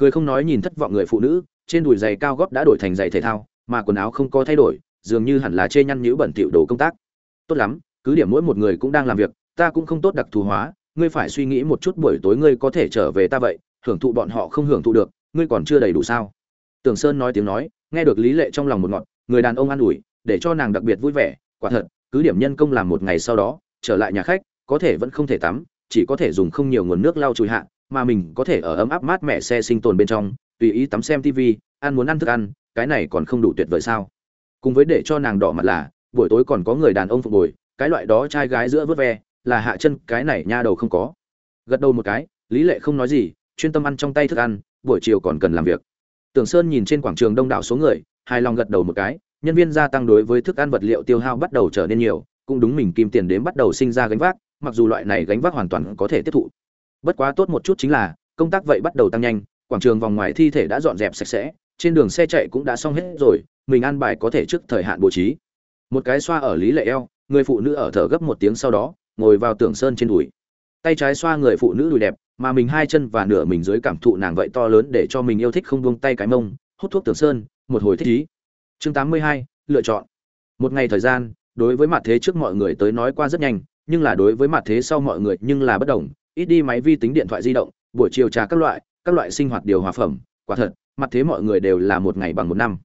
cười không nói nhìn thất vọng người phụ nữ, trên đùi giày cao gót đã đổi thành giày thể thao, mà quần áo không có thay đổi, dường như hẳn là chê nhăn nhữ bẩn thỉu đồ công tác. Tốt lắm, cứ điểm mỗi một người cũng đang làm việc, ta cũng không tốt đặc thù hóa, ngươi phải suy nghĩ một chút buổi tối ngươi có thể trở về ta vậy, hưởng thụ bọn họ không hưởng thụ được, ngươi còn chưa đầy đủ sao? Tưởng sơn nói tiếng nói, nghe được lý lệ trong lòng một ngọn, người đàn ông an ủi, để cho nàng đặc biệt vui vẻ, quả thật, cứ điểm nhân công làm một ngày sau đó, trở lại nhà khách, có thể vẫn không thể tắm, chỉ có thể dùng không nhiều nguồn nước lau chùi hạ mà mình có thể ở ấm áp mát mẻ xe sinh tồn bên trong, tùy ý tắm xem tv ăn muốn ăn thức ăn, cái này còn không đủ tuyệt vời sao? Cùng với để cho nàng đỏ mặt là, buổi tối còn có người đàn ông phục hồi, cái loại đó trai gái giữa vớt ve, là hạ chân, cái này nha đầu không có. Gật đầu một cái, lý lệ không nói gì, chuyên tâm ăn trong tay thức ăn, buổi chiều còn cần làm việc. Tưởng sơn nhìn trên quảng trường đông đảo số người, hài lòng gật đầu một cái, nhân viên gia tăng đối với thức ăn vật liệu tiêu hao bắt đầu trở nên nhiều, cũng đúng mình kim tiền đến bắt đầu sinh ra gánh vác, mặc dù loại này gánh vác hoàn toàn có thể tiếp thụ bất quá tốt một chút chính là, công tác vậy bắt đầu tăng nhanh, quảng trường vòng ngoài thi thể đã dọn dẹp sạch sẽ, trên đường xe chạy cũng đã xong hết rồi, mình ăn bài có thể trước thời hạn bố trí. Một cái xoa ở lý lệ eo, người phụ nữ ở thở gấp một tiếng sau đó, ngồi vào tưởng sơn trên đùi. Tay trái xoa người phụ nữ đùi đẹp, mà mình hai chân và nửa mình dưới cảm thụ nàng vậy to lớn để cho mình yêu thích không buông tay cái mông, hút thuốc tưởng sơn, một hồi thích ý. Chương tám mươi hai, lựa chọn. Một ngày thời gian, đối với mặt thế trước mọi người tới nói qua rất nhanh, nhưng là đối với mặt thế sau mọi người nhưng là bất đồng ít đi máy vi tính điện thoại di động, buổi chiều trà các loại các loại sinh hoạt điều hòa phẩm, quả thật, mặt thế mọi người đều là một ngày bằng một năm.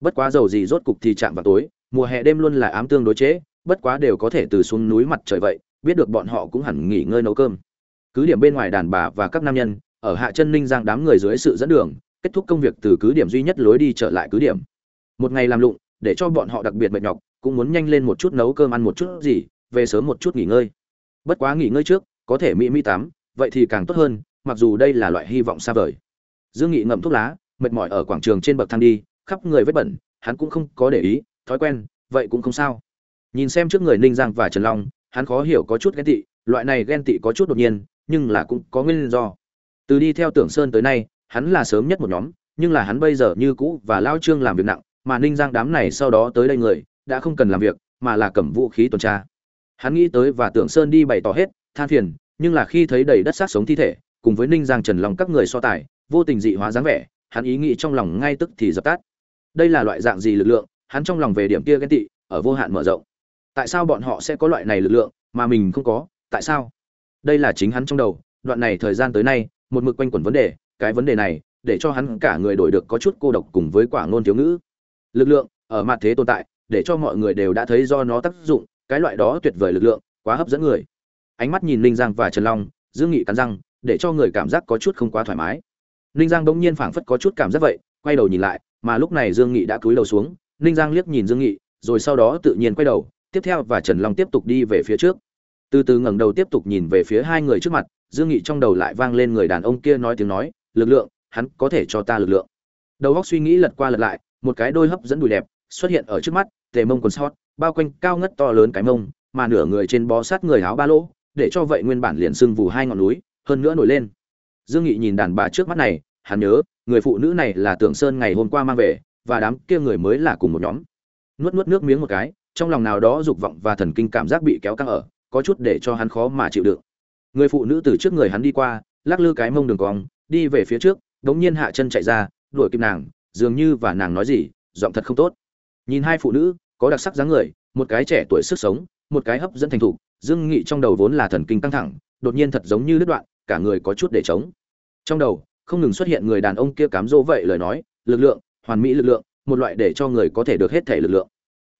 Bất quá dầu gì rốt cục thì chạm vào tối, mùa hè đêm luôn là ám tương đối chế, bất quá đều có thể từ xuống núi mặt trời vậy, biết được bọn họ cũng hẳn nghỉ ngơi nấu cơm. Cứ điểm bên ngoài đàn bà và các nam nhân, ở hạ chân ninh giang đám người dưới sự dẫn đường, kết thúc công việc từ cứ điểm duy nhất lối đi trở lại cứ điểm. Một ngày làm lụng, để cho bọn họ đặc biệt mệt nhọc, cũng muốn nhanh lên một chút nấu cơm ăn một chút gì, về sớm một chút nghỉ ngơi. Bất quá nghỉ ngơi trước có thể mỹ mỹ tắm, vậy thì càng tốt hơn, mặc dù đây là loại hy vọng xa vời. Dương nghị ngậm thuốc lá, mệt mỏi ở quảng trường trên bậc thang đi, khắp người vết bẩn, hắn cũng không có để ý, thói quen, vậy cũng không sao. Nhìn xem trước người ninh giang và trần long, hắn khó hiểu có chút ghen tị, loại này ghen tị có chút đột nhiên, nhưng là cũng có nguyên do. Từ đi theo tưởng sơn tới nay, hắn là sớm nhất một nhóm, nhưng là hắn bây giờ như cũ và lao trương làm việc nặng, mà ninh giang đám này sau đó tới đây người, đã không cần làm việc, mà là cầm vũ khí tuần tra. Hắn nghĩ tới và tưởng sơn đi bày tỏ hết, than phiền nhưng là khi thấy đầy đất xác sống thi thể, cùng với ninh giang trần lòng các người so tài, vô tình dị hóa dáng vẻ, hắn ý nghĩ trong lòng ngay tức thì dập tắt. Đây là loại dạng gì lực lượng, hắn trong lòng về điểm kia ghen tị, ở vô hạn mở rộng. Tại sao bọn họ sẽ có loại này lực lượng, mà mình không có, tại sao? Đây là chính hắn trong đầu, đoạn này thời gian tới nay, một mực quanh quẩn vấn đề, cái vấn đề này, để cho hắn cả người đổi được có chút cô độc cùng với quả ngôn thiếu ngữ. Lực lượng, ở mặt thế tồn tại, để cho mọi người đều đã thấy do nó tác dụng, cái loại đó tuyệt vời lực lượng, quá hấp dẫn người ánh mắt nhìn ninh giang và trần long, dương nghị cắn răng, để cho người cảm giác có chút không quá thoải mái. Ninh giang bỗng nhiên phảng phất có chút cảm giác vậy, quay đầu nhìn lại, mà lúc này dương nghị đã cúi đầu xuống, ninh giang liếc nhìn dương nghị, rồi sau đó tự nhiên quay đầu, tiếp theo và trần long tiếp tục đi về phía trước. Từ từ ngẩng đầu tiếp tục nhìn về phía hai người trước mặt, dương nghị trong đầu lại vang lên người đàn ông kia nói tiếng nói, lực lượng, hắn có thể cho ta lực lượng. Đầu óc suy nghĩ lật qua lật lại, một cái đôi hấp dẫn đùi đẹp xuất hiện ở trước mắt, tề mông quần sót, bao quanh cao ngất to lớn cái mông, mà nửa người trên bó sát người áo ba lỗ để cho vậy nguyên bản liền sưng vù hai ngọn núi, hơn nữa nổi lên. Dương nghị nhìn đàn bà trước mắt này, hắn nhớ, người phụ nữ này là tưởng sơn ngày hôm qua mang về, và đám kia người mới là cùng một nhóm. Nuốt nuốt nước miếng một cái, trong lòng nào đó dục vọng và thần kinh cảm giác bị kéo căng ở, có chút để cho hắn khó mà chịu đựng. Người phụ nữ từ trước người hắn đi qua, lắc lư cái mông đường cong, đi về phía trước, đống nhiên hạ chân chạy ra, đuổi kịp nàng, dường như và nàng nói gì, giọng thật không tốt. Nhìn hai phụ nữ, có đặc sắc dáng người, một cái trẻ tuổi sức sống, một cái hấp dẫn thành thục dương nghị trong đầu vốn là thần kinh căng thẳng, đột nhiên thật giống như đứt đoạn, cả người có chút để chống trong đầu, không ngừng xuất hiện người đàn ông kia cám dỗ vậy lời nói, lực lượng, hoàn mỹ lực lượng, một loại để cho người có thể được hết thể lực lượng.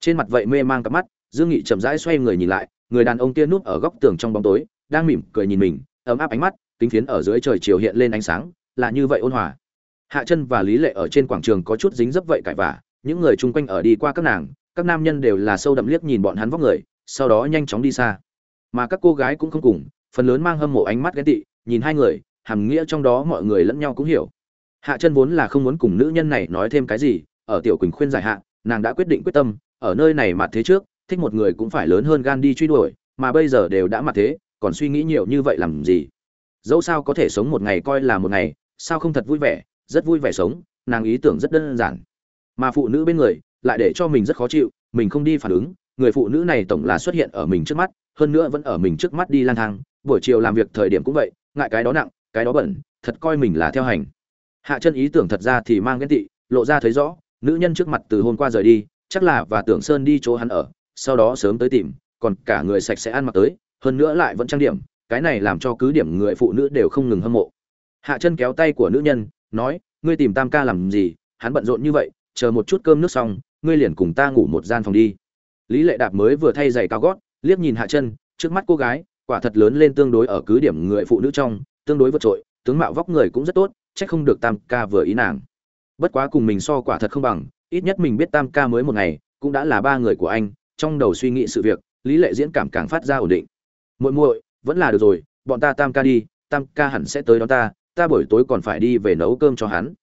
Trên mặt vậy mê mang cặp mắt, dương nghị chậm rãi xoay người nhìn lại, người đàn ông kia núp ở góc tường trong bóng tối, đang mỉm cười nhìn mình, ấm áp ánh mắt, kính phiến ở dưới trời chiều hiện lên ánh sáng, là như vậy ôn hòa. Hạ chân và lý lệ ở trên quảng trường có chút dính dấp vậy cãi vả những người chung quanh ở đi qua các nàng, các nam nhân đều là sâu đậm liếc nhìn bọn hắn vóc người, sau đó nhanh chóng đi xa mà các cô gái cũng không cùng, phần lớn mang hâm mộ ánh mắt ghét tị, nhìn hai người, hàm nghĩa trong đó mọi người lẫn nhau cũng hiểu. Hạ chân vốn là không muốn cùng nữ nhân này nói thêm cái gì, ở tiểu quỳnh khuyên giải hạ, nàng đã quyết định quyết tâm, ở nơi này mặt thế trước, thích một người cũng phải lớn hơn gan đi truy đuổi, mà bây giờ đều đã mặt thế, còn suy nghĩ nhiều như vậy làm gì? Dẫu sao có thể sống một ngày coi là một ngày, sao không thật vui vẻ, rất vui vẻ sống, nàng ý tưởng rất đơn giản. Mà phụ nữ bên người, lại để cho mình rất khó chịu, mình không đi phản ứng, người phụ nữ này tổng là xuất hiện ở mình trước mắt hơn nữa vẫn ở mình trước mắt đi lang thang, buổi chiều làm việc thời điểm cũng vậy, ngại cái đó nặng, cái đó bẩn, thật coi mình là theo hành. Hạ chân ý tưởng thật ra thì mang ghen tị, lộ ra thấy rõ, nữ nhân trước mặt từ hôm qua rời đi, chắc là và tưởng sơn đi chỗ hắn ở, sau đó sớm tới tìm, còn cả người sạch sẽ ăn mặc tới, hơn nữa lại vẫn trang điểm, cái này làm cho cứ điểm người phụ nữ đều không ngừng hâm mộ. Hạ chân kéo tay của nữ nhân, nói, ngươi tìm tam ca làm gì? Hắn bận rộn như vậy, chờ một chút cơm nước xong, ngươi liền cùng ta ngủ một gian phòng đi. Lý lệ đạp mới vừa thay giày cao gót liếc nhìn hạ chân, trước mắt cô gái, quả thật lớn lên tương đối ở cứ điểm người phụ nữ trong, tương đối vượt trội, tướng mạo vóc người cũng rất tốt trách không được tam ca vừa ý nàng. Bất quá cùng mình so quả thật không bằng, ít nhất mình biết tam ca mới một ngày, cũng đã là ba người của anh, trong đầu suy nghĩ sự việc, lý lệ diễn cảm càng phát ra ổn định. Muội muội, vẫn là được rồi, bọn ta tam ca đi, tam ca hẳn sẽ tới đón ta ta buổi tối còn phải đi về nấu cơm cho hắn.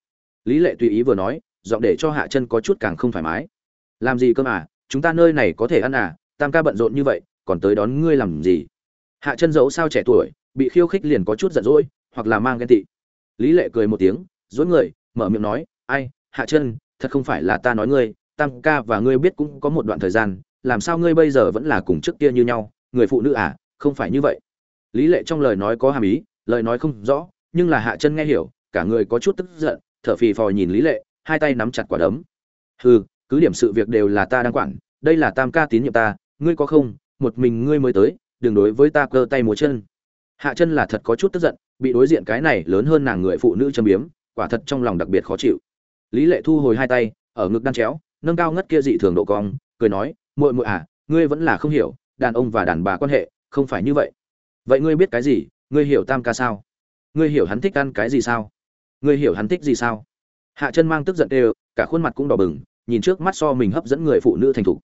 Lý lệ tùy ý vừa nói, giọng để cho hạ chân có chút càng không thoải mái. Làm gì cơm à chúng ta nơi này có thể ăn à tam ca bận rộn như vậy còn tới đón ngươi làm gì? Hạ chân dẫu sao trẻ tuổi, bị khiêu khích liền có chút giận dỗi, hoặc là mang ghen tị. Lý lệ cười một tiếng dối người, mở miệng nói, ai, hạ chân, thật không phải là ta nói ngươi, tam ca và ngươi biết cũng có một đoạn thời gian, làm sao ngươi bây giờ vẫn là cùng trước kia như nhau, người phụ nữ à không phải như vậy. Lý lệ trong lời nói có hàm ý, lời nói không rõ, nhưng là hạ chân nghe hiểu, cả người có chút tức giận, thở phì phò nhìn lý lệ, hai tay nắm chặt quả đấm. Hừ, cứ điểm sự việc đều là ta đang quản, đây là tam ca tín nhiệm ta, ngươi có không một mình ngươi mới tới, đừng đối với ta cơ tay múa chân. Hạ chân là thật có chút tức giận, bị đối diện cái này lớn hơn nàng người phụ nữ châm biếm, quả thật trong lòng đặc biệt khó chịu. Lý lệ thu hồi hai tay, ở ngực đan chéo, nâng cao ngất kia dị thường độ cong, cười nói, muội muội à ngươi vẫn là không hiểu, đàn ông và đàn bà quan hệ, không phải như vậy. Vậy ngươi biết cái gì? Ngươi hiểu tam ca sao? Ngươi hiểu hắn thích ăn cái gì sao? Ngươi hiểu hắn thích gì sao? Hạ chân mang tức giận đều, cả khuôn mặt cũng đỏ bừng, nhìn trước mắt so mình hấp dẫn người phụ nữ thành thục.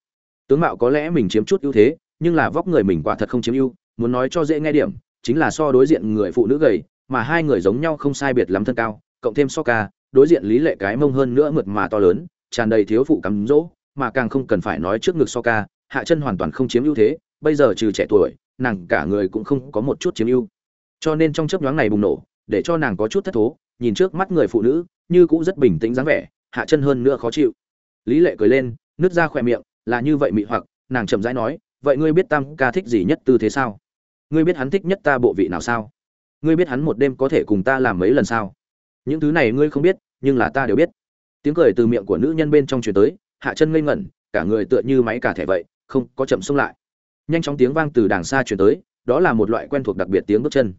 Tướng mạo có lẽ mình chiếm chút ưu thế nhưng là vóc người mình quả thật không chiếm ưu, muốn nói cho dễ nghe điểm, chính là so đối diện người phụ nữ gầy, mà hai người giống nhau không sai biệt lắm thân cao, cộng thêm so ca, đối diện lý lệ cái mông hơn nữa mượt mà to lớn, tràn đầy thiếu phụ cắm rỗ, mà càng không cần phải nói trước ngực so ca, hạ chân hoàn toàn không chiếm ưu thế, bây giờ trừ trẻ tuổi, nàng cả người cũng không có một chút chiếm ưu. Cho nên trong chớp nhoáng này bùng nổ, để cho nàng có chút thất thố, nhìn trước mắt người phụ nữ, như cũng rất bình tĩnh dáng vẻ, hạ chân hơn nữa khó chịu. Lý lệ cười lên, nứt ra khỏe miệng, là như vậy mị hoặc, nàng chậm rãi nói vậy ngươi biết tam ca thích gì nhất tư thế sao? Ngươi biết hắn thích nhất ta bộ vị nào sao? Ngươi biết hắn một đêm có thể cùng ta làm mấy lần sao? Những thứ này ngươi không biết, nhưng là ta đều biết. Tiếng cười từ miệng của nữ nhân bên trong truyền tới, hạ chân ngây ngẩn, cả người tựa như máy cả thẻ vậy, không có chậm xông lại. Nhanh chóng tiếng vang từ đàng xa truyền tới, đó là một loại quen thuộc đặc biệt tiếng bước chân.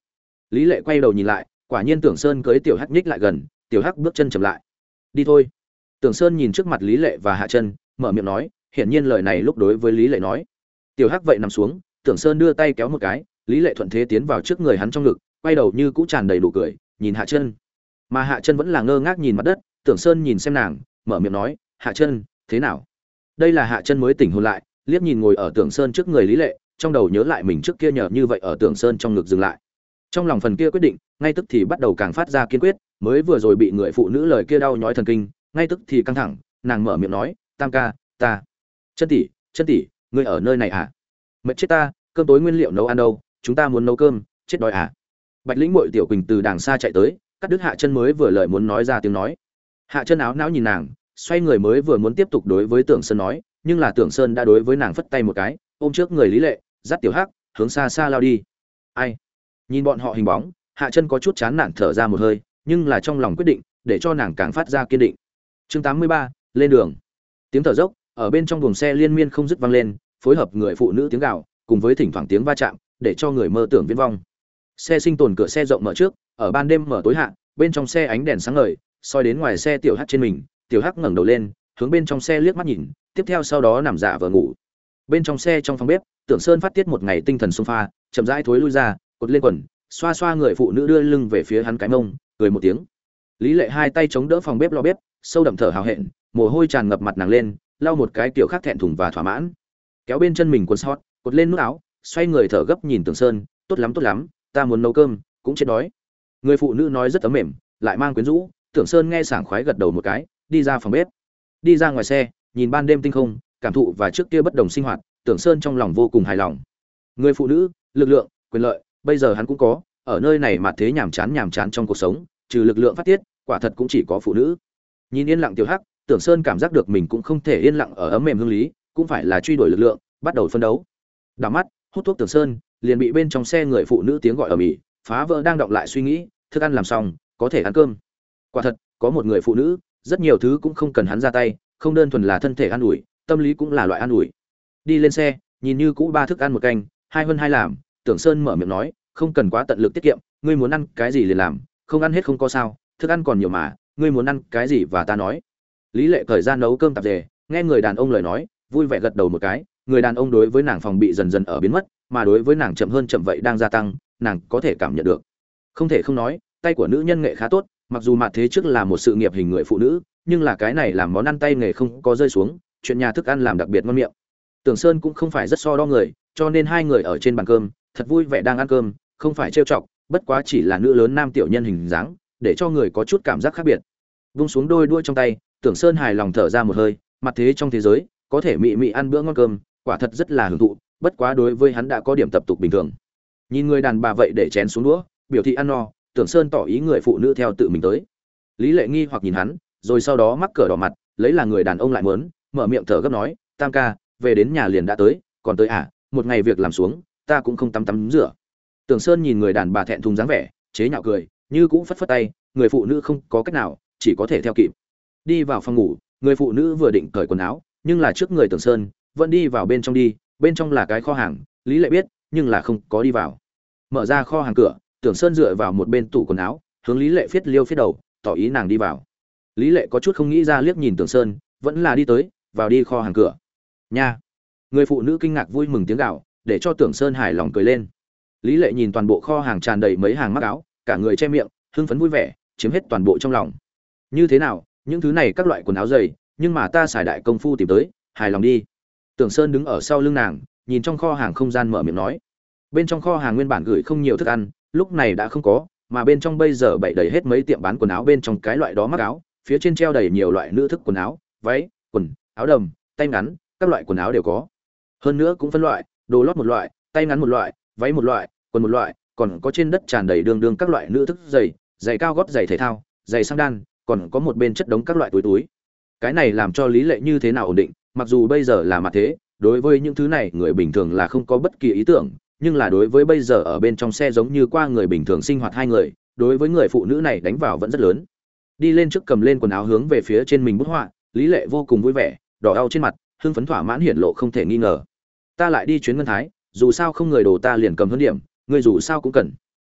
Lý lệ quay đầu nhìn lại, quả nhiên tưởng sơn cưới tiểu hắc nhích lại gần, tiểu hắc bước chân chậm lại. Đi thôi. Tưởng sơn nhìn trước mặt lý lệ và hạ chân, mở miệng nói, hiển nhiên lời này lúc đối với lý lệ nói tiểu hắc vậy nằm xuống, tưởng sơn đưa tay kéo một cái, lý lệ thuận thế tiến vào trước người hắn trong ngực, quay đầu như cũ tràn đầy đủ cười, nhìn hạ chân. Mà hạ chân vẫn là ngơ ngác nhìn mặt đất, tưởng sơn nhìn xem nàng, mở miệng nói, hạ chân, thế nào? Đây là hạ chân mới tỉnh hôn lại, liếc nhìn ngồi ở tưởng sơn trước người lý lệ, trong đầu nhớ lại mình trước kia nhờ như vậy ở tưởng sơn trong ngực dừng lại. Trong lòng phần kia quyết định, ngay tức thì bắt đầu càng phát ra kiên quyết, mới vừa rồi bị người phụ nữ lời kia đau nhói thần kinh, ngay tức thì căng thẳng, nàng mở miệng nói, tam ca, ta. Chân tỷ chân tỷ ngươi ở nơi này à? Mệt chết ta cơm tối nguyên liệu nấu ăn đâu chúng ta muốn nấu cơm chết đói à? Bạch lĩnh bội tiểu quỳnh từ đàng xa chạy tới cắt đứt hạ chân mới vừa lời muốn nói ra tiếng nói. Hạ chân áo não nhìn nàng xoay người mới vừa muốn tiếp tục đối với tưởng sơn nói nhưng là tưởng sơn đã đối với nàng phất tay một cái ôm trước người lý lệ dắt tiểu hắc hướng xa xa lao đi. Ai? Nhìn bọn họ hình bóng hạ chân có chút chán nản thở ra một hơi nhưng là trong lòng quyết định để cho nàng càng phát ra kiên định. Chương 83, lên đường. Tiếng thở dốc ở bên trong buồng xe liên miên không dứt vang lên, phối hợp người phụ nữ tiếng gào, cùng với thỉnh thoảng tiếng va chạm, để cho người mơ tưởng viễn vong. Xe sinh tồn cửa xe rộng mở trước, ở ban đêm mở tối hạ, bên trong xe ánh đèn sáng ngời, soi đến ngoài xe tiểu hắc trên mình, tiểu hắc ngẩng đầu lên, hướng bên trong xe liếc mắt nhìn, tiếp theo sau đó nằm dạ vờ ngủ. Bên trong xe trong phòng bếp, tưởng sơn phát tiết một ngày tinh thần sung pha, chậm rãi thối lui ra, cột lên quần, xoa xoa người phụ nữ đưa lưng về phía hắn cái mông, cười một tiếng. Lý lệ hai tay chống đỡ phòng bếp lo bếp, sâu đậm thở hào hẹn, mồ hôi tràn ngập mặt nàng lên lau một cái kiểu khác thẹn thùng và thỏa mãn. Kéo bên chân mình quần sót cột lên nút áo, xoay người thở gấp nhìn tưởng sơn, tốt lắm tốt lắm, ta muốn nấu cơm, cũng chết đói. Người phụ nữ nói rất ấm mềm, lại mang quyến rũ tưởng sơn nghe sảng khoái gật đầu một cái, đi ra phòng bếp. Đi ra ngoài xe, nhìn ban đêm tinh không, cảm thụ và trước kia bất đồng sinh hoạt tưởng sơn trong lòng vô cùng hài lòng. Người phụ nữ, lực lượng, quyền lợi, bây giờ hắn cũng có, ở nơi này mà thế nhàm chán nhàm chán trong cuộc sống, trừ lực lượng phát tiết, quả thật cũng chỉ có phụ nữ. Nhìn yên lặng tiểu hắc tưởng sơn cảm giác được mình cũng không thể yên lặng ở ấm mềm hương lý, cũng phải là truy đuổi lực lượng, bắt đầu phân đấu. Đảo mắt, hút thuốc tưởng sơn, liền bị bên trong xe người phụ nữ tiếng gọi ở mỹ phá vỡ đang động lại suy nghĩ, thức ăn làm xong, có thể ăn cơm. Quả thật, có một người phụ nữ, rất nhiều thứ cũng không cần hắn ra tay, không đơn thuần là thân thể an ủi, tâm lý cũng là loại an ủi. Đi lên xe, nhìn như cũ ba thức ăn một canh, hai hơn hai làm, tưởng sơn mở miệng nói, không cần quá tận lực tiết kiệm, ngươi muốn ăn cái gì liền làm, không ăn hết không có sao, thức ăn còn nhiều mà, ngươi muốn ăn cái gì và ta nói lý lệ thời gian nấu cơm tạp dề, nghe người đàn ông lời nói, vui vẻ gật đầu một cái, người đàn ông đối với nàng phòng bị dần dần ở biến mất, mà đối với nàng chậm hơn chậm vậy đang gia tăng, nàng có thể cảm nhận được. Không thể không nói, tay của nữ nhân nghệ khá tốt, mặc dù mặt thế trước là một sự nghiệp hình người phụ nữ, nhưng là cái này làm món ăn tay nghề không có rơi xuống, chuyện nhà thức ăn làm đặc biệt ngon miệng. Tưởng sơn cũng không phải rất so đo người, cho nên hai người ở trên bàn cơm, thật vui vẻ đang ăn cơm, không phải trêu chọc, bất quá chỉ là nữ lớn nam tiểu nhân hình dáng, để cho người có chút cảm giác khác biệt. Vung xuống đôi đuôi trong tay tưởng sơn hài lòng thở ra một hơi mặt thế trong thế giới có thể mị mị ăn bữa ngon cơm quả thật rất là hưởng thụ bất quá đối với hắn đã có điểm tập tục bình thường. Nhìn người đàn bà vậy để chén xuống đũa biểu thị ăn no tưởng sơn tỏ ý người phụ nữ theo tự mình tới. Lý lệ nghi hoặc nhìn hắn rồi sau đó mắc cỡ đỏ mặt lấy là người đàn ông lại muốn, mở miệng thở gấp nói tam ca về đến nhà liền đã tới còn tới à một ngày việc làm xuống ta cũng không tắm tắm rửa. Tưởng sơn nhìn người đàn bà thẹn thùng dáng vẻ chế nhạo cười như cũng phất phất tay người phụ nữ không có cách nào chỉ có thể theo kịp đi vào phòng ngủ, người phụ nữ vừa định cởi quần áo, nhưng là trước người tưởng sơn, vẫn đi vào bên trong đi, bên trong là cái kho hàng, lý lệ biết, nhưng là không có đi vào. Mở ra kho hàng cửa, tưởng sơn dựa vào một bên tủ quần áo, hướng lý lệ phiết liêu phiết đầu, tỏ ý nàng đi vào. Lý lệ có chút không nghĩ ra liếc nhìn tưởng sơn, vẫn là đi tới, vào đi kho hàng cửa. Nha! Người phụ nữ kinh ngạc vui mừng tiếng gạo để cho tưởng sơn hài lòng cười lên. Lý lệ nhìn toàn bộ kho hàng tràn đầy mấy hàng mắc áo, cả người che miệng, hưng phấn vui vẻ, chiếm hết toàn bộ trong lòng. Như thế nào những thứ này các loại quần áo dày, nhưng mà ta xài đại công phu tìm tới, hài lòng đi. Tưởng sơn đứng ở sau lưng nàng, nhìn trong kho hàng không gian mở miệng nói. Bên trong kho hàng nguyên bản gửi không nhiều thức ăn, lúc này đã không có, mà bên trong bây giờ bậy đầy hết mấy tiệm bán quần áo bên trong cái loại đó mắc áo, phía trên treo đầy nhiều loại nữ thức quần áo, váy, quần, áo đầm, tay ngắn, các loại quần áo đều có. Hơn nữa cũng phân loại, đồ lót một loại, tay ngắn một loại, váy một loại, quần một loại, còn có trên đất tràn đầy đường đường các loại nữ thức giày giày cao gót, giày thể thao, giày sang đan còn có một bên chất đống các loại túi túi. Cái này làm cho lý lệ như thế nào ổn định, mặc dù bây giờ là mặt thế, đối với những thứ này, người bình thường là không có bất kỳ ý tưởng, nhưng là đối với bây giờ ở bên trong xe giống như qua người bình thường sinh hoạt hai người, đối với người phụ nữ này đánh vào vẫn rất lớn. Đi lên trước cầm lên quần áo hướng về phía trên mình bút họa, lý lệ vô cùng vui vẻ, đỏ đau trên mặt, hưng phấn thỏa mãn hiển lộ không thể nghi ngờ. Ta lại đi chuyến ngân thái, dù sao không người đồ ta liền cầm hơn điểm ngươi dù sao cũng cần.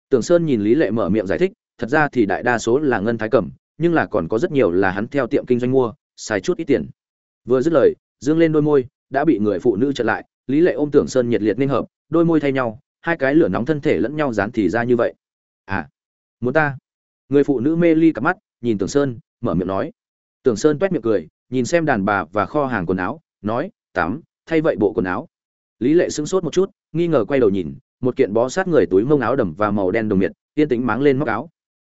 Tưởng sơn nhìn lý lệ mở miệng giải thích, thật ra thì đại đa số là ngân thái cầm nhưng là còn có rất nhiều là hắn theo tiệm kinh doanh mua xài chút ít tiền. Vừa dứt lời dương lên đôi môi đã bị người phụ nữ chặn lại lý lệ ôm tưởng sơn nhiệt liệt nên hợp đôi môi thay nhau hai cái lửa nóng thân thể lẫn nhau dán thì ra như vậy. À muốn ta? Người phụ nữ mê ly cặp mắt nhìn tưởng sơn mở miệng nói. Tưởng sơn toét miệng cười nhìn xem đàn bà và kho hàng quần áo nói tắm, thay vậy bộ quần áo. Lý lệ sững sốt một chút nghi ngờ quay đầu nhìn một kiện bó sát người túi mông áo đầm và màu đen đồng miệt yên tính máng lên móc áo.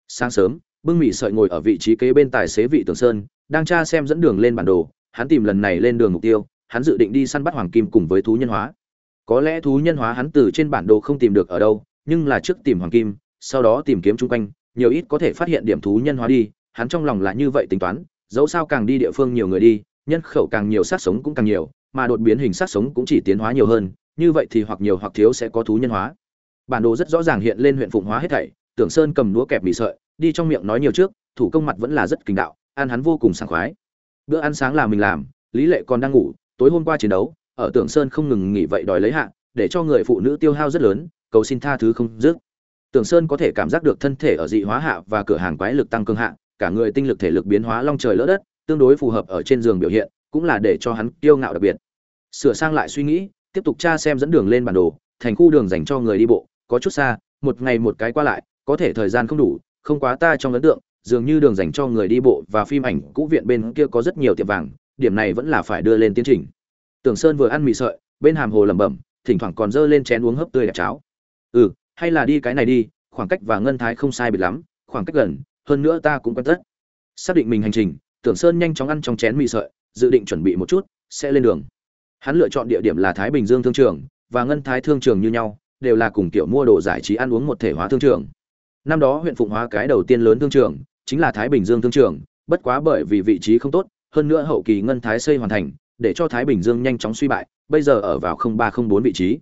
Sáng sớm bưng mị sợi ngồi ở vị trí kế bên tài xế vị tường sơn, đang tra xem dẫn đường lên bản đồ, hắn tìm lần này lên đường mục tiêu, hắn dự định đi săn bắt hoàng kim cùng với thú nhân hóa. Có lẽ thú nhân hóa hắn từ trên bản đồ không tìm được ở đâu, nhưng là trước tìm hoàng kim, sau đó tìm kiếm chung quanh, nhiều ít có thể phát hiện điểm thú nhân hóa đi, hắn trong lòng là như vậy tính toán, dẫu sao càng đi địa phương nhiều người đi, nhân khẩu càng nhiều sát sống cũng càng nhiều, mà đột biến hình sát sống cũng chỉ tiến hóa nhiều hơn, như vậy thì hoặc nhiều hoặc thiếu sẽ có thú nhân hóa. Bản đồ rất rõ ràng hiện lên huyện phụng hóa hết thảy, tưởng sơn cầm đũa kẹp mì sợi đi trong miệng nói nhiều trước, thủ công mặt vẫn là rất kinh đạo, ăn hắn vô cùng sảng khoái. Bữa ăn sáng là mình làm, lý lệ còn đang ngủ, tối hôm qua chiến đấu, ở tưởng sơn không ngừng nghỉ vậy đòi lấy hạ, để cho người phụ nữ tiêu hao rất lớn, cầu xin tha thứ không dứt. Tưởng sơn có thể cảm giác được thân thể ở dị hóa hạ và cửa hàng quái lực tăng cường hạ, cả người tinh lực thể lực biến hóa long trời lỡ đất, tương đối phù hợp ở trên giường biểu hiện, cũng là để cho hắn kiêu ngạo đặc biệt. Sửa sang lại suy nghĩ, tiếp tục tra xem dẫn đường lên bản đồ, thành khu đường dành cho người đi bộ, có chút xa, một ngày một cái qua lại, có thể thời gian không đủ không quá ta trong ấn tượng, dường như đường dành cho người đi bộ và phim ảnh cũ viện bên kia có rất nhiều tiệm vàng, điểm này vẫn là phải đưa lên tiến trình. Tưởng sơn vừa ăn mì sợi, bên hàm hồ lẩm bẩm, thỉnh thoảng còn dơ lên chén uống hấp tươi đẹp cháo. Ừ hay là đi cái này đi, khoảng cách và ngân thái không sai biệt lắm, khoảng cách gần, hơn nữa ta cũng quen tất. Xác định mình hành trình tưởng sơn nhanh chóng ăn trong chén mì sợi, dự định chuẩn bị một chút, sẽ lên đường. Hắn lựa chọn địa điểm là thái bình dương thương trường, và ngân thái thương trường như nhau, đều là cùng kiểu mua đồ giải trí ăn uống một thể hóa thương trường năm đó huyện phụng hóa cái đầu tiên lớn thương trường, chính là thái bình dương thương trường, bất quá bởi vì vị trí không tốt, hơn nữa hậu kỳ ngân thái xây hoàn thành, để cho thái bình dương nhanh chóng suy bại, bây giờ ở vào ba không bốn vị trí.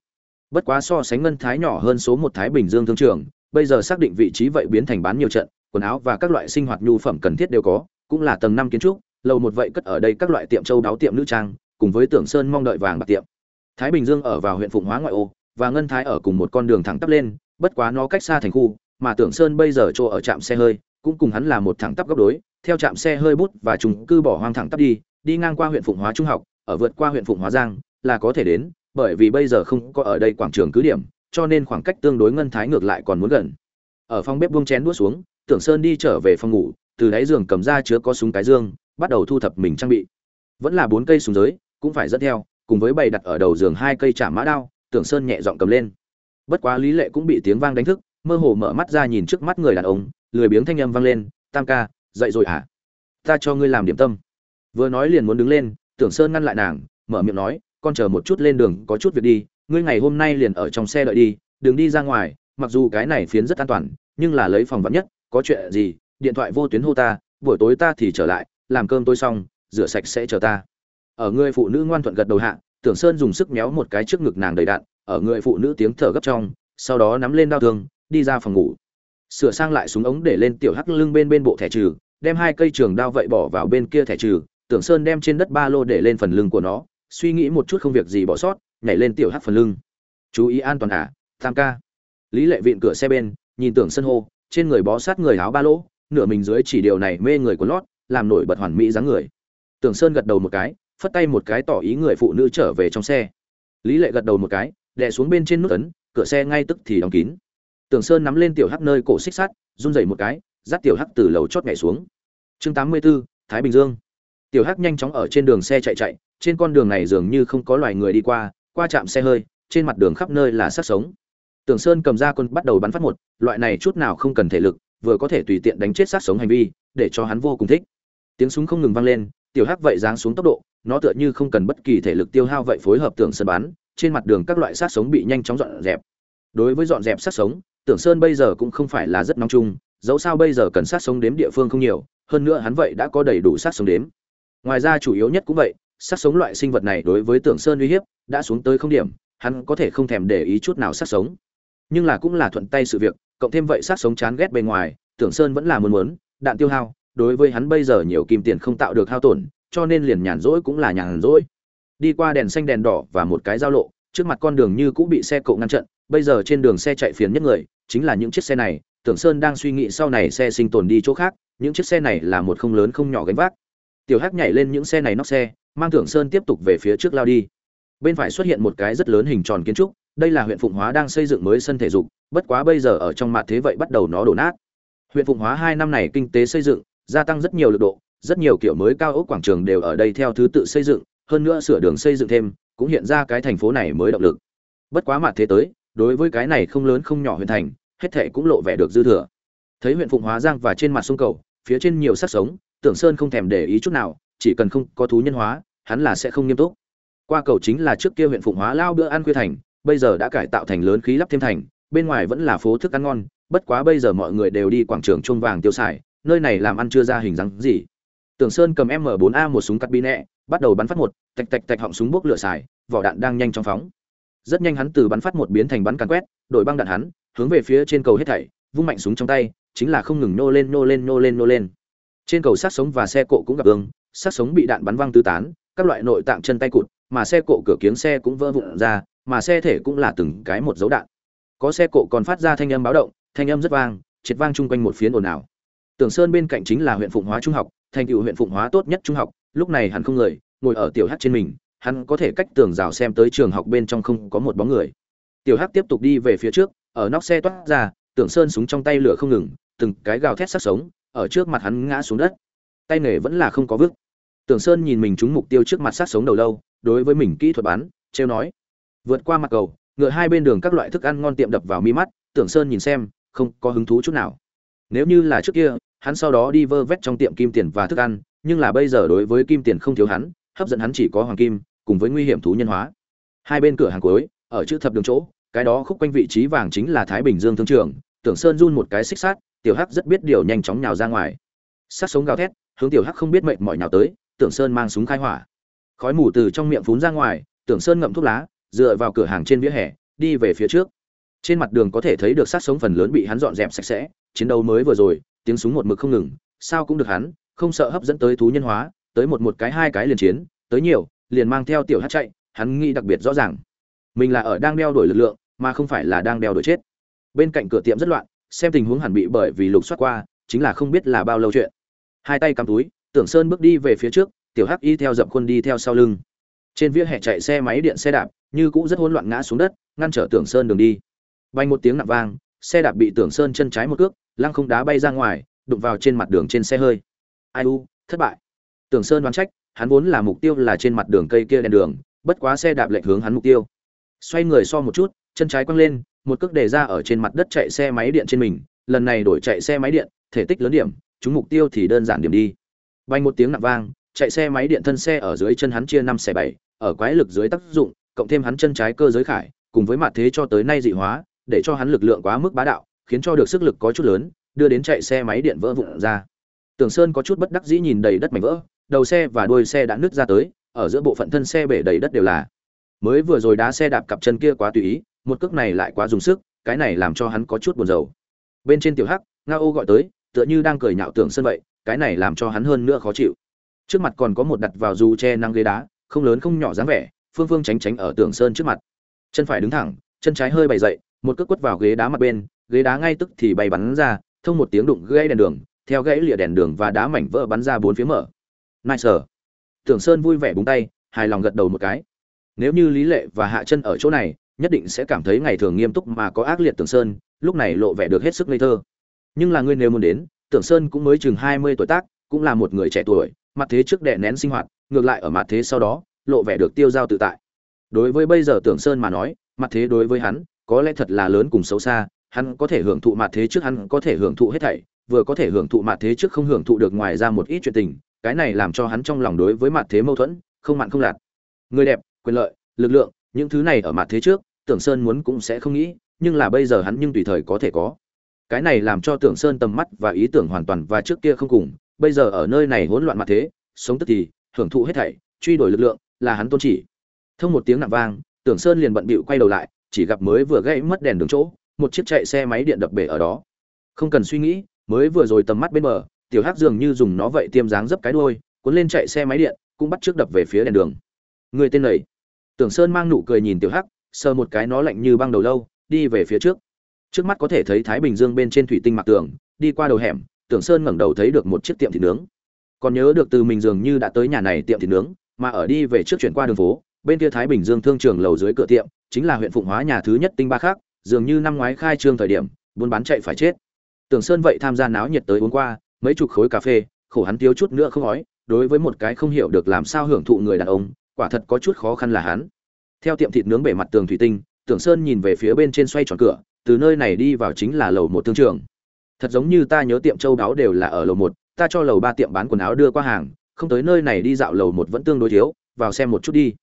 Bất quá so sánh ngân thái nhỏ hơn số một thái bình dương thương trường, bây giờ xác định vị trí vậy biến thành bán nhiều trận, quần áo và các loại sinh hoạt nhu phẩm cần thiết đều có, cũng là tầng năm kiến trúc, lầu một vậy cất ở đây các loại tiệm châu đáo tiệm nữ trang, cùng với tưởng sơn mong đợi vàng bạc tiệm. Thái bình dương ở vào huyện phụng hóa ngoại ô, và ngân thái ở cùng một con đường thẳng tắp lên, bất quá nó cách xa thành khu mà tưởng sơn bây giờ chỗ ở trạm xe hơi, cũng cùng hắn là một thẳng tắp góc đối, theo trạm xe hơi bút và trùng cư bỏ hoang thẳng tắp đi đi ngang qua huyện phụng hóa trung học, ở vượt qua huyện phụng hóa giang, là có thể đến, bởi vì bây giờ không có ở đây quảng trường cứ điểm, cho nên khoảng cách tương đối ngân thái ngược lại còn muốn gần. Ở phòng bếp buông chén đũa xuống, tưởng sơn đi trở về phòng ngủ, từ đáy giường cầm ra chứa có súng cái dương, bắt đầu thu thập mình trang bị. Vẫn là bốn cây súng giới, cũng phải dẫn theo, cùng với bày đặt ở đầu giường hai cây chả mã đao, tưởng sơn nhẹ giọng cầm lên. Bất quá lý lệ cũng bị tiếng vang đánh thức mơ hồ mở mắt ra nhìn trước mắt người đàn ông, lười biếng thanh âm vang lên, tam ca, dậy rồi hả? Ta cho ngươi làm điểm tâm. Vừa nói liền muốn đứng lên, tưởng sơn ngăn lại nàng, mở miệng nói, con chờ một chút lên đường, có chút việc đi, ngươi ngày hôm nay liền ở trong xe đợi đi, đừng đi ra ngoài, mặc dù cái này phiến rất an toàn, nhưng là lấy phòng vắn nhất, có chuyện gì, điện thoại vô tuyến hô ta, buổi tối ta thì trở lại, làm cơm tôi xong, rửa sạch sẽ chờ ta. Ở người phụ nữ ngoan thuận gật đầu hạ, tưởng sơn dùng sức méo một cái trước ngực nàng đầy đạn, ở người phụ nữ tiếng thở gấp trong, sau đó nắm lên đao thương đi ra phòng ngủ. Sửa sang lại súng ống để lên tiểu hắc lưng bên bên bộ thẻ trừ, đem hai cây trường đao vậy bỏ vào bên kia thẻ trừ, tưởng sơn đem trên đất ba lô để lên phần lưng của nó, suy nghĩ một chút không việc gì bỏ sót, nhảy lên tiểu hắc phần lưng. Chú ý an toàn à tam ca. Lý lệ vịn cửa xe bên, nhìn tưởng sân hô, trên người bó sát người áo ba lỗ nửa mình dưới chỉ điều này mê người của lót, làm nổi bật hoàn mỹ dáng người. Tưởng sơn gật đầu một cái, phất tay một cái tỏ ý người phụ nữ trở về trong xe. Lý lệ gật đầu một cái, đè xuống bên trên nút ấn, cửa xe ngay tức thì đóng kín tưởng sơn nắm lên tiểu hắc nơi cổ xích sắt run rẩy một cái dắt tiểu hắc từ lầu chót nhảy xuống. Chương 84, thái bình dương. Tiểu hắc nhanh chóng ở trên đường xe chạy chạy trên con đường này dường như không có loài người đi qua qua chạm xe hơi trên mặt đường khắp nơi là sát sống. Tưởng sơn cầm ra quân bắt đầu bắn phát một loại này chút nào không cần thể lực vừa có thể tùy tiện đánh chết sát sống hành vi để cho hắn vô cùng thích. Tiếng súng không ngừng vang lên tiểu hắc vậy giáng xuống tốc độ nó tựa như không cần bất kỳ thể lực tiêu hao vậy phối hợp tưởng sơn bắn trên mặt đường các loại sát sống bị nhanh chóng dọn dẹp. Đối với dọn dẹp sát sống tưởng sơn bây giờ cũng không phải là rất nóng chung, dẫu sao bây giờ cần sát sống đếm địa phương không nhiều, hơn nữa hắn vậy đã có đầy đủ sát sống đếm. Ngoài ra chủ yếu nhất cũng vậy, sát sống loại sinh vật này đối với tưởng sơn uy hiếp đã xuống tới không điểm, hắn có thể không thèm để ý chút nào sát sống. Nhưng là cũng là thuận tay sự việc, cộng thêm vậy sát sống chán ghét bên ngoài, tưởng sơn vẫn là muốn muốn, đạn tiêu hao, đối với hắn bây giờ nhiều kim tiền không tạo được hao tổn, cho nên liền nhàn rỗi cũng là nhàn rỗi. Đi qua đèn xanh đèn đỏ và một cái giao lộ, trước mặt con đường như cũng bị xe cộ ngăn chặn, bây giờ trên đường xe chạy phiền nhất người chính là những chiếc xe này, tưởng sơn đang suy nghĩ sau này xe sinh tồn đi chỗ khác, những chiếc xe này là một không lớn không nhỏ gánh vác. Tiểu hắc nhảy lên những xe này nóc xe, mang tưởng sơn tiếp tục về phía trước lao đi. Bên phải xuất hiện một cái rất lớn hình tròn kiến trúc, đây là huyện phụng hóa đang xây dựng mới sân thể dục, bất quá bây giờ ở trong mặt thế vậy bắt đầu nó đổ nát. Huyện phụng hóa hai năm này kinh tế xây dựng, gia tăng rất nhiều lực độ, rất nhiều kiểu mới cao ốc quảng trường đều ở đây theo thứ tự xây dựng, hơn nữa sửa đường xây dựng thêm, cũng hiện ra cái thành phố này mới động lực. Bất quá mặt thế tới đối với cái này không lớn không nhỏ huyện thành, hết thệ cũng lộ vẻ được dư thừa. Thấy huyện phụng hóa giang và trên mặt sông cầu, phía trên nhiều sắc sống, tưởng sơn không thèm để ý chút nào, chỉ cần không có thú nhân hóa, hắn là sẽ không nghiêm túc. Qua cầu chính là trước kia huyện phụng hóa lao bữa ăn khuya thành, bây giờ đã cải tạo thành lớn khí lắp thêm thành, bên ngoài vẫn là phố thức ăn ngon, bất quá bây giờ mọi người đều đi quảng trường chuông vàng tiêu xài, nơi này làm ăn chưa ra hình dáng gì. Tưởng sơn cầm m 4 a một súng cắt bi nẹ, bắt đầu bắn phát một, tạch tạch tạch họng súng bốc lửa xài, vỏ đạn đang nhanh chóng phóng rất nhanh hắn từ bắn phát một biến thành bắn càn quét, đổi băng đạn hắn, hướng về phía trên cầu hết thảy, vung mạnh súng trong tay, chính là không ngừng nô lên nô lên nô lên nô lên. Trên cầu sát sống và xe cộ cũng gặp ương sát sống bị đạn bắn văng tứ tán, các loại nội tạng chân tay cụt, mà xe cộ cửa kiếng xe cũng vỡ vụn ra, mà xe thể cũng là từng cái một dấu đạn. Có xe cộ còn phát ra thanh âm báo động, thanh âm rất vang, triệt vang chung quanh một phiến ồn ào. Tưởng sơn bên cạnh chính là huyện phụng hóa trung học, thành tựu huyện phụng hóa tốt nhất trung học, lúc này hắn không người, ngồi ở tiểu hát trên mình hắn có thể cách tường rào xem tới trường học bên trong không có một bóng người. Tiểu hắc tiếp tục đi về phía trước, ở nóc xe toát ra, tưởng sơn súng trong tay lửa không ngừng, từng cái gào thét sắc sống, ở trước mặt hắn ngã xuống đất. Tay nghề vẫn là không có vứt. Tưởng sơn nhìn mình trúng mục tiêu trước mặt sát sống đầu lâu, đối với mình kỹ thuật bắn, trêu nói. Vượt qua mặt cầu, ngựa hai bên đường các loại thức ăn ngon tiệm đập vào mi mắt, tưởng sơn nhìn xem, không có hứng thú chút nào. Nếu như là trước kia, hắn sau đó đi vơ vét trong tiệm kim tiền và thức ăn, nhưng là bây giờ đối với kim tiền không thiếu hắn, hấp dẫn hắn chỉ có hoàng kim cùng với nguy hiểm thú nhân hóa. Hai bên cửa hàng cuối, ở chữ thập đường chỗ, cái đó khúc quanh vị trí vàng chính là thái bình dương thương trường, tưởng sơn run một cái xích sát tiểu hắc rất biết điều nhanh chóng nhào ra ngoài. Sát sống gào thét, hướng tiểu hắc không biết mệnh mọi nhào tới, tưởng sơn mang súng khai hỏa. Khói mù từ trong miệng phún ra ngoài, tưởng sơn ngậm thuốc lá, dựa vào cửa hàng trên vỉa hè, đi về phía trước. Trên mặt đường có thể thấy được sát sống phần lớn bị hắn dọn dẹp sạch sẽ, chiến đấu mới vừa rồi, tiếng súng một mực không ngừng, sao cũng được hắn, không sợ hấp dẫn tới thú nhân hóa, tới một một cái hai cái liền chiến, tới nhiều liền mang theo tiểu hát chạy, hắn nghĩ đặc biệt rõ ràng. Mình là ở đang đeo đổi lực lượng, mà không phải là đang đeo đổi chết. Bên cạnh cửa tiệm rất loạn, xem tình huống hẳn bị bởi vì lục xoát qua, chính là không biết là bao lâu chuyện. Hai tay cắm túi, tưởng sơn bước đi về phía trước, tiểu hắc y theo dậm khuôn đi theo sau lưng. Trên vỉa hè chạy xe máy điện xe đạp, như cũ rất hỗn loạn ngã xuống đất, ngăn trở tưởng sơn đường đi. Bay một tiếng nặng vang, xe đạp bị tưởng sơn chân trái một cước, lăng không đá bay ra ngoài, đụng vào trên mặt đường trên xe hơi. Ai u, thất bại. Tưởng sơn đoán trách hắn vốn là mục tiêu là trên mặt đường cây kia đèn đường, bất quá xe đạp lệch hướng hắn mục tiêu. Xoay người so một chút, chân trái quăng lên, một cước đề ra ở trên mặt đất chạy xe máy điện trên mình, lần này đổi chạy xe máy điện, thể tích lớn điểm, chúng mục tiêu thì đơn giản điểm đi. Bay một tiếng nặng vang, chạy xe máy điện thân xe ở dưới chân hắn chia năm xẻ bảy, ở quái lực dưới tác dụng, cộng thêm hắn chân trái cơ giới khải, cùng với mặt thế cho tới nay dị hóa, để cho hắn lực lượng quá mức bá đạo, khiến cho được sức lực có chút lớn, đưa đến chạy xe máy điện vỡ vụn ra. Tưởng sơn có chút bất đắc dĩ nhìn đầy đất mảnh vỡ đầu xe và đuôi xe đã nứt ra tới, ở giữa bộ phận thân xe bể đầy đất đều là. Mới vừa rồi đá xe đạp cặp chân kia quá tùy ý, một cước này lại quá dùng sức, cái này làm cho hắn có chút buồn rầu. Bên trên tiểu hắc, nga ô gọi tới, tựa như đang cười nhạo tưởng sơn vậy, cái này làm cho hắn hơn nữa khó chịu. Trước mặt còn có một đặt vào dù che năng ghế đá, không lớn không nhỏ dáng vẻ, phương phương tránh tránh ở tưởng sơn trước mặt. Chân phải đứng thẳng, chân trái hơi bày dậy, một cước quất vào ghế đá mặt bên, ghế đá ngay tức thì bay bắn ra, thông một tiếng đụng gãy đèn đường, theo gãy lìa đèn đường và đá mảnh vỡ bắn ra bốn phía mở nice tưởng sơn vui vẻ búng tay, hài lòng gật đầu một cái. Nếu như lý lệ và hạ chân ở chỗ này, nhất định sẽ cảm thấy ngày thường nghiêm túc mà có ác liệt tưởng sơn, lúc này lộ vẻ được hết sức ngây thơ. Nhưng là ngươi nếu muốn đến, tưởng sơn cũng mới chừng hai mươi tuổi tác, cũng là một người trẻ tuổi, mặt thế trước đè nén sinh hoạt, ngược lại ở mặt thế sau đó, lộ vẻ được tiêu dao tự tại. Đối với bây giờ tưởng sơn mà nói, mặt thế đối với hắn, có lẽ thật là lớn cùng xấu xa, hắn có thể hưởng thụ mặt thế trước, hắn có thể hưởng thụ hết thảy, vừa có thể hưởng thụ mặt thế trước không hưởng thụ được ngoài ra một ít chuyện tình cái này làm cho hắn trong lòng đối với mặt thế mâu thuẫn không mặn không lạt. Người đẹp, quyền lợi, lực lượng, những thứ này ở mặt thế trước, tưởng sơn muốn cũng sẽ không nghĩ, nhưng là bây giờ hắn nhưng tùy thời có thể có. Cái này làm cho tưởng sơn tầm mắt và ý tưởng hoàn toàn và trước kia không cùng, bây giờ ở nơi này hỗn loạn mặt thế, sống tức thì, hưởng thụ hết thảy, truy đuổi lực lượng, là hắn tôn chỉ. Thông một tiếng nặng vang, tưởng sơn liền bận bịu quay đầu lại, chỉ gặp mới vừa gãy mất đèn đường chỗ, một chiếc chạy xe máy điện đập bể ở đó. Không cần suy nghĩ, mới vừa rồi tầm mắt bên bờ tiểu hắc dường như dùng nó vậy tiêm dáng dấp cái đuôi, cuốn lên chạy xe máy điện, cũng bắt trước đập về phía đèn đường. Người tên này. Tưởng sơn mang nụ cười nhìn tiểu hắc, sờ một cái nó lạnh như băng đầu lâu, đi về phía trước. Trước mắt có thể thấy thái bình dương bên trên thủy tinh mặt tường, đi qua đầu hẻm, tưởng sơn ngẩng đầu thấy được một chiếc tiệm thịt nướng. Còn nhớ được từ mình dường như đã tới nhà này tiệm thịt nướng, mà ở đi về trước chuyển qua đường phố, bên kia thái bình dương thương trường lầu dưới cửa tiệm, chính là huyện phụng hóa nhà thứ nhất tinh ba khác, dường như năm ngoái khai trương thời điểm, buôn bán chạy phải chết. Tưởng sơn vậy tham gia náo nhiệt tới uống qua mấy chục khối cà phê, khổ hắn thiếu chút nữa không nói đối với một cái không hiểu được làm sao hưởng thụ người đàn ông, quả thật có chút khó khăn là hắn. Theo tiệm thịt nướng bề mặt tường thủy tinh, tưởng sơn nhìn về phía bên trên xoay tròn cửa, từ nơi này đi vào chính là lầu một thương trường. Thật giống như ta nhớ tiệm châu đáo đều là ở lầu một, ta cho lầu ba tiệm bán quần áo đưa qua hàng, không tới nơi này đi dạo lầu một vẫn tương đối thiếu, vào xem một chút đi.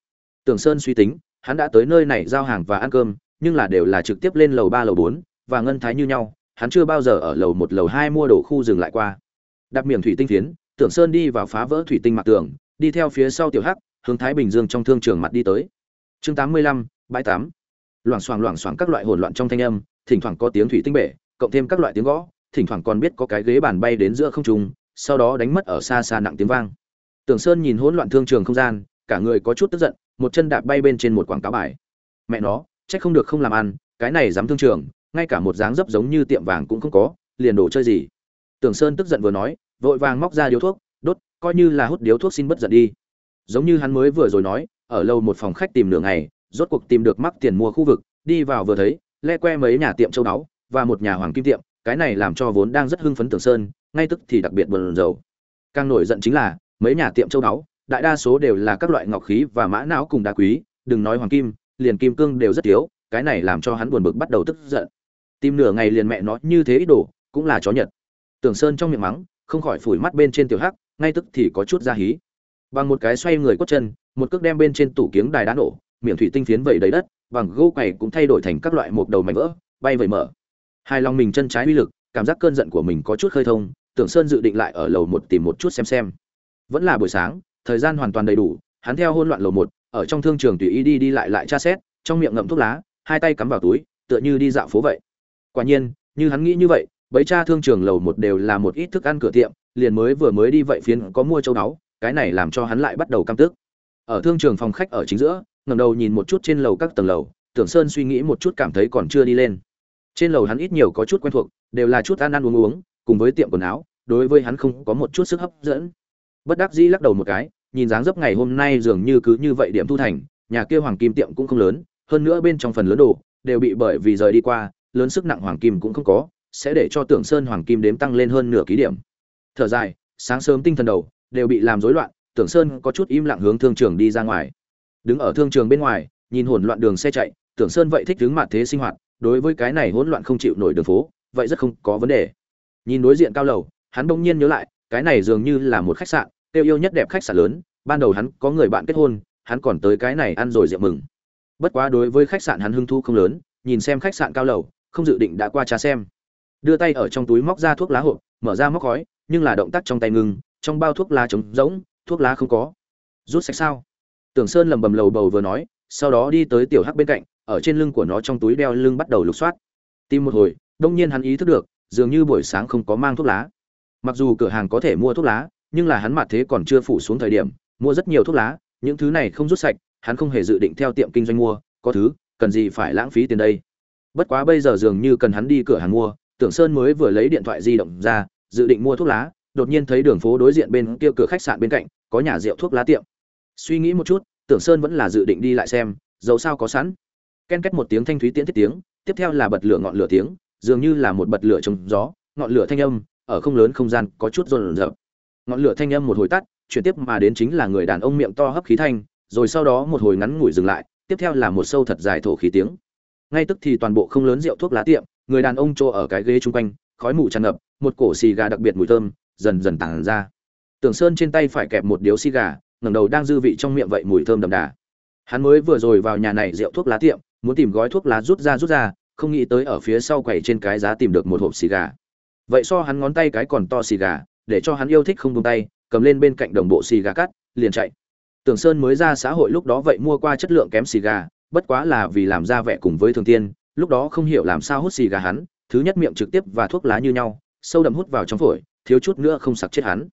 Tưởng sơn suy tính, hắn đã tới nơi này giao hàng và ăn cơm, nhưng là đều là trực tiếp lên lầu ba, lầu bốn, và ngân thái như nhau, hắn chưa bao giờ ở lầu một, lầu hai mua đồ khu dừng lại qua đạp miệng thủy tinh phiến, tưởng sơn đi vào phá vỡ thủy tinh mặt tường, đi theo phía sau tiểu hắc, hướng thái bình dương trong thương trường mặt đi tới. Chương tám mươi lăm, bãi tám loảng xoảng loảng xoảng các loại hỗn loạn trong thanh âm, thỉnh thoảng có tiếng thủy tinh bể, cộng thêm các loại tiếng gõ, thỉnh thoảng còn biết có cái ghế bàn bay đến giữa không trung, sau đó đánh mất ở xa xa nặng tiếng vang. Tưởng sơn nhìn hỗn loạn thương trường không gian, cả người có chút tức giận, một chân đạp bay bên trên một quảng cáo bài. Mẹ nó trách không được không làm ăn, cái này dám thương trường, ngay cả một dáng dấp giống như tiệm vàng cũng không có, liền đồ chơi gì tưởng sơn tức giận vừa nói, vội vàng móc ra điếu thuốc, đốt, coi như là hút điếu thuốc xin bất giận đi. Giống như hắn mới vừa rồi nói, ở lâu một phòng khách tìm nửa ngày, rốt cuộc tìm được mắc tiền mua khu vực, đi vào vừa thấy, le que mấy nhà tiệm châu đáo và một nhà hoàng kim tiệm, cái này làm cho vốn đang rất hưng phấn tưởng sơn, ngay tức thì đặc biệt buồn rầu. Càng nổi giận chính là, mấy nhà tiệm châu đáo, đại đa số đều là các loại ngọc khí và mã não cùng đá quý, đừng nói hoàng kim, liền kim cương đều rất thiếu, cái này làm cho hắn buồn bực bắt đầu tức giận. Tìm nửa ngày liền mẹ nó như thế ý đồ, cũng là chó nhật tưởng sơn trong miệng mắng, không khỏi phủi mắt bên trên tiểu hắc, ngay tức thì có chút ra hí. Bằng một cái xoay người quất chân, một cước đem bên trên tủ kiếng đài đá nổ, miệng thủy tinh phiến vẩy đầy đất, bằng gỗ quầy cũng thay đổi thành các loại một đầu mảnh vỡ, bay vẩy mở. Hai lòng mình chân trái uy lực, cảm giác cơn giận của mình có chút khơi thông, tưởng sơn dự định lại ở lầu một tìm một chút xem xem. Vẫn là buổi sáng, thời gian hoàn toàn đầy đủ, hắn theo hôn loạn lầu một, ở trong thương trường tùy ý đi đi lại lại tra xét, trong miệng ngậm thuốc lá, hai tay cắm vào túi, tựa như đi dạo phố vậy. Quả nhiên, như hắn nghĩ như vậy bấy cha thương trường lầu một đều là một ít thức ăn cửa tiệm, liền mới vừa mới đi vậy phiến có mua châu đáo cái này làm cho hắn lại bắt đầu căm tức. Ở thương trường phòng khách ở chính giữa, ngẩng đầu nhìn một chút trên lầu các tầng lầu, tưởng sơn suy nghĩ một chút cảm thấy còn chưa đi lên. Trên lầu hắn ít nhiều có chút quen thuộc, đều là chút ăn ăn uống uống, cùng với tiệm quần áo, đối với hắn không có một chút sức hấp dẫn. Bất đắc dĩ lắc đầu một cái, nhìn dáng dấp ngày hôm nay dường như cứ như vậy điểm thu thành, nhà kia hoàng kim tiệm cũng không lớn, hơn nữa bên trong phần lớn đồ, đều bị bởi vì rời đi qua, lớn sức nặng hoàng kim cũng không có sẽ để cho tưởng sơn hoàng kim đếm tăng lên hơn nửa ký điểm. Thở dài, sáng sớm tinh thần đầu đều bị làm rối loạn, tưởng sơn có chút im lặng hướng thương trường đi ra ngoài. Đứng ở thương trường bên ngoài, nhìn hỗn loạn đường xe chạy, tưởng sơn vậy thích đứng mặt thế sinh hoạt, đối với cái này hỗn loạn không chịu nổi đường phố, vậy rất không có vấn đề. Nhìn đối diện cao lầu, hắn bỗng nhiên nhớ lại, cái này dường như là một khách sạn, tiêu yêu nhất đẹp khách sạn lớn, ban đầu hắn có người bạn kết hôn, hắn còn tới cái này ăn rồi rượu mừng. Bất quá đối với khách sạn hắn hưng thu không lớn, nhìn xem khách sạn cao lầu, không dự định đã qua trà xem đưa tay ở trong túi móc ra thuốc lá hộp, mở ra móc khói, nhưng là động tác trong tay ngừng, trong bao thuốc lá trống rỗng, thuốc lá không có. Rút sạch sao? Tưởng sơn lầm bầm lầu bầu vừa nói, sau đó đi tới tiểu hắc bên cạnh, ở trên lưng của nó trong túi đeo lưng bắt đầu lục soát. Tìm một hồi, đông nhiên hắn ý thức được, dường như buổi sáng không có mang thuốc lá. Mặc dù cửa hàng có thể mua thuốc lá, nhưng là hắn mặt thế còn chưa phủ xuống thời điểm, mua rất nhiều thuốc lá, những thứ này không rút sạch, hắn không hề dự định theo tiệm kinh doanh mua, có thứ, cần gì phải lãng phí tiền đây? Bất quá bây giờ dường như cần hắn đi cửa hàng mua tưởng sơn mới vừa lấy điện thoại di động ra, dự định mua thuốc lá, đột nhiên thấy đường phố đối diện bên kia cửa khách sạn bên cạnh, có nhà rượu thuốc lá tiệm. Suy nghĩ một chút, tưởng sơn vẫn là dự định đi lại xem dầu sao có sẵn. Ken kết một tiếng thanh thúy tiễn thiết tiếng, tiếp theo là bật lửa ngọn lửa tiếng, dường như là một bật lửa trong gió, ngọn lửa thanh âm, ở không lớn không gian có chút rộn rợn. ngọn lửa thanh âm một hồi tắt, chuyển tiếp mà đến chính là người đàn ông miệng to hấp khí thanh, rồi sau đó một hồi ngắn ngủi dừng lại, tiếp theo là một sâu thật dài thổ khí tiếng. Ngay tức thì toàn bộ không lớn rượu thuốc lá tiệm người đàn ông chỗ ở cái ghế chung quanh, khói mù tràn ngập, một cổ xì gà đặc biệt mùi thơm, dần dần tàn ra. Tưởng sơn trên tay phải kẹp một điếu xì gà, ngẩng đầu đang dư vị trong miệng vậy mùi thơm đậm đà. Hắn mới vừa rồi vào nhà này rượu thuốc lá tiệm, muốn tìm gói thuốc lá rút ra rút ra, không nghĩ tới ở phía sau quầy trên cái giá tìm được một hộp xì gà. Vậy so hắn ngón tay cái còn to xì gà, để cho hắn yêu thích không buông tay, cầm lên bên cạnh đồng bộ xì gà cắt, liền chạy. Tưởng sơn mới ra xã hội lúc đó vậy mua qua chất lượng kém xì gà, bất quá là vì làm ra vẻ cùng với thường tiên lúc đó không hiểu làm sao hút xì gà hắn, thứ nhất miệng trực tiếp và thuốc lá như nhau, sâu đậm hút vào trong phổi, thiếu chút nữa không sặc chết hắn.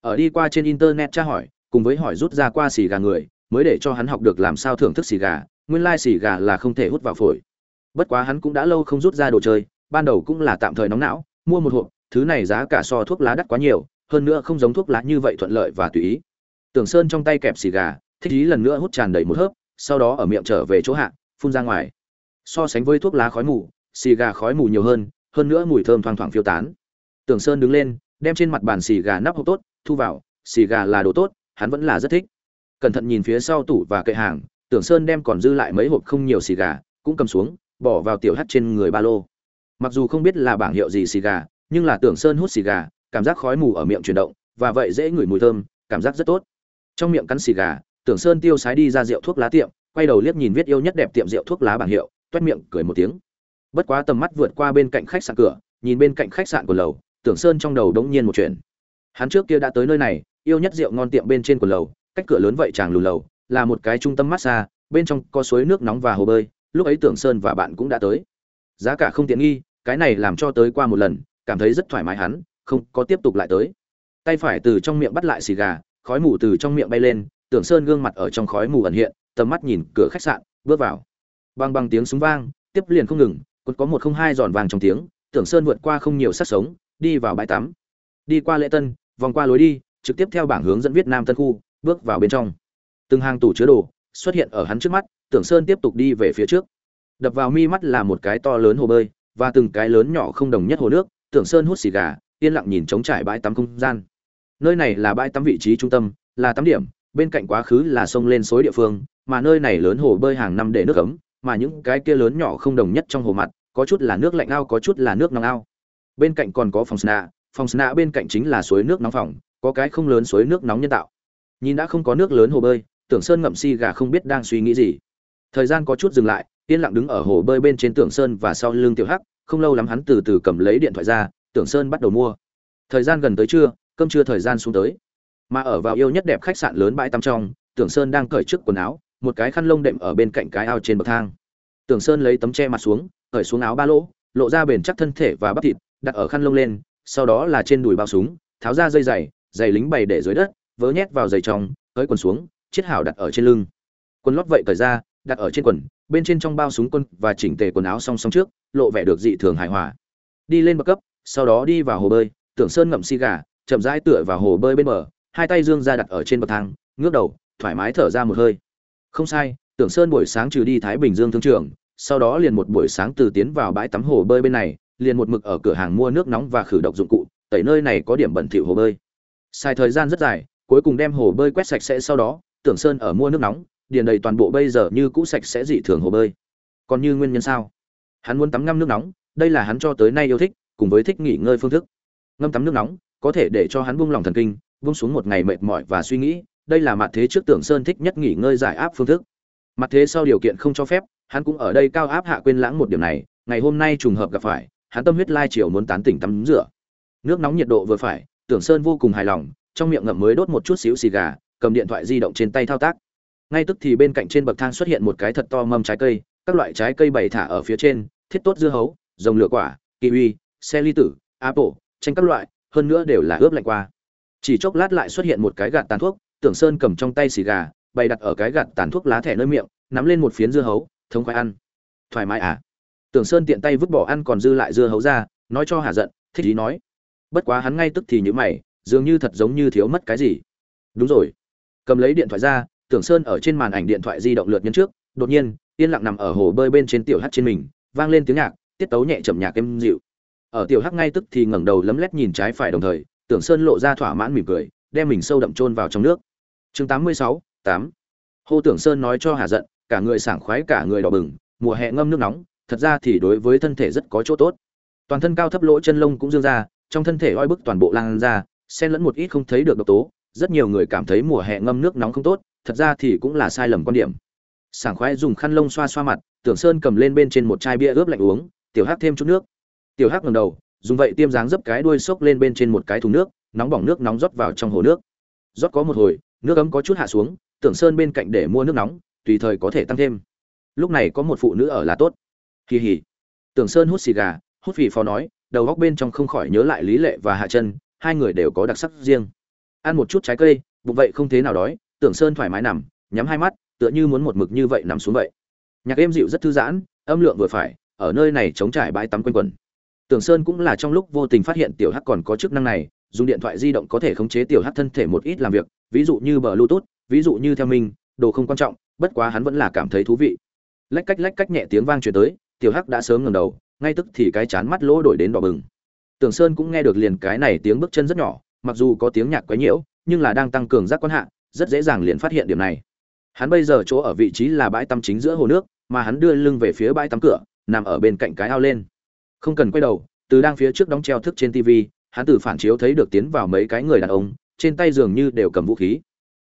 Ở đi qua trên internet tra hỏi, cùng với hỏi rút ra qua xì gà người, mới để cho hắn học được làm sao thưởng thức xì gà, nguyên lai xì gà là không thể hút vào phổi. Bất quá hắn cũng đã lâu không rút ra đồ chơi, ban đầu cũng là tạm thời nóng não, mua một hộp, thứ này giá cả so thuốc lá đắt quá nhiều, hơn nữa không giống thuốc lá như vậy thuận lợi và tùy ý. Tưởng sơn trong tay kẹp xì gà, thích ý lần nữa hút tràn đầy một hớp, sau đó ở miệng trở về chỗ hạ, phun ra ngoài so sánh với thuốc lá khói mù, xì gà khói mù nhiều hơn hơn nữa mùi thơm thoang thoảng phiêu tán. Tưởng sơn đứng lên, đem trên mặt bàn xì gà nắp hộp tốt, thu vào, xì gà là đồ tốt, hắn vẫn là rất thích. Cẩn thận nhìn phía sau tủ và kệ hàng, tưởng sơn đem còn dư lại mấy hộp không nhiều xì gà, cũng cầm xuống, bỏ vào tiểu hắt trên người ba lô. Mặc dù không biết là bảng hiệu gì xì gà, nhưng là tưởng sơn hút xì gà, cảm giác khói mù ở miệng chuyển động, và vậy dễ ngửi mùi thơm, cảm giác rất tốt. Trong miệng cắn xì gà, tưởng sơn tiêu sái đi ra rượu thuốc lá tiệm, quay đầu liếc nhìn viết yêu nhất đẹp tiệm rượu thuốc lá bảng hiệu toét miệng cười một tiếng. Bất quá tầm mắt vượt qua bên cạnh khách sạn cửa, nhìn bên cạnh khách sạn của lầu, tưởng sơn trong đầu đống nhiên một chuyện. Hắn trước kia đã tới nơi này, yêu nhất rượu ngon tiệm bên trên của lầu, cách cửa lớn vậy chàng lù lầu, là một cái trung tâm massage bên trong có suối nước nóng và hồ bơi, lúc ấy tưởng sơn và bạn cũng đã tới. Giá cả không tiện nghi, cái này làm cho tới qua một lần, cảm thấy rất thoải mái hắn, không có tiếp tục lại tới. Tay phải từ trong miệng bắt lại xì gà, khói mù từ trong miệng bay lên, tưởng sơn gương mặt ở trong khói mù ẩn hiện, tầm mắt nhìn cửa khách sạn, bước vào. Bằng bằng tiếng súng vang tiếp liền không ngừng còn có một không hai giòn vàng trong tiếng tưởng sơn vượt qua không nhiều sát sống đi vào bãi tắm đi qua lễ tân vòng qua lối đi trực tiếp theo bảng hướng dẫn Việt Nam Tân khu, bước vào bên trong. Từng hàng tủ chứa đồ xuất hiện ở hắn trước mắt, Tưởng Sơn tiếp tục đi về phía trước. Đập vào mi mắt là một cái to lớn hồ bơi, và từng cái lớn nhỏ không đồng nhất hồ nước, Tưởng Sơn hút xì gà, yên lặng nhìn trống trải bãi tắm không gian. Nơi này là bãi tắm vị trí trung tâm, là tắm điểm, bên cạnh quá khứ là sông lên suối địa phương, mà nơi này lớn hồ bơi hàng năm để nước ấm, mà những cái kia lớn nhỏ không đồng nhất trong hồ mặt, có chút là nước lạnh ao, có chút là nước nóng ao. Bên cạnh còn có phòng sna, phòng sna bên cạnh chính là suối nước nóng phòng, có cái không lớn suối nước nóng nhân tạo. Nhìn đã không có nước lớn hồ bơi tưởng sơn ngậm si gà không biết đang suy nghĩ gì. Thời gian có chút dừng lại yên lặng đứng ở hồ bơi bên trên tưởng sơn và sau lưng tiểu hắc không lâu lắm hắn từ từ cầm lấy điện thoại ra tưởng sơn bắt đầu mua. Thời gian gần tới trưa cơm trưa thời gian xuống tới. Mà ở vào yêu nhất đẹp khách sạn lớn bãi tắm trong tưởng sơn đang cởi trước quần áo một cái khăn lông đệm ở bên cạnh cái ao trên bậc thang. Tưởng sơn lấy tấm che mặt xuống, cởi xuống áo ba lỗ, lộ ra bền chắc thân thể và bắp thịt, đặt ở khăn lông lên, sau đó là trên đùi bao súng, tháo ra dây giày giày lính bày để dưới đất, vớ nhét vào giày trong, cởi quần xuống, chiết hảo đặt ở trên lưng. Quần lót vậy cởi ra, đặt ở trên quần, bên trên trong bao súng quân và chỉnh tề quần áo song song trước, lộ vẻ được dị thường hài hòa. Đi lên bậc cấp, sau đó đi vào hồ bơi tưởng sơn ngậm xi gà, chậm rãi tựa vào hồ bơi bên bờ, hai tay dương ra đặt ở trên bậc thang, ngước đầu, thoải mái thở ra một hơi không sai, tưởng sơn buổi sáng trừ đi thái bình dương thương trường, sau đó liền một buổi sáng từ tiến vào bãi tắm hồ bơi bên này, liền một mực ở cửa hàng mua nước nóng và khử độc dụng cụ, tẩy nơi này có điểm bẩn thỉu hồ bơi. Xài thời gian rất dài, cuối cùng đem hồ bơi quét sạch sẽ sau đó, tưởng sơn ở mua nước nóng, điền đầy toàn bộ bây giờ như cũ sạch sẽ dị thường hồ bơi. Còn như nguyên nhân sao? Hắn muốn tắm ngâm nước nóng, đây là hắn cho tới nay yêu thích, cùng với thích nghỉ ngơi phương thức. Ngâm tắm nước nóng, có thể để cho hắn buông lòng thần kinh, buông xuống một ngày mệt mỏi và suy nghĩ đây là mặt thế trước tưởng sơn thích nhất nghỉ ngơi giải áp phương thức. Mặt thế sau điều kiện không cho phép, hắn cũng ở đây cao áp hạ quên lãng một điểm này, ngày hôm nay trùng hợp gặp phải, hắn tâm huyết lai chiều muốn tán tỉnh tắm rửa. Nước nóng nhiệt độ vừa phải, tưởng sơn vô cùng hài lòng, trong miệng ngậm mới đốt một chút xíu xì gà, cầm điện thoại di động trên tay thao tác. Ngay tức thì bên cạnh trên bậc thang xuất hiện một cái thật to mâm trái cây, các loại trái cây bày thả ở phía trên, thiết tốt dưa hấu, rồng lửa quả, kiwi, xe ly tử, apple, chanh các loại, hơn nữa đều là ướp lạnh qua. Chỉ chốc lát lại xuất hiện một cái gạt tàn thuốc tưởng sơn cầm trong tay xì gà, bày đặt ở cái gạt tàn thuốc lá thẻ nơi miệng, nắm lên một phiến dưa hấu, thống khoái ăn. Thoải mái à? Tưởng sơn tiện tay vứt bỏ ăn còn dư lại dưa hấu ra, nói cho hà giận, thích ý nói. Bất quá hắn ngay tức thì nhữ mày, dường như thật giống như thiếu mất cái gì. Đúng rồi. Cầm lấy điện thoại ra, tưởng sơn ở trên màn ảnh điện thoại di động lượt nhân trước, đột nhiên, yên lặng nằm ở hồ bơi bên trên tiểu hát trên mình, vang lên tiếng nhạc, tiết tấu nhẹ chậm nhạc êm dịu. Ở tiểu hắc ngay tức thì ngẩng đầu lấm lét nhìn trái phải đồng thời, tưởng sơn lộ ra thỏa mãn mỉm cười, đem mình sâu đậm chôn vào trong nước chương tám mươi sáu, tám. Hô tưởng sơn nói cho hà giận, cả người sảng khoái, cả người đỏ bừng, mùa hè ngâm nước nóng, thật ra thì đối với thân thể rất có chỗ tốt. Toàn thân cao thấp lỗ chân lông cũng dương ra, trong thân thể oi bức toàn bộ lan ra, xen lẫn một ít không thấy được độc tố, rất nhiều người cảm thấy mùa hè ngâm nước nóng không tốt, thật ra thì cũng là sai lầm quan điểm. Sảng khoái dùng khăn lông xoa xoa mặt, tưởng sơn cầm lên bên trên một chai bia ướp lạnh uống, tiểu hắc thêm chút nước. Tiểu hắc ngẩng đầu, dùng vậy tiêm dáng dấp cái đuôi xốc lên bên trên một cái thùng nước, nóng bỏng nước nóng rót vào trong hồ nước. Rót có một hồi nước ấm có chút hạ xuống tưởng sơn bên cạnh để mua nước nóng, tùy thời có thể tăng thêm. Lúc này có một phụ nữ ở là tốt. Kỳ hỉ tưởng sơn hút xì gà, hút phì phò nói, đầu góc bên trong không khỏi nhớ lại lý lệ và hạ chân hai người đều có đặc sắc riêng. Ăn một chút trái cây, bụng vậy không thế nào đói tưởng sơn thoải mái nằm, nhắm hai mắt, tựa như muốn một mực như vậy nằm xuống vậy. Nhạc êm dịu rất thư giãn, âm lượng vừa phải, ở nơi này chống trải bãi tắm quanh quần. Tưởng sơn cũng là trong lúc vô tình phát hiện tiểu hắc còn có chức năng này dùng điện thoại di động có thể khống chế tiểu hắc thân thể một ít làm việc, ví dụ như bờ bluetooth, ví dụ như theo mình đồ không quan trọng, bất quá hắn vẫn là cảm thấy thú vị. Lách cách lách cách nhẹ tiếng vang truyền tới, tiểu hắc đã sớm ngẩng đầu, ngay tức thì cái chán mắt lỗ đổi đến đỏ bừng. Tưởng sơn cũng nghe được liền cái này tiếng bước chân rất nhỏ, mặc dù có tiếng nhạc quấy nhiễu, nhưng là đang tăng cường giác quan hạ, rất dễ dàng liền phát hiện điểm này. Hắn bây giờ chỗ ở vị trí là bãi tắm chính giữa hồ nước, mà hắn đưa lưng về phía bãi tắm cửa, nằm ở bên cạnh cái ao lên. Không cần quay đầu, từ đang phía trước đóng treo thức trên tv hắn từ phản chiếu thấy được tiến vào mấy cái người đàn ông, trên tay dường như đều cầm vũ khí.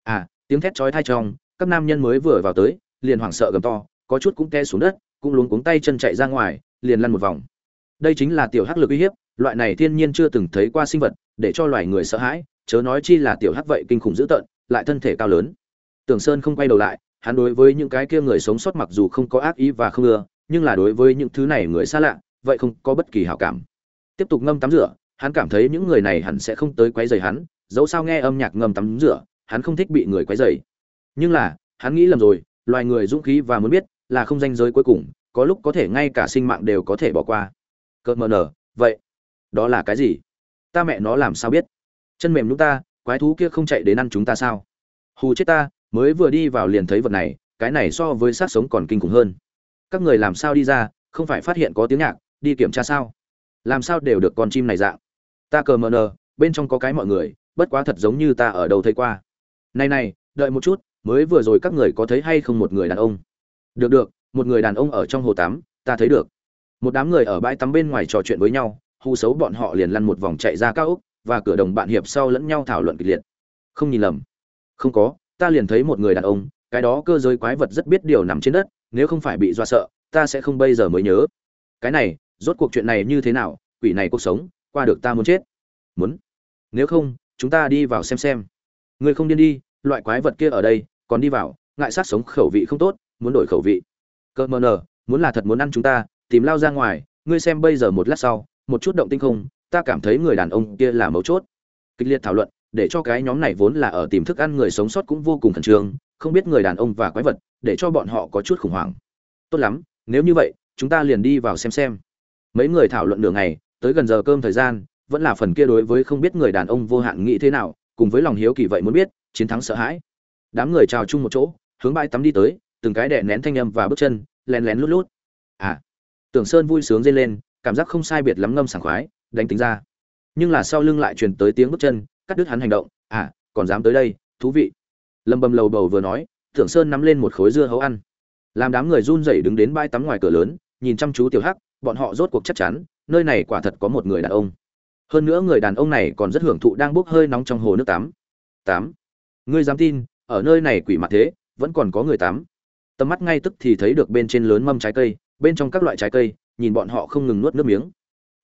À tiếng thét chói tai trong, các nam nhân mới vừa vào tới, liền hoảng sợ gầm to, có chút cũng té xuống đất, cũng luống cuống tay chân chạy ra ngoài, liền lăn một vòng. Đây chính là tiểu hắc lực uy hiếp, loại này thiên nhiên chưa từng thấy qua sinh vật, để cho loài người sợ hãi, chớ nói chi là tiểu hắc vậy kinh khủng dữ tợn, lại thân thể cao lớn. Tưởng sơn không quay đầu lại, hắn đối với những cái kia người sống sót mặc dù không có ác ý và không ưa, nhưng là đối với những thứ này người xa lạ, vậy không có bất kỳ hảo cảm. Tiếp tục ngâm tắm rửa hắn cảm thấy những người này hẳn sẽ không tới quấy rầy hắn, dẫu sao nghe âm nhạc ngâm tắm rửa, hắn không thích bị người quấy rầy. Nhưng là, hắn nghĩ lầm rồi, loài người dũng khí và muốn biết là không danh giới cuối cùng, có lúc có thể ngay cả sinh mạng đều có thể bỏ qua. Cơn mờ nở, vậy, đó là cái gì? Ta mẹ nó làm sao biết? Chân mềm lúc ta, quái thú kia không chạy đến ăn chúng ta sao? Hù chết ta, mới vừa đi vào liền thấy vật này, cái này so với sát sống còn kinh khủng hơn. Các người làm sao đi ra, không phải phát hiện có tiếng nhạc, đi kiểm tra sao? Làm sao đều được con chim này dạng? Ta cờ mờ nờ, bên trong có cái mọi người, bất quá thật giống như ta ở đâu thấy qua. Này này, đợi một chút, mới vừa rồi các người có thấy hay không một người đàn ông? Được được, một người đàn ông ở trong hồ tắm, ta thấy được. Một đám người ở bãi tắm bên ngoài trò chuyện với nhau, hù xấu bọn họ liền lăn một vòng chạy ra cao úc và cửa đồng bạn hiệp sau lẫn nhau thảo luận kịch liệt. Không nhìn lầm. Không có, ta liền thấy một người đàn ông, cái đó cơ giới quái vật rất biết điều nằm trên đất, nếu không phải bị do sợ, ta sẽ không bây giờ mới nhớ. Cái này, rốt cuộc chuyện này như thế nào, quỷ này cuộc sống qua được ta muốn chết. Muốn. Nếu không, chúng ta đi vào xem xem. Ngươi không điên đi, loại quái vật kia ở đây, còn đi vào, ngại sát sống khẩu vị không tốt, muốn đổi khẩu vị. Cơ mờ nờ, muốn là thật muốn ăn chúng ta, tìm lao ra ngoài, ngươi xem bây giờ một lát sau, một chút động tinh không, ta cảm thấy người đàn ông kia là mấu chốt. Kịch liệt thảo luận, để cho cái nhóm này vốn là ở tìm thức ăn người sống sót cũng vô cùng khẩn trương, không biết người đàn ông và quái vật, để cho bọn họ có chút khủng hoảng. Tốt lắm, nếu như vậy, chúng ta liền đi vào xem xem. Mấy người thảo luận nửa ngày tới gần giờ cơm thời gian, vẫn là phần kia đối với không biết người đàn ông vô hạn nghĩ thế nào, cùng với lòng hiếu kỳ vậy muốn biết, chiến thắng sợ hãi. Đám người trào chung một chỗ, hướng bãi tắm đi tới, từng cái đè nén thanh âm và bước chân len lén lút lút. À tưởng sơn vui sướng dây lên, cảm giác không sai biệt lắm ngâm sảng khoái, đánh tính ra. Nhưng là sau lưng lại truyền tới tiếng bước chân, cắt đứt hắn hành động à còn dám tới đây, thú vị. Lâm bầm lầu bầu vừa nói, tưởng sơn nắm lên một khối dưa hấu ăn. Làm đám người run rẩy đứng đến bãi tắm ngoài cửa lớn, nhìn chăm chú tiểu hắc, bọn họ rốt cuộc chắc chắn nơi này quả thật có một người đàn ông. Hơn nữa người đàn ông này còn rất hưởng thụ đang bốc hơi nóng trong hồ nước tắm. Tám. Ngươi dám tin, ở nơi này quỷ mặt thế, vẫn còn có người tắm. Tầm mắt ngay tức thì thấy được bên trên lớn mâm trái cây, bên trong các loại trái cây, nhìn bọn họ không ngừng nuốt nước miếng.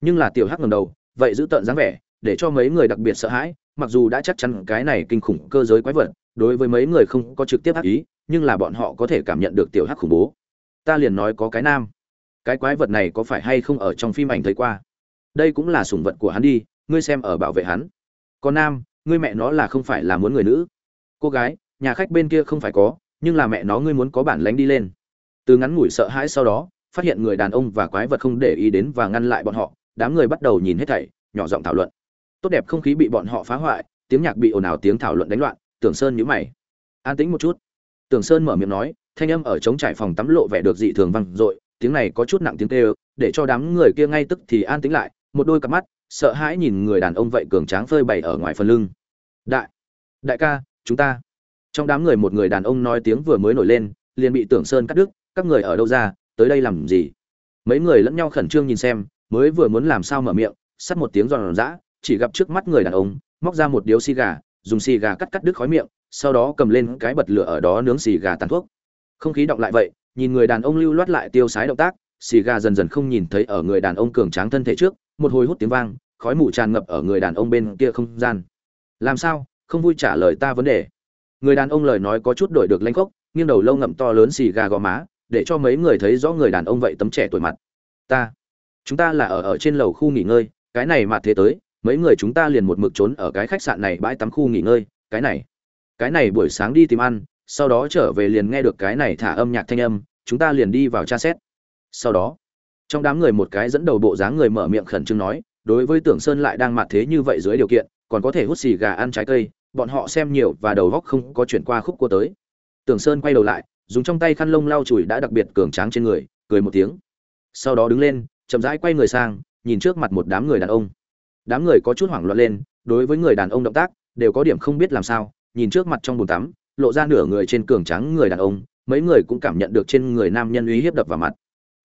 Nhưng là tiểu hắc ngầm đầu, vậy giữ tợn dáng vẻ, để cho mấy người đặc biệt sợ hãi, mặc dù đã chắc chắn cái này kinh khủng cơ giới quái vật, đối với mấy người không có trực tiếp ác ý, nhưng là bọn họ có thể cảm nhận được tiểu hắc khủng bố. Ta liền nói có cái nam cái quái vật này có phải hay không ở trong phim ảnh thấy qua? Đây cũng là sủng vật của hắn đi, ngươi xem ở bảo vệ hắn. Còn nam, ngươi mẹ nó là không phải là muốn người nữ. Cô gái, nhà khách bên kia không phải có, nhưng là mẹ nó ngươi muốn có bản lánh đi lên. Từ ngắn ngủi sợ hãi sau đó, phát hiện người đàn ông và quái vật không để ý đến và ngăn lại bọn họ, đám người bắt đầu nhìn hết thảy, nhỏ giọng thảo luận. Tốt đẹp không khí bị bọn họ phá hoại, tiếng nhạc bị ồn ào tiếng thảo luận đánh loạn, tưởng sơn nhíu mày. An tĩnh một chút. Tưởng sơn mở miệng nói, thanh âm ở trống trải phòng tắm lộ vẻ được dị thường vang dội tiếng này có chút nặng tiếng kêu, để cho đám người kia ngay tức thì an tĩnh lại, một đôi cặp mắt, sợ hãi nhìn người đàn ông vậy cường tráng phơi bày ở ngoài phần lưng. Đại đại ca, chúng ta. Trong đám người một người đàn ông nói tiếng vừa mới nổi lên, liền bị tưởng sơn cắt đứt, các người ở đâu ra, tới đây làm gì? Mấy người lẫn nhau khẩn trương nhìn xem, mới vừa muốn làm sao mở miệng, sắt một tiếng giòn giã, chỉ gặp trước mắt người đàn ông, móc ra một điếu xì gà, dùng xì gà cắt cắt đứt khói miệng, sau đó cầm lên cái bật lửa ở đó nướng xì gà tàn thuốc. Không khí động lại vậy nhìn người đàn ông lưu loát lại tiêu sái động tác, xì gà dần dần không nhìn thấy ở người đàn ông cường tráng thân thể trước, một hồi hút tiếng vang, khói mù tràn ngập ở người đàn ông bên kia không gian. Làm sao? Không vui trả lời ta vấn đề. Người đàn ông lời nói có chút đổi được lanh khốc, nghiêng đầu lâu ngậm to lớn xì gà gò má, để cho mấy người thấy rõ người đàn ông vậy tấm trẻ tuổi mặt. Ta, chúng ta là ở ở trên lầu khu nghỉ ngơi, cái này mà thế tới, mấy người chúng ta liền một mực trốn ở cái khách sạn này bãi tắm khu nghỉ ngơi, cái này cái này buổi sáng đi tìm ăn sau đó trở về liền nghe được cái này thả âm nhạc thanh âm, chúng ta liền đi vào tra xét. Sau đó, trong đám người một cái dẫn đầu bộ dáng người mở miệng khẩn trương nói, đối với tưởng sơn lại đang mặt thế như vậy dưới điều kiện, còn có thể hút xì gà ăn trái cây, bọn họ xem nhiều và đầu góc không có chuyển qua khúc cua tới. Tưởng sơn quay đầu lại, dùng trong tay khăn lông lau chùi đã đặc biệt cường tráng trên người, cười một tiếng. Sau đó đứng lên, chậm rãi quay người sang, nhìn trước mặt một đám người đàn ông. Đám người có chút hoảng loạn lên, đối với người đàn ông động tác, đều có điểm không biết làm sao, nhìn trước mặt trong bồn tắm lộ ra nửa người trên cường trắng người đàn ông, mấy người cũng cảm nhận được trên người nam nhân uy hiếp đập vào mặt.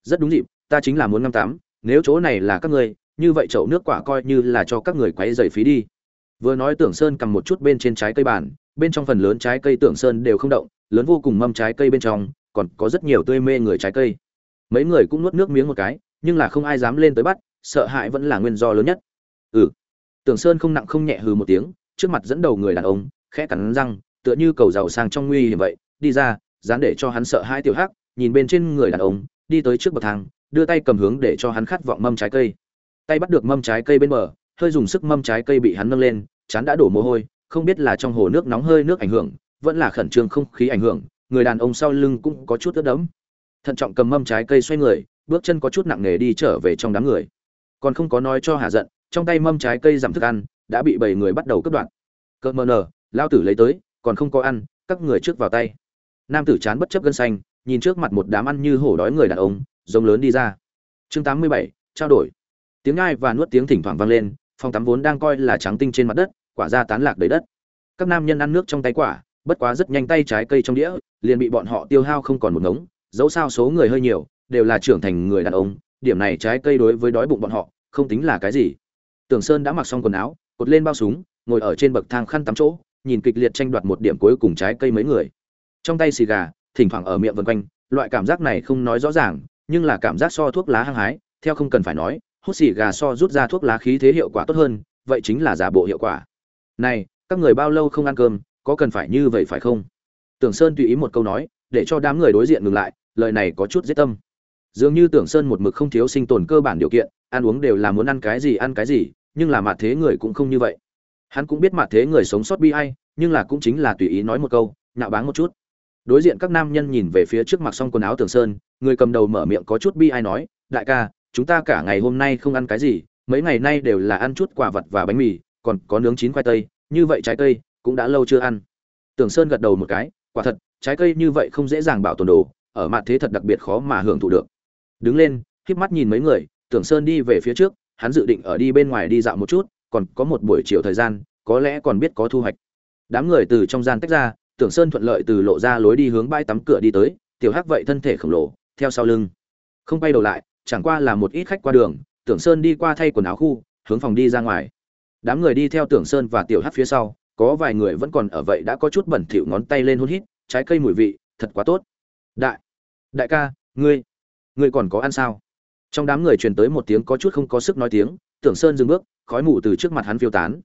Rất đúng dịp, ta chính là muốn ngâm tắm, nếu chỗ này là các ngươi như vậy chậu nước quả coi như là cho các người quấy dày phí đi. Vừa nói tưởng sơn cầm một chút bên trên trái cây bàn, bên trong phần lớn trái cây tưởng sơn đều không động, lớn vô cùng mâm trái cây bên trong, còn có rất nhiều tươi mê người trái cây. Mấy người cũng nuốt nước miếng một cái, nhưng là không ai dám lên tới bắt, sợ hãi vẫn là nguyên do lớn nhất. Ừ. Tưởng sơn không nặng không nhẹ hừ một tiếng, trước mặt dẫn đầu người đàn ông, khẽ cắn răng tựa như cầu giàu sang trong nguy hiểm vậy, đi ra, dán để cho hắn sợ hai tiểu hắc, nhìn bên trên người đàn ông, đi tới trước bậc thang, đưa tay cầm hướng để cho hắn khát vọng mâm trái cây. Tay bắt được mâm trái cây bên bờ, hơi dùng sức mâm trái cây bị hắn nâng lên, chán đã đổ mồ hôi, không biết là trong hồ nước nóng hơi nước ảnh hưởng, vẫn là khẩn trương không khí ảnh hưởng, người đàn ông sau lưng cũng có chút ướt đẫm. Thận trọng cầm mâm trái cây xoay người, bước chân có chút nặng nề đi trở về trong đám người. Còn không có nói cho hạ giận, trong tay mâm trái cây giảm thức ăn, đã bị bảy người bắt đầu cướp đoạt. Cợt mờ nở, lao tử lấy tới còn không có ăn các người trước vào tay. Nam tử chán bất chấp gân xanh nhìn trước mặt một đám ăn như hổ đói người đàn ông giống lớn đi ra. Chương 87, trao đổi. Tiếng ngai và nuốt tiếng thỉnh thoảng vang lên phòng tắm vốn đang coi là trắng tinh trên mặt đất quả ra tán lạc đầy đất. Các nam nhân ăn nước trong tay quả bất quá rất nhanh tay trái cây trong đĩa liền bị bọn họ tiêu hao không còn một ngống dẫu sao số người hơi nhiều đều là trưởng thành người đàn ông điểm này trái cây đối với đói bụng bọn họ không tính là cái gì. Tưởng sơn đã mặc xong quần áo cột lên bao súng ngồi ở trên bậc thang khăn tắm chỗ nhìn kịch liệt tranh đoạt một điểm cuối cùng trái cây mấy người. Trong tay xì gà, thỉnh thoảng ở miệng vân quanh, loại cảm giác này không nói rõ ràng, nhưng là cảm giác so thuốc lá hăng hái, theo không cần phải nói, hút xì gà so rút ra thuốc lá khí thế hiệu quả tốt hơn, vậy chính là giả bộ hiệu quả. Này, các người bao lâu không ăn cơm, có cần phải như vậy phải không? Tưởng sơn tùy ý một câu nói, để cho đám người đối diện ngừng lại, lời này có chút giết tâm. Dường như tưởng sơn một mực không thiếu sinh tồn cơ bản điều kiện, ăn uống đều là muốn ăn cái gì ăn cái gì, nhưng là mặt thế người cũng không như vậy hắn cũng biết mặt thế người sống sót bi ai, nhưng là cũng chính là tùy ý nói một câu nhạo báng một chút. Đối diện các nam nhân nhìn về phía trước mặt xong quần áo tường sơn, người cầm đầu mở miệng có chút bi ai nói, đại ca, chúng ta cả ngày hôm nay không ăn cái gì, mấy ngày nay đều là ăn chút quả vật và bánh mì, còn có nướng chín khoai tây, như vậy trái cây cũng đã lâu chưa ăn. Tường sơn gật đầu một cái, quả thật, trái cây như vậy không dễ dàng bảo tồn đồ, ở mặt thế thật đặc biệt khó mà hưởng thụ được. Đứng lên híp mắt nhìn mấy người tưởng sơn đi về phía trước, hắn dự định ở đi bên ngoài đi dạo một chút còn có một buổi chiều thời gian, có lẽ còn biết có thu hoạch. Đám người từ trong gian tách ra, tưởng sơn thuận lợi từ lộ ra lối đi hướng bãi tắm cửa đi tới, tiểu hắc vậy thân thể khổng lồ, theo sau lưng. Không bay đầu lại, chẳng qua là một ít khách qua đường, tưởng sơn đi qua thay quần áo khu, hướng phòng đi ra ngoài. Đám người đi theo tưởng sơn và tiểu hắc phía sau, có vài người vẫn còn ở vậy đã có chút bẩn thỉu ngón tay lên hôn hít, trái cây mùi vị, thật quá tốt. Đại đại ca, ngươi ngươi còn có ăn sao? Trong đám người truyền tới một tiếng có chút không có sức nói tiếng, tưởng sơn dừng bước khói mù từ trước mặt hắn phiêu tán.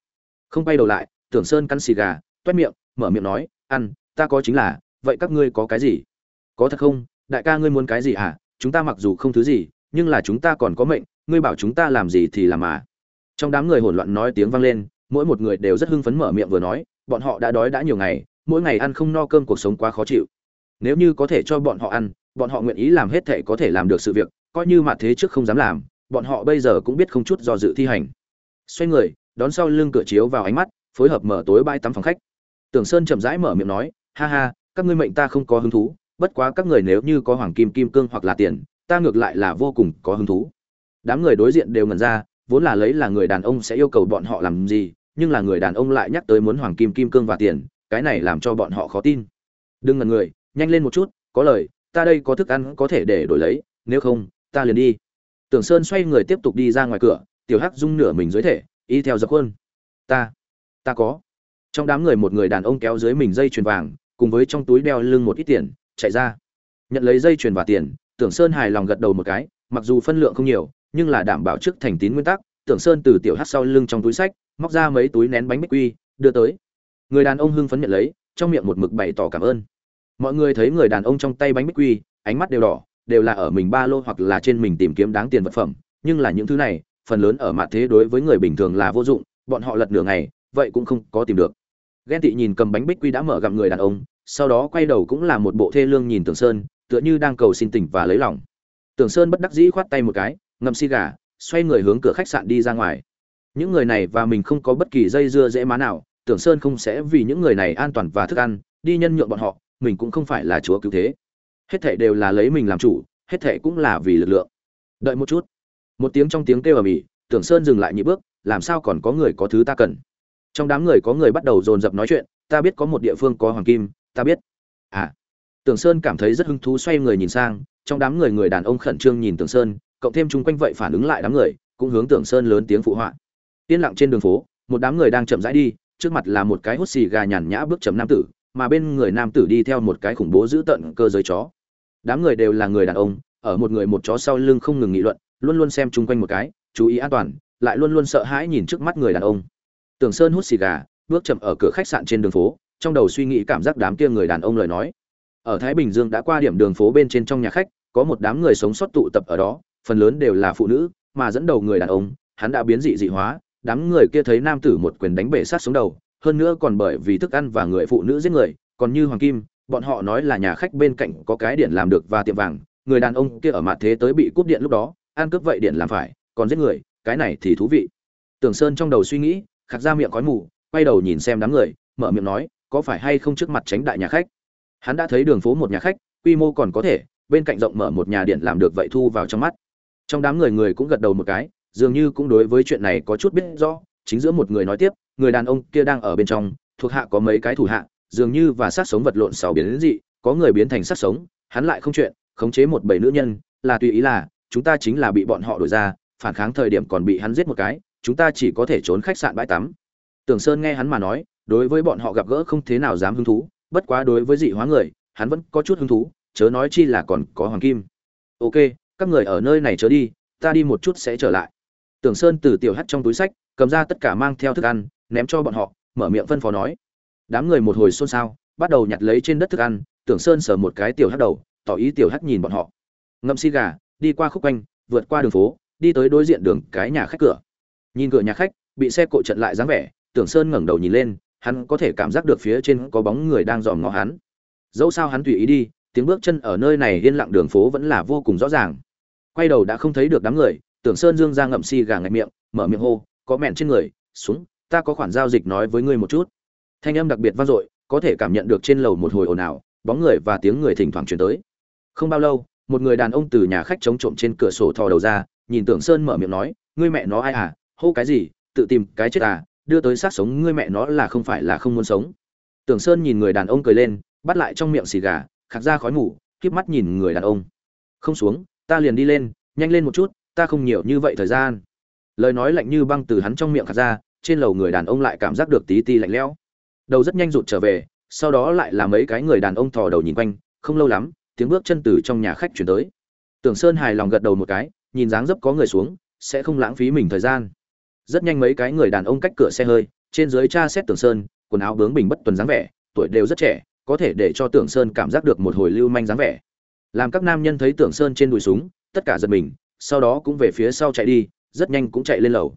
Không bay đầu lại, tưởng sơn cắn xì gà, toét miệng, mở miệng nói, ăn, ta có chính là, vậy các ngươi có cái gì? Có thật không? Đại ca ngươi muốn cái gì hả? Chúng ta mặc dù không thứ gì, nhưng là chúng ta còn có mệnh, ngươi bảo chúng ta làm gì thì làm mà. Trong đám người hỗn loạn nói tiếng vang lên, mỗi một người đều rất hưng phấn mở miệng vừa nói, bọn họ đã đói đã nhiều ngày, mỗi ngày ăn không no cơm cuộc sống quá khó chịu. Nếu như có thể cho bọn họ ăn, bọn họ nguyện ý làm hết thể có thể làm được sự việc, coi như mà thế trước không dám làm, bọn họ bây giờ cũng biết không chút do dự thi hành xoay người, đón sau lưng cửa chiếu vào ánh mắt, phối hợp mở tối bãi tắm phòng khách. Tưởng sơn chậm rãi mở miệng nói, ha ha, các ngươi mệnh ta không có hứng thú, bất quá các người nếu như có hoàng kim kim cương hoặc là tiền, ta ngược lại là vô cùng có hứng thú. Đám người đối diện đều ngẩn ra, vốn là lấy là người đàn ông sẽ yêu cầu bọn họ làm gì, nhưng là người đàn ông lại nhắc tới muốn hoàng kim kim cương và tiền, cái này làm cho bọn họ khó tin. Đừng ngần người, nhanh lên một chút, có lời, ta đây có thức ăn có thể để đổi lấy, nếu không, ta liền đi. Tưởng sơn xoay người tiếp tục đi ra ngoài cửa tiểu hắc dung nửa mình dưới thể, y theo dập khuôn. Ta ta có. Trong đám người một người đàn ông kéo dưới mình dây chuyền vàng, cùng với trong túi đeo lưng một ít tiền, chạy ra. Nhận lấy dây chuyền và tiền, tưởng sơn hài lòng gật đầu một cái, mặc dù phân lượng không nhiều, nhưng là đảm bảo trước thành tín nguyên tắc, tưởng sơn từ tiểu hắc sau lưng trong túi sách, móc ra mấy túi nén bánh bích quy, đưa tới. Người đàn ông hưng phấn nhận lấy, trong miệng một mực bày tỏ cảm ơn. Mọi người thấy người đàn ông trong tay bánh bích quy, ánh mắt đều đỏ, đều là ở mình ba lô hoặc là trên mình tìm kiếm đáng tiền vật phẩm, nhưng là những thứ này phần lớn ở mặt thế đối với người bình thường là vô dụng, bọn họ lật nửa ngày, vậy cũng không có tìm được. Ghen tị nhìn cầm bánh bích quy đã mở gặp người đàn ông, sau đó quay đầu cũng là một bộ thê lương nhìn tưởng sơn, tựa như đang cầu xin tình và lấy lòng. Tưởng sơn bất đắc dĩ khoát tay một cái, ngậm xi gà, xoay người hướng cửa khách sạn đi ra ngoài. Những người này và mình không có bất kỳ dây dưa dễ má nào, tưởng sơn không sẽ vì những người này an toàn và thức ăn, đi nhân nhượng bọn họ, mình cũng không phải là chúa cứu thế. Hết thệ đều là lấy mình làm chủ, hết thệ cũng là vì lực lượng. Đợi một chút một tiếng trong tiếng kêu ở mỹ tưởng sơn dừng lại nhị bước, làm sao còn có người có thứ ta cần? Trong đám người có người bắt đầu dồn dập nói chuyện, ta biết có một địa phương có hoàng kim, ta biết. À tưởng sơn cảm thấy rất hứng thú xoay người nhìn sang, trong đám người người đàn ông khẩn trương nhìn tưởng sơn, cộng thêm chung quanh vậy phản ứng lại đám người, cũng hướng tưởng sơn lớn tiếng phụ họa. Yên lặng trên đường phố, một đám người đang chậm rãi đi, trước mặt là một cái hút xì gà nhàn nhã bước chậm nam tử, mà bên người nam tử đi theo một cái khủng bố dữ tợn cơ giới chó. Đám người đều là người đàn ông, ở một người một chó sau lưng không ngừng nghị luận luôn luôn xem chung quanh một cái, chú ý an toàn, lại luôn luôn sợ hãi nhìn trước mắt người đàn ông. Tưởng sơn hút xì gà, bước chậm ở cửa khách sạn trên đường phố, trong đầu suy nghĩ cảm giác đám kia người đàn ông lời nói. Ở thái bình dương đã qua điểm đường phố bên trên trong nhà khách, có một đám người sống sót tụ tập ở đó, phần lớn đều là phụ nữ, mà dẫn đầu người đàn ông, hắn đã biến dị dị hóa, đám người kia thấy nam tử một quyền đánh bể sát xuống đầu, hơn nữa còn bởi vì thức ăn và người phụ nữ giết người, còn như hoàng kim, bọn họ nói là nhà khách bên cạnh có cái điện làm được và tiệm vàng, người đàn ông kia ở mặt thế tới bị cúp điện lúc đó ăn cướp vậy điện làm phải, còn giết người, cái này thì thú vị. Tưởng sơn trong đầu suy nghĩ, khạc ra miệng khói mù, quay đầu nhìn xem đám người, mở miệng nói, có phải hay không trước mặt tránh đại nhà khách? Hắn đã thấy đường phố một nhà khách, quy mô còn có thể, bên cạnh rộng mở một nhà điện làm được vậy thu vào trong mắt. Trong đám người người cũng gật đầu một cái, dường như cũng đối với chuyện này có chút biết rõ, chính giữa một người nói tiếp, người đàn ông kia đang ở bên trong, thuộc hạ có mấy cái thủ hạ, dường như và sát sống vật lộn xào biến đến dị, có người biến thành sát sống, hắn lại không chuyện, khống chế một bầy nữ nhân, là tùy ý là chúng ta chính là bị bọn họ đuổi ra, phản kháng thời điểm còn bị hắn giết một cái, chúng ta chỉ có thể trốn khách sạn bãi tắm. Tưởng sơn nghe hắn mà nói, đối với bọn họ gặp gỡ không thế nào dám hứng thú, bất quá đối với dị hóa người, hắn vẫn có chút hứng thú, chớ nói chi là còn có hoàng kim. Ok, các người ở nơi này chớ đi, ta đi một chút sẽ trở lại. Tưởng sơn từ tiểu hắt trong túi sách, cầm ra tất cả mang theo thức ăn, ném cho bọn họ, mở miệng phân phó nói, đám người một hồi xôn xao, bắt đầu nhặt lấy trên đất thức ăn. Tưởng sơn sờ một cái tiểu hắt đầu, tỏ ý tiểu hắt nhìn bọn họ. Ngậm xi gà đi qua khúc quanh, vượt qua đường phố, đi tới đối diện đường cái nhà khách cửa. Nhìn cửa nhà khách, bị xe cộ chặn lại dáng vẻ, tưởng sơn ngẩng đầu nhìn lên, hắn có thể cảm giác được phía trên có bóng người đang dòm ngó hắn. Dẫu sao hắn tùy ý đi, tiếng bước chân ở nơi này yên lặng đường phố vẫn là vô cùng rõ ràng. Quay đầu đã không thấy được đám người, tưởng sơn dương ra ngậm si gà ngạch miệng, mở miệng hô, có mẹn trên người, xuống, ta có khoản giao dịch nói với ngươi một chút. Thanh âm đặc biệt vang dội, có thể cảm nhận được trên lầu một hồi ồn ào, bóng người và tiếng người thỉnh thoảng truyền tới. Không bao lâu một người đàn ông từ nhà khách chống trộm trên cửa sổ thò đầu ra, nhìn tưởng sơn mở miệng nói, ngươi mẹ nó ai à? Hô cái gì? Tự tìm cái chết à? Đưa tới sát sống ngươi mẹ nó là không phải là không muốn sống. Tưởng sơn nhìn người đàn ông cười lên, bắt lại trong miệng xì gà, khạc ra khói mù híp mắt nhìn người đàn ông. Không xuống, ta liền đi lên, nhanh lên một chút, ta không nhiều như vậy thời gian. Lời nói lạnh như băng từ hắn trong miệng khạc ra, trên lầu người đàn ông lại cảm giác được tí ti lạnh lẽo. Đầu rất nhanh rụt trở về, sau đó lại là mấy cái người đàn ông thò đầu nhìn quanh, không lâu lắm tiếng bước chân từ trong nhà khách chuyển tới. Tưởng sơn hài lòng gật đầu một cái, nhìn dáng dấp có người xuống, sẽ không lãng phí mình thời gian. Rất nhanh mấy cái người đàn ông cách cửa xe hơi, trên dưới cha xét tưởng sơn, quần áo bướng bình bất tuần dáng vẻ, tuổi đều rất trẻ, có thể để cho tưởng sơn cảm giác được một hồi lưu manh dáng vẻ. Làm các nam nhân thấy tưởng sơn trên đùi súng, tất cả giật mình, sau đó cũng về phía sau chạy đi, rất nhanh cũng chạy lên lầu.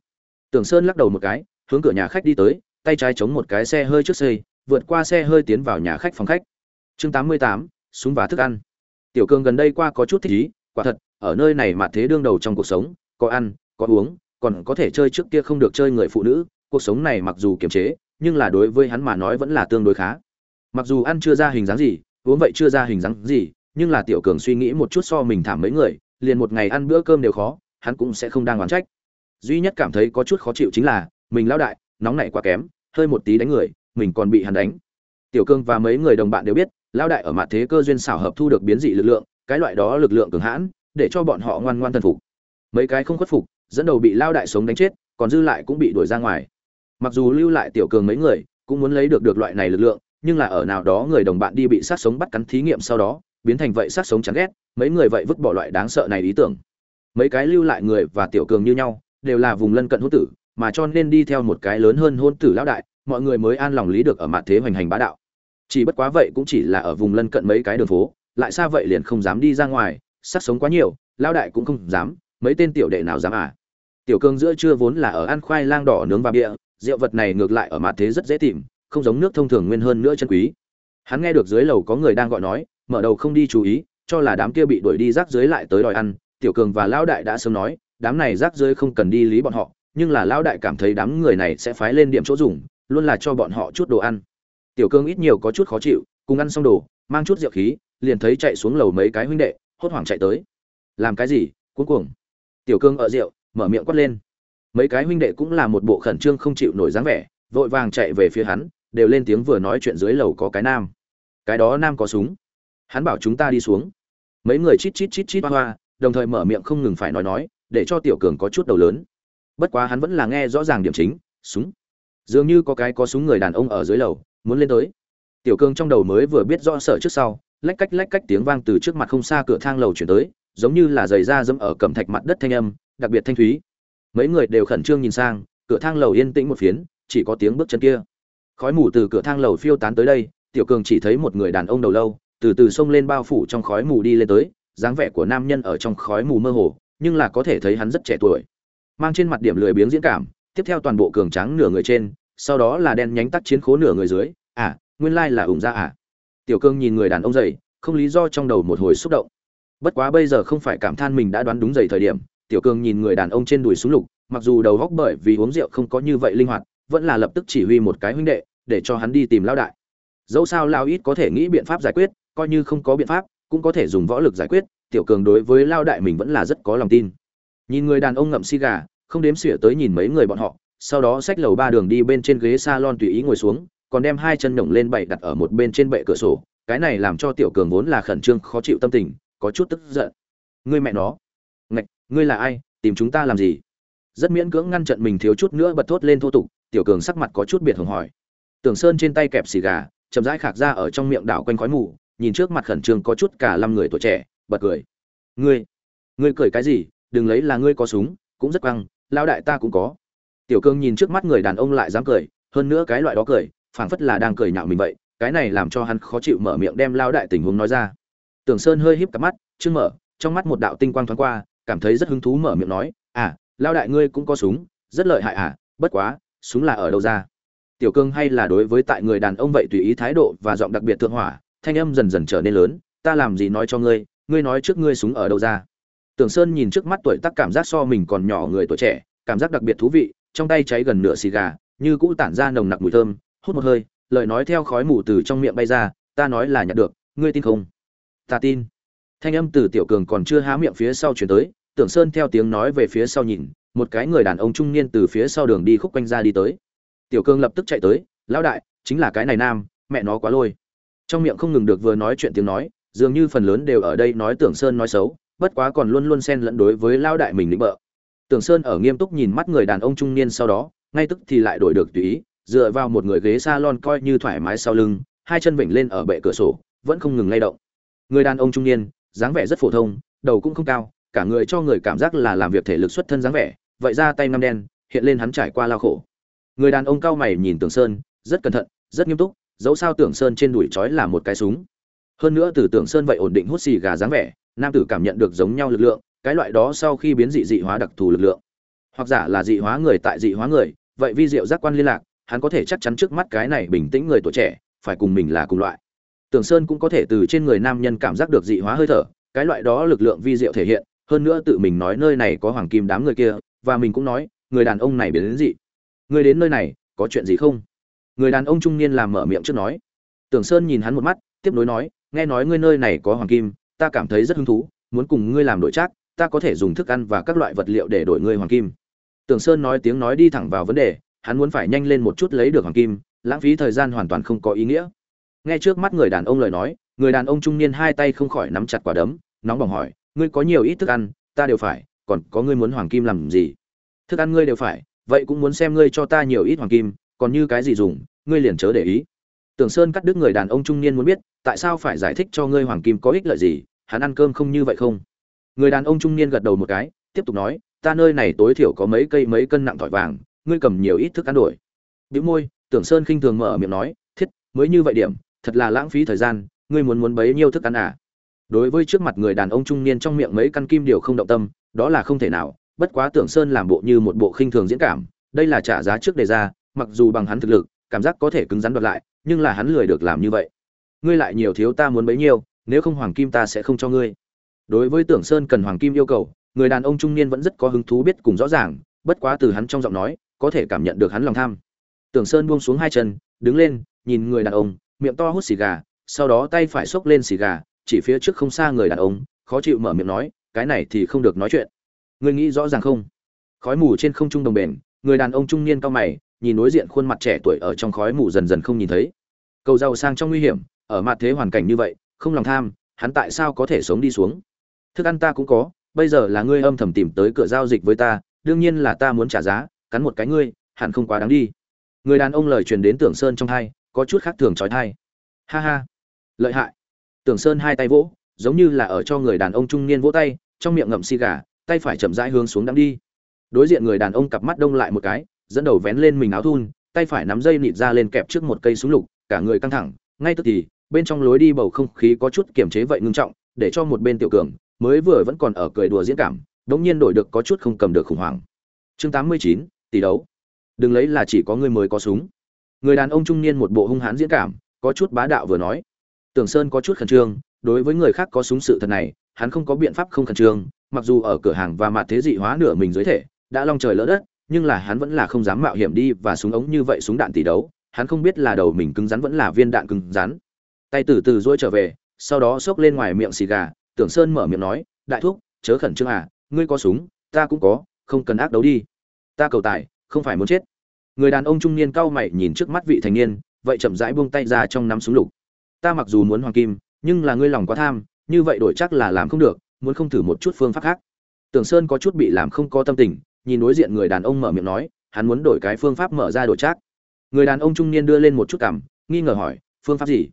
Tưởng sơn lắc đầu một cái, hướng cửa nhà khách đi tới, tay trái chống một cái xe hơi trước xây vượt qua xe hơi tiến vào nhà khách phòng khách. Chương tám mươi tám, súng và thức ăn tiểu cường gần đây qua có chút thích ý, quả thật, ở nơi này mà thế đương đầu trong cuộc sống, có ăn, có uống, còn có thể chơi trước kia không được chơi người phụ nữ, cuộc sống này mặc dù kiềm chế, nhưng là đối với hắn mà nói vẫn là tương đối khá. Mặc dù ăn chưa ra hình dáng gì, uống vậy chưa ra hình dáng gì, nhưng là tiểu cường suy nghĩ một chút so mình thảm mấy người, liền một ngày ăn bữa cơm đều khó, hắn cũng sẽ không đang oán trách. Duy nhất cảm thấy có chút khó chịu chính là, mình lão đại, nóng nảy quá kém, hơi một tí đánh người, mình còn bị hắn đánh. Tiểu cương và mấy người đồng bạn đều biết lão đại ở mặt thế cơ duyên xảo hợp thu được biến dị lực lượng, cái loại đó lực lượng cường hãn, để cho bọn họ ngoan ngoan thần phục. Mấy cái không khuất phục, dẫn đầu bị lao đại sống đánh chết, còn dư lại cũng bị đuổi ra ngoài. Mặc dù lưu lại tiểu cường mấy người, cũng muốn lấy được được loại này lực lượng, nhưng là ở nào đó người đồng bạn đi bị sát sống bắt cắn thí nghiệm sau đó, biến thành vậy sát sống chán ghét, mấy người vậy vứt bỏ loại đáng sợ này ý tưởng. Mấy cái lưu lại người và tiểu cường như nhau, đều là vùng lân cận hôn tử, mà cho nên đi theo một cái lớn hơn hôn tử lão đại, mọi người mới an lòng lý được ở mặt thế hoành hành bá đạo chỉ bất quá vậy cũng chỉ là ở vùng lân cận mấy cái đường phố, lại xa vậy liền không dám đi ra ngoài, sát sống quá nhiều, lão đại cũng không dám, mấy tên tiểu đệ nào dám à? Tiểu cương giữa trưa vốn là ở ăn khoai lang đỏ nướng và bia, rượu vật này ngược lại ở mặt thế rất dễ tìm, không giống nước thông thường nguyên hơn nữa chân quý. Hắn nghe được dưới lầu có người đang gọi nói, mở đầu không đi chú ý, cho là đám kia bị đuổi đi rác dưới lại tới đòi ăn. Tiểu cường và lão đại đã sớm nói, đám này rác dưới không cần đi lý bọn họ, nhưng là lão đại cảm thấy đám người này sẽ phái lên điểm chỗ dùng, luôn là cho bọn họ chút đồ ăn tiểu Cương ít nhiều có chút khó chịu, cùng ăn xong đồ, mang chút rượu khí, liền thấy chạy xuống lầu mấy cái huynh đệ, hốt hoảng chạy tới. Làm cái gì cuối cùng tiểu cương ở rượu, mở miệng quát lên. Mấy cái huynh đệ cũng là một bộ khẩn trương không chịu nổi dáng vẻ, vội vàng chạy về phía hắn, đều lên tiếng vừa nói chuyện dưới lầu có cái nam. Cái đó nam có súng. Hắn bảo chúng ta đi xuống. Mấy người chít chít chít chít hoa hoa, đồng thời mở miệng không ngừng phải nói nói, để cho tiểu cường có chút đầu lớn. Bất quá hắn vẫn là nghe rõ ràng điểm chính, súng. Dường như có cái có súng người đàn ông ở dưới lầu muốn lên tới. Tiểu cương trong đầu mới vừa biết rõ sợ trước sau, lách cách lách cách tiếng vang từ trước mặt không xa cửa thang lầu chuyển tới, giống như là giày da dẫm ở cẩm thạch mặt đất thanh âm, đặc biệt thanh thúy. Mấy người đều khẩn trương nhìn sang, cửa thang lầu yên tĩnh một phiến, chỉ có tiếng bước chân kia. Khói mù từ cửa thang lầu phiêu tán tới đây, tiểu cường chỉ thấy một người đàn ông đầu lâu, từ từ xông lên bao phủ trong khói mù đi lên tới, dáng vẻ của nam nhân ở trong khói mù mơ hồ, nhưng là có thể thấy hắn rất trẻ tuổi. Mang trên mặt điểm lười biếng diễn cảm, tiếp theo toàn bộ cường trắng nửa người trên sau đó là đen nhánh tắt chiến khố nửa người dưới. À nguyên lai là ủng ra à. Tiểu cương nhìn người đàn ông dày, không lý do trong đầu một hồi xúc động. Bất quá bây giờ không phải cảm than mình đã đoán đúng dày thời điểm tiểu cương nhìn người đàn ông trên đùi súng lục mặc dù đầu góc bởi vì uống rượu không có như vậy linh hoạt vẫn là lập tức chỉ huy một cái huynh đệ để cho hắn đi tìm lao đại. Dẫu sao lao ít có thể nghĩ biện pháp giải quyết coi như không có biện pháp cũng có thể dùng võ lực giải quyết tiểu cường đối với lao đại mình vẫn là rất có lòng tin. Nhìn người đàn ông ngậm xi gà không đếm xỉa tới nhìn mấy người bọn họ sau đó xách lầu ba đường đi bên trên ghế salon tùy ý ngồi xuống, còn đem hai chân nhổng lên bậy đặt ở một bên trên bệ cửa sổ. Cái này làm cho tiểu cường vốn là khẩn trương, khó chịu tâm tình, có chút tức giận. Ngươi mẹ nó. Ngạch, ngươi là ai? Tìm chúng ta làm gì? Rất miễn cưỡng ngăn trận mình thiếu chút nữa bật thốt lên thô tục, tiểu cường sắc mặt có chút biệt hồng hỏi. Tưởng sơn trên tay kẹp xì gà, chậm rãi khạc ra ở trong miệng đảo quanh khói mù, nhìn trước mặt khẩn trương có chút cả năm người tuổi trẻ, bật cười. Ngươi ngươi cười cái gì? Đừng lấy là ngươi có súng, cũng rất căng lao đại ta cũng có tiểu cương nhìn trước mắt người đàn ông lại dám cười, hơn nữa cái loại đó cười, phảng phất là đang cười nhạo mình vậy, cái này làm cho hắn khó chịu mở miệng đem lao đại tình huống nói ra. Tưởng sơn hơi híp cặp mắt chưng mở, trong mắt một đạo tinh quang thoáng qua, cảm thấy rất hứng thú mở miệng nói à lao đại ngươi cũng có súng, rất lợi hại à bất quá, súng là ở đâu ra? Tiểu cương hay là đối với tại người đàn ông vậy tùy ý thái độ và giọng đặc biệt thượng hỏa, thanh âm dần dần trở nên lớn, ta làm gì nói cho ngươi ngươi nói trước ngươi súng ở đâu ra? Tưởng sơn nhìn trước mắt tuổi tác cảm giác so mình còn nhỏ người tuổi trẻ, cảm giác đặc biệt thú vị trong tay cháy gần nửa xì gà, như cũ tản ra nồng nặc mùi thơm, hút một hơi, lời nói theo khói mù từ trong miệng bay ra, ta nói là nhặt được, ngươi tin không? Ta tin. Thanh âm từ tiểu cường còn chưa há miệng phía sau chuyển tới, tưởng sơn theo tiếng nói về phía sau nhìn, một cái người đàn ông trung niên từ phía sau đường đi khúc quanh ra đi tới. Tiểu cường lập tức chạy tới, lão đại, chính là cái này nam, mẹ nó quá lôi. Trong miệng không ngừng được vừa nói chuyện tiếng nói, dường như phần lớn đều ở đây nói tưởng sơn nói xấu, bất quá còn luôn luôn xen lẫn đối với lão đại mình lĩnh bợ tưởng sơn ở nghiêm túc nhìn mắt người đàn ông trung niên sau đó, ngay tức thì lại đổi được tùy ý, dựa vào một người ghế salon coi như thoải mái sau lưng, hai chân vểnh lên ở bệ cửa sổ, vẫn không ngừng lay động. Người đàn ông trung niên, dáng vẻ rất phổ thông, đầu cũng không cao, cả người cho người cảm giác là làm việc thể lực xuất thân dáng vẻ, vậy ra tay ngăm đen, hiện lên hắn trải qua lao khổ. Người đàn ông cao mày nhìn tưởng sơn, rất cẩn thận, rất nghiêm túc, dẫu sao tưởng sơn trên đùi trói là một cái súng. Hơn nữa từ tưởng sơn vậy ổn định hút xì gà dáng vẻ, nam tử cảm nhận được giống nhau lực lượng cái loại đó sau khi biến dị dị hóa đặc thù lực lượng. Hoặc giả là dị hóa người tại dị hóa người, vậy vi diệu giác quan liên lạc, hắn có thể chắc chắn trước mắt cái này bình tĩnh người tuổi trẻ, phải cùng mình là cùng loại. Tưởng sơn cũng có thể từ trên người nam nhân cảm giác được dị hóa hơi thở, cái loại đó lực lượng vi diệu thể hiện, hơn nữa tự mình nói nơi này có hoàng kim đám người kia, và mình cũng nói, người đàn ông này biến đến dị. Người đến nơi này, có chuyện gì không? Người đàn ông trung niên làm mở miệng trước nói. Tưởng sơn nhìn hắn một mắt, tiếp nối nói, nghe nói ngươi nơi này có hoàng kim, ta cảm thấy rất hứng thú, muốn cùng ngươi làm đội trác ta có thể dùng thức ăn và các loại vật liệu để đổi ngươi hoàng kim. Tưởng sơn nói tiếng nói đi thẳng vào vấn đề, hắn muốn phải nhanh lên một chút lấy được hoàng kim, lãng phí thời gian hoàn toàn không có ý nghĩa. Nghe trước mắt người đàn ông lời nói, người đàn ông trung niên hai tay không khỏi nắm chặt quả đấm, nóng bỏng hỏi, ngươi có nhiều ít thức ăn? Ta đều phải, còn có ngươi muốn hoàng kim làm gì? Thức ăn ngươi đều phải, vậy cũng muốn xem ngươi cho ta nhiều ít hoàng kim, còn như cái gì dùng, ngươi liền chớ để ý. Tưởng sơn cắt đứt người đàn ông trung niên muốn biết, tại sao phải giải thích cho ngươi hoàng kim có ích lợi gì, hắn ăn cơm không như vậy không? Người đàn ông trung niên gật đầu một cái, tiếp tục nói, ta nơi này tối thiểu có mấy cây mấy cân nặng thỏi vàng, ngươi cầm nhiều ít thức ăn đổi. Bĩu môi, tưởng sơn khinh thường mở miệng nói, thiết, mới như vậy điểm, thật là lãng phí thời gian, ngươi muốn muốn bấy nhiêu thức ăn à? Đối với trước mặt người đàn ông trung niên trong miệng mấy căn kim điều không động tâm, đó là không thể nào, bất quá tưởng sơn làm bộ như một bộ khinh thường diễn cảm, đây là trả giá trước đề ra, mặc dù bằng hắn thực lực, cảm giác có thể cứng rắn đoạt lại, nhưng là hắn lười được làm như vậy. Ngươi lại nhiều thiếu ta muốn bấy nhiêu, nếu không hoàng kim ta sẽ không cho ngươi đối với tưởng sơn cần hoàng kim yêu cầu, người đàn ông trung niên vẫn rất có hứng thú biết cùng rõ ràng, bất quá từ hắn trong giọng nói, có thể cảm nhận được hắn lòng tham. Tưởng sơn buông xuống hai chân, đứng lên, nhìn người đàn ông, miệng to hút xì gà, sau đó tay phải xốc lên xì gà, chỉ phía trước không xa người đàn ông, khó chịu mở miệng nói, cái này thì không được nói chuyện. Người nghĩ rõ ràng không? Khói mù trên không trung đồng bền, người đàn ông trung niên cao mày, nhìn đối diện khuôn mặt trẻ tuổi ở trong khói mù dần dần không nhìn thấy. Cầu giàu sang trong nguy hiểm, ở mặt thế hoàn cảnh như vậy, không lòng tham, hắn tại sao có thể sống đi xuống? Thức ăn ta cũng có, bây giờ là ngươi âm thầm tìm tới cửa giao dịch với ta, đương nhiên là ta muốn trả giá, cắn một cái ngươi, hẳn không quá đáng đi. Người đàn ông lời truyền đến tưởng sơn trong thai, có chút khác thường trói thai. Ha ha. Lợi hại. Tưởng sơn hai tay vỗ, giống như là ở cho người đàn ông trung niên vỗ tay, trong miệng ngậm xi gà, tay phải chậm rãi hướng xuống đắm đi. Đối diện người đàn ông cặp mắt đông lại một cái, dẫn đầu vén lên mình áo thun, tay phải nắm dây nịt ra lên kẹp trước một cây súng lục, cả người căng thẳng. Ngay tức thì, bên trong lối đi bầu không khí có chút kiềm chế vậy ngưng trọng, để cho một bên tiểu cường mới vừa vẫn còn ở cười đùa diễn cảm, đống nhiên đổi được có chút không cầm được khủng hoảng. Chương tám mươi chín, tỷ đấu. Đừng lấy là chỉ có người mới có súng. Người đàn ông trung niên một bộ hung hãn diễn cảm, có chút bá đạo vừa nói. Tưởng sơn có chút khẩn trương, đối với người khác có súng sự thật này, hắn không có biện pháp không khẩn trương, mặc dù ở cửa hàng và mặt thế dị hóa nửa mình dưới thể, đã long trời lỡ đất, nhưng là hắn vẫn là không dám mạo hiểm đi và súng ống như vậy súng đạn tỷ đấu. Hắn không biết là đầu mình cứng rắn vẫn là viên đạn cứng rắn. Tay từ từ dỗi trở về, sau đó xốc lên ngoài miệng xì gà tưởng sơn mở miệng nói đại thúc chớ khẩn trương à ngươi có súng ta cũng có không cần ác đấu đi. Ta cầu tài không phải muốn chết. Người đàn ông trung niên cau mày nhìn trước mắt vị thành niên vậy chậm rãi buông tay ra trong nắm súng lục. Ta mặc dù muốn hoàng kim nhưng là ngươi lòng quá tham như vậy đổi chắc là làm không được muốn không thử một chút phương pháp khác. Tưởng sơn có chút bị làm không có tâm tình nhìn đối diện người đàn ông mở miệng nói hắn muốn đổi cái phương pháp mở ra đổi chắc. Người đàn ông trung niên đưa lên một chút cằm, nghi ngờ hỏi phương pháp gì?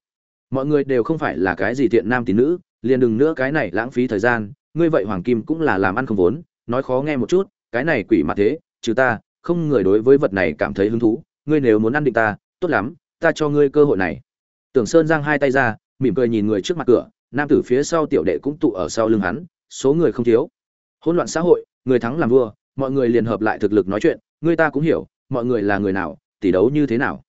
Mọi người đều không phải là cái gì thiện nam tín nữ liền đừng nữa cái này lãng phí thời gian, ngươi vậy hoàng kim cũng là làm ăn không vốn, nói khó nghe một chút, cái này quỷ mặt thế, trừ ta, không người đối với vật này cảm thấy hứng thú, ngươi nếu muốn ăn định ta, tốt lắm, ta cho ngươi cơ hội này. Tưởng sơn giang hai tay ra, mỉm cười nhìn người trước mặt cửa, nam tử phía sau tiểu đệ cũng tụ ở sau lưng hắn, số người không thiếu. Hỗn loạn xã hội, người thắng làm vua, mọi người liền hợp lại thực lực nói chuyện người ta cũng hiểu, mọi người là người nào, tỷ đấu như thế nào.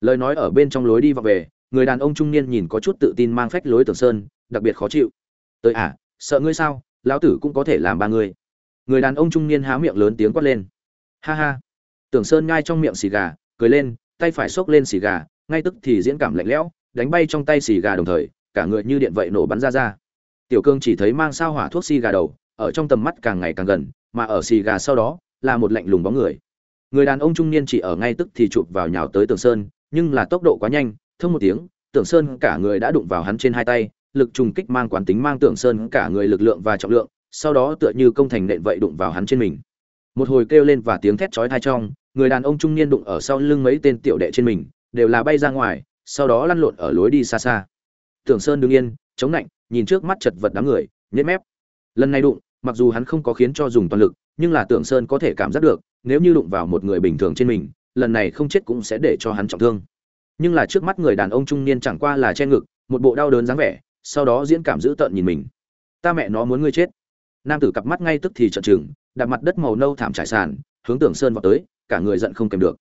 Lời nói ở bên trong lối đi vào về, người đàn ông trung niên nhìn có chút tự tin mang phách lối tưởng sơn đặc biệt khó chịu. Tới à sợ ngươi sao? Lão tử cũng có thể làm ba người người đàn ông trung niên há miệng lớn tiếng quát lên. Ha ha. Tưởng sơn ngay trong miệng xì gà, cười lên, tay phải xốc lên xì gà, ngay tức thì diễn cảm lạnh lẽo, đánh bay trong tay xì gà đồng thời, cả người như điện vậy nổ bắn ra ra. Tiểu cương chỉ thấy mang sao hỏa thuốc xì gà đầu, ở trong tầm mắt càng ngày càng gần, mà ở xì gà sau đó, là một lạnh lùng bóng người. Người đàn ông trung niên chỉ ở ngay tức thì chụp vào nhào tới tường sơn, nhưng là tốc độ quá nhanh, thông một tiếng, tưởng sơn cả người đã đụng vào hắn trên hai tay lực trùng kích mang quán tính mang tưởng sơn cả người lực lượng và trọng lượng, sau đó tựa như công thành nện vậy đụng vào hắn trên mình. Một hồi kêu lên và tiếng thét chói tai trong, người đàn ông trung niên đụng ở sau lưng mấy tên tiểu đệ trên mình, đều là bay ra ngoài, sau đó lăn lộn ở lối đi xa xa. Tưởng sơn đứng yên, chống lạnh nhìn trước mắt chật vật đám người, nhếch mép. Lần này đụng, mặc dù hắn không có khiến cho dùng toàn lực, nhưng là tưởng sơn có thể cảm giác được, nếu như đụng vào một người bình thường trên mình, lần này không chết cũng sẽ để cho hắn trọng thương. Nhưng là trước mắt người đàn ông trung niên chẳng qua là che ngực, một bộ đau đớn dáng vẻ sau đó diễn cảm dữ tợn nhìn mình. Ta mẹ nó muốn ngươi chết. Nam tử cặp mắt ngay tức thì trợn trừng đặt mặt đất màu nâu thảm trải sàn, hướng tưởng sơn vọt tới, cả người giận không kèm được.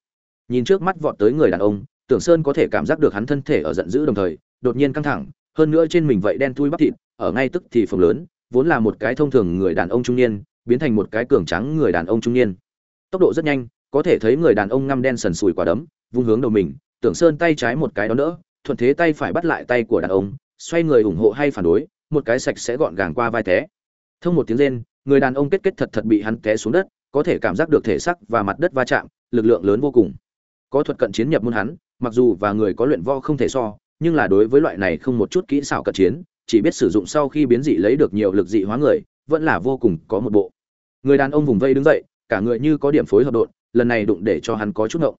Nhìn trước mắt vọt tới người đàn ông, tưởng sơn có thể cảm giác được hắn thân thể ở giận dữ đồng thời, đột nhiên căng thẳng, hơn nữa trên mình vậy đen thui bắp thịt, ở ngay tức thì phồng lớn, vốn là một cái thông thường người đàn ông trung niên, biến thành một cái cường trắng người đàn ông trung niên. Tốc độ rất nhanh, có thể thấy người đàn ông ngăm đen sần sùi quả đấm, vung hướng đầu mình, tưởng sơn tay trái một cái đó đỡ, thuận thế tay phải bắt lại tay của đàn ông xoay người ủng hộ hay phản đối một cái sạch sẽ gọn gàng qua vai té. Thông một tiếng lên, người đàn ông kết kết thật thật bị hắn té xuống đất có thể cảm giác được thể xác và mặt đất va chạm lực lượng lớn vô cùng. Có thuật cận chiến nhập môn hắn mặc dù và người có luyện vo không thể so nhưng là đối với loại này không một chút kỹ xảo cận chiến chỉ biết sử dụng sau khi biến dị lấy được nhiều lực dị hóa người vẫn là vô cùng có một bộ. Người đàn ông vùng vây đứng dậy cả người như có điểm phối hợp đột lần này đụng để cho hắn có chút ngộng.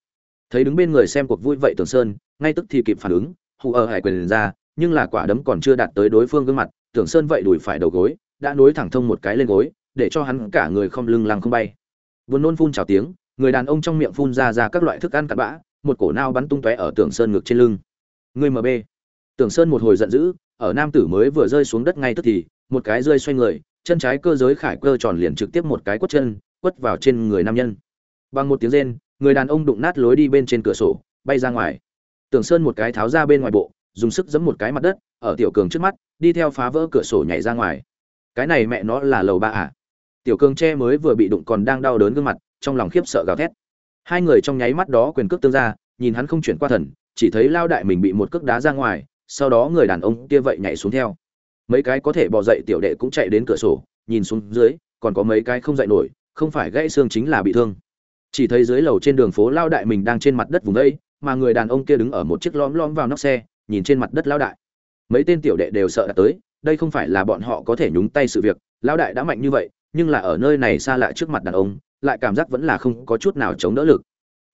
Thấy đứng bên người xem cuộc vui vậy tường sơn ngay tức thì kịp phản ứng hù ở hải quyền ra nhưng là quả đấm còn chưa đạt tới đối phương gương mặt, tưởng sơn vậy đùi phải đầu gối, đã nối thẳng thông một cái lên gối, để cho hắn cả người không lưng lăng không bay. Vốn nôn phun chào tiếng, người đàn ông trong miệng phun ra ra các loại thức ăn cặn bã, một cổ nao bắn tung tóe ở tưởng sơn ngực trên lưng. Người mb tưởng sơn một hồi giận dữ, ở nam tử mới vừa rơi xuống đất ngay tức thì, một cái rơi xoay người, chân trái cơ giới khải cơ tròn liền trực tiếp một cái quất chân, quất vào trên người nam nhân. Bằng một tiếng rên, người đàn ông đụng nát lối đi bên trên cửa sổ, bay ra ngoài. Tưởng sơn một cái tháo ra bên ngoài bộ dùng sức giẫm một cái mặt đất, ở tiểu cường trước mắt, đi theo phá vỡ cửa sổ nhảy ra ngoài. Cái này mẹ nó là lầu ba à? Tiểu cường che mới vừa bị đụng còn đang đau đớn gương mặt, trong lòng khiếp sợ gào thét. Hai người trong nháy mắt đó quyền cước tương ra, nhìn hắn không chuyển qua thần, chỉ thấy lao đại mình bị một cước đá ra ngoài, sau đó người đàn ông kia vậy nhảy xuống theo. Mấy cái có thể bò dậy tiểu đệ cũng chạy đến cửa sổ, nhìn xuống dưới, còn có mấy cái không dậy nổi, không phải gãy xương chính là bị thương. Chỉ thấy dưới lầu trên đường phố lao đại mình đang trên mặt đất vùng đây mà người đàn ông kia đứng ở một chiếc lõm lõm vào nóc xe nhìn trên mặt đất lão đại. Mấy tên tiểu đệ đều sợ đã tới, đây không phải là bọn họ có thể nhúng tay sự việc, lão đại đã mạnh như vậy, nhưng là ở nơi này xa lạ trước mặt đàn ông, lại cảm giác vẫn là không có chút nào chống đỡ lực.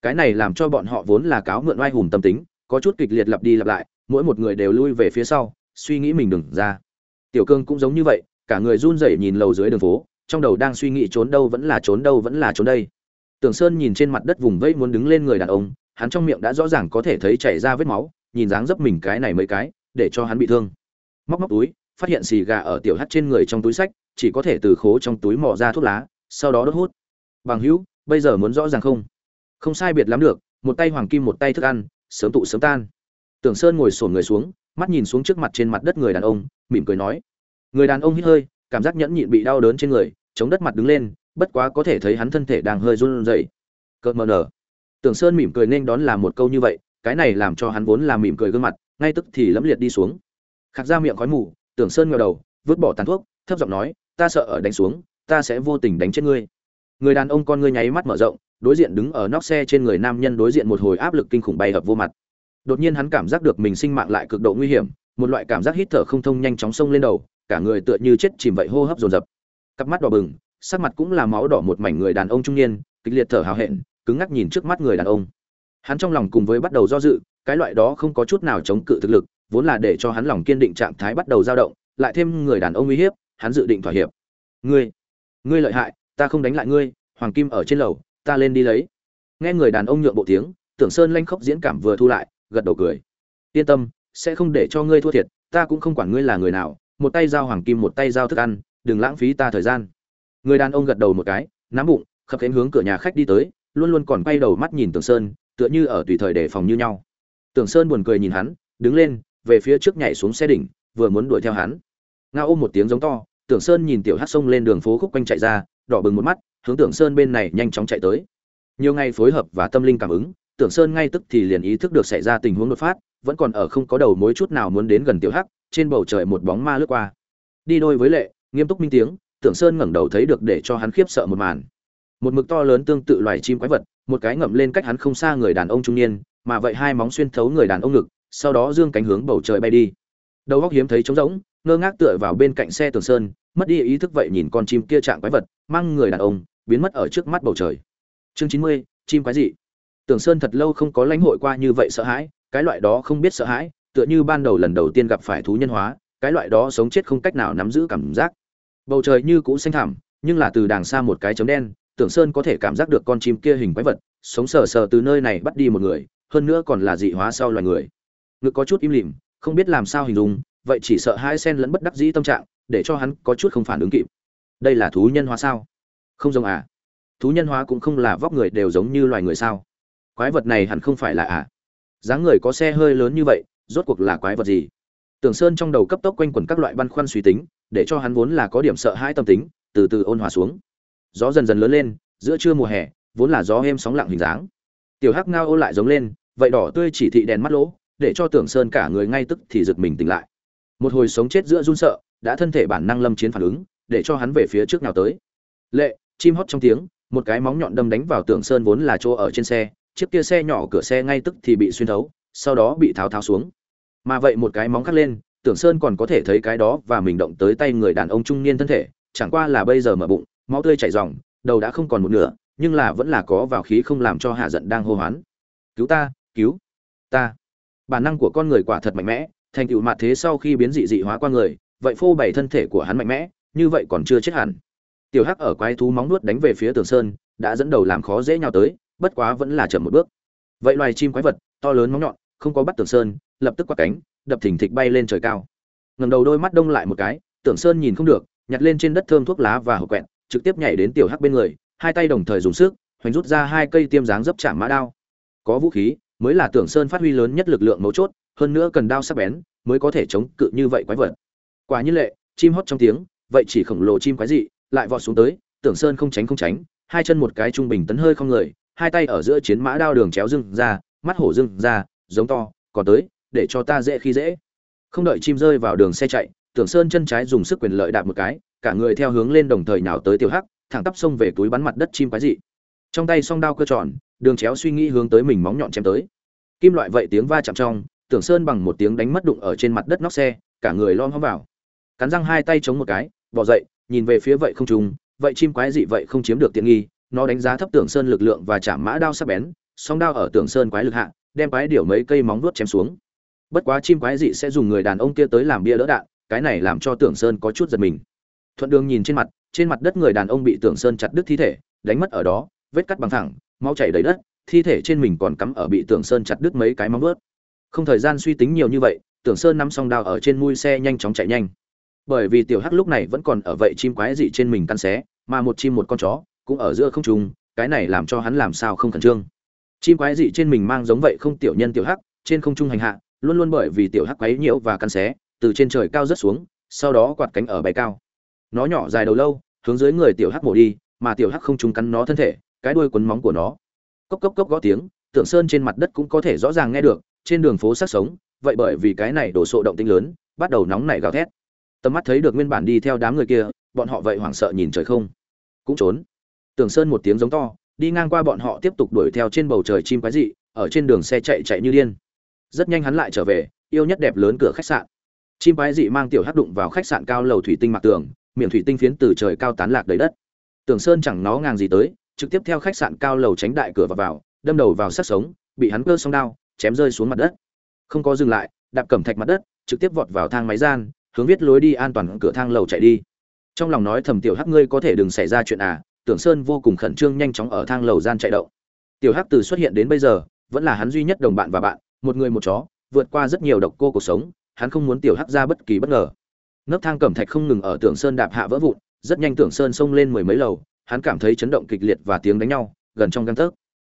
Cái này làm cho bọn họ vốn là cáo mượn oai hùng tâm tính, có chút kịch liệt lặp đi lặp lại, mỗi một người đều lui về phía sau, suy nghĩ mình đừng ra. Tiểu cương cũng giống như vậy, cả người run rẩy nhìn lầu dưới đường phố, trong đầu đang suy nghĩ trốn đâu vẫn là trốn đâu vẫn là trốn đây. Tưởng sơn nhìn trên mặt đất vùng vẫy muốn đứng lên người đàn ông, hắn trong miệng đã rõ ràng có thể thấy chảy ra vết máu nhìn dáng dấp mình cái này mấy cái, để cho hắn bị thương. Móc móc túi, phát hiện xì gà ở tiểu hắt trên người trong túi sách, chỉ có thể từ khố trong túi mò ra thuốc lá, sau đó đốt hút. Bằng hữu, bây giờ muốn rõ ràng không? Không sai biệt lắm được, một tay hoàng kim một tay thức ăn, sớm tụ sớm tan. Tưởng sơn ngồi sổn người xuống, mắt nhìn xuống trước mặt trên mặt đất người đàn ông, mỉm cười nói. Người đàn ông hít hơi, cảm giác nhẫn nhịn bị đau đớn trên người, chống đất mặt đứng lên, bất quá có thể thấy hắn thân thể đang hơi run rẩy. Cợt mờ nở. Tưởng sơn mỉm cười nên đón là một câu như vậy cái này làm cho hắn vốn là mỉm cười gương mặt, ngay tức thì lẫm liệt đi xuống. Khạc ra miệng khói mù, tưởng sơn ngờ đầu, vứt bỏ tàn thuốc, thấp giọng nói, ta sợ ở đánh xuống, ta sẽ vô tình đánh chết ngươi. Người đàn ông con ngươi nháy mắt mở rộng, đối diện đứng ở nóc xe trên người nam nhân đối diện một hồi áp lực kinh khủng bay hợp vô mặt. Đột nhiên hắn cảm giác được mình sinh mạng lại cực độ nguy hiểm, một loại cảm giác hít thở không thông nhanh chóng xông lên đầu, cả người tựa như chết chìm vậy hô hấp dồn dập. Cặp mắt đỏ bừng, sắc mặt cũng là máu đỏ một mảnh người đàn ông trung niên, kịch liệt thở hào hẹn, cứng ngắc nhìn trước mắt người đàn ông hắn trong lòng cùng với bắt đầu do dự, cái loại đó không có chút nào chống cự thực lực, vốn là để cho hắn lòng kiên định trạng thái bắt đầu dao động, lại thêm người đàn ông uy hiếp, hắn dự định thỏa hiệp. Ngươi ngươi lợi hại, ta không đánh lại ngươi, hoàng kim ở trên lầu, ta lên đi lấy. Nghe người đàn ông nhượng bộ tiếng, tưởng sơn lanh khóc diễn cảm vừa thu lại, gật đầu cười. Yên tâm, sẽ không để cho ngươi thua thiệt, ta cũng không quản ngươi là người nào, một tay giao hoàng kim một tay giao thức ăn, đừng lãng phí ta thời gian. Người đàn ông gật đầu một cái, nắm bụng, khập khiễng hướng cửa nhà khách đi tới, luôn luôn còn quay đầu mắt nhìn tưởng sơn tựa như ở tùy thời đề phòng như nhau. Tưởng sơn buồn cười nhìn hắn, đứng lên, về phía trước nhảy xuống xe đỉnh, vừa muốn đuổi theo hắn. Ngao ôm một tiếng giống to, tưởng sơn nhìn tiểu hát sông lên đường phố khúc quanh chạy ra, đỏ bừng một mắt, hướng tưởng sơn bên này nhanh chóng chạy tới. Nhiều ngày phối hợp và tâm linh cảm ứng, tưởng sơn ngay tức thì liền ý thức được xảy ra tình huống đột phát, vẫn còn ở không có đầu mối chút nào muốn đến gần tiểu hắc, trên bầu trời một bóng ma lướt qua. Đi đôi với lệ, nghiêm túc minh tiếng, tưởng sơn ngẩng đầu thấy được để cho hắn khiếp sợ một màn một mực to lớn tương tự loài chim quái vật, một cái ngậm lên cách hắn không xa người đàn ông trung niên, mà vậy hai móng xuyên thấu người đàn ông ngực, sau đó dương cánh hướng bầu trời bay đi. Đầu góc hiếm thấy trống rỗng, ngơ ngác tựa vào bên cạnh xe tường sơn, mất đi ý thức vậy nhìn con chim kia trạng quái vật, mang người đàn ông, biến mất ở trước mắt bầu trời. Chương chín mươi, chim quái dị. Tường sơn thật lâu không có lãnh hội qua như vậy sợ hãi, cái loại đó không biết sợ hãi, tựa như ban đầu lần đầu tiên gặp phải thú nhân hóa, cái loại đó sống chết không cách nào nắm giữ cảm giác. Bầu trời như cũ xanh thẳm, nhưng là từ đàng xa một cái chấm đen tưởng sơn có thể cảm giác được con chim kia hình quái vật, sống sờ sờ từ nơi này bắt đi một người, hơn nữa còn là dị hóa sau loài người. Ngực có chút im lìm, không biết làm sao hình dung, vậy chỉ sợ hai sen lẫn bất đắc dĩ tâm trạng, để cho hắn có chút không phản ứng kịp. Đây là thú nhân hóa sao? Không giống à? Thú nhân hóa cũng không là vóc người đều giống như loài người sao? Quái vật này hẳn không phải là à? Dáng người có xe hơi lớn như vậy, rốt cuộc là quái vật gì? Tưởng sơn trong đầu cấp tốc quanh quẩn các loại băn khoăn suy tính, để cho hắn vốn là có điểm sợ hãi tâm tính, từ từ ôn hòa xuống gió dần dần lớn lên, giữa trưa mùa hè, vốn là gió êm sóng lặng hình dáng. Tiểu hắc ngao ô lại giống lên, vậy đỏ tươi chỉ thị đèn mắt lỗ, để cho tưởng sơn cả người ngay tức thì giật mình tỉnh lại. Một hồi sống chết giữa run sợ, đã thân thể bản năng lâm chiến phản ứng, để cho hắn về phía trước nào tới. Lệ, chim hót trong tiếng, một cái móng nhọn đâm đánh vào tưởng sơn vốn là chỗ ở trên xe, chiếc kia xe nhỏ cửa xe ngay tức thì bị xuyên thấu, sau đó bị tháo tháo xuống. Mà vậy một cái móng cắt lên, tưởng sơn còn có thể thấy cái đó và mình động tới tay người đàn ông trung niên thân thể, chẳng qua là bây giờ mở bụng máu tươi chảy ròng, đầu đã không còn một nửa, nhưng là vẫn là có vào khí không làm cho hạ giận đang hô hoán. Cứu ta cứu ta. Bản năng của con người quả thật mạnh mẽ, thành tựu mặt thế sau khi biến dị dị hóa qua người, vậy phô bày thân thể của hắn mạnh mẽ, như vậy còn chưa chết hẳn. Tiểu hắc ở quái thú móng nuốt đánh về phía tường sơn, đã dẫn đầu làm khó dễ nhau tới, bất quá vẫn là chậm một bước. Vậy loài chim quái vật, to lớn móng nhọn, không có bắt tường sơn, lập tức quát cánh, đập thình thịch bay lên trời cao. Ngẩng đầu đôi mắt đông lại một cái tưởng sơn nhìn không được, nhặt lên trên đất thơm thuốc lá và hộp quẹt trực tiếp nhảy đến tiểu hắc bên người, hai tay đồng thời dùng sức, hoành rút ra hai cây tiêm dáng dấp chạm mã đao. Có vũ khí, mới là tưởng sơn phát huy lớn nhất lực lượng mấu chốt, hơn nữa cần đao sắc bén, mới có thể chống cự như vậy quái vật. Quả như lệ, chim hót trong tiếng, vậy chỉ khổng lồ chim quái dị, lại vọt xuống tới, tưởng sơn không tránh không tránh, hai chân một cái trung bình tấn hơi không người, hai tay ở giữa chiến mã đao đường chéo dưng ra, mắt hổ dưng ra, giống to, còn tới, để cho ta dễ khi dễ. Không đợi chim rơi vào đường xe chạy, tưởng sơn chân trái dùng sức quyền lợi đạp một cái cả người theo hướng lên đồng thời nhào tới tiểu hắc, thẳng tắp xông về túi bắn mặt đất chim quái dị. Trong tay song đao cơ tròn, đường chéo suy nghĩ hướng tới mình móng nhọn chém tới. Kim loại vậy tiếng va chạm trong, tưởng sơn bằng một tiếng đánh mất đụng ở trên mặt đất nóc xe, cả người lom hóm vào. Cắn răng hai tay chống một cái, bỏ dậy, nhìn về phía vậy không trùng, vậy chim quái dị vậy không chiếm được tiện nghi, nó đánh giá thấp tưởng sơn lực lượng và chạm mã đao sắc bén, song đao ở tưởng sơn quái lực hạ, đem quái điểu mấy cây móng vuốt chém xuống. Bất quá chim quái dị sẽ dùng người đàn ông kia tới làm bia đỡ đạn, cái này làm cho tưởng sơn có chút giật mình thuận đường nhìn trên mặt trên mặt đất người đàn ông bị tưởng sơn chặt đứt thi thể, đánh mất ở đó, vết cắt bằng thẳng, máu chảy đầy đất, thi thể trên mình còn cắm ở bị tưởng sơn chặt đứt mấy cái móng vuốt. Không thời gian suy tính nhiều như vậy tưởng sơn nắm song đao ở trên mui xe nhanh chóng chạy nhanh. Bởi vì tiểu hắc lúc này vẫn còn ở vậy chim quái dị trên mình căn xé, mà một chim một con chó cũng ở giữa không trùng cái này làm cho hắn làm sao không khẩn trương. Chim quái dị trên mình mang giống vậy không tiểu nhân tiểu hắc, trên không trung hành hạ, luôn luôn bởi vì tiểu hắc quấy nhiễu và căn xé, từ trên trời cao rất xuống, sau đó quạt cánh ở bay cao nó nhỏ dài đầu lâu, hướng dưới người tiểu hắc mổ đi, mà tiểu hắc không trúng cắn nó thân thể, cái đuôi quấn móng của nó. Cốc cốc cốc gõ tiếng, tượng sơn trên mặt đất cũng có thể rõ ràng nghe được, trên đường phố sát sống, vậy bởi vì cái này đổ sộ động tinh lớn, bắt đầu nóng nảy gào thét. Tầm mắt thấy được nguyên bản đi theo đám người kia, bọn họ vậy hoảng sợ nhìn trời không. Cũng trốn. Tưởng sơn một tiếng giống to, đi ngang qua bọn họ tiếp tục đuổi theo trên bầu trời chim quái dị, ở trên đường xe chạy chạy như điên. Rất nhanh hắn lại trở về, yêu nhất đẹp lớn cửa khách sạn. Chim quái dị mang tiểu hắc đụng vào khách sạn cao lầu thủy tinh mặt tường miệng thủy tinh phiến từ trời cao tán lạc đầy đất. Tưởng sơn chẳng nó ngang gì tới trực tiếp theo khách sạn cao lầu tránh đại cửa vào, vào đâm đầu vào sát sống bị hắn cơ song đao chém rơi xuống mặt đất. Không có dừng lại đạp cẩm thạch mặt đất trực tiếp vọt vào thang máy gian hướng viết lối đi an toàn cửa thang lầu chạy đi. Trong lòng nói thầm tiểu hắc ngươi có thể đừng xảy ra chuyện à tưởng sơn vô cùng khẩn trương nhanh chóng ở thang lầu gian chạy động. Tiểu hắc từ xuất hiện đến bây giờ vẫn là hắn duy nhất đồng bạn và bạn một người một chó vượt qua rất nhiều độc cô cuộc sống hắn không muốn tiểu hắc ra bất kỳ bất ngờ nấc thang cẩm thạch không ngừng ở Tưởng Sơn đạp hạ vỡ vụn, rất nhanh Tưởng Sơn xông lên mười mấy lầu, hắn cảm thấy chấn động kịch liệt và tiếng đánh nhau, gần trong găng tấc.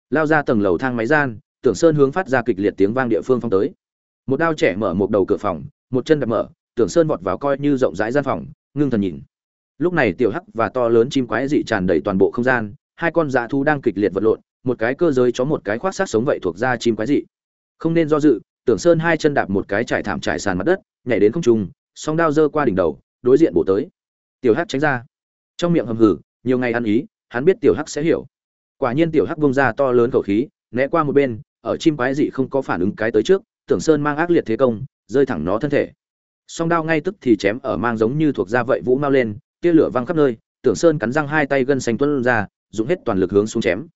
Lao ra tầng lầu thang máy gian, Tưởng Sơn hướng phát ra kịch liệt tiếng vang địa phương phong tới. Một đao trẻ mở một đầu cửa phòng, một chân đạp mở, Tưởng Sơn vọt vào coi như rộng rãi gian phòng, ngưng thần nhìn. Lúc này tiểu hắc và to lớn chim quái dị tràn đầy toàn bộ không gian, hai con dạ thu đang kịch liệt vật lộn, một cái cơ giới chó một cái khoác sát sống vậy thuộc ra chim quái dị. Không nên do dự, Tưởng Sơn hai chân đạp một cái trải thảm trải sàn mặt đất, nhảy đến không trung, song đao giơ qua đỉnh đầu, đối diện bổ tới. Tiểu Hắc tránh ra. Trong miệng hầm hừ, nhiều ngày ăn ý, hắn biết Tiểu Hắc sẽ hiểu. Quả nhiên Tiểu Hắc vung ra to lớn khẩu khí, né qua một bên, ở chim quái dị không có phản ứng cái tới trước, Tưởng Sơn mang ác liệt thế công, rơi thẳng nó thân thể. Song đao ngay tức thì chém ở mang giống như thuộc ra vậy vũ mau lên, tia lửa văng khắp nơi, Tưởng Sơn cắn răng hai tay gân xanh tuôn ra, dùng hết toàn lực hướng xuống chém.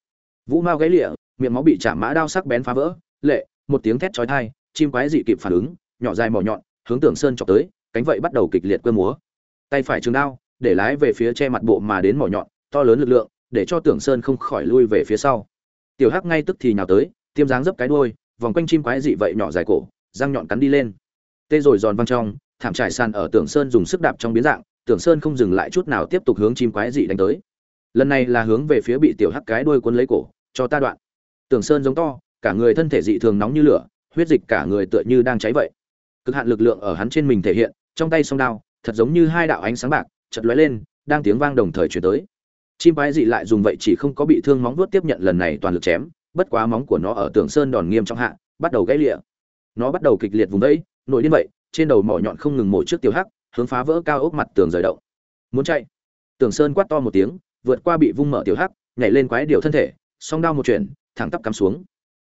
Vũ mau gãy lịa, miệng máu bị chạm mã đao sắc bén phá vỡ, lệ, một tiếng thét chói tai, chim quái dị kịp phản ứng, nhỏ dài mỏ nhọn, hướng Tưởng Sơn chọc tới, cánh vậy bắt đầu kịch liệt quơ múa. Tay phải trường đao, để lái về phía che mặt bộ mà đến mỏ nhọn, to lớn lực lượng, để cho Tưởng Sơn không khỏi lui về phía sau. Tiểu Hắc ngay tức thì nhào tới, tiêm dáng dấp cái đuôi, vòng quanh chim quái dị vậy nhỏ dài cổ, răng nhọn cắn đi lên. Tê rồi giòn văng trong, thảm trải sàn ở Tưởng Sơn dùng sức đạp trong biến dạng, Tưởng Sơn không dừng lại chút nào tiếp tục hướng chim quái dị đánh tới. Lần này là hướng về phía bị tiểu hắc cái đuôi cuốn lấy cổ, cho ta đoạn. Tưởng Sơn giống to, cả người thân thể dị thường nóng như lửa, huyết dịch cả người tựa như đang cháy vậy. Cực hạn lực lượng ở hắn trên mình thể hiện, trong tay song đao, thật giống như hai đạo ánh sáng bạc, chợt lóe lên, đang tiếng vang đồng thời truyền tới. Chim quái dị lại dùng vậy chỉ không có bị thương móng vuốt tiếp nhận lần này toàn lực chém, bất quá móng của nó ở tường Sơn đòn nghiêm trong hạ, bắt đầu gãy lìa. Nó bắt đầu kịch liệt vùng vẫy, nổi điên vậy, trên đầu mỏ nhọn không ngừng mổ trước tiểu hắc, hướng phá vỡ cao ốc mặt tường rời động. Muốn chạy. tường Sơn quát to một tiếng, vượt qua bị vung mở tiểu hắc, nhảy lên quái điều thân thể, song đao một chuyển, thẳng tắp cắm xuống.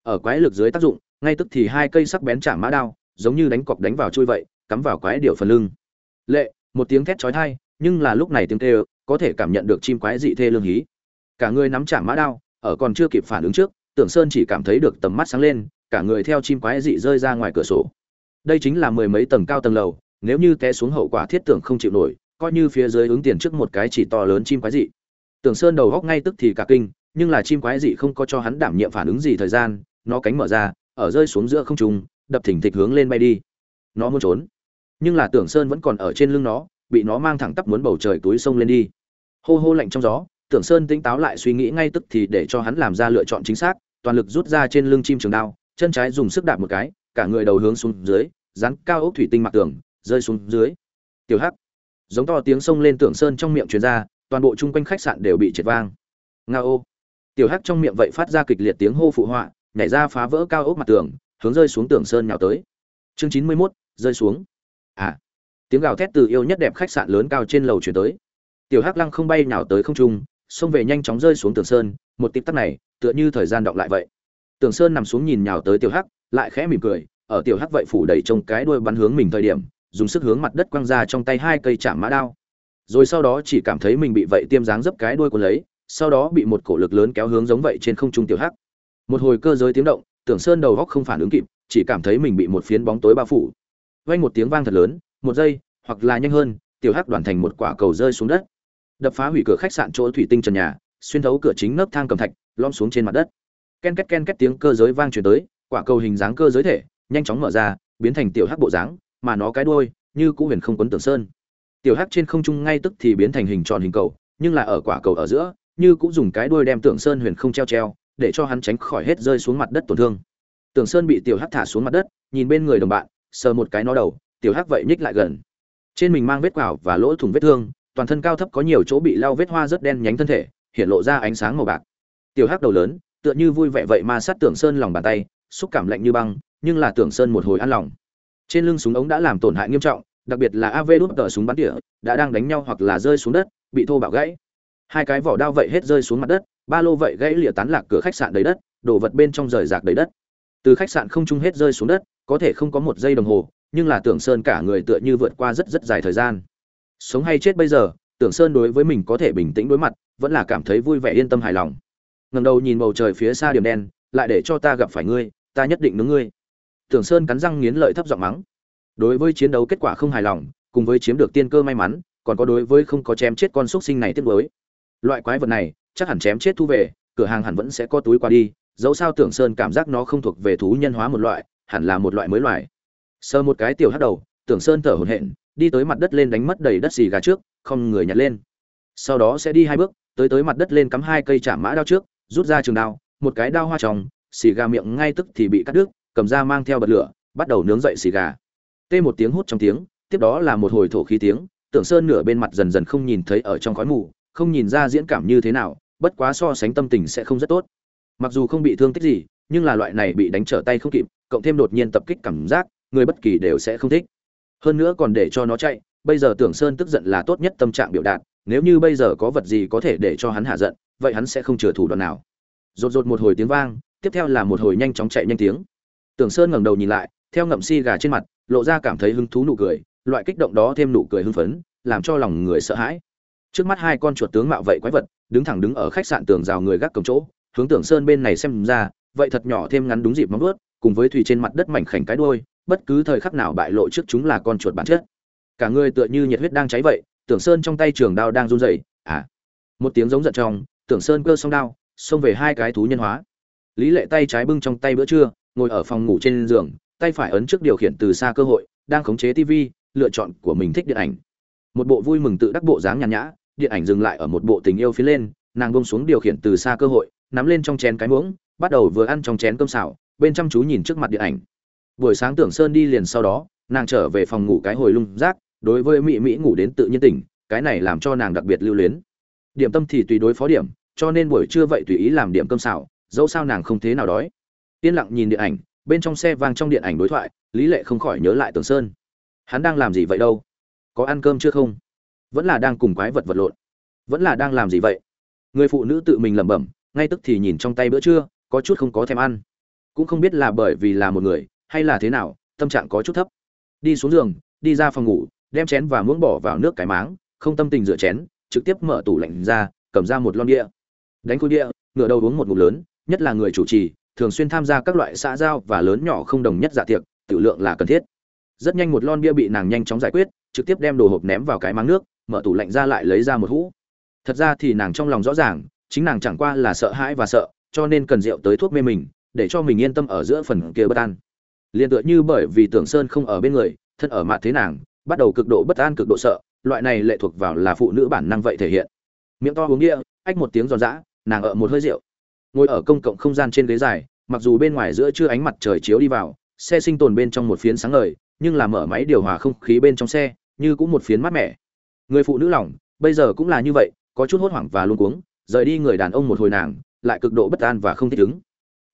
Ở quái lực dưới tác dụng, ngay tức thì hai cây sắc bén chạm mã đao, giống như đánh cọc đánh vào chui vậy, cắm vào quái điểu phần lưng. Lệ, một tiếng thét chói tai, nhưng là lúc này tiếng kêu, có thể cảm nhận được chim quái dị thê lương hí. Cả người nắm chạm mã đao, ở còn chưa kịp phản ứng trước, Tưởng Sơn chỉ cảm thấy được tầm mắt sáng lên, cả người theo chim quái dị rơi ra ngoài cửa sổ. Đây chính là mười mấy tầng cao tầng lầu, nếu như té xuống hậu quả thiết tưởng không chịu nổi, coi như phía dưới ứng tiền trước một cái chỉ to lớn chim quái dị. Tưởng Sơn đầu góc ngay tức thì cả kinh, nhưng là chim quái dị không có cho hắn đảm nhiệm phản ứng gì thời gian, nó cánh mở ra, ở rơi xuống giữa không trung, đập thỉnh thịch hướng lên bay đi. Nó muốn trốn, nhưng là Tưởng Sơn vẫn còn ở trên lưng nó, bị nó mang thẳng tắp muốn bầu trời túi sông lên đi. Hô hô lạnh trong gió, Tưởng Sơn tỉnh táo lại suy nghĩ ngay tức thì để cho hắn làm ra lựa chọn chính xác, toàn lực rút ra trên lưng chim trường đao, chân trái dùng sức đạp một cái, cả người đầu hướng xuống dưới, dán cao ốc thủy tinh mặt tường, rơi xuống dưới. Tiểu Hắc, giống to tiếng sông lên Tưởng Sơn trong miệng truyền ra, toàn bộ chung quanh khách sạn đều bị triệt vang nga ô tiểu hắc trong miệng vậy phát ra kịch liệt tiếng hô phụ họa nhảy ra phá vỡ cao ốc mặt tường hướng rơi xuống tưởng sơn nhào tới chương chín mươi 91, rơi xuống à tiếng gào thét từ yêu nhất đẹp khách sạn lớn cao trên lầu chuyển tới. Tiểu hắc lăng không bay nào tới không trung, xông về nhanh chóng rơi xuống tường sơn, một tịp tắc này, tựa như thời gian đọng lại vậy. Tường sơn nằm xuống nhìn nhào tới tiểu hắc, lại khẽ mỉm cười, ở tiểu hắc vậy phủ đầy trông cái đuôi bắn hướng mình thời điểm, dùng sức hướng mặt đất quăng ra trong tay hai cây chạm mã đao. Rồi sau đó chỉ cảm thấy mình bị vậy tiêm dáng dấp cái đuôi của lấy, sau đó bị một cổ lực lớn kéo hướng giống vậy trên không trung tiểu hắc. Một hồi cơ giới tiếng động tưởng sơn đầu góc không phản ứng kịp, chỉ cảm thấy mình bị một phiến bóng tối bao phủ vang một tiếng vang thật lớn, một giây, hoặc là nhanh hơn, tiểu hắc đoàn thành một quả cầu rơi xuống đất. Đập phá hủy cửa khách sạn chỗ thủy tinh trần nhà, xuyên thấu cửa chính nấc thang cầm thạch lom xuống trên mặt đất. Ken két ken két tiếng cơ giới vang truyền tới, quả cầu hình dáng cơ giới thể, nhanh chóng mở ra, biến thành tiểu hắc bộ dáng, mà nó cái đuôi, như cũ huyền không quấn tưởng sơn. Tiểu hắc trên không trung ngay tức thì biến thành hình tròn hình cầu, nhưng là ở quả cầu ở giữa, như cũng dùng cái đuôi đem tưởng sơn huyền không treo treo, để cho hắn tránh khỏi hết rơi xuống mặt đất tổn thương. Tưởng sơn bị tiểu hắc thả xuống mặt đất, nhìn bên người đồng bạn sờ một cái nó đầu, tiểu hắc vậy nhích lại gần. Trên mình mang vết quảo và lỗ thủng vết thương, toàn thân cao thấp có nhiều chỗ bị lau vết hoa rất đen nhánh thân thể, hiện lộ ra ánh sáng màu bạc. Tiểu hắc đầu lớn, tựa như vui vẻ vậy mà sát tưởng sơn lòng bàn tay, xúc cảm lạnh như băng, nhưng là tưởng sơn một hồi ăn lòng. Trên lưng súng ống đã làm tổn hại nghiêm trọng, đặc biệt là av đút tờ súng bắn tỉa, đã đang đánh nhau hoặc là rơi xuống đất, bị thô bạo gãy. Hai cái vỏ đao vậy hết rơi xuống mặt đất, ba lô vậy gãy lìa tán lạc cửa khách sạn đầy đất, đồ vật bên trong rời rạc đầy đất. Từ khách sạn không trung hết rơi xuống đất có thể không có một giây đồng hồ, nhưng là tưởng sơn cả người tựa như vượt qua rất rất dài thời gian. Sống hay chết bây giờ, tưởng sơn đối với mình có thể bình tĩnh đối mặt, vẫn là cảm thấy vui vẻ yên tâm hài lòng. Ngầm đầu nhìn bầu trời phía xa điểm đen, lại để cho ta gặp phải ngươi, ta nhất định nướng ngươi. Tưởng sơn cắn răng nghiến lợi thấp giọng mắng. Đối với chiến đấu kết quả không hài lòng, cùng với chiếm được tiên cơ may mắn, còn có đối với không có chém chết con xúc sinh này tiếp với loại quái vật này, chắc hẳn chém chết thu về, cửa hàng hẳn vẫn sẽ có túi qua đi, dẫu sao tưởng sơn cảm giác nó không thuộc về thú nhân hóa một loại hẳn là một loại mới loại sơ một cái tiểu hắc đầu, tưởng sơn thở hổn hển, đi tới mặt đất lên đánh mất đầy đất xì gà trước, không người nhặt lên. Sau đó sẽ đi hai bước, tới tới mặt đất lên cắm hai cây chạm mã đao trước, rút ra trường đao, một cái đao hoa tròng, xì gà miệng ngay tức thì bị cắt đứt, cầm ra mang theo bật lửa, bắt đầu nướng dậy xì gà. Tê một tiếng hút trong tiếng, tiếp đó là một hồi thổ khí tiếng, tưởng sơn nửa bên mặt dần dần không nhìn thấy ở trong khói mù, không nhìn ra diễn cảm như thế nào, bất quá so sánh tâm tình sẽ không rất tốt. Mặc dù không bị thương tích gì, nhưng là loại này bị đánh trở tay không kịp cộng thêm đột nhiên tập kích cảm giác, người bất kỳ đều sẽ không thích. Hơn nữa còn để cho nó chạy, bây giờ tưởng sơn tức giận là tốt nhất tâm trạng biểu đạt, nếu như bây giờ có vật gì có thể để cho hắn hạ giận, vậy hắn sẽ không chừa thủ đoạn nào. Rột rột một hồi tiếng vang, tiếp theo là một hồi nhanh chóng chạy nhanh tiếng. Tưởng sơn ngẩng đầu nhìn lại, theo ngậm si gà trên mặt, lộ ra cảm thấy hứng thú nụ cười, loại kích động đó thêm nụ cười hưng phấn, làm cho lòng người sợ hãi. Trước mắt hai con chuột tướng mạo vậy quái vật, đứng thẳng đứng ở khách sạn tường rào người gác cổng chỗ, hướng tưởng sơn bên này xem ra, vậy thật nhỏ thêm ngắn đúng dịp móng vuốt cùng với thủy trên mặt đất mảnh khảnh cái đuôi, bất cứ thời khắc nào bại lộ trước chúng là con chuột bản chất. Cả người tựa như nhiệt huyết đang cháy vậy, tưởng sơn trong tay trường đao đang run rẩy à. Một tiếng giống giận trong, tưởng sơn cơ song đao, xông về hai cái thú nhân hóa. Lý lệ tay trái bưng trong tay bữa trưa, ngồi ở phòng ngủ trên giường, tay phải ấn trước điều khiển từ xa cơ hội, đang khống chế tv lựa chọn của mình thích điện ảnh. Một bộ vui mừng tự đắc bộ dáng nhàn nhã, điện ảnh dừng lại ở một bộ tình yêu phía lên, nàng buông xuống điều khiển từ xa cơ hội, nắm lên trong chén cái muỗng, bắt đầu vừa ăn trong chén cơm xào bên chăm chú nhìn trước mặt điện ảnh. Buổi sáng tưởng sơn đi liền sau đó, nàng trở về phòng ngủ cái hồi lung rác, đối với mỹ mỹ ngủ đến tự nhiên tỉnh, cái này làm cho nàng đặc biệt lưu luyến. Điểm tâm thì tùy đối phó điểm, cho nên buổi trưa vậy tùy ý làm điểm cơm xào, dẫu sao nàng không thế nào đói. Yên lặng nhìn điện ảnh, bên trong xe vang trong điện ảnh đối thoại, lý lệ không khỏi nhớ lại tưởng sơn. Hắn đang làm gì vậy đâu? Có ăn cơm chưa không? Vẫn là đang cùng quái vật vật lộn. Vẫn là đang làm gì vậy? Người phụ nữ tự mình lẩm bẩm, ngay tức thì nhìn trong tay bữa trưa, có chút không có thèm ăn cũng không biết là bởi vì là một người, hay là thế nào, tâm trạng có chút thấp. Đi xuống giường, đi ra phòng ngủ, đem chén và muỗng bỏ vào nước cái máng, không tâm tình rửa chén, trực tiếp mở tủ lạnh ra, cầm ra một lon địa đánh khối địa ngửa đầu uống một ngụm lớn, nhất là người chủ trì, thường xuyên tham gia các loại xã giao và lớn nhỏ không đồng nhất dạ tiệc, tự lượng là cần thiết. Rất nhanh một lon bia bị nàng nhanh chóng giải quyết, trực tiếp đem đồ hộp ném vào cái máng nước, mở tủ lạnh ra lại lấy ra một hũ. Thật ra thì nàng trong lòng rõ ràng, chính nàng chẳng qua là sợ hãi và sợ, cho nên cần rượu tới thuốc mê mình để cho mình yên tâm ở giữa phần kia bất an. Liền tựa như bởi vì tưởng sơn không ở bên người, thân ở mặt thế nàng, bắt đầu cực độ bất an, cực độ sợ, loại này lệ thuộc vào là phụ nữ bản năng vậy thể hiện. Miệng to uống địa ách một tiếng giòn giã, nàng ở một hơi rượu. Ngồi ở công cộng không gian trên ghế dài, mặc dù bên ngoài giữa chưa ánh mặt trời chiếu đi vào, xe sinh tồn bên trong một phiến sáng ngời, nhưng là mở máy điều hòa không khí bên trong xe, như cũng một phiến mát mẻ. Người phụ nữ lòng bây giờ cũng là như vậy, có chút hốt hoảng và luống cuống, rời đi người đàn ông một hồi nàng, lại cực độ bất an và không thích ứng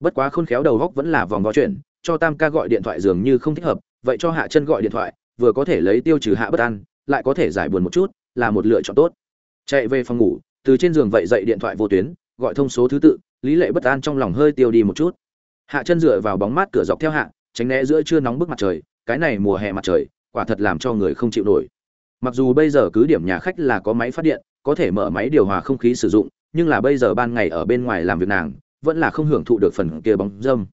bất quá khôn khéo đầu góc vẫn là vòng vo chuyện cho tam ca gọi điện thoại dường như không thích hợp, vậy cho hạ chân gọi điện thoại, vừa có thể lấy tiêu trừ hạ bất an, lại có thể giải buồn một chút, là một lựa chọn tốt. Chạy về phòng ngủ, từ trên giường vậy dậy điện thoại vô tuyến, gọi thông số thứ tự, lý lệ bất an trong lòng hơi tiêu đi một chút. Hạ chân dựa vào bóng mát cửa dọc theo hạ, tránh né giữa trưa nóng bức mặt trời, cái này mùa hè mặt trời, quả thật làm cho người không chịu nổi. Mặc dù bây giờ cứ điểm nhà khách là có máy phát điện, có thể mở máy điều hòa không khí sử dụng, nhưng là bây giờ ban ngày ở bên ngoài làm việc nàng vẫn là không hưởng thụ được phần kia bóng dâm.